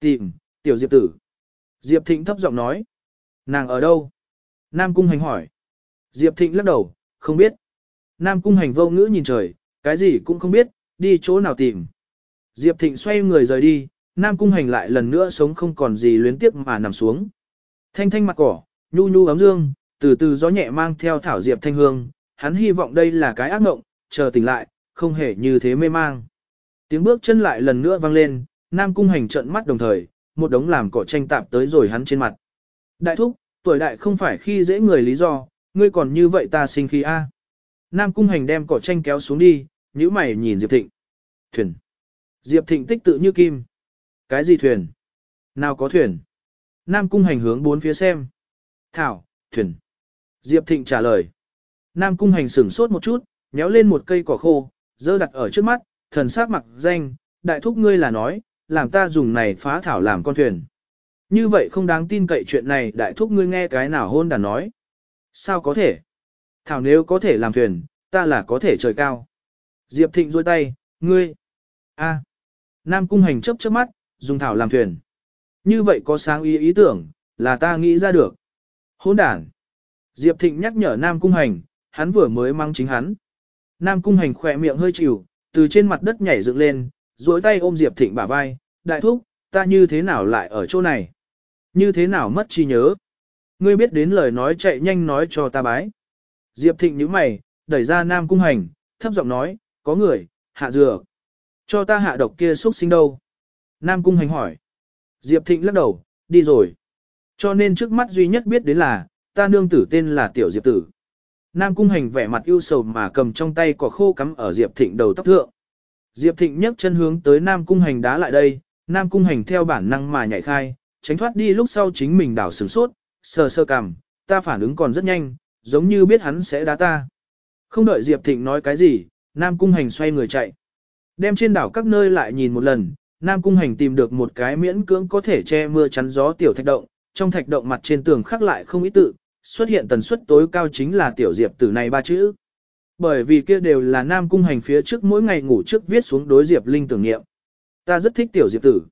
Tìm, tiểu Diệp tử. Diệp Thịnh thấp giọng nói. Nàng ở đâu? Nam Cung Hành hỏi. Diệp Thịnh lắc đầu, không biết. Nam Cung Hành vô ngữ nhìn trời, cái gì cũng không biết, đi chỗ nào tìm. Diệp Thịnh xoay người rời đi, Nam Cung Hành lại lần nữa sống không còn gì luyến tiếp mà nằm xuống. Thanh thanh mặt cỏ, nhu nhu ấm dương, từ từ gió nhẹ mang theo thảo Diệp Thanh Hương, hắn hy vọng đây là cái ác mộng, chờ tỉnh lại, không hề như thế mê mang. Tiếng bước chân lại lần nữa vang lên, Nam Cung Hành trợn mắt đồng thời, một đống làm cỏ tranh tạp tới rồi hắn trên mặt. Đại thúc, tuổi đại không phải khi dễ người lý do, ngươi còn như vậy ta sinh khí a. Nam Cung Hành đem cỏ tranh kéo xuống đi, nhíu mày nhìn Diệp Thịnh. Thuyền. Diệp Thịnh tích tự như kim. Cái gì thuyền? Nào có thuyền? Nam Cung Hành hướng bốn phía xem. Thảo, thuyền. Diệp Thịnh trả lời. Nam Cung Hành sửng sốt một chút, nhéo lên một cây cỏ khô, dơ đặt ở trước mắt, thần sắc mặc danh, đại thúc ngươi là nói, làm ta dùng này phá thảo làm con thuyền. Như vậy không đáng tin cậy chuyện này đại thúc ngươi nghe cái nào hôn đàn nói. Sao có thể? Thảo nếu có thể làm thuyền, ta là có thể trời cao. Diệp Thịnh duỗi tay, ngươi. a Nam Cung Hành chấp chớp mắt, dùng thảo làm thuyền. Như vậy có sáng ý ý tưởng, là ta nghĩ ra được. Hôn đản. Diệp Thịnh nhắc nhở Nam Cung Hành, hắn vừa mới mang chính hắn. Nam Cung Hành khỏe miệng hơi chịu, từ trên mặt đất nhảy dựng lên, duỗi tay ôm Diệp Thịnh bả vai, đại thúc, ta như thế nào lại ở chỗ này? Như thế nào mất trí nhớ? Ngươi biết đến lời nói chạy nhanh nói cho ta bái. Diệp Thịnh nhíu mày, đẩy ra Nam Cung Hành, thấp giọng nói, có người, hạ dược. Cho ta hạ độc kia xuất sinh đâu? Nam Cung Hành hỏi. Diệp Thịnh lắc đầu, đi rồi. Cho nên trước mắt duy nhất biết đến là, ta nương tử tên là Tiểu Diệp Tử. Nam Cung Hành vẻ mặt ưu sầu mà cầm trong tay cỏ khô cắm ở Diệp Thịnh đầu tóc thượng. Diệp Thịnh nhấc chân hướng tới Nam Cung Hành đá lại đây, Nam Cung Hành theo bản năng mà nhảy khai, tránh thoát đi lúc sau chính mình đảo sửng sốt, sờ sơ cằm, ta phản ứng còn rất nhanh, giống như biết hắn sẽ đá ta. Không đợi Diệp Thịnh nói cái gì, Nam Cung Hành xoay người chạy. Đem trên đảo các nơi lại nhìn một lần, Nam Cung Hành tìm được một cái miễn cưỡng có thể che mưa chắn gió tiểu thạch động, trong thạch động mặt trên tường khắc lại không ý tự, xuất hiện tần suất tối cao chính là tiểu diệp tử này ba chữ. Bởi vì kia đều là Nam Cung Hành phía trước mỗi ngày ngủ trước viết xuống đối Diệp Linh tưởng niệm. Ta rất thích tiểu Diệp tử.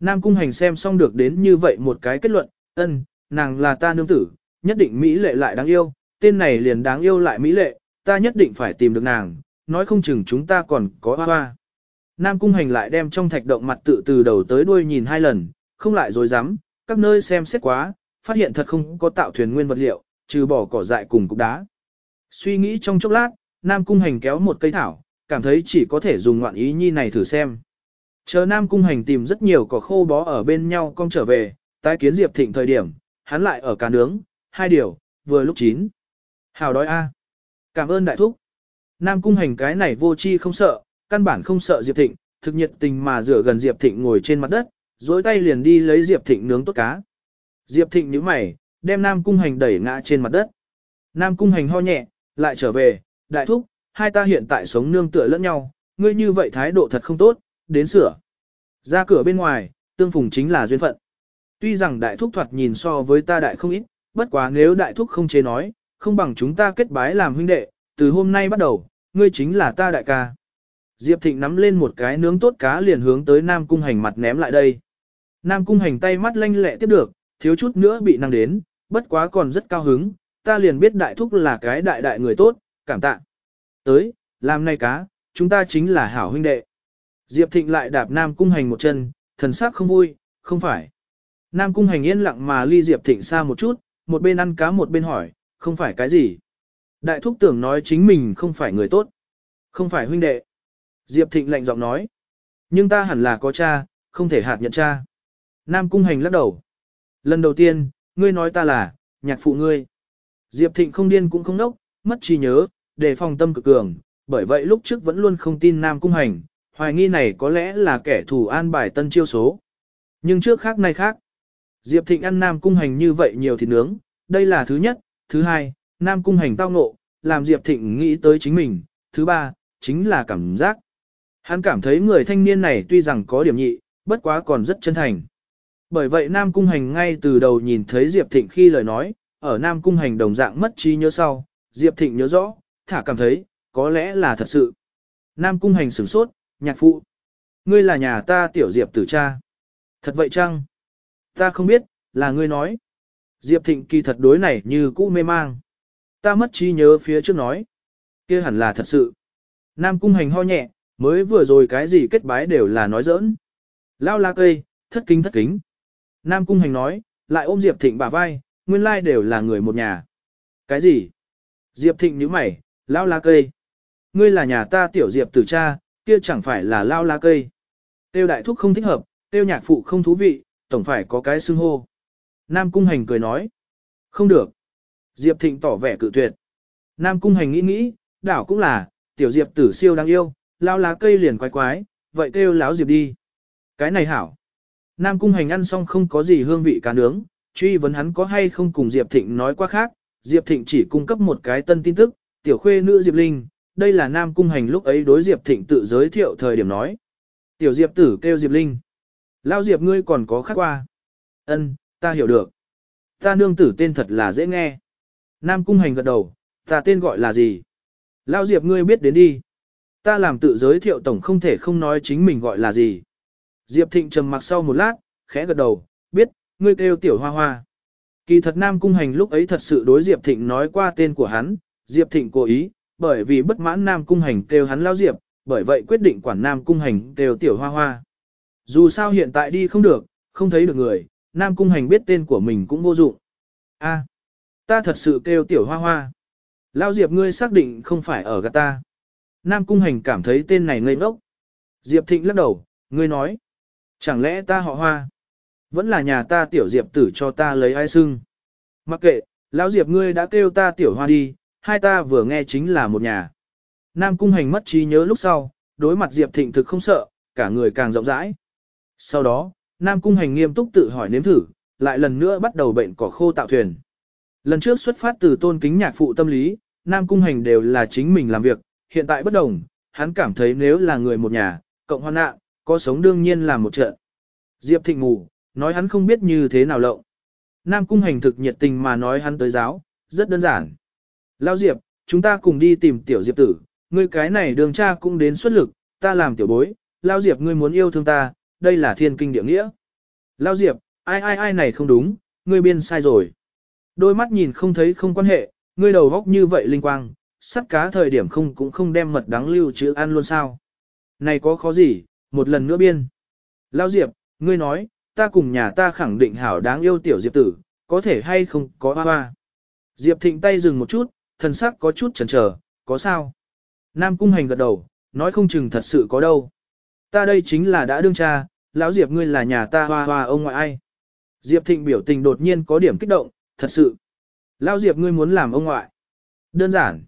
Nam Cung Hành xem xong được đến như vậy một cái kết luận, ân, nàng là ta nương tử, nhất định Mỹ lệ lại đáng yêu, tên này liền đáng yêu lại Mỹ lệ, ta nhất định phải tìm được nàng, nói không chừng chúng ta còn có hoa hoa. Nam Cung Hành lại đem trong thạch động mặt tự từ đầu tới đuôi nhìn hai lần, không lại dối rắm các nơi xem xét quá, phát hiện thật không có tạo thuyền nguyên vật liệu, trừ bỏ cỏ dại cùng cục đá. Suy nghĩ trong chốc lát, Nam Cung Hành kéo một cây thảo, cảm thấy chỉ có thể dùng ngoạn ý nhi này thử xem. Chờ Nam Cung Hành tìm rất nhiều cỏ khô bó ở bên nhau con trở về, tái kiến Diệp Thịnh thời điểm, hắn lại ở cá nướng, hai điều, vừa lúc chín. Hào đói a. Cảm ơn đại thúc. Nam Cung Hành cái này vô chi không sợ, căn bản không sợ Diệp Thịnh, thực nhiệt tình mà rửa gần Diệp Thịnh ngồi trên mặt đất, dối tay liền đi lấy Diệp Thịnh nướng tốt cá. Diệp Thịnh nhíu mày, đem Nam Cung Hành đẩy ngã trên mặt đất. Nam Cung Hành ho nhẹ, lại trở về, đại thúc, hai ta hiện tại sống nương tựa lẫn nhau, ngươi như vậy thái độ thật không tốt, đến sửa. Ra cửa bên ngoài, tương phùng chính là duyên phận. Tuy rằng đại thúc thoạt nhìn so với ta đại không ít, bất quá nếu đại thúc không chế nói, không bằng chúng ta kết bái làm huynh đệ, từ hôm nay bắt đầu, ngươi chính là ta đại ca. Diệp Thịnh nắm lên một cái nướng tốt cá liền hướng tới Nam Cung Hành mặt ném lại đây. Nam Cung Hành tay mắt lanh lẹ tiếp được, thiếu chút nữa bị năng đến, bất quá còn rất cao hứng, ta liền biết đại thúc là cái đại đại người tốt, cảm tạ. Tới, làm nay cá, chúng ta chính là hảo huynh đệ. Diệp Thịnh lại đạp Nam Cung Hành một chân, thần sắc không vui, không phải. Nam Cung Hành yên lặng mà ly Diệp Thịnh xa một chút, một bên ăn cá một bên hỏi, không phải cái gì. Đại thúc tưởng nói chính mình không phải người tốt, không phải huynh đệ. Diệp Thịnh lạnh giọng nói, nhưng ta hẳn là có cha, không thể hạt nhận cha. Nam Cung Hành lắc đầu. Lần đầu tiên, ngươi nói ta là, nhạc phụ ngươi. Diệp Thịnh không điên cũng không nốc, mất trí nhớ, đề phòng tâm cực cường, bởi vậy lúc trước vẫn luôn không tin Nam Cung Hành, hoài nghi này có lẽ là kẻ thù an bài tân chiêu số. Nhưng trước khác nay khác. Diệp Thịnh ăn Nam Cung Hành như vậy nhiều thịt nướng, đây là thứ nhất, thứ hai, Nam Cung Hành tao ngộ, làm Diệp Thịnh nghĩ tới chính mình, thứ ba, chính là cảm giác. Hắn cảm thấy người thanh niên này tuy rằng có điểm nhị, bất quá còn rất chân thành. Bởi vậy Nam Cung Hành ngay từ đầu nhìn thấy Diệp Thịnh khi lời nói, ở Nam Cung Hành đồng dạng mất trí nhớ sau, Diệp Thịnh nhớ rõ, thả cảm thấy, có lẽ là thật sự. Nam Cung Hành sửng sốt, nhạc phụ. Ngươi là nhà ta tiểu Diệp tử cha. Thật vậy chăng? Ta không biết, là ngươi nói. Diệp Thịnh kỳ thật đối này như cũ mê mang. Ta mất trí nhớ phía trước nói. kia hẳn là thật sự. Nam Cung Hành ho nhẹ, mới vừa rồi cái gì kết bái đều là nói giỡn. Lao la cây, thất kính thất kính. Nam Cung Hành nói, lại ôm Diệp Thịnh bả vai, nguyên lai đều là người một nhà. Cái gì? Diệp Thịnh nhíu mày, lao lá cây. Ngươi là nhà ta tiểu Diệp tử cha, kia chẳng phải là lao lá cây. Tiêu đại thúc không thích hợp, tiêu nhạc phụ không thú vị, tổng phải có cái xưng hô. Nam Cung Hành cười nói. Không được. Diệp Thịnh tỏ vẻ cự tuyệt. Nam Cung Hành nghĩ nghĩ, đảo cũng là, tiểu Diệp tử siêu đáng yêu, lao lá cây liền quái quái, vậy kêu láo Diệp đi. Cái này hảo. Nam Cung Hành ăn xong không có gì hương vị cá nướng, truy vấn hắn có hay không cùng Diệp Thịnh nói qua khác, Diệp Thịnh chỉ cung cấp một cái tân tin tức, tiểu khuê nữ Diệp Linh, đây là Nam Cung Hành lúc ấy đối Diệp Thịnh tự giới thiệu thời điểm nói. Tiểu Diệp tử kêu Diệp Linh. Lao Diệp ngươi còn có khác qua. Ân, ta hiểu được. Ta nương tử tên thật là dễ nghe. Nam Cung Hành gật đầu, ta tên gọi là gì? Lao Diệp ngươi biết đến đi. Ta làm tự giới thiệu tổng không thể không nói chính mình gọi là gì. Diệp Thịnh trầm mặc sau một lát, khẽ gật đầu, biết, ngươi kêu tiểu hoa hoa. Kỳ thật Nam Cung Hành lúc ấy thật sự đối Diệp Thịnh nói qua tên của hắn, Diệp Thịnh cố ý, bởi vì bất mãn Nam Cung Hành kêu hắn lao Diệp, bởi vậy quyết định quản Nam Cung Hành kêu tiểu hoa hoa. Dù sao hiện tại đi không được, không thấy được người, Nam Cung Hành biết tên của mình cũng vô dụng. A, ta thật sự kêu tiểu hoa hoa. Lao Diệp ngươi xác định không phải ở gạt ta. Nam Cung Hành cảm thấy tên này ngây ngốc. Diệp Thịnh lắc đầu, ngươi nói. Chẳng lẽ ta họ hoa? Vẫn là nhà ta tiểu Diệp tử cho ta lấy ai xưng. Mặc kệ, lão Diệp ngươi đã kêu ta tiểu hoa đi, hai ta vừa nghe chính là một nhà. Nam Cung Hành mất trí nhớ lúc sau, đối mặt Diệp Thịnh thực không sợ, cả người càng rộng rãi. Sau đó, Nam Cung Hành nghiêm túc tự hỏi nếm thử, lại lần nữa bắt đầu bệnh cỏ khô tạo thuyền. Lần trước xuất phát từ tôn kính nhạc phụ tâm lý, Nam Cung Hành đều là chính mình làm việc, hiện tại bất đồng, hắn cảm thấy nếu là người một nhà, cộng hoan nạn, có sống đương nhiên là một trận. Diệp Thịnh ngủ, nói hắn không biết như thế nào lộng. Nam Cung Hành thực nhiệt tình mà nói hắn tới giáo, rất đơn giản. Lao Diệp, chúng ta cùng đi tìm tiểu diệp tử, ngươi cái này đường cha cũng đến xuất lực, ta làm tiểu bối, lao diệp ngươi muốn yêu thương ta, đây là thiên kinh địa nghĩa. Lao diệp, ai ai ai này không đúng, ngươi biên sai rồi. Đôi mắt nhìn không thấy không quan hệ, ngươi đầu góc như vậy linh quang, sắt cá thời điểm không cũng không đem mật đắng lưu chữ ăn luôn sao. Này có khó gì, một lần nữa biên. Lao diệp, ngươi nói, ta cùng nhà ta khẳng định hảo đáng yêu tiểu diệp tử, có thể hay không có hoa hoa. Diệp thịnh tay dừng một chút, thần sắc có chút chần chờ, có sao? Nam cung hành gật đầu, nói không chừng thật sự có đâu. Ta đây chính là đã đương cha, lão Diệp ngươi là nhà ta hoa hoa ông ngoại ai. Diệp thịnh biểu tình đột nhiên có điểm kích động, thật sự. Lão Diệp ngươi muốn làm ông ngoại. Đơn giản.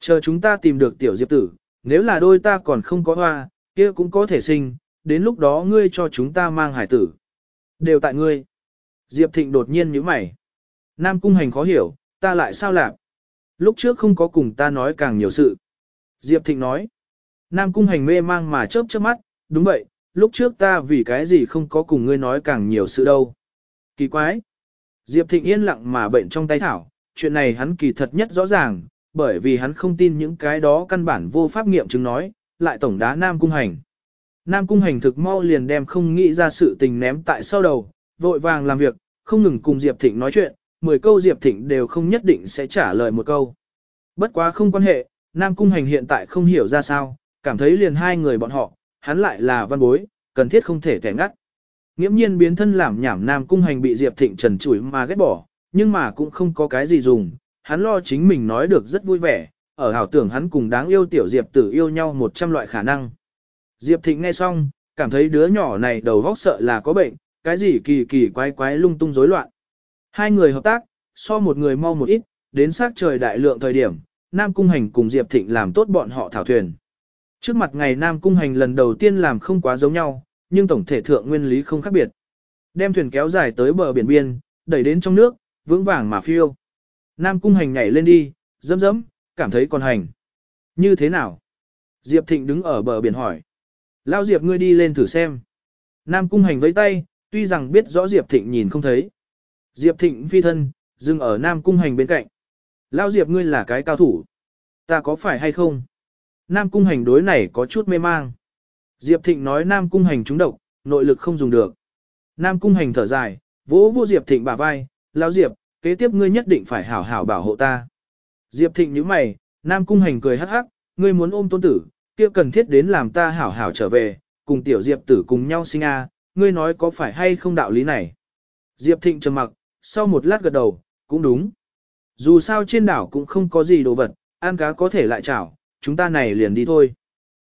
Chờ chúng ta tìm được tiểu Diệp tử, nếu là đôi ta còn không có hoa, kia cũng có thể sinh, đến lúc đó ngươi cho chúng ta mang hải tử. Đều tại ngươi. Diệp thịnh đột nhiên nhíu mày. Nam cung hành khó hiểu, ta lại sao làm? Lúc trước không có cùng ta nói càng nhiều sự. Diệp Thịnh nói. Nam cung hành mê mang mà chớp chớp mắt, đúng vậy, lúc trước ta vì cái gì không có cùng ngươi nói càng nhiều sự đâu. Kỳ quái. Diệp Thịnh yên lặng mà bệnh trong tay thảo, chuyện này hắn kỳ thật nhất rõ ràng, bởi vì hắn không tin những cái đó căn bản vô pháp nghiệm chứng nói, lại tổng đá Nam cung hành. Nam cung hành thực mau liền đem không nghĩ ra sự tình ném tại sau đầu, vội vàng làm việc, không ngừng cùng Diệp Thịnh nói chuyện, 10 câu Diệp Thịnh đều không nhất định sẽ trả lời một câu. Bất quá không quan hệ, Nam Cung Hành hiện tại không hiểu ra sao, cảm thấy liền hai người bọn họ, hắn lại là văn bối, cần thiết không thể tẻ ngắt. Nghiễm nhiên biến thân làm nhảm Nam Cung Hành bị Diệp Thịnh trần chủi mà ghét bỏ, nhưng mà cũng không có cái gì dùng, hắn lo chính mình nói được rất vui vẻ, ở hảo tưởng hắn cùng đáng yêu tiểu Diệp tử yêu nhau một trăm loại khả năng. Diệp Thịnh nghe xong, cảm thấy đứa nhỏ này đầu vóc sợ là có bệnh, cái gì kỳ kỳ quái quái lung tung rối loạn. Hai người hợp tác, so một người mau một ít, đến sát trời đại lượng thời điểm, Nam Cung Hành cùng Diệp Thịnh làm tốt bọn họ thảo thuyền. Trước mặt ngày Nam Cung Hành lần đầu tiên làm không quá giống nhau, nhưng tổng thể thượng nguyên lý không khác biệt. Đem thuyền kéo dài tới bờ biển biên, đẩy đến trong nước, vững vàng mà phiêu. Nam Cung Hành nhảy lên đi, dẫm dẫm, cảm thấy còn hành. Như thế nào? Diệp Thịnh đứng ở bờ biển hỏi. Lao Diệp ngươi đi lên thử xem. Nam Cung Hành với tay, tuy rằng biết rõ Diệp Thịnh nhìn không thấy. Diệp Thịnh phi thân, dừng ở Nam Cung Hành bên cạnh. Lao Diệp ngươi là cái cao thủ. Ta có phải hay không? Nam Cung Hành đối này có chút mê mang. Diệp Thịnh nói Nam Cung Hành trúng độc, nội lực không dùng được. Nam Cung Hành thở dài, vỗ vô Diệp Thịnh bả vai, Lao Diệp, kế tiếp ngươi nhất định phải hảo hảo bảo hộ ta. Diệp Thịnh nhíu mày, Nam Cung Hành cười hắc hắc, ngươi muốn ôm tôn tử, kia cần thiết đến làm ta hảo hảo trở về, cùng tiểu Diệp tử cùng nhau sinh a, ngươi nói có phải hay không đạo lý này. Diệp Thịnh trầm mặc, sau một lát gật đầu, cũng đúng. Dù sao trên đảo cũng không có gì đồ vật, ăn cá có thể lại chảo, chúng ta này liền đi thôi.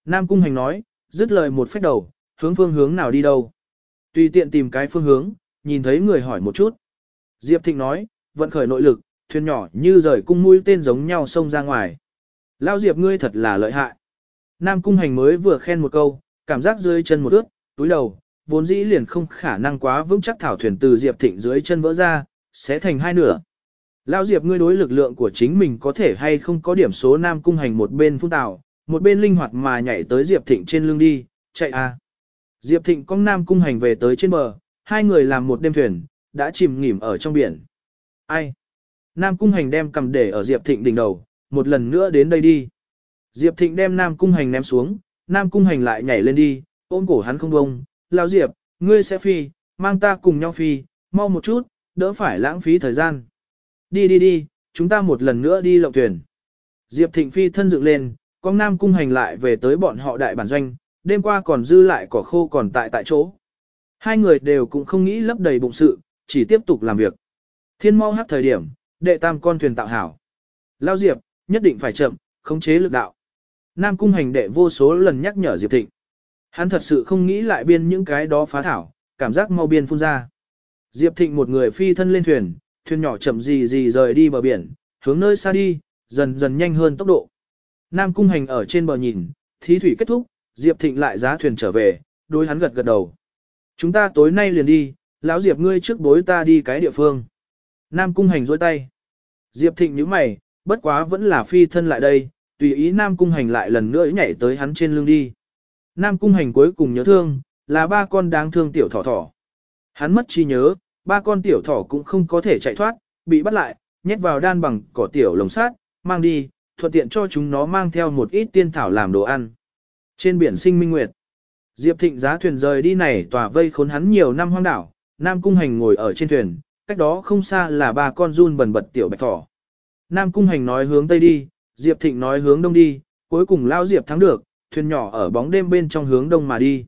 Nam Cung Hành nói, dứt lời một phép đầu, hướng phương hướng nào đi đâu. Tùy tiện tìm cái phương hướng, nhìn thấy người hỏi một chút. Diệp Thịnh nói, vận khởi nội lực, thuyền nhỏ như rời cung mũi tên giống nhau xông ra ngoài. Lao Diệp ngươi thật là lợi hại. Nam Cung Hành mới vừa khen một câu, cảm giác dưới chân một ướt, túi đầu, vốn dĩ liền không khả năng quá vững chắc thảo thuyền từ Diệp Thịnh dưới chân vỡ ra, sẽ thành hai nửa. Lão Diệp ngươi đối lực lượng của chính mình có thể hay không có điểm số nam cung hành một bên phun tạo, một bên linh hoạt mà nhảy tới Diệp Thịnh trên lưng đi, chạy à. Diệp Thịnh con nam cung hành về tới trên bờ, hai người làm một đêm thuyền, đã chìm nghỉm ở trong biển. Ai? Nam cung hành đem cầm để ở Diệp Thịnh đỉnh đầu, một lần nữa đến đây đi. Diệp Thịnh đem Nam cung hành ném xuống, Nam cung hành lại nhảy lên đi, ôm cổ hắn không bông, Lão Diệp, ngươi sẽ phi, mang ta cùng nhau phi, mau một chút, đỡ phải lãng phí thời gian. Đi đi đi, chúng ta một lần nữa đi lộng thuyền. Diệp Thịnh Phi thân dựng lên, con nam cung hành lại về tới bọn họ đại bản doanh, đêm qua còn dư lại cỏ khô còn tại tại chỗ. Hai người đều cũng không nghĩ lấp đầy bụng sự, chỉ tiếp tục làm việc. Thiên mau hát thời điểm, đệ tam con thuyền tạo hảo. Lao Diệp, nhất định phải chậm, khống chế lực đạo. Nam cung hành đệ vô số lần nhắc nhở Diệp Thịnh. Hắn thật sự không nghĩ lại biên những cái đó phá thảo, cảm giác mau biên phun ra. Diệp Thịnh một người phi thân lên thuyền, thuyền nhỏ chậm gì gì rời đi bờ biển, hướng nơi xa đi, dần dần nhanh hơn tốc độ. Nam Cung Hành ở trên bờ nhìn, thí thủy kết thúc, Diệp Thịnh lại giá thuyền trở về, đối hắn gật gật đầu. Chúng ta tối nay liền đi, lão Diệp ngươi trước bối ta đi cái địa phương. Nam Cung Hành dôi tay. Diệp Thịnh nhíu mày, bất quá vẫn là phi thân lại đây, tùy ý Nam Cung Hành lại lần nữa nhảy tới hắn trên lưng đi. Nam Cung Hành cuối cùng nhớ thương, là ba con đáng thương tiểu thỏ thỏ. Hắn mất trí nhớ, ba con tiểu thỏ cũng không có thể chạy thoát, bị bắt lại, nhét vào đan bằng cỏ tiểu lồng sát, mang đi, thuận tiện cho chúng nó mang theo một ít tiên thảo làm đồ ăn. Trên biển sinh minh nguyệt, Diệp Thịnh giá thuyền rời đi này tòa vây khốn hắn nhiều năm hoang đảo, Nam Cung Hành ngồi ở trên thuyền, cách đó không xa là ba con run bần bật tiểu bạch thỏ. Nam Cung Hành nói hướng tây đi, Diệp Thịnh nói hướng đông đi, cuối cùng lao Diệp thắng được, thuyền nhỏ ở bóng đêm bên trong hướng đông mà đi.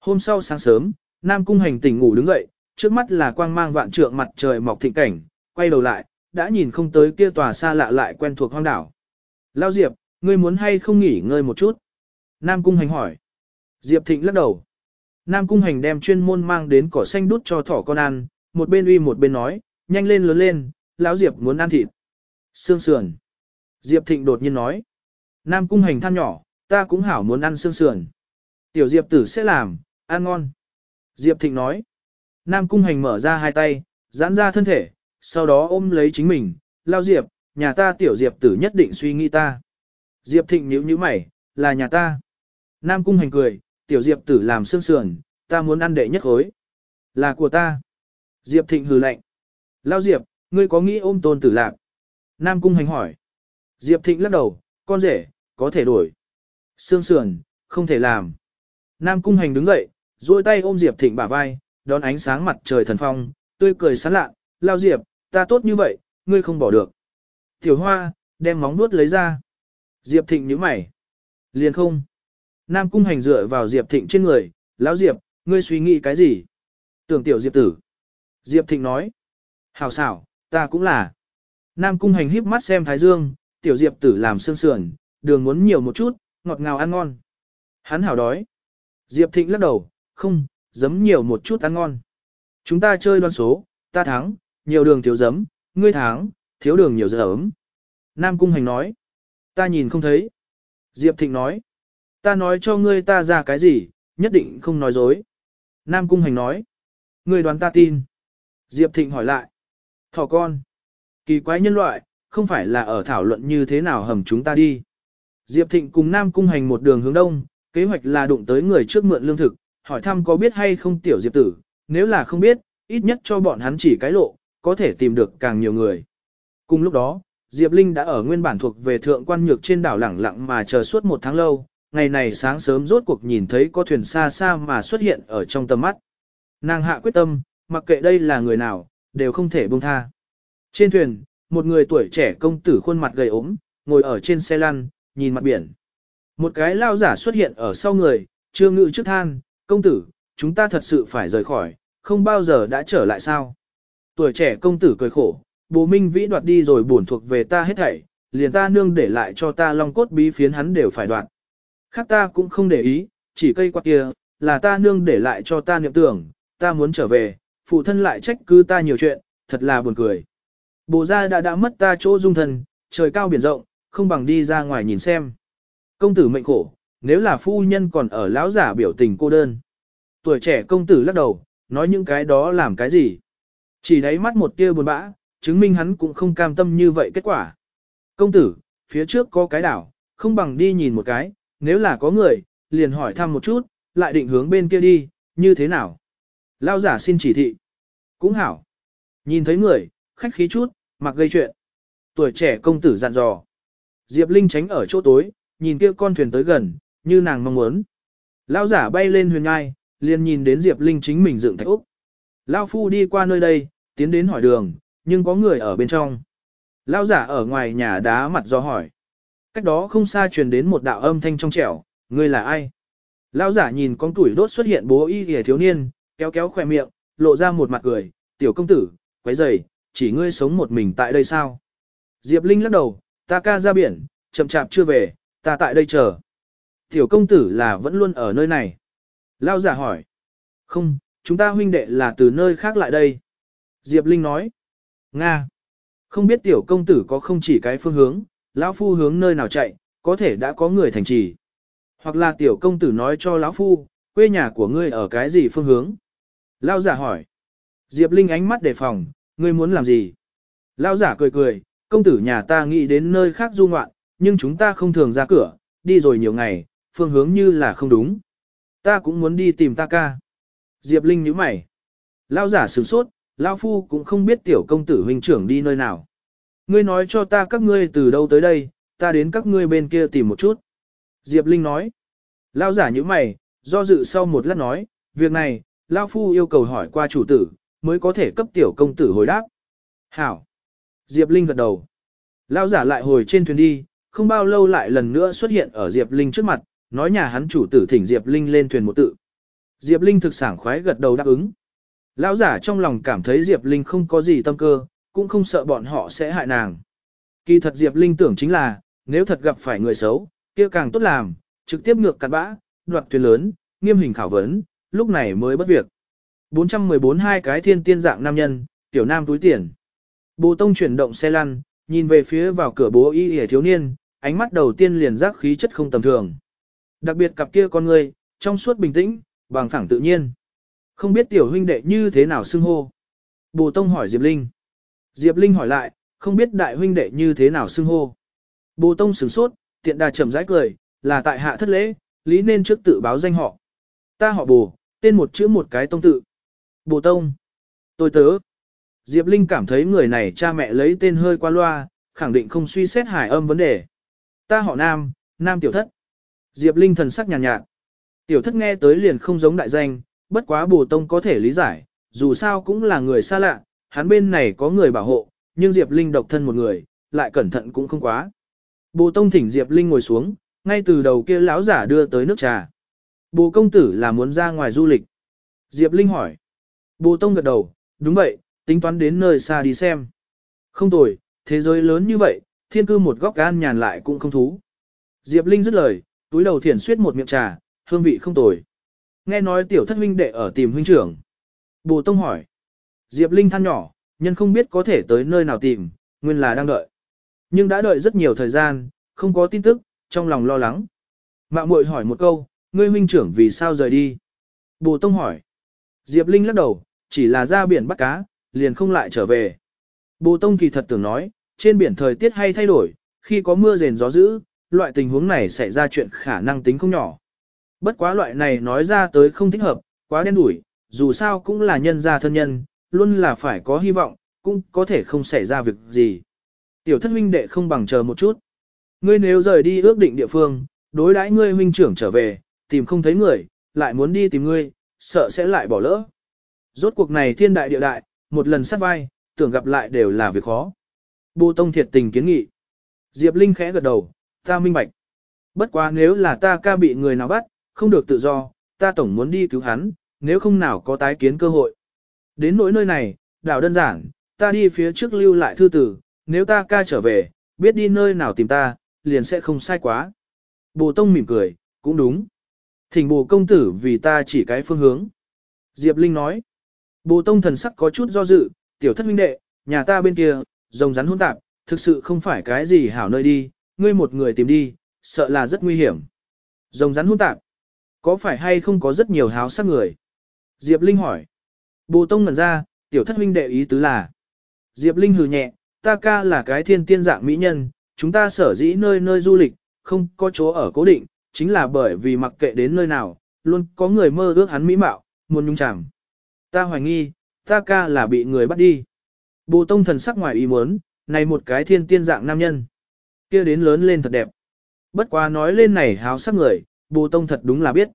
Hôm sau sáng sớm, Nam Cung Hành tỉnh ngủ đứng dậy, trước mắt là quang mang vạn trượng mặt trời mọc thịnh cảnh, quay đầu lại, đã nhìn không tới kia tòa xa lạ lại quen thuộc hoang đảo. Lao Diệp, ngươi muốn hay không nghỉ ngơi một chút? Nam Cung Hành hỏi. Diệp Thịnh lắc đầu. Nam Cung Hành đem chuyên môn mang đến cỏ xanh đút cho thỏ con ăn, một bên uy một bên nói, nhanh lên lớn lên, lão Diệp muốn ăn thịt. Sương sườn. Diệp Thịnh đột nhiên nói. Nam Cung Hành than nhỏ, ta cũng hảo muốn ăn sương sườn. Tiểu Diệp tử sẽ làm, ăn ngon. Diệp Thịnh nói. Nam Cung Hành mở ra hai tay, giãn ra thân thể, sau đó ôm lấy chính mình, lao Diệp, nhà ta tiểu Diệp tử nhất định suy nghĩ ta. Diệp Thịnh nhíu nhíu mày, là nhà ta. Nam Cung Hành cười, tiểu Diệp tử làm sương sườn, ta muốn ăn đệ nhất khối. Là của ta. Diệp Thịnh hừ lạnh. Lao Diệp, ngươi có nghĩ ôm tôn tử lạc? Nam Cung Hành hỏi. Diệp Thịnh lắc đầu, con rể, có thể đổi. Sương sườn, không thể làm. Nam Cung Hành đứng dậy, duỗi tay ôm Diệp Thịnh bả vai, đón ánh sáng mặt trời thần phong, tươi cười sán lạ, lao Diệp, ta tốt như vậy, ngươi không bỏ được. Tiểu Hoa, đem móng nuốt lấy ra. Diệp Thịnh nhíu mày. Liền không. Nam Cung Hành dựa vào Diệp Thịnh trên người, lão Diệp, ngươi suy nghĩ cái gì? Tưởng tiểu Diệp tử. Diệp Thịnh nói. Hảo xảo, ta cũng là. Nam Cung Hành híp mắt xem Thái Dương, tiểu Diệp tử làm sương sườn, đường muốn nhiều một chút, ngọt ngào ăn ngon. Hắn hảo đói. Diệp Thịnh lắc đầu, không, giấm nhiều một chút ăn ngon. Chúng ta chơi đoan số, ta thắng, nhiều đường thiếu giấm, ngươi thắng, thiếu đường nhiều giấm. Nam Cung Hành nói, ta nhìn không thấy. Diệp Thịnh nói, ta nói cho ngươi ta ra cái gì, nhất định không nói dối. Nam Cung Hành nói, ngươi đoán ta tin. Diệp Thịnh hỏi lại, thỏ con, kỳ quái nhân loại, không phải là ở thảo luận như thế nào hầm chúng ta đi. Diệp Thịnh cùng Nam Cung Hành một đường hướng đông, kế hoạch là đụng tới người trước mượn lương thực, hỏi thăm có biết hay không tiểu Diệp tử, nếu là không biết, ít nhất cho bọn hắn chỉ cái lộ, có thể tìm được càng nhiều người. Cùng lúc đó, Diệp Linh đã ở nguyên bản thuộc về thượng quan nhược trên đảo lẳng lặng mà chờ suốt một tháng lâu, ngày này sáng sớm rốt cuộc nhìn thấy có thuyền xa xa mà xuất hiện ở trong tầm mắt. Nàng hạ quyết tâm, mặc kệ đây là người nào, đều không thể buông tha. Trên thuyền, một người tuổi trẻ công tử khuôn mặt gầy ốm, ngồi ở trên xe lăn, nhìn mặt biển. Một cái lao giả xuất hiện ở sau người, chưa ngự trước than, công tử, chúng ta thật sự phải rời khỏi, không bao giờ đã trở lại sao. Tuổi trẻ công tử cười khổ, bố minh vĩ đoạt đi rồi buồn thuộc về ta hết thảy, liền ta nương để lại cho ta long cốt bí phiến hắn đều phải đoạt. Khác ta cũng không để ý, chỉ cây quạt kia, là ta nương để lại cho ta niệm tưởng, ta muốn trở về, phụ thân lại trách cứ ta nhiều chuyện, thật là buồn cười. Bồ gia đã đã mất ta chỗ dung thân, trời cao biển rộng, không bằng đi ra ngoài nhìn xem. Công tử mệnh khổ, nếu là phu nhân còn ở lão giả biểu tình cô đơn. Tuổi trẻ công tử lắc đầu, nói những cái đó làm cái gì. Chỉ đáy mắt một tia buồn bã, chứng minh hắn cũng không cam tâm như vậy kết quả. Công tử, phía trước có cái đảo, không bằng đi nhìn một cái, nếu là có người, liền hỏi thăm một chút, lại định hướng bên kia đi, như thế nào? Lao giả xin chỉ thị. Cũng hảo. Nhìn thấy người, khách khí chút, mặc gây chuyện. Tuổi trẻ công tử dặn dò. Diệp Linh tránh ở chỗ tối, nhìn kia con thuyền tới gần, như nàng mong muốn. Lao giả bay lên huyền ngai, liền nhìn đến Diệp Linh chính mình dựng thạch úc. Lao phu đi qua nơi đây, tiến đến hỏi đường, nhưng có người ở bên trong. Lao giả ở ngoài nhà đá mặt do hỏi. Cách đó không xa truyền đến một đạo âm thanh trong trẻo, ngươi là ai? Lao giả nhìn con tuổi đốt xuất hiện bố y hề thiếu niên, kéo kéo khỏe miệng, lộ ra một mặt cười, tiểu công tử, quấy rầy, chỉ ngươi sống một mình tại đây sao? Diệp Linh lắc đầu, ta ca ra biển, chậm chạp chưa về, ta tại đây chờ. Tiểu công tử là vẫn luôn ở nơi này. Lao giả hỏi. Không, chúng ta huynh đệ là từ nơi khác lại đây. Diệp Linh nói. Nga. Không biết tiểu công tử có không chỉ cái phương hướng, lão phu hướng nơi nào chạy, có thể đã có người thành trì. Hoặc là tiểu công tử nói cho lão phu, quê nhà của ngươi ở cái gì phương hướng. Lao giả hỏi. Diệp Linh ánh mắt đề phòng, ngươi muốn làm gì? Lao giả cười cười, công tử nhà ta nghĩ đến nơi khác du ngoạn, nhưng chúng ta không thường ra cửa, đi rồi nhiều ngày, phương hướng như là không đúng. Ta cũng muốn đi tìm ta ca. Diệp Linh nhíu mày. Lao giả sửng sốt, Lao Phu cũng không biết tiểu công tử huynh trưởng đi nơi nào. Ngươi nói cho ta các ngươi từ đâu tới đây, ta đến các ngươi bên kia tìm một chút. Diệp Linh nói, lao giả như mày, do dự sau một lát nói, việc này, lao phu yêu cầu hỏi qua chủ tử, mới có thể cấp tiểu công tử hồi đáp. Hảo. Diệp Linh gật đầu. Lao giả lại hồi trên thuyền đi, không bao lâu lại lần nữa xuất hiện ở Diệp Linh trước mặt, nói nhà hắn chủ tử thỉnh Diệp Linh lên thuyền một tự. Diệp Linh thực sảng khoái gật đầu đáp ứng. Lão giả trong lòng cảm thấy Diệp Linh không có gì tâm cơ, cũng không sợ bọn họ sẽ hại nàng. Kỳ thật Diệp Linh tưởng chính là, nếu thật gặp phải người xấu, kia càng tốt làm, trực tiếp ngược cặn bã, đoạt thuyền lớn, nghiêm hình khảo vấn, lúc này mới bất việc. 414 hai cái thiên tiên dạng nam nhân, tiểu nam túi tiền. Bồ Tông chuyển động xe lăn, nhìn về phía vào cửa bố y hề thiếu niên, ánh mắt đầu tiên liền giác khí chất không tầm thường. Đặc biệt cặp kia con người, trong suốt bình tĩnh, bằng phẳng tự nhiên. Không biết tiểu huynh đệ như thế nào xưng hô. Bồ Tông hỏi Diệp Linh. Diệp Linh hỏi lại, không biết đại huynh đệ như thế nào xưng hô. Bồ Tông sửng sốt, tiện đà chậm rãi cười, là tại hạ thất lễ, lý nên trước tự báo danh họ. Ta họ Bồ, tên một chữ một cái tông tự. Bồ Tông. Tôi tớ. Diệp Linh cảm thấy người này cha mẹ lấy tên hơi qua loa, khẳng định không suy xét hải âm vấn đề. Ta họ Nam, Nam Tiểu Thất. Diệp Linh thần sắc nhàn nhạt, nhạt. Tiểu Thất nghe tới liền không giống đại danh, bất quá Bồ Tông có thể lý giải, dù sao cũng là người xa lạ, hắn bên này có người bảo hộ, nhưng Diệp Linh độc thân một người, lại cẩn thận cũng không quá. Bồ Tông thỉnh Diệp Linh ngồi xuống, ngay từ đầu kia lão giả đưa tới nước trà. Bồ công tử là muốn ra ngoài du lịch. Diệp Linh hỏi. Bồ Tông gật đầu, đúng vậy, tính toán đến nơi xa đi xem. Không tồi, thế giới lớn như vậy, thiên cư một góc gan nhàn lại cũng không thú. Diệp Linh dứt lời, túi đầu thiển suyết một miệng trà, hương vị không tồi. Nghe nói tiểu thất huynh đệ ở tìm huynh trưởng. Bồ Tông hỏi. Diệp Linh than nhỏ, nhân không biết có thể tới nơi nào tìm, nguyên là đang đợi. Nhưng đã đợi rất nhiều thời gian, không có tin tức, trong lòng lo lắng. Mạo muội hỏi một câu, ngươi huynh trưởng vì sao rời đi? Bồ Tông hỏi. Diệp Linh lắc đầu, chỉ là ra biển bắt cá, liền không lại trở về. Bồ Tông kỳ thật tưởng nói, trên biển thời tiết hay thay đổi, khi có mưa rền gió dữ, loại tình huống này xảy ra chuyện khả năng tính không nhỏ. Bất quá loại này nói ra tới không thích hợp, quá đen đủi, dù sao cũng là nhân gia thân nhân, luôn là phải có hy vọng, cũng có thể không xảy ra việc gì. Tiểu thất huynh đệ không bằng chờ một chút. Ngươi nếu rời đi ước định địa phương, đối đãi ngươi huynh trưởng trở về, tìm không thấy người, lại muốn đi tìm ngươi, sợ sẽ lại bỏ lỡ. Rốt cuộc này thiên đại địa đại, một lần sát vai, tưởng gặp lại đều là việc khó. Bồ Tông thiệt tình kiến nghị. Diệp Linh khẽ gật đầu, ta minh bạch. Bất quá nếu là ta ca bị người nào bắt, không được tự do, ta tổng muốn đi cứu hắn, nếu không nào có tái kiến cơ hội. Đến nỗi nơi này, đảo đơn giản, ta đi phía trước lưu lại thư tử, nếu ta ca trở về, biết đi nơi nào tìm ta, liền sẽ không sai quá. Bồ Tông mỉm cười, cũng đúng. Thỉnh bồ công tử vì ta chỉ cái phương hướng. Diệp Linh nói. Bồ Tông thần sắc có chút do dự, tiểu thất huynh đệ, nhà ta bên kia, rồng rắn hỗn tạp, thực sự không phải cái gì hảo nơi đi, ngươi một người tìm đi, sợ là rất nguy hiểm. Rồng rắn hỗn tạp, có phải hay không có rất nhiều háo sắc người? Diệp Linh hỏi. Bồ Tông ngẩn ra, tiểu thất huynh đệ ý tứ là. Diệp Linh hừ nhẹ, ta ca là cái thiên tiên dạng mỹ nhân, chúng ta sở dĩ nơi nơi du lịch, không có chỗ ở cố định, chính là bởi vì mặc kệ đến nơi nào, luôn có người mơ ước hắn mỹ mạo, muốn nhung chẳng Ta hoài nghi, ta ca là bị người bắt đi. Bồ Tông thần sắc ngoài ý muốn, này một cái thiên tiên dạng nam nhân. kia đến lớn lên thật đẹp. Bất quá nói lên này háo sắc người, Bồ Tông thật đúng là biết.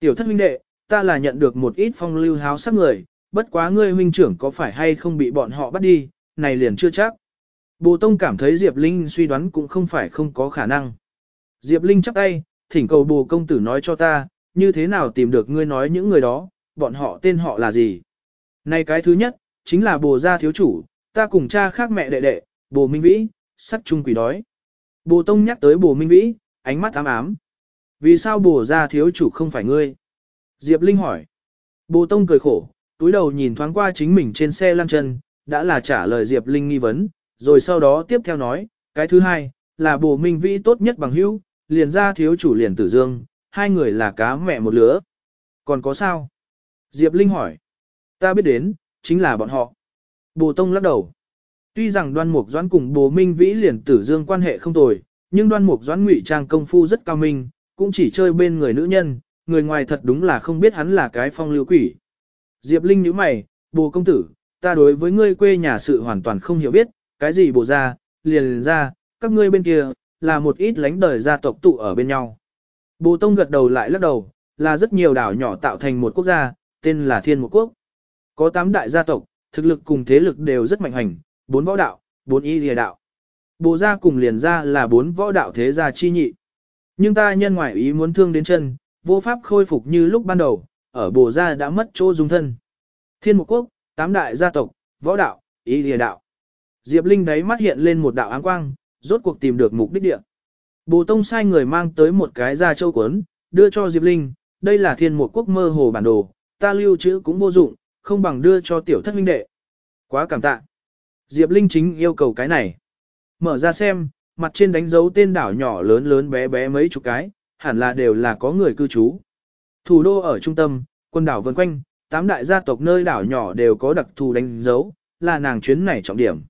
Tiểu thất huynh đệ, ta là nhận được một ít phong lưu háo sắc người, bất quá ngươi huynh trưởng có phải hay không bị bọn họ bắt đi, này liền chưa chắc. Bồ Tông cảm thấy Diệp Linh suy đoán cũng không phải không có khả năng. Diệp Linh chắc tay, thỉnh cầu bù công tử nói cho ta, như thế nào tìm được ngươi nói những người đó, bọn họ tên họ là gì. Này cái thứ nhất, chính là bồ gia thiếu chủ, ta cùng cha khác mẹ đệ đệ, bồ Minh Vĩ, sắc chung quỷ đói. Bồ Tông nhắc tới bồ Minh Vĩ, ánh mắt ám ám. Vì sao bồ gia thiếu chủ không phải ngươi? Diệp Linh hỏi. Bồ Tông cười khổ, túi đầu nhìn thoáng qua chính mình trên xe lăn chân, đã là trả lời Diệp Linh nghi vấn, rồi sau đó tiếp theo nói, cái thứ hai, là bồ Minh Vĩ tốt nhất bằng hữu, liền ra thiếu chủ liền tử dương, hai người là cá mẹ một lứa. Còn có sao? Diệp Linh hỏi. Ta biết đến, chính là bọn họ. Bồ Tông lắc đầu. Tuy rằng đoan mục doãn cùng bố Minh Vĩ liền tử dương quan hệ không tồi, nhưng đoan mục doãn ngụy trang công phu rất cao minh, cũng chỉ chơi bên người nữ nhân, người ngoài thật đúng là không biết hắn là cái phong lưu quỷ. Diệp Linh nhíu mày, bồ công tử, ta đối với ngươi quê nhà sự hoàn toàn không hiểu biết, cái gì bồ ra, liền ra, các ngươi bên kia, là một ít lánh đời gia tộc tụ ở bên nhau. Bồ Tông gật đầu lại lắc đầu, là rất nhiều đảo nhỏ tạo thành một quốc gia, tên là Thiên Một Quốc. Có 8 đại gia tộc, thực lực cùng thế lực đều rất mạnh hành, bốn võ đạo, bốn y lìa đạo. Bồ gia cùng liền gia là bốn võ đạo thế gia chi nhị. Nhưng ta nhân ngoại ý muốn thương đến chân, vô pháp khôi phục như lúc ban đầu, ở bồ gia đã mất chỗ dung thân. Thiên Mục Quốc, tám đại gia tộc, võ đạo, y lìa đạo. Diệp Linh đáy mắt hiện lên một đạo áng quang, rốt cuộc tìm được mục đích địa. Bồ Tông sai người mang tới một cái da châu cuốn, đưa cho Diệp Linh, đây là thiên một quốc mơ hồ bản đồ, ta lưu trữ cũng vô dụng, không bằng đưa cho tiểu thất huynh đệ. Quá cảm tạ. Diệp Linh chính yêu cầu cái này. Mở ra xem, mặt trên đánh dấu tên đảo nhỏ lớn lớn bé bé mấy chục cái, hẳn là đều là có người cư trú. Thủ đô ở trung tâm, quân đảo vần quanh, tám đại gia tộc nơi đảo nhỏ đều có đặc thù đánh dấu, là nàng chuyến này trọng điểm.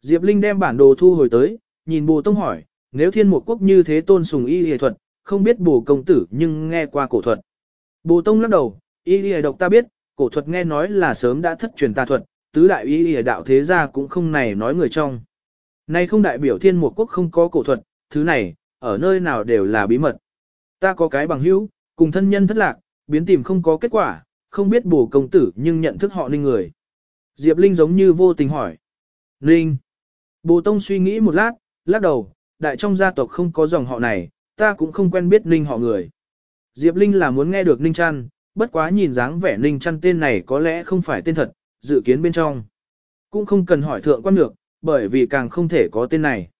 Diệp Linh đem bản đồ thu hồi tới, nhìn bồ tông hỏi, nếu thiên một quốc như thế tôn sùng y y thuật, không biết bồ công tử nhưng nghe qua cổ thuật. Bồ tông lắc đầu, y y độc ta biết, cổ thuật nghe nói là sớm đã thất truyền tà thuật, tứ đại y y đạo thế gia cũng không này nói người trong. Nay không đại biểu thiên một quốc không có cổ thuật, thứ này, ở nơi nào đều là bí mật. Ta có cái bằng hữu, cùng thân nhân thất lạc, biến tìm không có kết quả, không biết bổ công tử nhưng nhận thức họ ninh người. Diệp Linh giống như vô tình hỏi. Ninh. Bồ Tông suy nghĩ một lát, lắc đầu, đại trong gia tộc không có dòng họ này, ta cũng không quen biết Ninh họ người. Diệp Linh là muốn nghe được Ninh Trăn, bất quá nhìn dáng vẻ Ninh Trăn tên này có lẽ không phải tên thật, dự kiến bên trong. Cũng không cần hỏi thượng quan được, bởi vì càng không thể có tên này.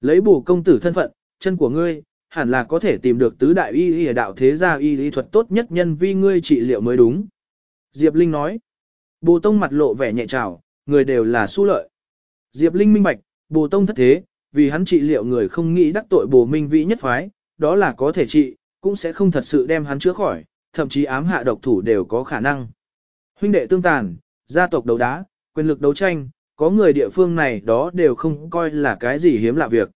Lấy bổ công tử thân phận, chân của ngươi, hẳn là có thể tìm được tứ đại y y đạo thế gia y y thuật tốt nhất nhân vi ngươi trị liệu mới đúng. Diệp Linh nói. bù Tông mặt lộ vẻ nhẹ trào, người đều là su lợi. Diệp Linh minh bạch, bù Tông thất thế, vì hắn trị liệu người không nghĩ đắc tội Bồ Minh Vĩ nhất phái, đó là có thể trị, cũng sẽ không thật sự đem hắn chữa khỏi, thậm chí ám hạ độc thủ đều có khả năng. Huynh đệ tương tàn, gia tộc đấu đá, quyền lực đấu tranh, có người địa phương này đó đều không coi là cái gì hiếm lạ việc.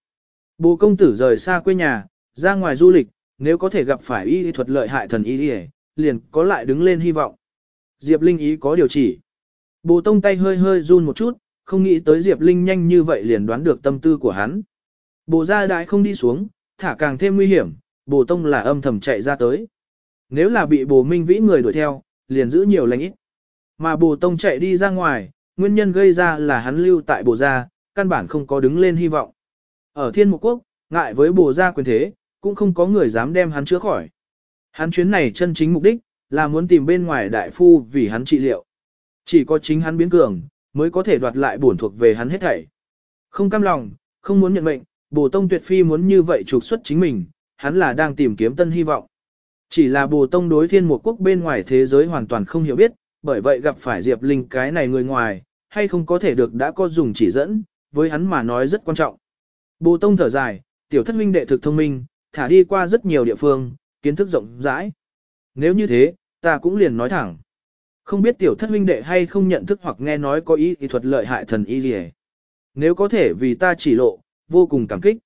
Bồ công tử rời xa quê nhà, ra ngoài du lịch, nếu có thể gặp phải y thuật lợi hại thần y liền có lại đứng lên hy vọng. Diệp Linh ý có điều chỉ. Bồ tông tay hơi hơi run một chút, không nghĩ tới Diệp Linh nhanh như vậy liền đoán được tâm tư của hắn. Bồ ra đại không đi xuống, thả càng thêm nguy hiểm, bồ tông là âm thầm chạy ra tới. Nếu là bị bồ minh vĩ người đuổi theo, liền giữ nhiều lành ít. Mà bồ tông chạy đi ra ngoài, nguyên nhân gây ra là hắn lưu tại bồ gia, căn bản không có đứng lên hy vọng. Ở thiên mục quốc, ngại với bồ gia quyền thế, cũng không có người dám đem hắn chữa khỏi. Hắn chuyến này chân chính mục đích, là muốn tìm bên ngoài đại phu vì hắn trị liệu. Chỉ có chính hắn biến cường, mới có thể đoạt lại bổn thuộc về hắn hết thảy. Không cam lòng, không muốn nhận mệnh, bồ tông tuyệt phi muốn như vậy trục xuất chính mình, hắn là đang tìm kiếm tân hy vọng. Chỉ là bồ tông đối thiên một quốc bên ngoài thế giới hoàn toàn không hiểu biết, bởi vậy gặp phải Diệp Linh cái này người ngoài, hay không có thể được đã có dùng chỉ dẫn, với hắn mà nói rất quan trọng. Bồ tông thở dài, tiểu thất huynh đệ thực thông minh, thả đi qua rất nhiều địa phương, kiến thức rộng rãi. Nếu như thế, ta cũng liền nói thẳng. Không biết tiểu thất huynh đệ hay không nhận thức hoặc nghe nói có ý thuật lợi hại thần y gì Nếu có thể vì ta chỉ lộ, vô cùng cảm kích.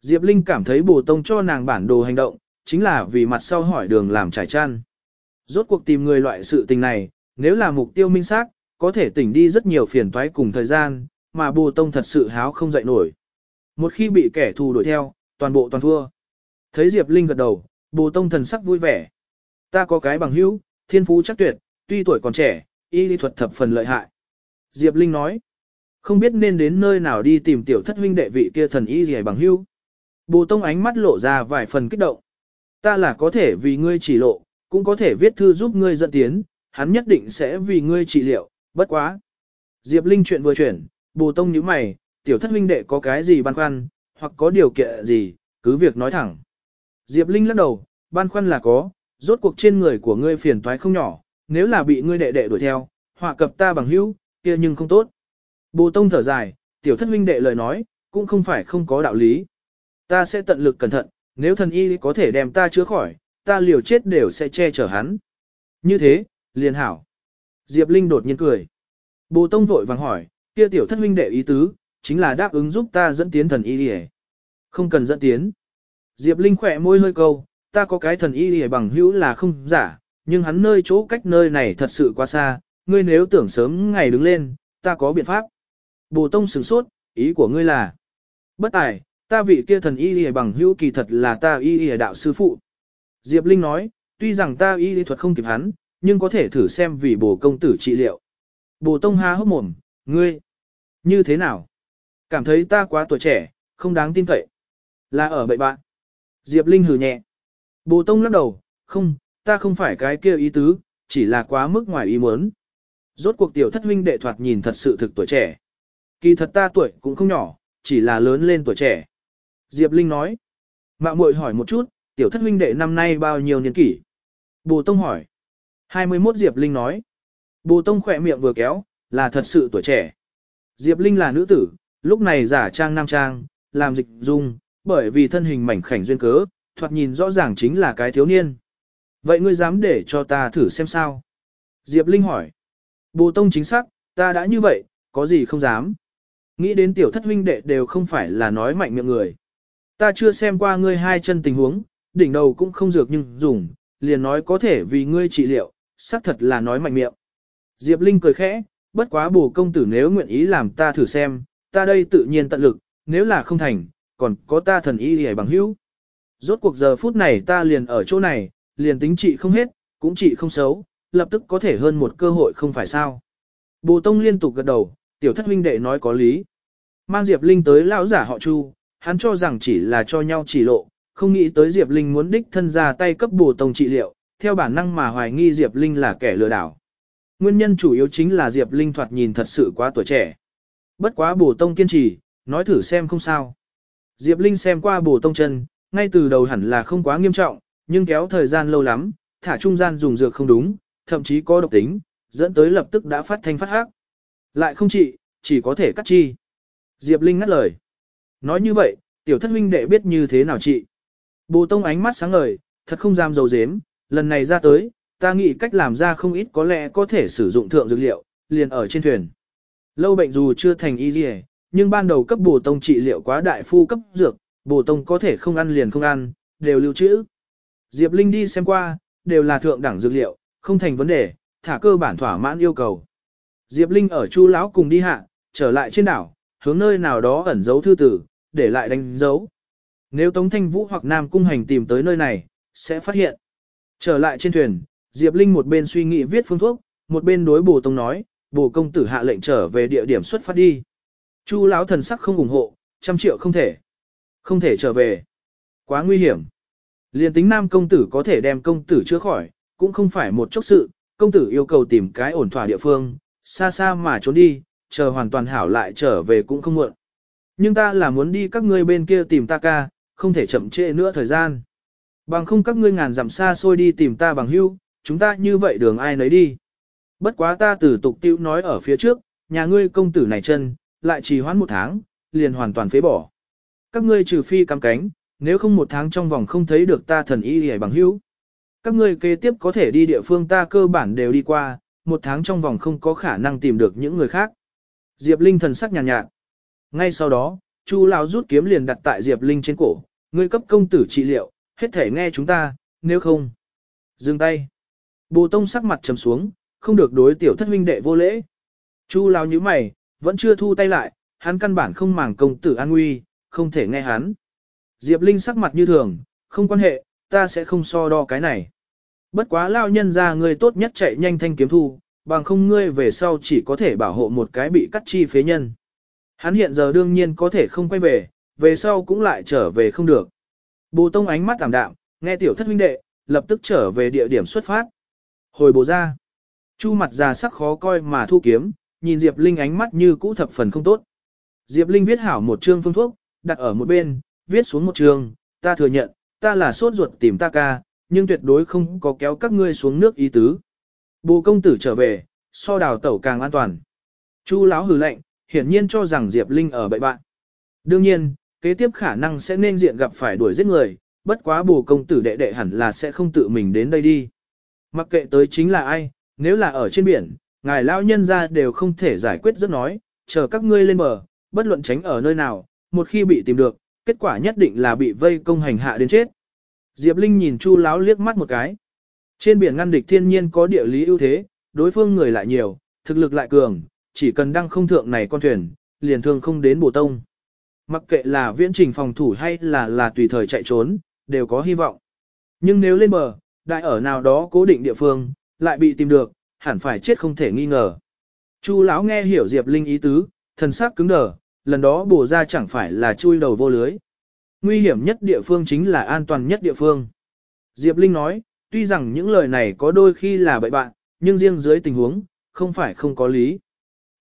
Diệp Linh cảm thấy bồ tông cho nàng bản đồ hành động, chính là vì mặt sau hỏi đường làm trải chăn. Rốt cuộc tìm người loại sự tình này, nếu là mục tiêu minh xác, có thể tỉnh đi rất nhiều phiền toái cùng thời gian, mà bồ tông thật sự háo không dậy nổi. Một khi bị kẻ thù đuổi theo, toàn bộ toàn thua. Thấy Diệp Linh gật đầu, bồ tông thần sắc vui vẻ. Ta có cái bằng hữu, thiên phú chắc tuyệt, tuy tuổi còn trẻ, y lý thuật thập phần lợi hại. Diệp Linh nói, không biết nên đến nơi nào đi tìm tiểu thất huynh đệ vị kia thần y gì bằng hữu. Bồ Tông ánh mắt lộ ra vài phần kích động. Ta là có thể vì ngươi chỉ lộ, cũng có thể viết thư giúp ngươi dẫn tiến, hắn nhất định sẽ vì ngươi trị liệu, bất quá. Diệp Linh chuyện vừa chuyển, Bồ Tông nhíu mày, tiểu thất huynh đệ có cái gì băn khoăn, hoặc có điều kiện gì, cứ việc nói thẳng. Diệp Linh lắc đầu, băn khoăn là có, rốt cuộc trên người của ngươi phiền toái không nhỏ, nếu là bị ngươi đệ đệ đuổi theo, họa cập ta bằng hữu, kia nhưng không tốt. Bồ Tông thở dài, tiểu thất huynh đệ lời nói, cũng không phải không có đạo lý. Ta sẽ tận lực cẩn thận, nếu thần y có thể đem ta chữa khỏi, ta liều chết đều sẽ che chở hắn. Như thế, liền hảo. Diệp Linh đột nhiên cười. Bồ Tông vội vàng hỏi, kia tiểu thất huynh đệ ý tứ, chính là đáp ứng giúp ta dẫn tiến thần y đi Không cần dẫn tiến. Diệp Linh khỏe môi hơi câu, ta có cái thần y đi bằng hữu là không giả, nhưng hắn nơi chỗ cách nơi này thật sự quá xa, ngươi nếu tưởng sớm ngày đứng lên, ta có biện pháp. Bồ Tông sửng sốt, ý của ngươi là, bất tài, Ta vị kia thần y y bằng hữu kỳ thật là ta y y đạo sư phụ. Diệp Linh nói, tuy rằng ta y y thuật không kịp hắn, nhưng có thể thử xem vì bổ công tử trị liệu. Bồ Tông há hốc mồm, ngươi, như thế nào? Cảm thấy ta quá tuổi trẻ, không đáng tin cậy. Là ở bậy bạn. Diệp Linh hừ nhẹ. Bồ Tông lắc đầu, không, ta không phải cái kia ý tứ, chỉ là quá mức ngoài ý muốn. Rốt cuộc tiểu thất huynh đệ thoạt nhìn thật sự thực tuổi trẻ. Kỳ thật ta tuổi cũng không nhỏ, chỉ là lớn lên tuổi trẻ. Diệp Linh nói. Mạng muội hỏi một chút, tiểu thất huynh đệ năm nay bao nhiêu niên kỷ? Bồ Tông hỏi. 21 Diệp Linh nói. Bồ Tông khỏe miệng vừa kéo, là thật sự tuổi trẻ. Diệp Linh là nữ tử, lúc này giả trang nam trang, làm dịch dung, bởi vì thân hình mảnh khảnh duyên cớ, thoạt nhìn rõ ràng chính là cái thiếu niên. Vậy ngươi dám để cho ta thử xem sao? Diệp Linh hỏi. Bồ Tông chính xác, ta đã như vậy, có gì không dám. Nghĩ đến tiểu thất huynh đệ đều không phải là nói mạnh miệng người. Ta chưa xem qua ngươi hai chân tình huống, đỉnh đầu cũng không dược nhưng dùng, liền nói có thể vì ngươi trị liệu, xác thật là nói mạnh miệng. Diệp Linh cười khẽ, bất quá bổ công tử nếu nguyện ý làm ta thử xem, ta đây tự nhiên tận lực, nếu là không thành, còn có ta thần y hề bằng hữu. Rốt cuộc giờ phút này ta liền ở chỗ này, liền tính trị không hết, cũng trị không xấu, lập tức có thể hơn một cơ hội không phải sao. Bồ Tông liên tục gật đầu, tiểu thất huynh đệ nói có lý. Mang Diệp Linh tới lão giả họ Chu, hắn cho rằng chỉ là cho nhau chỉ lộ, không nghĩ tới Diệp Linh muốn đích thân ra tay cấp Bồ Tông trị liệu, theo bản năng mà hoài nghi Diệp Linh là kẻ lừa đảo. Nguyên nhân chủ yếu chính là Diệp Linh thoạt nhìn thật sự quá tuổi trẻ. Bất quá Bồ Tông kiên trì, nói thử xem không sao. Diệp Linh xem qua Bồ Tông chân, ngay từ đầu hẳn là không quá nghiêm trọng, nhưng kéo thời gian lâu lắm, thả trung gian dùng dược không đúng, thậm chí có độc tính, dẫn tới lập tức đã phát thanh phát hắc. Lại không trị, chỉ có thể cắt chi. Diệp Linh ngắt lời. Nói như vậy, tiểu thất huynh đệ biết như thế nào trị. Bồ Tông ánh mắt sáng ngời, thật không dám dầu dếm, lần này ra tới, ta nghĩ cách làm ra không ít có lẽ có thể sử dụng thượng dược liệu, liền ở trên thuyền. Lâu bệnh dù chưa thành y dì nhưng ban đầu cấp bồ tông trị liệu quá đại phu cấp dược, bồ tông có thể không ăn liền không ăn, đều lưu trữ. Diệp Linh đi xem qua, đều là thượng đẳng dược liệu, không thành vấn đề, thả cơ bản thỏa mãn yêu cầu. Diệp Linh ở Chu lão cùng đi hạ, trở lại trên đảo, hướng nơi nào đó ẩn giấu thư tử, để lại đánh dấu. Nếu Tống Thanh Vũ hoặc Nam Cung Hành tìm tới nơi này, sẽ phát hiện. Trở lại trên thuyền, Diệp Linh một bên suy nghĩ viết phương thuốc, một bên đối bồ tông nói, bồ công tử hạ lệnh trở về địa điểm xuất phát đi. Chu lão thần sắc không ủng hộ, trăm triệu không thể. Không thể trở về. Quá nguy hiểm. Liên tính nam công tử có thể đem công tử chữa khỏi, cũng không phải một chốc sự, công tử yêu cầu tìm cái ổn thỏa địa phương, xa xa mà trốn đi, chờ hoàn toàn hảo lại trở về cũng không muộn. Nhưng ta là muốn đi các ngươi bên kia tìm ta ca, không thể chậm trễ nữa thời gian. Bằng không các ngươi ngàn dặm xa xôi đi tìm ta bằng hưu, chúng ta như vậy đường ai nấy đi. Bất quá ta từ tục tiêu nói ở phía trước, nhà ngươi công tử này chân, lại trì hoãn một tháng, liền hoàn toàn phế bỏ. Các ngươi trừ phi cắm cánh, nếu không một tháng trong vòng không thấy được ta thần y hề bằng hữu. Các ngươi kế tiếp có thể đi địa phương ta cơ bản đều đi qua, một tháng trong vòng không có khả năng tìm được những người khác. Diệp Linh thần sắc nhàn nhạt, nhạt. Ngay sau đó, Chu lão rút kiếm liền đặt tại Diệp Linh trên cổ, ngươi cấp công tử trị liệu, hết thể nghe chúng ta, nếu không. Dừng tay. Bồ Tông sắc mặt trầm xuống, không được đối tiểu thất huynh đệ vô lễ. Chu lão như mày, vẫn chưa thu tay lại, hắn căn bản không màng công tử an nguy, không thể nghe hắn. Diệp Linh sắc mặt như thường, không quan hệ, ta sẽ không so đo cái này. Bất quá lao nhân ra ngươi tốt nhất chạy nhanh thanh kiếm thu, bằng không ngươi về sau chỉ có thể bảo hộ một cái bị cắt chi phế nhân. Hắn hiện giờ đương nhiên có thể không quay về, về sau cũng lại trở về không được. Bồ Tông ánh mắt tạm đạm, nghe tiểu thất huynh đệ, lập tức trở về địa điểm xuất phát. Hồi bồ ra, chu mặt già sắc khó coi mà thu kiếm, nhìn Diệp Linh ánh mắt như cũ thập phần không tốt. Diệp Linh viết hảo một chương phương thuốc, đặt ở một bên, viết xuống một trường, ta thừa nhận, ta là sốt ruột tìm ta ca, nhưng tuyệt đối không có kéo các ngươi xuống nước ý tứ. Bồ công tử trở về, so đào tẩu càng an toàn. Chu lão hừ lạnh, hiển nhiên cho rằng Diệp Linh ở bậy bạn. Đương nhiên, kế tiếp khả năng sẽ nên diện gặp phải đuổi giết người, bất quá bồ công tử đệ đệ hẳn là sẽ không tự mình đến đây đi. Mặc kệ tới chính là ai, nếu là ở trên biển, ngài lao nhân ra đều không thể giải quyết rất nói, chờ các ngươi lên bờ, bất luận tránh ở nơi nào, một khi bị tìm được, kết quả nhất định là bị vây công hành hạ đến chết. Diệp Linh nhìn Chu Láo liếc mắt một cái. Trên biển ngăn địch thiên nhiên có địa lý ưu thế, đối phương người lại nhiều, thực lực lại cường, chỉ cần đăng không thượng này con thuyền, liền thương không đến bổ tông. mặc kệ là viễn trình phòng thủ hay là là tùy thời chạy trốn, đều có hy vọng. Nhưng nếu lên bờ, đại ở nào đó cố định địa phương, lại bị tìm được, hẳn phải chết không thể nghi ngờ. Chu lão nghe hiểu Diệp Linh ý tứ, thần sắc cứng đờ, lần đó bổ ra chẳng phải là chui đầu vô lưới. Nguy hiểm nhất địa phương chính là an toàn nhất địa phương. Diệp Linh nói, tuy rằng những lời này có đôi khi là bậy bạn, nhưng riêng dưới tình huống, không phải không có lý.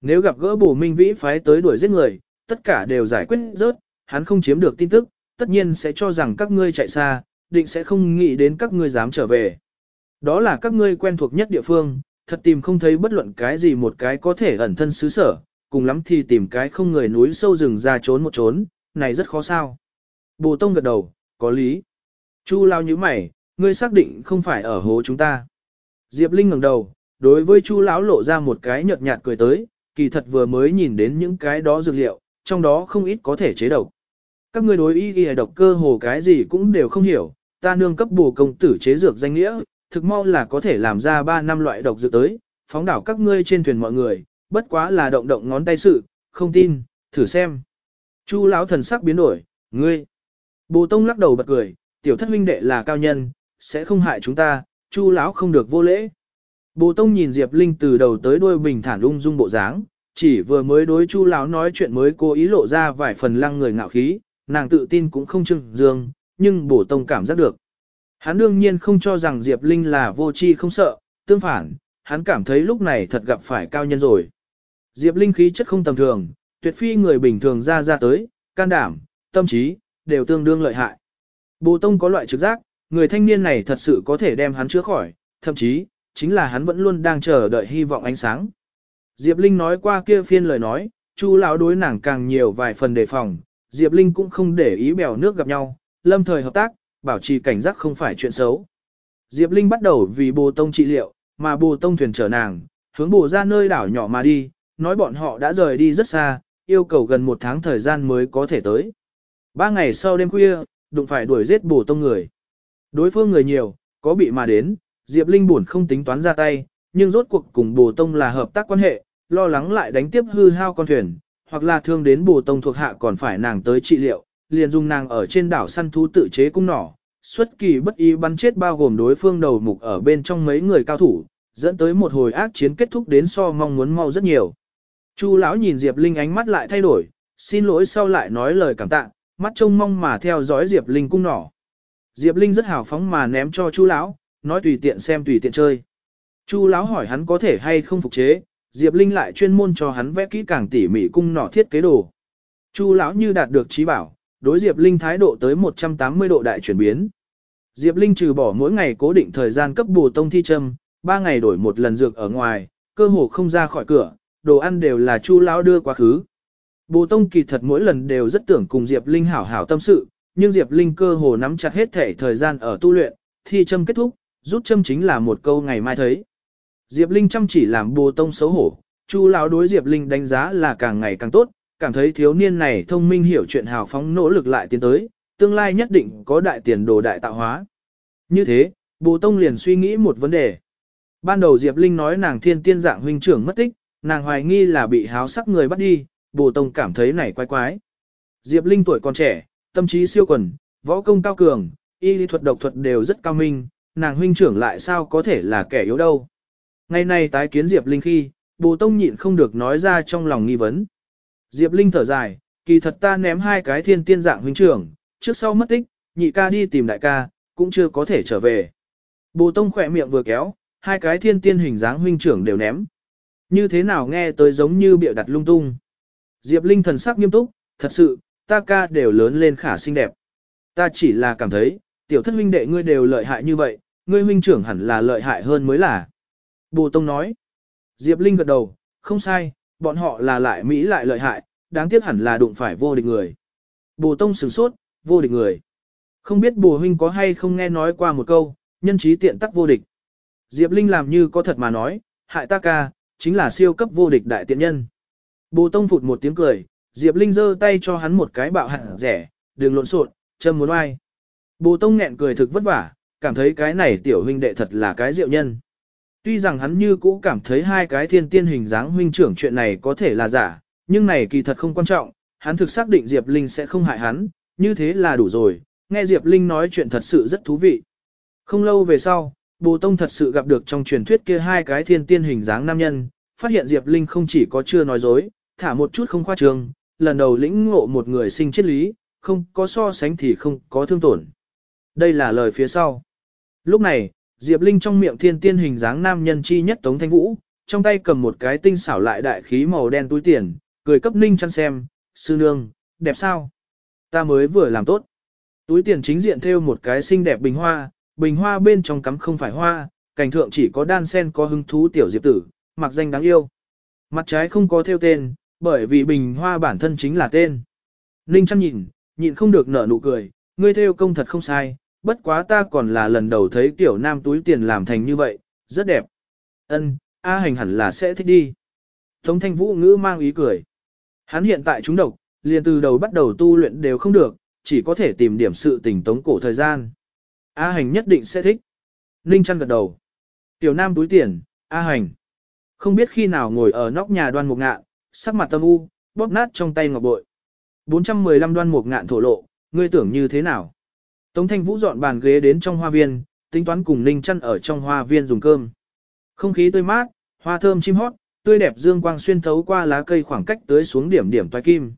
Nếu gặp gỡ bổ minh vĩ phái tới đuổi giết người, tất cả đều giải quyết rớt, hắn không chiếm được tin tức, tất nhiên sẽ cho rằng các ngươi chạy xa, định sẽ không nghĩ đến các ngươi dám trở về. Đó là các ngươi quen thuộc nhất địa phương, thật tìm không thấy bất luận cái gì một cái có thể ẩn thân xứ sở, cùng lắm thì tìm cái không người núi sâu rừng ra trốn một trốn, này rất khó sao. Bồ Tông gật đầu, có lý. Chu lao như mày, ngươi xác định không phải ở hố chúng ta. Diệp Linh ngẩng đầu, đối với Chu lão lộ ra một cái nhợt nhạt cười tới, kỳ thật vừa mới nhìn đến những cái đó dược liệu, trong đó không ít có thể chế độc. Các ngươi đối y y độc cơ hồ cái gì cũng đều không hiểu, ta nương cấp bổ công tử chế dược danh nghĩa, thực mau là có thể làm ra 3 năm loại độc dược tới, phóng đảo các ngươi trên thuyền mọi người, bất quá là động động ngón tay sự, không tin, thử xem. Chu lão thần sắc biến đổi, ngươi. Bồ Tông lắc đầu bật cười, tiểu thất huynh đệ là cao nhân, sẽ không hại chúng ta, Chu lão không được vô lễ. Bồ Tông nhìn Diệp Linh từ đầu tới đuôi bình thản ung dung bộ dáng, chỉ vừa mới đối Chu lão nói chuyện mới cố ý lộ ra vài phần lăng người ngạo khí, nàng tự tin cũng không trưng dương, nhưng Bồ Tông cảm giác được. Hắn đương nhiên không cho rằng Diệp Linh là vô tri không sợ, tương phản, hắn cảm thấy lúc này thật gặp phải cao nhân rồi. Diệp Linh khí chất không tầm thường, tuyệt phi người bình thường ra ra tới, can đảm, tâm trí, đều tương đương lợi hại. Bồ Tông có loại trực giác, người thanh niên này thật sự có thể đem hắn chữa khỏi, thậm chí, chính là hắn vẫn luôn đang chờ đợi hy vọng ánh sáng. Diệp Linh nói qua kia phiên lời nói, Chu lão đối nàng càng nhiều vài phần đề phòng, Diệp Linh cũng không để ý bèo nước gặp nhau, lâm thời hợp tác, bảo trì cảnh giác không phải chuyện xấu. Diệp Linh bắt đầu vì bồ tông trị liệu, mà bồ tông thuyền chở nàng, hướng bồ ra nơi đảo nhỏ mà đi, nói bọn họ đã rời đi rất xa, yêu cầu gần một tháng thời gian mới có thể tới. Ba ngày sau đêm khuya, đụng phải đuổi giết bổ tông người. Đối phương người nhiều, có bị mà đến, Diệp Linh buồn không tính toán ra tay, nhưng rốt cuộc cùng bổ tông là hợp tác quan hệ, lo lắng lại đánh tiếp hư hao con thuyền, hoặc là thương đến bổ tông thuộc hạ còn phải nàng tới trị liệu, liền dùng nàng ở trên đảo săn thú tự chế cung nỏ, xuất kỳ bất ý bắn chết bao gồm đối phương đầu mục ở bên trong mấy người cao thủ, dẫn tới một hồi ác chiến kết thúc đến so mong muốn mau rất nhiều. Chu lão nhìn Diệp Linh ánh mắt lại thay đổi, xin lỗi sau lại nói lời cảm tạ, mắt trông mong mà theo dõi Diệp Linh cung nỏ. Diệp Linh rất hào phóng mà ném cho Chu lão, nói tùy tiện xem tùy tiện chơi. Chu lão hỏi hắn có thể hay không phục chế, Diệp Linh lại chuyên môn cho hắn vẽ kỹ càng tỉ mỉ cung nỏ thiết kế đồ. Chu lão như đạt được trí bảo, đối Diệp Linh thái độ tới 180 độ đại chuyển biến. Diệp Linh trừ bỏ mỗi ngày cố định thời gian cấp bù tông thi châm, 3 ngày đổi một lần dược ở ngoài, cơ hồ không ra khỏi cửa, đồ ăn đều là Chu lão đưa quá khứ. Bồ Tông kỳ thật mỗi lần đều rất tưởng cùng Diệp Linh hảo hảo tâm sự, nhưng Diệp Linh cơ hồ nắm chặt hết thể thời gian ở tu luyện, thi châm kết thúc, rút châm chính là một câu ngày mai thấy. Diệp Linh chăm chỉ làm Bồ Tông xấu hổ, Chu lão đối Diệp Linh đánh giá là càng ngày càng tốt, cảm thấy thiếu niên này thông minh hiểu chuyện hào phóng nỗ lực lại tiến tới, tương lai nhất định có đại tiền đồ đại tạo hóa. Như thế, Bồ Tông liền suy nghĩ một vấn đề. Ban đầu Diệp Linh nói nàng thiên tiên dạng huynh trưởng mất tích, nàng hoài nghi là bị háo sắc người bắt đi, Bồ Tông cảm thấy này quái quái. Diệp Linh tuổi còn trẻ, tâm trí siêu quần, võ công cao cường, y lý thuật độc thuật đều rất cao minh, nàng huynh trưởng lại sao có thể là kẻ yếu đâu. Ngày nay tái kiến Diệp Linh khi, Bồ Tông nhịn không được nói ra trong lòng nghi vấn. Diệp Linh thở dài, kỳ thật ta ném hai cái thiên tiên dạng huynh trưởng, trước sau mất tích, nhị ca đi tìm đại ca, cũng chưa có thể trở về. Bồ Tông khỏe miệng vừa kéo, hai cái thiên tiên hình dáng huynh trưởng đều ném. Như thế nào nghe tới giống như bịa đặt lung tung. Diệp Linh thần sắc nghiêm túc, thật sự, ta ca đều lớn lên khả xinh đẹp. Ta chỉ là cảm thấy, tiểu thất huynh đệ ngươi đều lợi hại như vậy, ngươi huynh trưởng hẳn là lợi hại hơn mới là. Bồ Tông nói. Diệp Linh gật đầu, không sai, bọn họ là lại Mỹ lại lợi hại, đáng tiếc hẳn là đụng phải vô địch người. Bồ Tông sửng sốt, vô địch người. Không biết bồ huynh có hay không nghe nói qua một câu, nhân trí tiện tắc vô địch. Diệp Linh làm như có thật mà nói, hại ta ca, chính là siêu cấp vô địch đại tiện nhân. Bồ Tông phụt một tiếng cười, Diệp Linh giơ tay cho hắn một cái bạo hẳn rẻ, đừng lộn xộn, châm muốn oai. Bồ Tông nghẹn cười thực vất vả, cảm thấy cái này tiểu huynh đệ thật là cái diệu nhân. Tuy rằng hắn như cũ cảm thấy hai cái thiên tiên hình dáng huynh trưởng chuyện này có thể là giả, nhưng này kỳ thật không quan trọng, hắn thực xác định Diệp Linh sẽ không hại hắn, như thế là đủ rồi, nghe Diệp Linh nói chuyện thật sự rất thú vị. Không lâu về sau, Bồ Tông thật sự gặp được trong truyền thuyết kia hai cái thiên tiên hình dáng nam nhân, phát hiện Diệp Linh không chỉ có chưa nói dối, thả một chút không khoa trương, lần đầu lĩnh ngộ một người sinh triết lý, không có so sánh thì không có thương tổn. Đây là lời phía sau. Lúc này, Diệp Linh trong miệng thiên tiên hình dáng nam nhân chi nhất Tống Thanh Vũ, trong tay cầm một cái tinh xảo lại đại khí màu đen túi tiền, cười cấp Ninh chăn xem, sư nương, đẹp sao? Ta mới vừa làm tốt. Túi tiền chính diện theo một cái xinh đẹp bình hoa, bình hoa bên trong cắm không phải hoa, cảnh thượng chỉ có đan sen có hứng thú tiểu diệp tử, mặc danh đáng yêu. Mặt trái không có theo tên, bởi vì bình hoa bản thân chính là tên. Ninh chăn nhìn, nhịn không được nở nụ cười, ngươi theo công thật không sai, bất quá ta còn là lần đầu thấy tiểu nam túi tiền làm thành như vậy, rất đẹp. Ân, A hành hẳn là sẽ thích đi. Tống thanh vũ ngữ mang ý cười. Hắn hiện tại chúng độc, liền từ đầu bắt đầu tu luyện đều không được, chỉ có thể tìm điểm sự tình tống cổ thời gian. A hành nhất định sẽ thích. Ninh chăn gật đầu. Tiểu nam túi tiền, A hành. Không biết khi nào ngồi ở nóc nhà đoan một ngạn, sắc mặt tâm u, bóp nát trong tay ngọc bội. 415 đoan một ngạn thổ lộ, ngươi tưởng như thế nào? Tống thanh vũ dọn bàn ghế đến trong hoa viên, tính toán cùng Ninh chăn ở trong hoa viên dùng cơm. Không khí tươi mát, hoa thơm chim hót, tươi đẹp dương quang xuyên thấu qua lá cây khoảng cách tới xuống điểm điểm toái kim.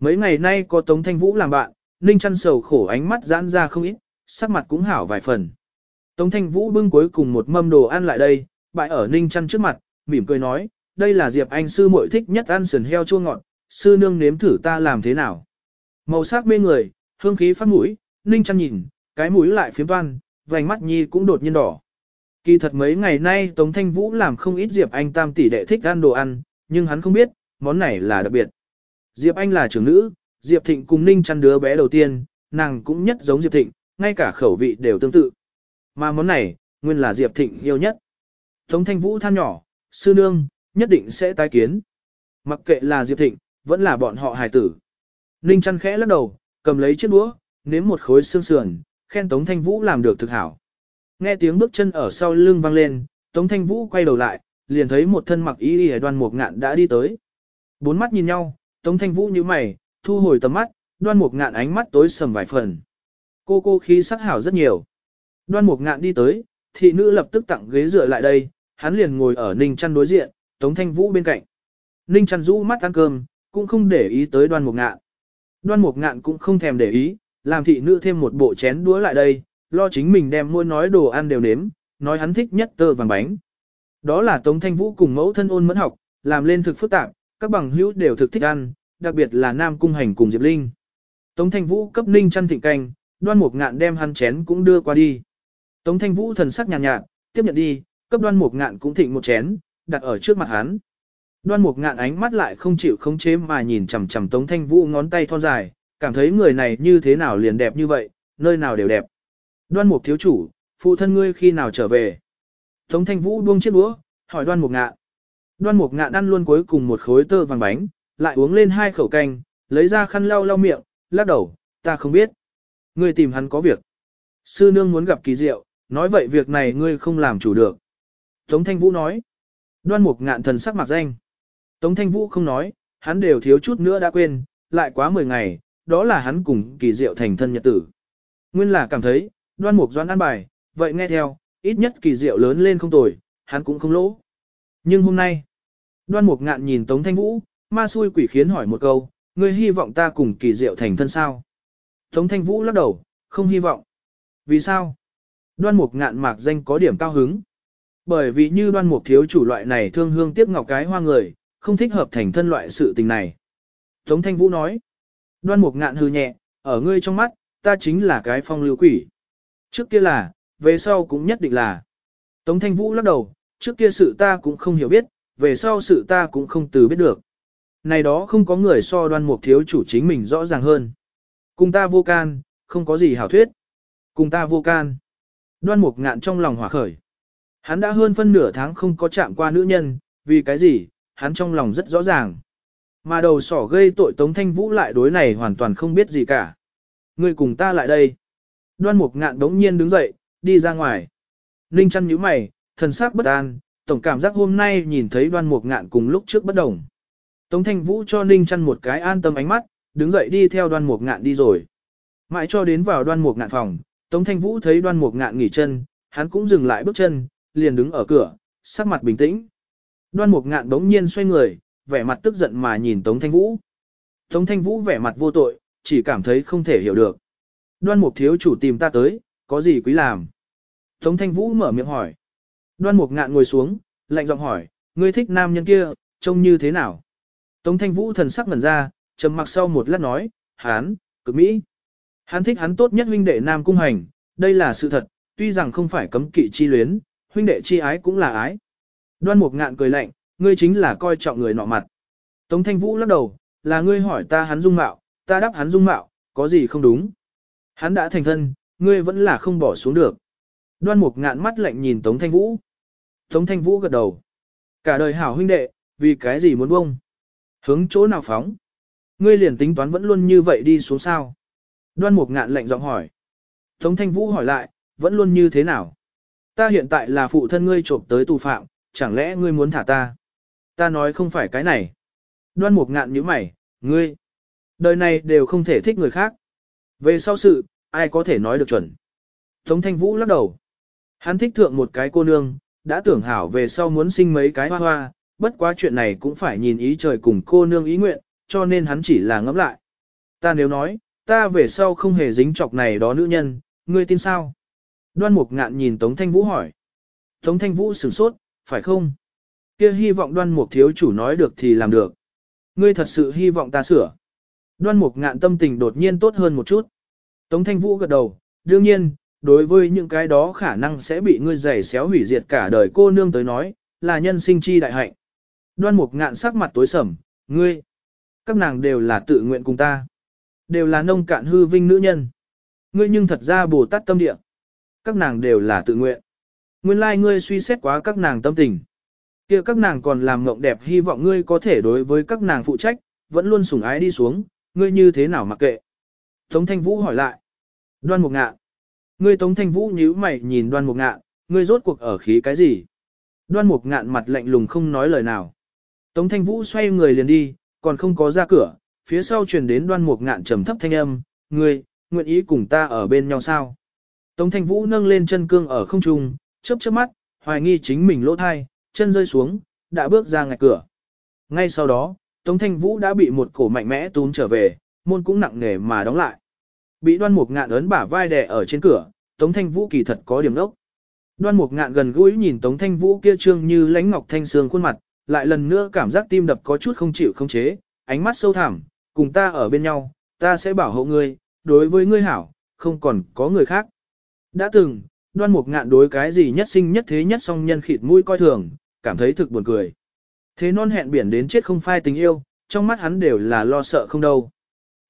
Mấy ngày nay có Tống Thanh Vũ làm bạn, Ninh chăn sầu khổ ánh mắt giãn ra không ít, sắc mặt cũng hảo vài phần. Tống Thanh Vũ bưng cuối cùng một mâm đồ ăn lại đây, bại ở Ninh chăn trước mặt, mỉm cười nói, đây là Diệp Anh sư muội thích nhất ăn sườn heo chua ngọt, sư nương nếm thử ta làm thế nào. Màu sắc mê người, hương khí phát mũi, Ninh chăn nhìn, cái mũi lại phiếm toan, vành mắt nhi cũng đột nhiên đỏ. Kỳ thật mấy ngày nay Tống Thanh Vũ làm không ít Diệp Anh tam tỷ đệ thích ăn đồ ăn, nhưng hắn không biết, món này là đặc biệt. Diệp Anh là trưởng nữ, Diệp Thịnh cùng Ninh chăn đứa bé đầu tiên, nàng cũng nhất giống Diệp Thịnh, ngay cả khẩu vị đều tương tự. Mà món này, nguyên là Diệp Thịnh yêu nhất. Tống Thanh Vũ than nhỏ, sư nương, nhất định sẽ tái kiến. Mặc kệ là Diệp Thịnh, vẫn là bọn họ hài tử. Ninh chăn khẽ lắc đầu, cầm lấy chiếc đũa, nếm một khối xương sườn, khen Tống Thanh Vũ làm được thực hảo. Nghe tiếng bước chân ở sau lưng vang lên, Tống Thanh Vũ quay đầu lại, liền thấy một thân mặc y y đoan mục ngạn đã đi tới. Bốn mắt nhìn nhau, Tống Thanh Vũ như mày, thu hồi tầm mắt, đoan mục ngạn ánh mắt tối sầm vài phần. Cô cô khí sắc hảo rất nhiều. Đoan mục ngạn đi tới, thị nữ lập tức tặng ghế dựa lại đây, hắn liền ngồi ở Ninh Chăn đối diện, Tống Thanh Vũ bên cạnh. Ninh Chăn rũ mắt ăn cơm, cũng không để ý tới đoan mục ngạn. Đoan mục ngạn cũng không thèm để ý, làm thị nữ thêm một bộ chén đũa lại đây, lo chính mình đem mua nói đồ ăn đều nếm, nói hắn thích nhất tơ vàng bánh. Đó là Tống Thanh Vũ cùng mẫu thân ôn mẫn học, làm lên thực phức tạp, các bằng hữu đều thực thích ăn, đặc biệt là Nam Cung Hành cùng Diệp Linh. Tống Thanh Vũ cấp ninh chăn thịnh canh, đoan mục ngạn đem hắn chén cũng đưa qua đi. Tống Thanh Vũ thần sắc nhàn nhạt, nhạt, tiếp nhận đi, cấp đoan mục ngạn cũng thịnh một chén, đặt ở trước mặt hắn. Đoan mục ngạn ánh mắt lại không chịu khống chế mà nhìn chằm chằm Tống Thanh Vũ ngón tay thon dài, cảm thấy người này như thế nào liền đẹp như vậy, nơi nào đều đẹp. Đoan mục thiếu chủ, phụ thân ngươi khi nào trở về? Tống thanh vũ buông chiếc đũa, hỏi đoan mục ngạn. Đoan mục ngạn ăn luôn cuối cùng một khối tơ vàng bánh, lại uống lên hai khẩu canh, lấy ra khăn lau lau miệng, lắc đầu, ta không biết. Ngươi tìm hắn có việc. Sư nương muốn gặp kỳ diệu, nói vậy việc này ngươi không làm chủ được. Tống thanh vũ nói. Đoan mục ngạn thần sắc mặt danh. Tống thanh vũ không nói, hắn đều thiếu chút nữa đã quên, lại quá 10 ngày, đó là hắn cùng kỳ diệu thành thân nhật tử. Nguyên là cảm thấy, đoan mục doan ăn bài, vậy nghe theo, ít nhất kỳ diệu lớn lên không tồi, hắn cũng không lỗ. Nhưng hôm nay, đoan mục ngạn nhìn Tống Thanh Vũ, ma xui quỷ khiến hỏi một câu, ngươi hy vọng ta cùng kỳ diệu thành thân sao? Tống Thanh Vũ lắc đầu, không hy vọng. Vì sao? Đoan mục ngạn mạc danh có điểm cao hứng. Bởi vì như đoan mục thiếu chủ loại này thương hương tiếc ngọc cái hoa người, không thích hợp thành thân loại sự tình này. Tống Thanh Vũ nói, đoan mục ngạn hư nhẹ, ở ngươi trong mắt, ta chính là cái phong lưu quỷ. Trước kia là, về sau cũng nhất định là. Tống Thanh Vũ lắc đầu, trước kia sự ta cũng không hiểu biết, về sau sự ta cũng không từ biết được. Này đó không có người so đoan mục thiếu chủ chính mình rõ ràng hơn. Cùng ta vô can, không có gì hảo thuyết. Cùng ta vô can. Đoan mục ngạn trong lòng hỏa khởi. Hắn đã hơn phân nửa tháng không có chạm qua nữ nhân, vì cái gì, hắn trong lòng rất rõ ràng. Mà đầu sỏ gây tội Tống Thanh Vũ lại đối này hoàn toàn không biết gì cả. Ngươi cùng ta lại đây. Đoan mục ngạn đống nhiên đứng dậy, đi ra ngoài. Ninh chăn nhíu mày, thần sắc bất an, tổng cảm giác hôm nay nhìn thấy đoan mục ngạn cùng lúc trước bất đồng. Tống thanh vũ cho Ninh chăn một cái an tâm ánh mắt, đứng dậy đi theo đoan mục ngạn đi rồi. Mãi cho đến vào đoan mục ngạn phòng, Tống Thanh Vũ thấy đoan mục ngạn nghỉ chân, hắn cũng dừng lại bước chân, liền đứng ở cửa, sắc mặt bình tĩnh. Đoan mục ngạn bỗng nhiên xoay người, vẻ mặt tức giận mà nhìn Tống Thanh Vũ. Tống Thanh Vũ vẻ mặt vô tội, chỉ cảm thấy không thể hiểu được. Đoan mục thiếu chủ tìm ta tới, có gì quý làm? Tống Thanh Vũ mở miệng hỏi. Đoan mục ngạn ngồi xuống, lạnh giọng hỏi, ngươi thích nam nhân kia, trông như thế nào? Tống Thanh Vũ thần sắc ngẩn ra, trầm mặc sau một lát nói, hán, cực mỹ. Hắn thích hắn tốt nhất huynh đệ nam cung hành, đây là sự thật, tuy rằng không phải cấm kỵ chi luyến, huynh đệ chi ái cũng là ái. Đoan mục ngạn cười lạnh, ngươi chính là coi trọng người nọ mặt. Tống Thanh Vũ lắc đầu, là ngươi hỏi ta hắn dung mạo, ta đáp hắn dung mạo, có gì không đúng. Hắn đã thành thân, ngươi vẫn là không bỏ xuống được. Đoan mục ngạn mắt lạnh nhìn Tống Thanh Vũ. Tống Thanh Vũ gật đầu. Cả đời hảo huynh đệ, vì cái gì muốn bông? Hướng chỗ nào phóng? Ngươi liền tính toán vẫn luôn như vậy đi xuống sao? Đoan mục ngạn lạnh giọng hỏi. Tống Thanh Vũ hỏi lại, vẫn luôn như thế nào? Ta hiện tại là phụ thân ngươi trộm tới tù phạm, chẳng lẽ ngươi muốn thả ta? Ta nói không phải cái này. Đoan mục ngạn nhíu mày, ngươi. Đời này đều không thể thích người khác. Về sau sự, ai có thể nói được chuẩn. Tống Thanh Vũ lắc đầu. Hắn thích thượng một cái cô nương, đã tưởng hảo về sau muốn sinh mấy cái hoa hoa, bất quá chuyện này cũng phải nhìn ý trời cùng cô nương ý nguyện, cho nên hắn chỉ là ngẫm lại. Ta nếu nói, ta về sau không hề dính chọc này đó nữ nhân, ngươi tin sao? Đoan Mục Ngạn nhìn Tống Thanh Vũ hỏi. Tống Thanh Vũ sửng sốt, phải không? Kia hy vọng Đoan Mục thiếu chủ nói được thì làm được. Ngươi thật sự hy vọng ta sửa. Đoan Mục Ngạn tâm tình đột nhiên tốt hơn một chút. Tống Thanh Vũ gật đầu, đương nhiên, đối với những cái đó khả năng sẽ bị ngươi giày xéo hủy diệt cả đời cô nương tới nói, là nhân sinh chi đại hạnh. Đoan Mục Ngạn sắc mặt tối sầm, ngươi, các nàng đều là tự nguyện cùng ta. Đều là nông cạn hư vinh nữ nhân. Ngươi nhưng thật ra Bồ Tát tâm địa. Các nàng đều là tự nguyện. Nguyên lai like ngươi suy xét quá các nàng tâm tình. kia các nàng còn làm mộng đẹp hy vọng ngươi có thể đối với các nàng phụ trách, vẫn luôn sủng ái đi xuống, ngươi như thế nào mặc kệ. Tống Thanh Vũ hỏi lại. Đoan Mục Ngạn. Ngươi Tống Thanh Vũ nhíu mày nhìn Đoan Mục Ngạn, ngươi rốt cuộc ở khí cái gì? Đoan Mục Ngạn mặt lạnh lùng không nói lời nào. Tống Thanh Vũ xoay người liền đi, còn không có ra cửa, phía sau truyền đến Đoan Mục Ngạn trầm thấp thanh âm, "Ngươi, nguyện ý cùng ta ở bên nhau sao?" Tống Thanh Vũ nâng lên chân cương ở không trung, chớp chớp mắt, hoài nghi chính mình lỗ thai, chân rơi xuống, đã bước ra ngạch cửa. Ngay sau đó, Tống Thanh Vũ đã bị một cổ mạnh mẽ túm trở về, môn cũng nặng nề mà đóng lại. Bị đoan mục ngạn ấn bả vai đè ở trên cửa, Tống Thanh Vũ kỳ thật có điểm đốc. Đoan mục ngạn gần gũi nhìn Tống Thanh Vũ kia trương như lánh ngọc thanh sương khuôn mặt, lại lần nữa cảm giác tim đập có chút không chịu không chế, ánh mắt sâu thẳm, cùng ta ở bên nhau, ta sẽ bảo hộ ngươi, đối với ngươi hảo, không còn có người khác. Đã từng, đoan mục ngạn đối cái gì nhất sinh nhất thế nhất song nhân khịt mũi coi thường, cảm thấy thực buồn cười. Thế non hẹn biển đến chết không phai tình yêu, trong mắt hắn đều là lo sợ không đâu.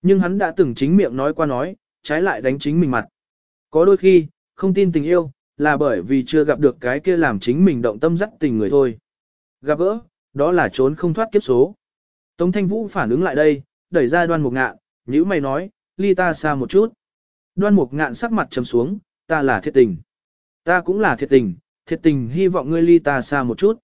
Nhưng hắn đã từng chính miệng nói qua nói, trái lại đánh chính mình mặt. Có đôi khi, không tin tình yêu, là bởi vì chưa gặp được cái kia làm chính mình động tâm dắt tình người thôi. Gặp gỡ, đó là trốn không thoát kiếp số. Tống Thanh Vũ phản ứng lại đây, đẩy ra đoan mục ngạn, nhữ mày nói, ly ta xa một chút. Đoan mục ngạn sắc mặt trầm xuống, ta là thiệt tình. Ta cũng là thiệt tình, thiệt tình hy vọng ngươi ly ta xa một chút.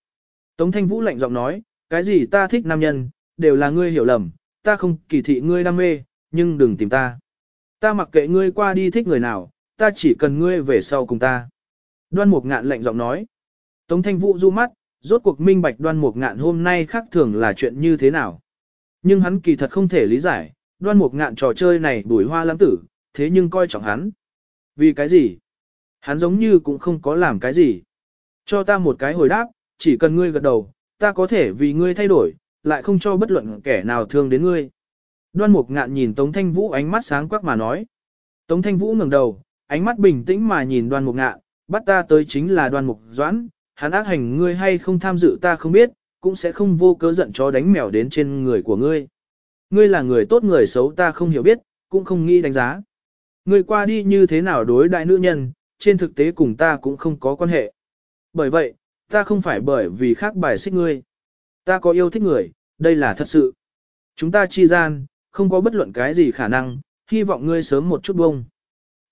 Tống Thanh Vũ lạnh giọng nói, cái gì ta thích nam nhân, đều là ngươi hiểu lầm, ta không kỳ thị ngươi đam mê, nhưng đừng tìm ta. Ta mặc kệ ngươi qua đi thích người nào, ta chỉ cần ngươi về sau cùng ta. Đoan Mục Ngạn lạnh giọng nói. Tống Thanh Vũ du mắt, rốt cuộc minh bạch Đoan Mục Ngạn hôm nay khác thường là chuyện như thế nào. Nhưng hắn kỳ thật không thể lý giải, Đoan Mục Ngạn trò chơi này đuổi hoa lãng tử, thế nhưng coi trọng hắn. Vì cái gì? Hắn giống như cũng không có làm cái gì. Cho ta một cái hồi đáp, chỉ cần ngươi gật đầu, ta có thể vì ngươi thay đổi, lại không cho bất luận kẻ nào thương đến ngươi. Đoan Mục Ngạn nhìn Tống Thanh Vũ ánh mắt sáng quắc mà nói. Tống Thanh Vũ ngẩng đầu, ánh mắt bình tĩnh mà nhìn Đoan Mục Ngạn, bắt ta tới chính là Đoan Mục Doãn, hắn ác hành ngươi hay không tham dự ta không biết, cũng sẽ không vô cớ giận chó đánh mèo đến trên người của ngươi. Ngươi là người tốt người xấu ta không hiểu biết, cũng không nghĩ đánh giá. Ngươi qua đi như thế nào đối đại nữ nhân, trên thực tế cùng ta cũng không có quan hệ. Bởi vậy, ta không phải bởi vì khác bài xích ngươi. Ta có yêu thích người, đây là thật sự. Chúng ta chi gian, không có bất luận cái gì khả năng, hy vọng ngươi sớm một chút bông.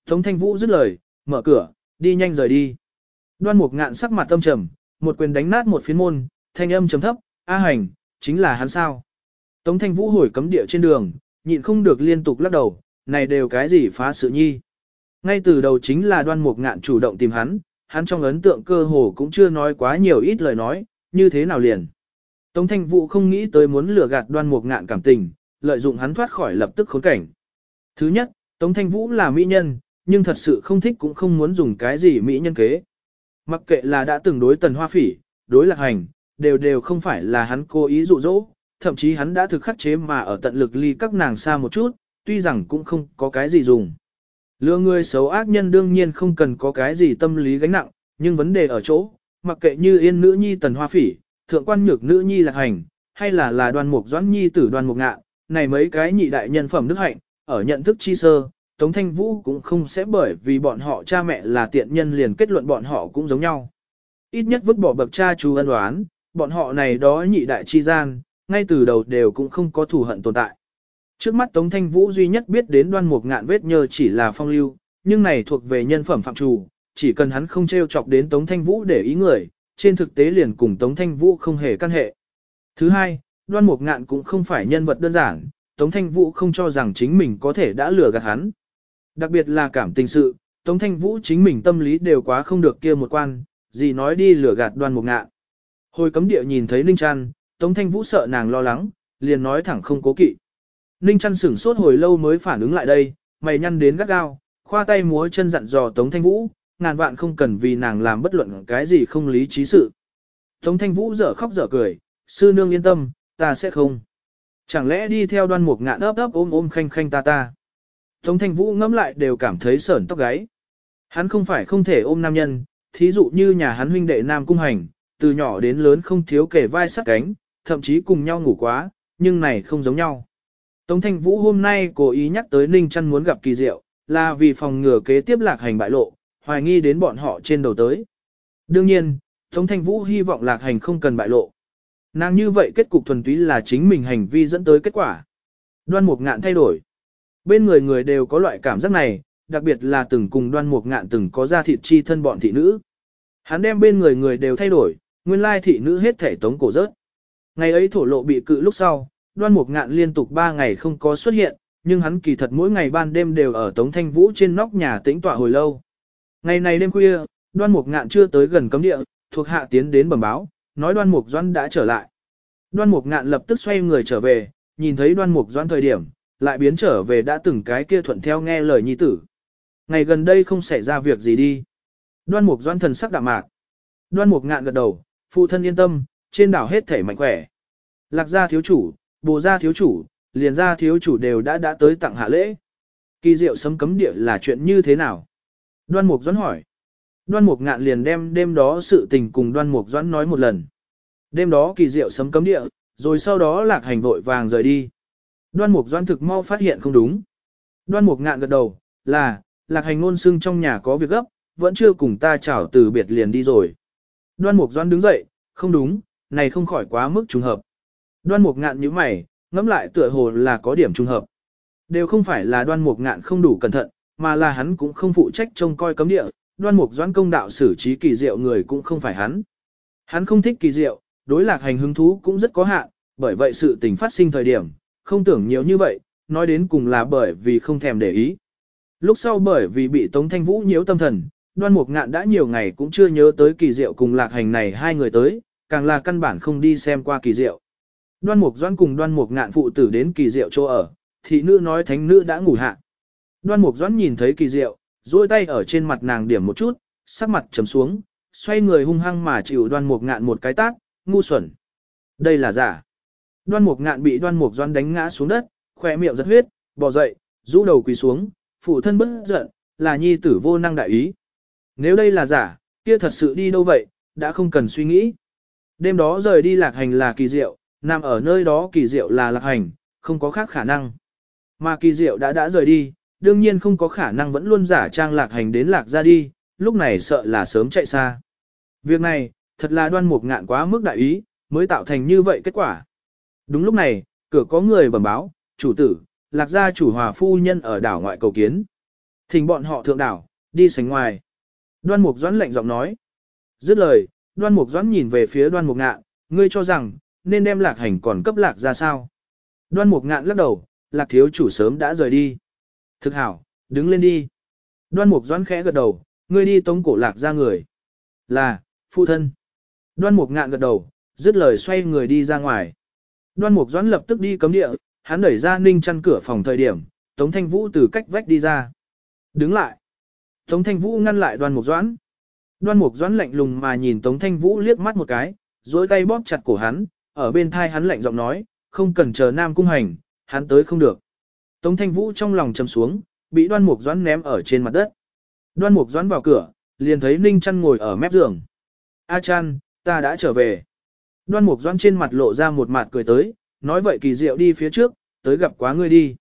Tống Thanh Vũ dứt lời, mở cửa, đi nhanh rời đi. Đoan Mục Ngạn sắc mặt tâm trầm, một quyền đánh nát một phiến môn, thanh âm trầm thấp, "A Hành, chính là hắn sao?" Tống Thanh Vũ hồi cấm địa trên đường, nhịn không được liên tục lắc đầu, này đều cái gì phá sự nhi. Ngay từ đầu chính là đoan mục ngạn chủ động tìm hắn, hắn trong ấn tượng cơ hồ cũng chưa nói quá nhiều ít lời nói, như thế nào liền. Tống thanh vũ không nghĩ tới muốn lừa gạt đoan mục ngạn cảm tình, lợi dụng hắn thoát khỏi lập tức khốn cảnh. Thứ nhất, Tống thanh vũ là mỹ nhân, nhưng thật sự không thích cũng không muốn dùng cái gì mỹ nhân kế. Mặc kệ là đã từng đối tần hoa phỉ, đối lạc hành, đều đều không phải là hắn cố ý dụ dỗ, thậm chí hắn đã thực khắc chế mà ở tận lực ly các nàng xa một chút, tuy rằng cũng không có cái gì dùng. Lừa người xấu ác nhân đương nhiên không cần có cái gì tâm lý gánh nặng, nhưng vấn đề ở chỗ, mặc kệ như yên nữ nhi tần hoa phỉ, thượng quan nhược nữ nhi lạc hành, hay là là đoan mục doãn nhi tử đoan mục ngạ, này mấy cái nhị đại nhân phẩm đức hạnh, ở nhận thức chi sơ, Tống Thanh Vũ cũng không sẽ bởi vì bọn họ cha mẹ là tiện nhân liền kết luận bọn họ cũng giống nhau. Ít nhất vứt bỏ bậc cha chú ân đoán, bọn họ này đó nhị đại chi gian, ngay từ đầu đều cũng không có thù hận tồn tại. Trước mắt Tống Thanh Vũ duy nhất biết đến đoan mục ngạn vết nhơ chỉ là phong lưu, nhưng này thuộc về nhân phẩm phạm trù, chỉ cần hắn không treo chọc đến Tống Thanh Vũ để ý người, trên thực tế liền cùng Tống Thanh Vũ không hề căn hệ. Thứ hai, đoan mục ngạn cũng không phải nhân vật đơn giản, Tống Thanh Vũ không cho rằng chính mình có thể đã lừa gạt hắn. Đặc biệt là cảm tình sự, Tống Thanh Vũ chính mình tâm lý đều quá không được kia một quan, gì nói đi lửa gạt đoan mục ngạ, Hồi cấm địa nhìn thấy Ninh Trăn, Tống Thanh Vũ sợ nàng lo lắng, liền nói thẳng không cố kỵ. Ninh Trăn sửng sốt hồi lâu mới phản ứng lại đây, mày nhăn đến gắt gao, khoa tay múa chân dặn dò Tống Thanh Vũ, ngàn vạn không cần vì nàng làm bất luận cái gì không lý trí sự. Tống Thanh Vũ dở khóc dở cười, sư nương yên tâm, ta sẽ không. Chẳng lẽ đi theo đoan mục ngạn ấp ấp ôm ôm khanh khanh ta ta. Tống Thanh Vũ ngẫm lại đều cảm thấy sởn tóc gáy. Hắn không phải không thể ôm nam nhân, thí dụ như nhà hắn huynh đệ nam cung hành, từ nhỏ đến lớn không thiếu kể vai sát cánh, thậm chí cùng nhau ngủ quá, nhưng này không giống nhau. Tống Thanh Vũ hôm nay cố ý nhắc tới Ninh Trăn muốn gặp kỳ diệu, là vì phòng ngừa kế tiếp lạc hành bại lộ, hoài nghi đến bọn họ trên đầu tới. Đương nhiên, Tống Thanh Vũ hy vọng lạc hành không cần bại lộ. Nàng như vậy kết cục thuần túy là chính mình hành vi dẫn tới kết quả. Đoan Mục Ngạn thay đổi. Bên người người đều có loại cảm giác này, đặc biệt là từng cùng Đoan Mục Ngạn từng có ra thịt chi thân bọn thị nữ. Hắn đem bên người người đều thay đổi, nguyên lai thị nữ hết thể tống cổ rớt. Ngày ấy thổ lộ bị cự lúc sau, Đoan Mục Ngạn liên tục 3 ngày không có xuất hiện, nhưng hắn kỳ thật mỗi ngày ban đêm đều ở Tống Thanh Vũ trên nóc nhà tĩnh tọa hồi lâu. Ngày này đêm khuya, Đoan Mục Ngạn chưa tới gần cấm địa, thuộc hạ tiến đến bẩm báo, nói Đoan Mục Doãn đã trở lại. Đoan Mục Ngạn lập tức xoay người trở về, nhìn thấy Đoan Mục Doãn thời điểm, lại biến trở về đã từng cái kia thuận theo nghe lời nhi tử. Ngày gần đây không xảy ra việc gì đi. Đoan Mục doan thần sắc đạm mạc. Đoan Mục Ngạn gật đầu, phụ thân yên tâm, trên đảo hết thể mạnh khỏe. Lạc gia thiếu chủ, bồ gia thiếu chủ, liền gia thiếu chủ đều đã đã tới tặng hạ lễ. Kỳ diệu sấm cấm địa là chuyện như thế nào? Đoan Mục Doãn hỏi. Đoan Mục Ngạn liền đem đêm đó sự tình cùng Đoan Mục Doãn nói một lần. Đêm đó kỳ diệu sấm cấm địa, rồi sau đó lạc hành vội vàng rời đi. Đoan Mục Doãn thực mau phát hiện không đúng. Đoan Mục Ngạn gật đầu, là, lạc hành ngôn xưng trong nhà có việc gấp, vẫn chưa cùng ta chào từ biệt liền đi rồi. Đoan Mục Doãn đứng dậy, không đúng, này không khỏi quá mức trùng hợp. Đoan Mục Ngạn như mày, ngẫm lại tựa hồ là có điểm trùng hợp. Đều không phải là Đoan Mục Ngạn không đủ cẩn thận, mà là hắn cũng không phụ trách trông coi cấm địa, Đoan Mục Doãn công đạo xử trí kỳ diệu người cũng không phải hắn. Hắn không thích kỳ diệu, đối lạc hành hứng thú cũng rất có hạn, bởi vậy sự tình phát sinh thời điểm, không tưởng nhiều như vậy, nói đến cùng là bởi vì không thèm để ý. Lúc sau bởi vì bị Tống Thanh Vũ nhiễu tâm thần, đoan mục ngạn đã nhiều ngày cũng chưa nhớ tới kỳ diệu cùng lạc hành này hai người tới, càng là căn bản không đi xem qua kỳ diệu. Đoan mục doan cùng đoan mục ngạn phụ tử đến kỳ diệu chỗ ở, thị nữ nói thánh nữ đã ngủ hạ. Đoan mục doan nhìn thấy kỳ diệu, duỗi tay ở trên mặt nàng điểm một chút, sắc mặt trầm xuống, xoay người hung hăng mà chịu đoan mục ngạn một cái tát, ngu xuẩn. Đây là giả. Đoan mục ngạn bị đoan mục doan đánh ngã xuống đất, khỏe miệng giật huyết, bò dậy, rũ đầu quỳ xuống, phụ thân bất giận, là nhi tử vô năng đại ý. Nếu đây là giả, kia thật sự đi đâu vậy, đã không cần suy nghĩ. Đêm đó rời đi lạc hành là kỳ diệu, nằm ở nơi đó kỳ diệu là lạc hành, không có khác khả năng. Mà kỳ diệu đã đã rời đi, đương nhiên không có khả năng vẫn luôn giả trang lạc hành đến lạc ra đi, lúc này sợ là sớm chạy xa. Việc này, thật là đoan mục ngạn quá mức đại ý, mới tạo thành như vậy kết quả. Đúng lúc này, cửa có người bẩm báo, chủ tử, lạc gia chủ hòa phu nhân ở đảo ngoại cầu kiến. Thỉnh bọn họ thượng đảo, đi sánh ngoài. Đoan mục doãn lạnh giọng nói. Dứt lời, đoan mục doãn nhìn về phía đoan mục ngạn, ngươi cho rằng, nên đem lạc hành còn cấp lạc ra sao. Đoan mục ngạn lắc đầu, lạc thiếu chủ sớm đã rời đi. Thực hảo, đứng lên đi. Đoan mục doãn khẽ gật đầu, ngươi đi tống cổ lạc ra người. Là, phu thân. Đoan mục ngạn gật đầu, dứt lời xoay người đi ra ngoài. Đoan mục doãn lập tức đi cấm địa, hắn đẩy ra ninh chăn cửa phòng thời điểm, Tống Thanh Vũ từ cách vách đi ra. Đứng lại. Tống Thanh Vũ ngăn lại đoan mục doãn. Đoan mục doãn lạnh lùng mà nhìn Tống Thanh Vũ liếc mắt một cái, duỗi tay bóp chặt cổ hắn, ở bên thai hắn lạnh giọng nói, không cần chờ Nam Cung Hành, hắn tới không được. Tống Thanh Vũ trong lòng trầm xuống, bị đoan mục doãn ném ở trên mặt đất. Đoan mục doãn vào cửa, liền thấy Ninh Chăn ngồi ở mép giường. A Chăn, ta đã trở về. Đoan mục doãn trên mặt lộ ra một mặt cười tới, nói vậy kỳ diệu đi phía trước, tới gặp quá ngươi đi.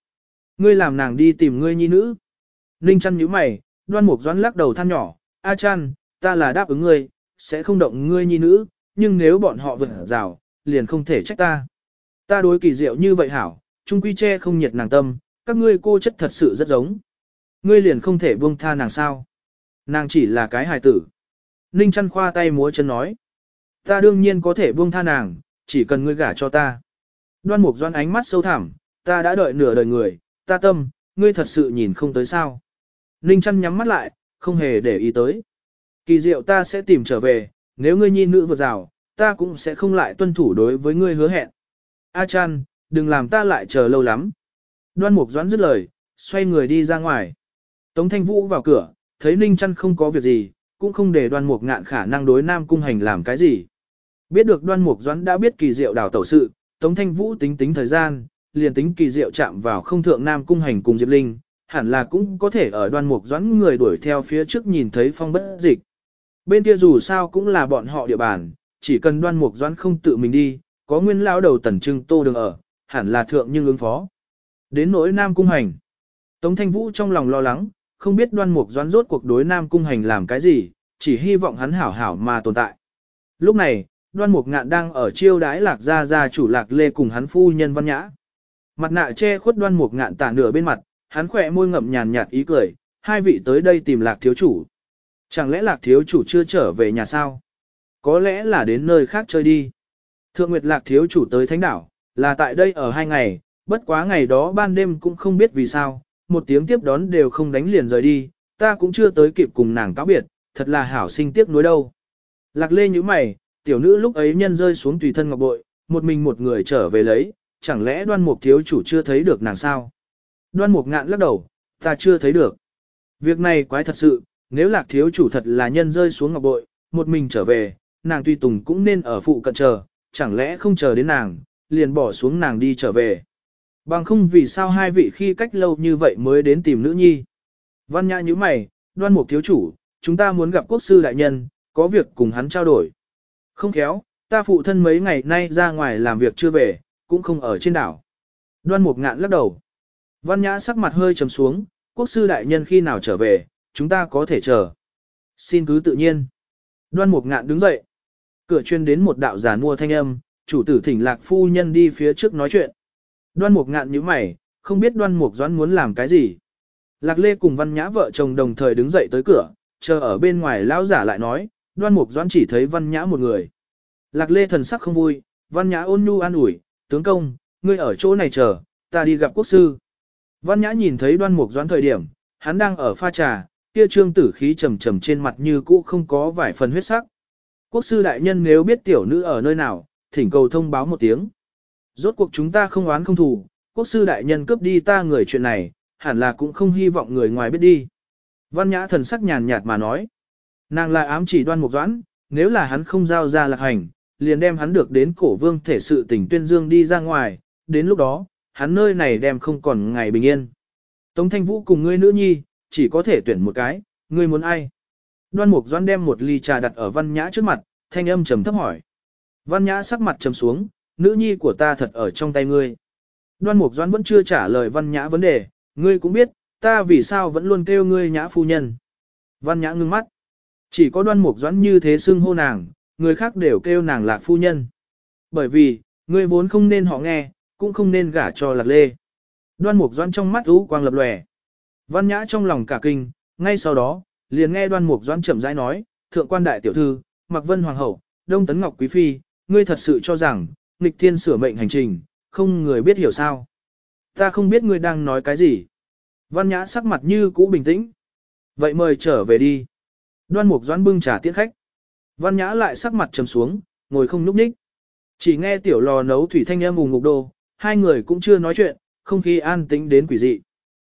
Ngươi làm nàng đi tìm ngươi nhi nữ. Ninh Chăn nhíu mày, đoan mục doãn lắc đầu than nhỏ, A Chăn, ta là đáp ứng ngươi, sẽ không động ngươi nhi nữ, nhưng nếu bọn họ vượt rào, liền không thể trách ta. Ta đối kỳ diệu như vậy hảo, trung quy che không nhiệt nàng tâm, các ngươi cô chất thật sự rất giống. Ngươi liền không thể buông tha nàng sao. Nàng chỉ là cái hài tử. Ninh chăn khoa tay múa chân nói. Ta đương nhiên có thể buông tha nàng, chỉ cần ngươi gả cho ta. Đoan mục doan ánh mắt sâu thẳm, ta đã đợi nửa đời người, ta tâm, ngươi thật sự nhìn không tới sao. Ninh chăn nhắm mắt lại, không hề để ý tới. Kỳ diệu ta sẽ tìm trở về, nếu ngươi nhi nữ vượt rào, ta cũng sẽ không lại tuân thủ đối với ngươi hứa hẹn. A chăn, đừng làm ta lại chờ lâu lắm. Đoan mục doãn dứt lời, xoay người đi ra ngoài. Tống thanh vũ vào cửa, thấy ninh chăn không có việc gì, cũng không để đoan mục ngạn khả năng đối nam cung hành làm cái gì. Biết được đoan mục doãn đã biết kỳ diệu đào tẩu sự, tống thanh vũ tính tính thời gian, liền tính kỳ diệu chạm vào không thượng nam cung hành cùng Diệp Linh, hẳn là cũng có thể ở đoan mục doãn người đuổi theo phía trước nhìn thấy phong bất dịch. Bên kia dù sao cũng là bọn họ địa bàn, chỉ cần đoan mục doãn không tự mình đi, có nguyên lão đầu tần trưng tô đường ở, hẳn là thượng nhưng ứng phó. Đến nỗi Nam Cung Hành. Tống Thanh Vũ trong lòng lo lắng, không biết đoan mục doãn rốt cuộc đối Nam Cung Hành làm cái gì, chỉ hy vọng hắn hảo hảo mà tồn tại. Lúc này, đoan mục ngạn đang ở chiêu đái lạc gia gia chủ lạc lê cùng hắn phu nhân văn nhã. Mặt nạ che khuất đoan mục ngạn tả nửa bên mặt, hắn khỏe môi ngậm nhàn nhạt ý cười, hai vị tới đây tìm lạc thiếu chủ. Chẳng lẽ lạc thiếu chủ chưa trở về nhà sao? Có lẽ là đến nơi khác chơi đi. Thượng Nguyệt lạc thiếu chủ tới thánh đảo, là tại đây ở hai ngày, bất quá ngày đó ban đêm cũng không biết vì sao, một tiếng tiếp đón đều không đánh liền rời đi, ta cũng chưa tới kịp cùng nàng cáo biệt, thật là hảo sinh tiếc nuối đâu. Lạc lê như mày, tiểu nữ lúc ấy nhân rơi xuống tùy thân ngọc bội, một mình một người trở về lấy, chẳng lẽ đoan mục thiếu chủ chưa thấy được nàng sao? Đoan mục ngạn lắc đầu, ta chưa thấy được. Việc này quái thật sự, nếu lạc thiếu chủ thật là nhân rơi xuống ngọc bội, một mình trở về, nàng tuy tùng cũng nên ở phụ cận chờ, chẳng lẽ không chờ đến nàng, liền bỏ xuống nàng đi trở về. Bằng không vì sao hai vị khi cách lâu như vậy mới đến tìm nữ nhi. Văn nhã như mày, đoan mục thiếu chủ, chúng ta muốn gặp quốc sư đại nhân, có việc cùng hắn trao đổi. Không khéo, ta phụ thân mấy ngày nay ra ngoài làm việc chưa về, cũng không ở trên đảo. Đoan mục ngạn lắc đầu. Văn nhã sắc mặt hơi trầm xuống, quốc sư đại nhân khi nào trở về, chúng ta có thể chờ. Xin cứ tự nhiên. Đoan mục ngạn đứng dậy. Cửa chuyên đến một đạo giả mua thanh âm, chủ tử thỉnh lạc phu nhân đi phía trước nói chuyện. Đoan mục ngạn nhíu mày, không biết đoan mục doãn muốn làm cái gì. Lạc lê cùng văn nhã vợ chồng đồng thời đứng dậy tới cửa, chờ ở bên ngoài lão giả lại nói, đoan mục doãn chỉ thấy văn nhã một người. Lạc lê thần sắc không vui, văn nhã ôn nhu an ủi, tướng công, ngươi ở chỗ này chờ, ta đi gặp quốc sư. Văn nhã nhìn thấy đoan mục doãn thời điểm, hắn đang ở pha trà, kia trương tử khí trầm trầm trên mặt như cũ không có vài phần huyết sắc. Quốc sư đại nhân nếu biết tiểu nữ ở nơi nào, thỉnh cầu thông báo một tiếng. Rốt cuộc chúng ta không oán không thù, quốc sư đại nhân cướp đi ta người chuyện này, hẳn là cũng không hy vọng người ngoài biết đi. Văn nhã thần sắc nhàn nhạt mà nói. Nàng lại ám chỉ đoan mục doãn, nếu là hắn không giao ra lạc hành, liền đem hắn được đến cổ vương thể sự tỉnh tuyên dương đi ra ngoài, đến lúc đó, hắn nơi này đem không còn ngày bình yên. Tống thanh vũ cùng ngươi nữ nhi, chỉ có thể tuyển một cái, ngươi muốn ai? Đoan Mục Doãn đem một ly trà đặt ở Văn Nhã trước mặt, thanh âm trầm thấp hỏi. Văn Nhã sắc mặt trầm xuống, nữ nhi của ta thật ở trong tay ngươi. Đoan Mục Doãn vẫn chưa trả lời Văn Nhã vấn đề, ngươi cũng biết, ta vì sao vẫn luôn kêu ngươi Nhã phu nhân. Văn Nhã ngưng mắt. Chỉ có Đoan Mục doãn như thế xưng hô nàng, người khác đều kêu nàng Lạc phu nhân. Bởi vì, người vốn không nên họ nghe, cũng không nên gả cho Lạc Lê. Đoan Mục doãn trong mắt ú quang lập lòe. Văn Nhã trong lòng cả kinh, ngay sau đó, liền nghe đoan mục doãn chậm rãi nói, thượng quan đại tiểu thư, mặc Vân Hoàng hậu, Đông Tấn Ngọc Quý Phi, ngươi thật sự cho rằng, nghịch thiên sửa mệnh hành trình, không người biết hiểu sao. Ta không biết ngươi đang nói cái gì. Văn nhã sắc mặt như cũ bình tĩnh. Vậy mời trở về đi. Đoan mục doãn bưng trà tiễn khách. Văn nhã lại sắc mặt trầm xuống, ngồi không núp ních. Chỉ nghe tiểu lò nấu thủy thanh âm ùng ngục đô, hai người cũng chưa nói chuyện, không khí an tĩnh đến quỷ dị.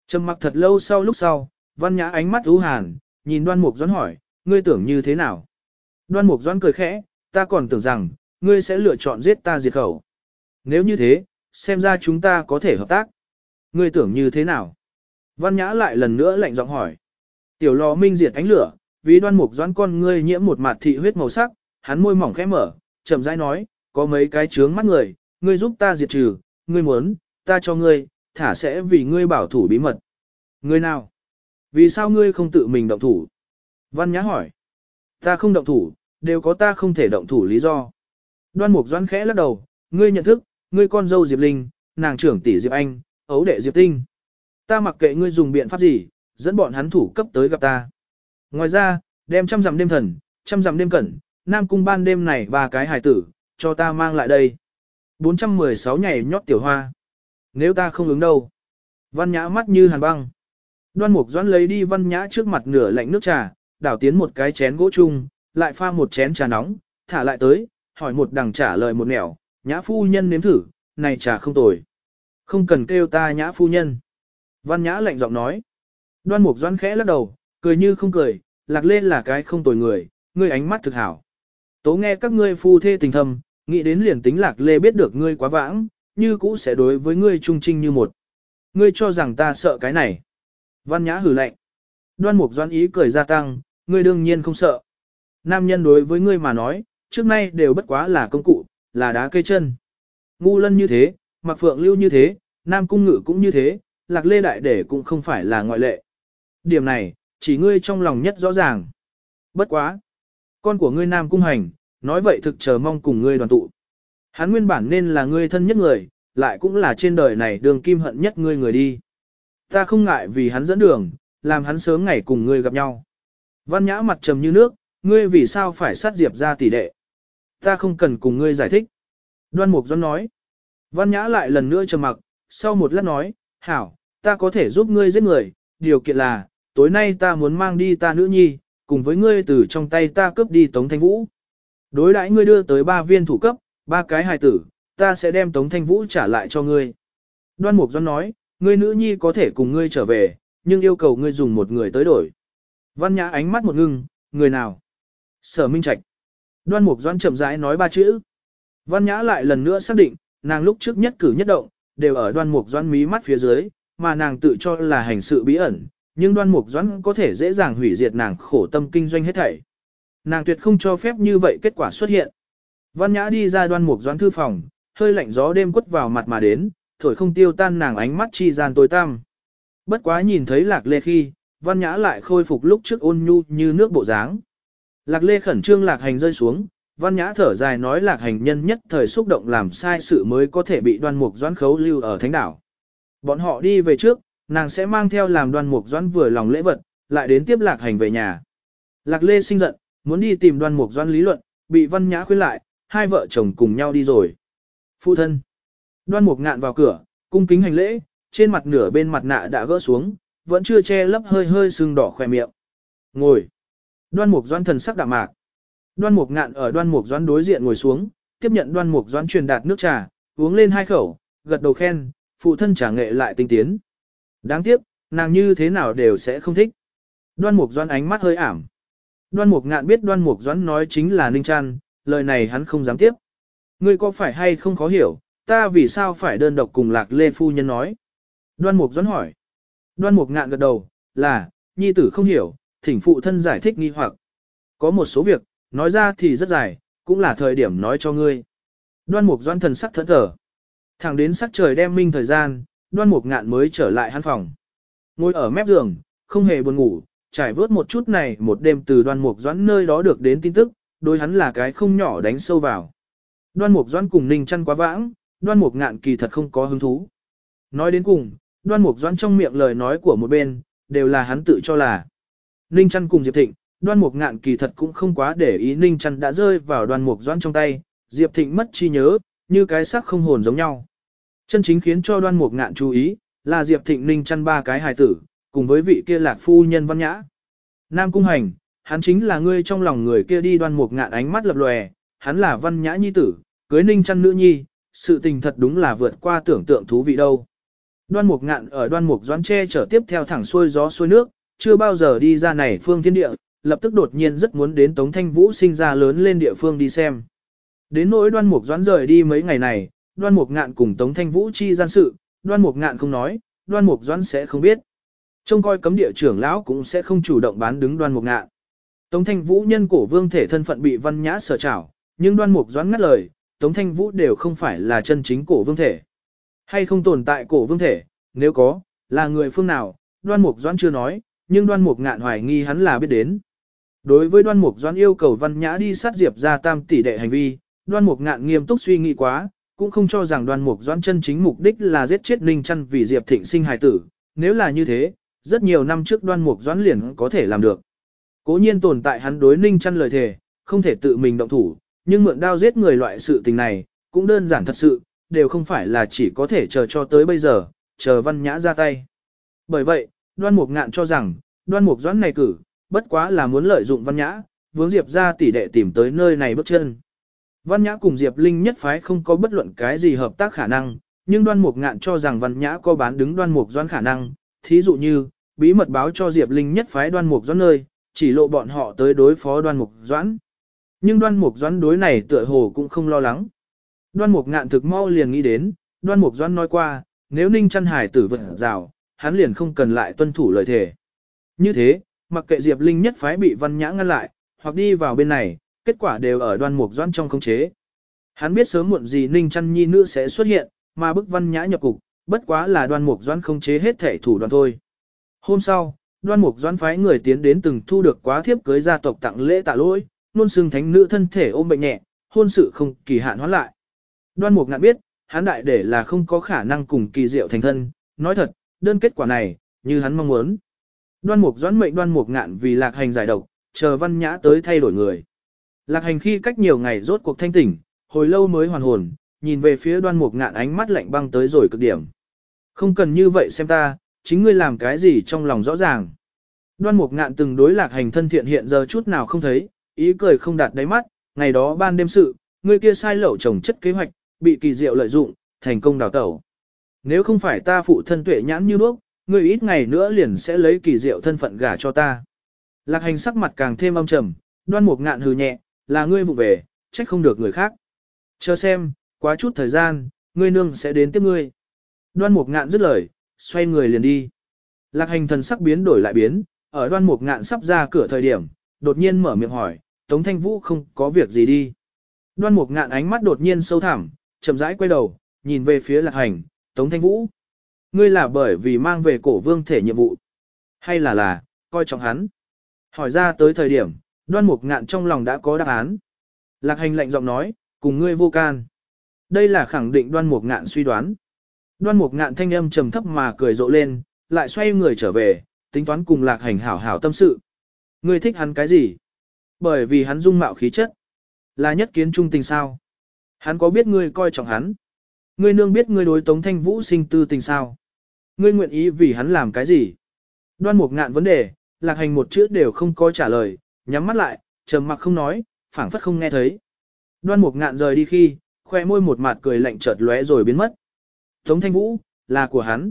Trầm mặc thật lâu sau lúc sau, văn nhã ánh mắt u hàn, nhìn đoan mục doãn hỏi, ngươi tưởng như thế nào? Đoan mục doãn cười khẽ, ta còn tưởng rằng, ngươi sẽ lựa chọn giết ta diệt khẩu. Nếu như thế, xem ra chúng ta có thể hợp tác. Ngươi tưởng như thế nào? Văn nhã lại lần nữa lạnh giọng hỏi. Tiểu lò minh diệt ánh lửa, vì đoan mục doãn con ngươi nhiễm một mặt thị huyết màu sắc, hắn môi mỏng khẽ mở, chậm rãi nói, có mấy cái chướng mắt người, ngươi giúp ta diệt trừ, ngươi muốn, ta cho ngươi, thả sẽ vì ngươi bảo thủ bí mật. Ngươi nào? Vì sao ngươi không tự mình động thủ? Văn Nhã hỏi. Ta không động thủ, đều có ta không thể động thủ lý do. Đoan Mục Doãn khẽ lắc đầu, ngươi nhận thức, ngươi con dâu Diệp Linh, nàng trưởng tỷ Diệp Anh, ấu đệ Diệp Tinh. Ta mặc kệ ngươi dùng biện pháp gì, dẫn bọn hắn thủ cấp tới gặp ta. Ngoài ra, đem trăm dặm đêm thần, trăm dặm đêm cẩn, Nam Cung ban đêm này ba cái hài tử, cho ta mang lại đây. 416 nhảy nhót tiểu hoa. Nếu ta không ứng đâu. Văn nhã mắt như hàn băng. Đoan mục doãn lấy đi văn nhã trước mặt nửa lạnh nước trà, đảo tiến một cái chén gỗ chung, lại pha một chén trà nóng, thả lại tới, hỏi một đằng trả lời một nẻo, nhã phu nhân nếm thử, này trà không tồi. Không cần kêu ta nhã phu nhân. Văn nhã lạnh giọng nói. Đoan mục doãn khẽ lắc đầu, cười như không cười, lạc lên là cái không tồi người, ngươi ánh mắt thực hảo. Tố nghe các ngươi phu thê tình thầm, nghĩ đến liền tính lạc lê biết được ngươi quá vãng, như cũ sẽ đối với ngươi trung trinh như một. Ngươi cho rằng ta sợ cái này. Văn nhã hử lạnh. Đoan mục doan ý cười gia tăng, ngươi đương nhiên không sợ. Nam nhân đối với ngươi mà nói, trước nay đều bất quá là công cụ, là đá cây chân. Ngu lân như thế, mặc phượng lưu như thế, nam cung ngự cũng như thế, lạc lê đại để cũng không phải là ngoại lệ. Điểm này, chỉ ngươi trong lòng nhất rõ ràng. Bất quá. Con của ngươi nam cung hành, nói vậy thực chờ mong cùng ngươi đoàn tụ. Hắn nguyên bản nên là ngươi thân nhất người, lại cũng là trên đời này đường kim hận nhất ngươi người đi. Ta không ngại vì hắn dẫn đường, làm hắn sớm ngày cùng ngươi gặp nhau. Văn nhã mặt trầm như nước, ngươi vì sao phải sát diệp ra tỷ đệ. Ta không cần cùng ngươi giải thích. Đoan Mục Doan nói. Văn nhã lại lần nữa trầm mặc, sau một lát nói, hảo, ta có thể giúp ngươi giết người, điều kiện là, tối nay ta muốn mang đi ta nữ nhi, cùng với ngươi từ trong tay ta cướp đi Tống Thanh Vũ. Đối đãi ngươi đưa tới ba viên thủ cấp, ba cái hài tử, ta sẽ đem Tống Thanh Vũ trả lại cho ngươi. Đoan Mục Doan nói, ngươi nữ nhi có thể cùng ngươi trở về, nhưng yêu cầu ngươi dùng một người tới đổi. Văn Nhã ánh mắt một ngưng, người nào? Sở Minh Trạch. Đoan Mục Doan chậm rãi nói ba chữ. Văn Nhã lại lần nữa xác định, nàng lúc trước nhất cử nhất động, đều ở Đoan Mục Doan mí mắt phía dưới, mà nàng tự cho là hành sự bí ẩn, nhưng Đoan Mục Doãn có thể dễ dàng hủy diệt nàng khổ tâm kinh doanh hết thảy. Nàng tuyệt không cho phép như vậy kết quả xuất hiện. Văn Nhã đi ra Đoan Mục Doãn thư phòng, hơi lạnh gió đêm quất vào mặt mà đến, thổi không tiêu tan nàng ánh mắt chi gian tối tăm. Bất quá nhìn thấy Lạc Lê khi, Văn Nhã lại khôi phục lúc trước ôn nhu như nước bộ dáng. Lạc Lê khẩn trương Lạc Hành rơi xuống, Văn Nhã thở dài nói Lạc Hành nhân nhất thời xúc động làm sai sự mới có thể bị đoan mục doãn khấu lưu ở thánh đảo. Bọn họ đi về trước, nàng sẽ mang theo làm đoan mục doãn vừa lòng lễ vật, lại đến tiếp Lạc Hành về nhà. Lạc Lê sinh giận, muốn đi tìm đoan mục doãn lý luận, bị Văn Nhã khuyên lại, hai vợ chồng cùng nhau đi rồi. Phụ thân. Đoan mục ngạn vào cửa, cung kính hành lễ, trên mặt nửa bên mặt nạ đã gỡ xuống, vẫn chưa che lấp hơi hơi sưng đỏ khỏe miệng. Ngồi. Đoan mục doãn thần sắc đạm mạc. Đoan mục ngạn ở đoan mục doãn đối diện ngồi xuống, tiếp nhận đoan mục doãn truyền đạt nước trà, uống lên hai khẩu, gật đầu khen, phụ thân trả nghệ lại tinh tiến. Đáng tiếc, nàng như thế nào đều sẽ không thích. Đoan mục doan ánh mắt hơi ảm. Đoan mục ngạn biết đoan mục doan nói chính là ninh trăn, lời này hắn không dám tiếp. Ngươi có phải hay không khó hiểu, ta vì sao phải đơn độc cùng lạc lê phu nhân nói. Đoan mục doan hỏi. Đoan mục ngạn gật đầu, là, nhi tử không hiểu, thỉnh phụ thân giải thích nghi hoặc. Có một số việc, nói ra thì rất dài, cũng là thời điểm nói cho ngươi. Đoan mục doan thần sắc thẫn thở. Thẳng đến sắc trời đem minh thời gian, đoan mục ngạn mới trở lại hắn phòng. Ngồi ở mép giường, không hề buồn ngủ, trải vớt một chút này một đêm từ đoan mục doãn nơi đó được đến tin tức, đối hắn là cái không nhỏ đánh sâu vào. Đoan mục doãn cùng ninh chăn quá vãng, đoan mục ngạn kỳ thật không có hứng thú. Nói đến cùng, đoan mục doãn trong miệng lời nói của một bên, đều là hắn tự cho là. Ninh chăn cùng Diệp Thịnh, đoan mục ngạn kỳ thật cũng không quá để ý Ninh chăn đã rơi vào đoan mục doãn trong tay, Diệp Thịnh mất chi nhớ, như cái xác không hồn giống nhau. Chân chính khiến cho đoan mục ngạn chú ý, là Diệp Thịnh Ninh chăn ba cái hài tử, cùng với vị kia lạc phu nhân văn nhã. Nam Cung Hành, hắn chính là ngươi trong lòng người kia đi đoan mục ngạn ánh mắt lập lòe, hắn là văn nhã nhi tử, cưới ninh chăn nữ nhi, sự tình thật đúng là vượt qua tưởng tượng thú vị đâu. Đoan mục ngạn ở đoan mục doãn tre trở tiếp theo thẳng xuôi gió xuôi nước, chưa bao giờ đi ra này phương thiên địa, lập tức đột nhiên rất muốn đến Tống Thanh Vũ sinh ra lớn lên địa phương đi xem. Đến nỗi đoan mục doãn rời đi mấy ngày này, đoan mục ngạn cùng Tống Thanh Vũ chi gian sự, đoan mục ngạn không nói, đoan mục doãn sẽ không biết. Trông coi cấm địa trưởng lão cũng sẽ không chủ động bán đứng đoan mục ngạn. Tống Thanh Vũ nhân cổ vương thể thân phận bị văn nhã sở trảo, nhưng đoan mục doãn ngắt lời, Tống Thanh Vũ đều không phải là chân chính cổ vương thể. Hay không tồn tại cổ vương thể, nếu có, là người phương nào, đoan mục doãn chưa nói, nhưng đoan mục ngạn hoài nghi hắn là biết đến. Đối với đoan mục doãn yêu cầu văn nhã đi sát diệp ra tam tỷ đệ hành vi, đoan mục ngạn nghiêm túc suy nghĩ quá, cũng không cho rằng Đoàn mục doãn chân chính mục đích là giết chết ninh chăn vì diệp thịnh sinh hài tử, nếu là như thế, rất nhiều năm trước đoan mục doãn liền có thể làm được. Cố nhiên tồn tại hắn đối ninh chăn lời thề, không thể tự mình động thủ, nhưng mượn đao giết người loại sự tình này, cũng đơn giản thật sự, đều không phải là chỉ có thể chờ cho tới bây giờ, chờ văn nhã ra tay. Bởi vậy, đoan mục ngạn cho rằng, đoan mục doãn này cử, bất quá là muốn lợi dụng văn nhã, vướng Diệp ra tỷ đệ tìm tới nơi này bước chân. Văn nhã cùng Diệp Linh nhất phái không có bất luận cái gì hợp tác khả năng, nhưng đoan mục ngạn cho rằng văn nhã có bán đứng đoan mục doãn khả năng, thí dụ như, bí mật báo cho Diệp Linh nhất phái đoan mục doãn nơi, chỉ lộ bọn họ tới đối phó đoan mục doãn. Nhưng đoan mục doãn đối này tựa hồ cũng không lo lắng. Đoan mục ngạn thực mau liền nghĩ đến, đoan mục doãn nói qua, nếu ninh chăn hải tử vượt rào, hắn liền không cần lại tuân thủ lời thề. Như thế, mặc kệ Diệp Linh nhất phái bị văn nhã ngăn lại, hoặc đi vào bên này, kết quả đều ở đoan mục doãn trong khống chế. Hắn biết sớm muộn gì ninh chăn nhi nữ sẽ xuất hiện, mà bức văn nhã nhập cục, bất quá là đoan mục doãn khống chế hết thể thủ đoàn thôi. Hôm sau, đoan mục doãn phái người tiến đến từng thu được quá thiếp cưới gia tộc tặng lễ tạ lỗi, nôn xưng thánh nữ thân thể ôm bệnh nhẹ, hôn sự không kỳ hạn hoãn lại. Đoan mục ngạn biết, hắn đại để là không có khả năng cùng kỳ diệu thành thân, nói thật, đơn kết quả này, như hắn mong muốn. Đoan mục doãn mệnh đoan mục ngạn vì lạc hành giải độc, chờ văn nhã tới thay đổi người. Lạc hành khi cách nhiều ngày rốt cuộc thanh tỉnh, hồi lâu mới hoàn hồn, nhìn về phía đoan mục ngạn ánh mắt lạnh băng tới rồi cực điểm. Không cần như vậy xem ta, chính ngươi làm cái gì trong lòng rõ ràng. Đoan mục ngạn từng đối lạc hành thân thiện hiện giờ chút nào không thấy, ý cười không đạt đáy mắt, ngày đó ban đêm sự, ngươi kia sai lậu trồng chất kế hoạch, bị kỳ diệu lợi dụng, thành công đào tẩu. Nếu không phải ta phụ thân tuệ nhãn như đuốc, ngươi ít ngày nữa liền sẽ lấy kỳ diệu thân phận gả cho ta. Lạc hành sắc mặt càng thêm âm trầm, đoan mục ngạn hừ nhẹ, là ngươi vụ về, trách không được người khác. Chờ xem, quá chút thời gian, ngươi nương sẽ đến tiếp ngươi. Đoan mục ngạn dứt lời, xoay người liền đi. Lạc hành thần sắc biến đổi lại biến, ở đoan mục ngạn sắp ra cửa thời điểm, đột nhiên mở miệng hỏi, Tống Thanh Vũ không có việc gì đi. Đoan mục ngạn ánh mắt đột nhiên sâu thẳm, chậm rãi quay đầu, nhìn về phía lạc hành, Tống Thanh Vũ. Ngươi là bởi vì mang về cổ vương thể nhiệm vụ. Hay là là, coi trọng hắn. Hỏi ra tới thời điểm, đoan mục ngạn trong lòng đã có đáp án. Lạc hành lạnh giọng nói, cùng ngươi vô can. Đây là khẳng định đoan mục ngạn suy đoán. Đoan mục ngạn thanh âm trầm thấp mà cười rộ lên, lại xoay người trở về, tính toán cùng lạc hành hảo hảo tâm sự. Ngươi thích hắn cái gì? Bởi vì hắn dung mạo khí chất. Là nhất kiến trung tình sao? Hắn có biết ngươi coi trọng hắn? Ngươi nương biết ngươi đối tống thanh vũ sinh tư tình sao? Ngươi nguyện ý vì hắn làm cái gì? Đoan mục ngạn vấn đề, lạc hành một chữ đều không có trả lời, nhắm mắt lại, trầm mặc không nói, phảng phất không nghe thấy. Đoan mục ngạn rời đi khi, khoe môi một mặt cười lạnh chợt lóe rồi biến mất. Tống thanh vũ, là của hắn.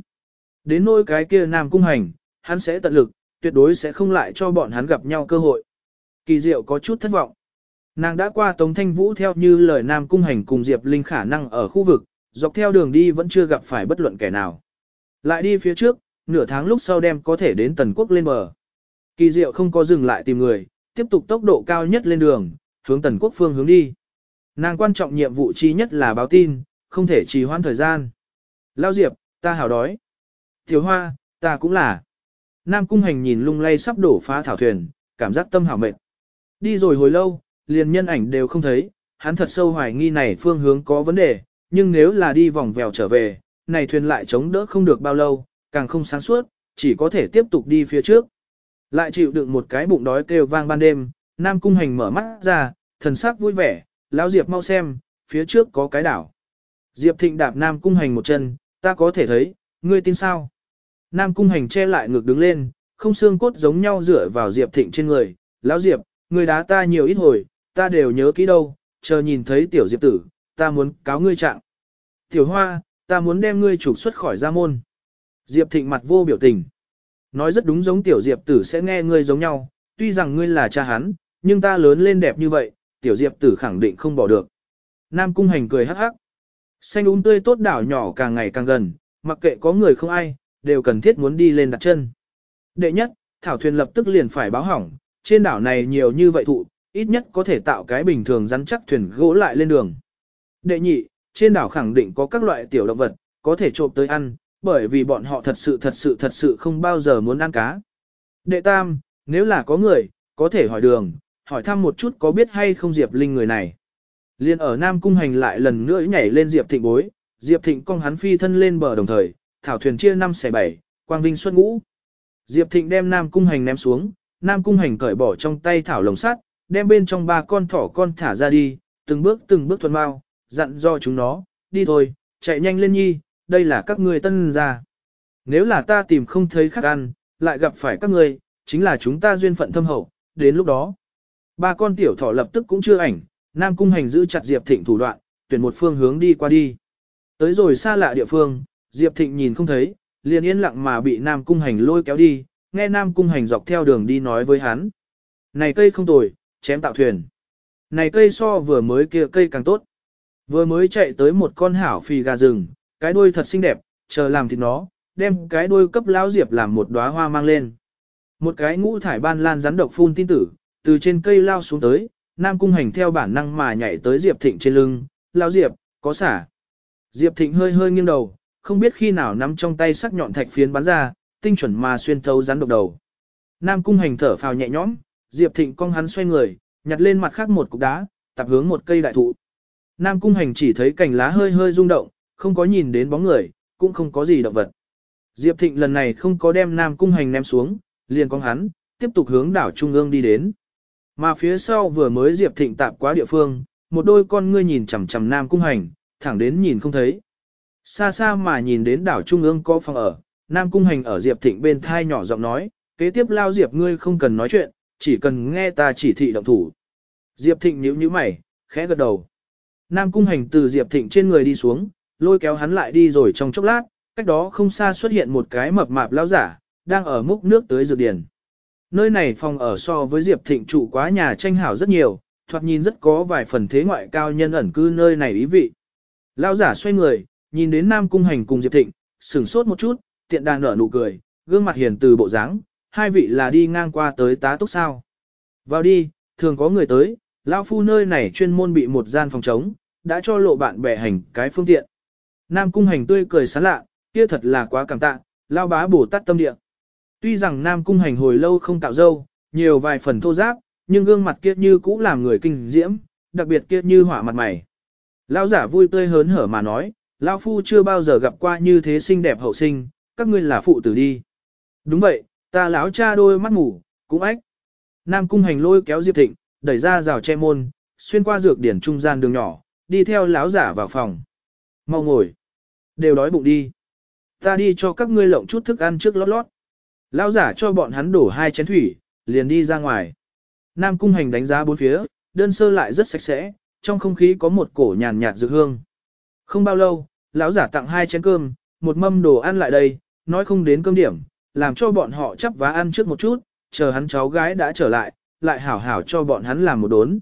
Đến nơi cái kia nam cung hành, hắn sẽ tận lực, tuyệt đối sẽ không lại cho bọn hắn gặp nhau cơ hội. Kỳ diệu có chút thất vọng. Nàng đã qua Tống Thanh Vũ theo như lời Nam Cung Hành cùng Diệp Linh khả năng ở khu vực, dọc theo đường đi vẫn chưa gặp phải bất luận kẻ nào. Lại đi phía trước, nửa tháng lúc sau đem có thể đến Tần Quốc lên bờ. Kỳ diệu không có dừng lại tìm người, tiếp tục tốc độ cao nhất lên đường, hướng Tần Quốc phương hướng đi. Nàng quan trọng nhiệm vụ chi nhất là báo tin, không thể trì hoãn thời gian. Lao Diệp, ta hào đói. Tiểu Hoa, ta cũng là. Nam Cung Hành nhìn lung lay sắp đổ phá thảo thuyền, cảm giác tâm hảo mệt. Đi rồi hồi lâu, liền nhân ảnh đều không thấy, hắn thật sâu hoài nghi này phương hướng có vấn đề, nhưng nếu là đi vòng vèo trở về, này thuyền lại chống đỡ không được bao lâu, càng không sáng suốt, chỉ có thể tiếp tục đi phía trước. Lại chịu đựng một cái bụng đói kêu vang ban đêm, Nam Cung Hành mở mắt ra, thần sắc vui vẻ, lão Diệp mau xem, phía trước có cái đảo. Diệp Thịnh đạp Nam Cung Hành một chân, ta có thể thấy, ngươi tin sao? Nam Cung Hành che lại ngược đứng lên, không xương cốt giống nhau dựa vào Diệp Thịnh trên người. Lão Diệp, ngươi đá ta nhiều ít hồi, ta đều nhớ kỹ đâu, chờ nhìn thấy tiểu Diệp tử, ta muốn cáo ngươi trạng. Tiểu Hoa, ta muốn đem ngươi trục xuất khỏi gia môn. Diệp Thịnh mặt vô biểu tình. Nói rất đúng giống tiểu Diệp tử sẽ nghe ngươi giống nhau, tuy rằng ngươi là cha hắn, nhưng ta lớn lên đẹp như vậy, tiểu Diệp tử khẳng định không bỏ được. Nam Cung Hành cười hắc hắc. Xanh úng tươi tốt đảo nhỏ càng ngày càng gần, mặc kệ có người không ai, đều cần thiết muốn đi lên đặt chân. Đệ nhất, thảo thuyền lập tức liền phải báo hỏng, trên đảo này nhiều như vậy thụ, ít nhất có thể tạo cái bình thường rắn chắc thuyền gỗ lại lên đường. Đệ nhị, trên đảo khẳng định có các loại tiểu động vật, có thể trộm tới ăn, bởi vì bọn họ thật sự thật sự thật sự không bao giờ muốn ăn cá. Đệ tam, nếu là có người, có thể hỏi đường, hỏi thăm một chút có biết hay không Diệp Linh người này. Liên ở Nam Cung Hành lại lần nữa nhảy lên Diệp Thịnh bối, Diệp Thịnh cong hắn phi thân lên bờ đồng thời, thảo thuyền chia năm xẻ bảy, quang vinh xuất ngũ. Diệp Thịnh đem Nam Cung Hành ném xuống, Nam Cung Hành cởi bỏ trong tay thảo lồng sắt, đem bên trong ba con thỏ con thả ra đi, từng bước từng bước thuần mau, dặn do chúng nó, đi thôi, chạy nhanh lên nhi, đây là các ngươi tân gia. Nếu là ta tìm không thấy khác ăn, lại gặp phải các ngươi, chính là chúng ta duyên phận thâm hậu, đến lúc đó. Ba con tiểu thỏ lập tức cũng chưa ảnh, Nam Cung Hành giữ chặt Diệp Thịnh thủ đoạn, tuyển một phương hướng đi qua đi. Tới rồi xa lạ địa phương, Diệp Thịnh nhìn không thấy, liền yên lặng mà bị Nam Cung Hành lôi kéo đi, nghe Nam Cung Hành dọc theo đường đi nói với hắn. Này cây không tồi, chém tạo thuyền. Này cây so vừa mới kia cây càng tốt. Vừa mới chạy tới một con hảo phì gà rừng, cái đuôi thật xinh đẹp, chờ làm thịt nó, đem cái đuôi cấp lão Diệp làm một đóa hoa mang lên. Một cái ngũ thải ban lan rắn độc phun tin tử, từ trên cây lao xuống tới, Nam Cung Hành theo bản năng mà nhảy tới Diệp Thịnh trên lưng, lao Diệp, có xả. Diệp Thịnh hơi hơi nghiêng đầu, không biết khi nào nắm trong tay sắc nhọn thạch phiến bắn ra, tinh chuẩn mà xuyên thấu rắn độc đầu. Nam Cung Hành thở phào nhẹ nhõm, Diệp Thịnh cong hắn xoay người, nhặt lên mặt khác một cục đá, tập hướng một cây đại thụ. Nam Cung Hành chỉ thấy cành lá hơi hơi rung động, không có nhìn đến bóng người, cũng không có gì động vật. Diệp Thịnh lần này không có đem Nam Cung Hành ném xuống, liền con hắn, tiếp tục hướng đảo Trung ương đi đến. Mà phía sau vừa mới Diệp Thịnh tạp quá địa phương, một đôi con ngươi nhìn chằm chằm Nam Cung Hành, thẳng đến nhìn không thấy. Xa xa mà nhìn đến đảo Trung ương có phòng ở, Nam Cung Hành ở Diệp Thịnh bên thai nhỏ giọng nói, kế tiếp lao Diệp ngươi không cần nói chuyện, chỉ cần nghe ta chỉ thị động thủ. Diệp Thịnh nhíu nhíu mày, khẽ gật đầu. Nam Cung Hành từ Diệp Thịnh trên người đi xuống, lôi kéo hắn lại đi rồi trong chốc lát, cách đó không xa xuất hiện một cái mập mạp lão giả, đang ở múc nước tới dược điển. Nơi này phòng ở so với Diệp Thịnh trụ quá nhà tranh hảo rất nhiều, thoạt nhìn rất có vài phần thế ngoại cao nhân ẩn cư nơi này ý vị. Lão giả xoay người, nhìn đến Nam Cung Hành cùng Diệp Thịnh, sửng sốt một chút, tiện đàn nở nụ cười, gương mặt hiền từ bộ dáng, hai vị là đi ngang qua tới tá túc sao. Vào đi, thường có người tới, lão phu nơi này chuyên môn bị một gian phòng trống, đã cho lộ bạn bè hành cái phương tiện. Nam Cung Hành tươi cười sán lạ, kia thật là quá cảm tạ, lao bá bổ tát tâm địa. Tuy rằng Nam Cung Hành hồi lâu không tạo dâu, nhiều vài phần thô giáp, nhưng gương mặt kia như cũ làm người kinh diễm, đặc biệt kia như hỏa mặt mày. Lão giả vui tươi hớn hở mà nói, lão phu chưa bao giờ gặp qua như thế xinh đẹp hậu sinh, các ngươi là phụ tử đi. Đúng vậy, ta lão cha đôi mắt ngủ, cũng ách. Nam Cung Hành lôi kéo Diệp Thịnh, đẩy ra rào che môn, xuyên qua dược điển trung gian đường nhỏ, đi theo lão giả vào phòng. Mau ngồi. Đều đói bụng đi. Ta đi cho các ngươi lộng chút thức ăn trước lót lót. Lão giả cho bọn hắn đổ hai chén thủy, liền đi ra ngoài. Nam cung hành đánh giá bốn phía, đơn sơ lại rất sạch sẽ, trong không khí có một cổ nhàn nhạt dược hương. Không bao lâu, lão giả tặng hai chén cơm, một mâm đồ ăn lại đây, nói không đến cơm điểm, làm cho bọn họ chấp vá ăn trước một chút, chờ hắn cháu gái đã trở lại, lại hảo hảo cho bọn hắn làm một đốn.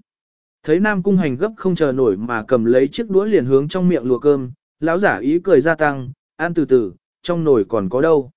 Thấy Nam cung hành gấp không chờ nổi mà cầm lấy chiếc đũa liền hướng trong miệng lùa cơm, lão giả ý cười gia tăng, ăn từ từ, trong nồi còn có đâu.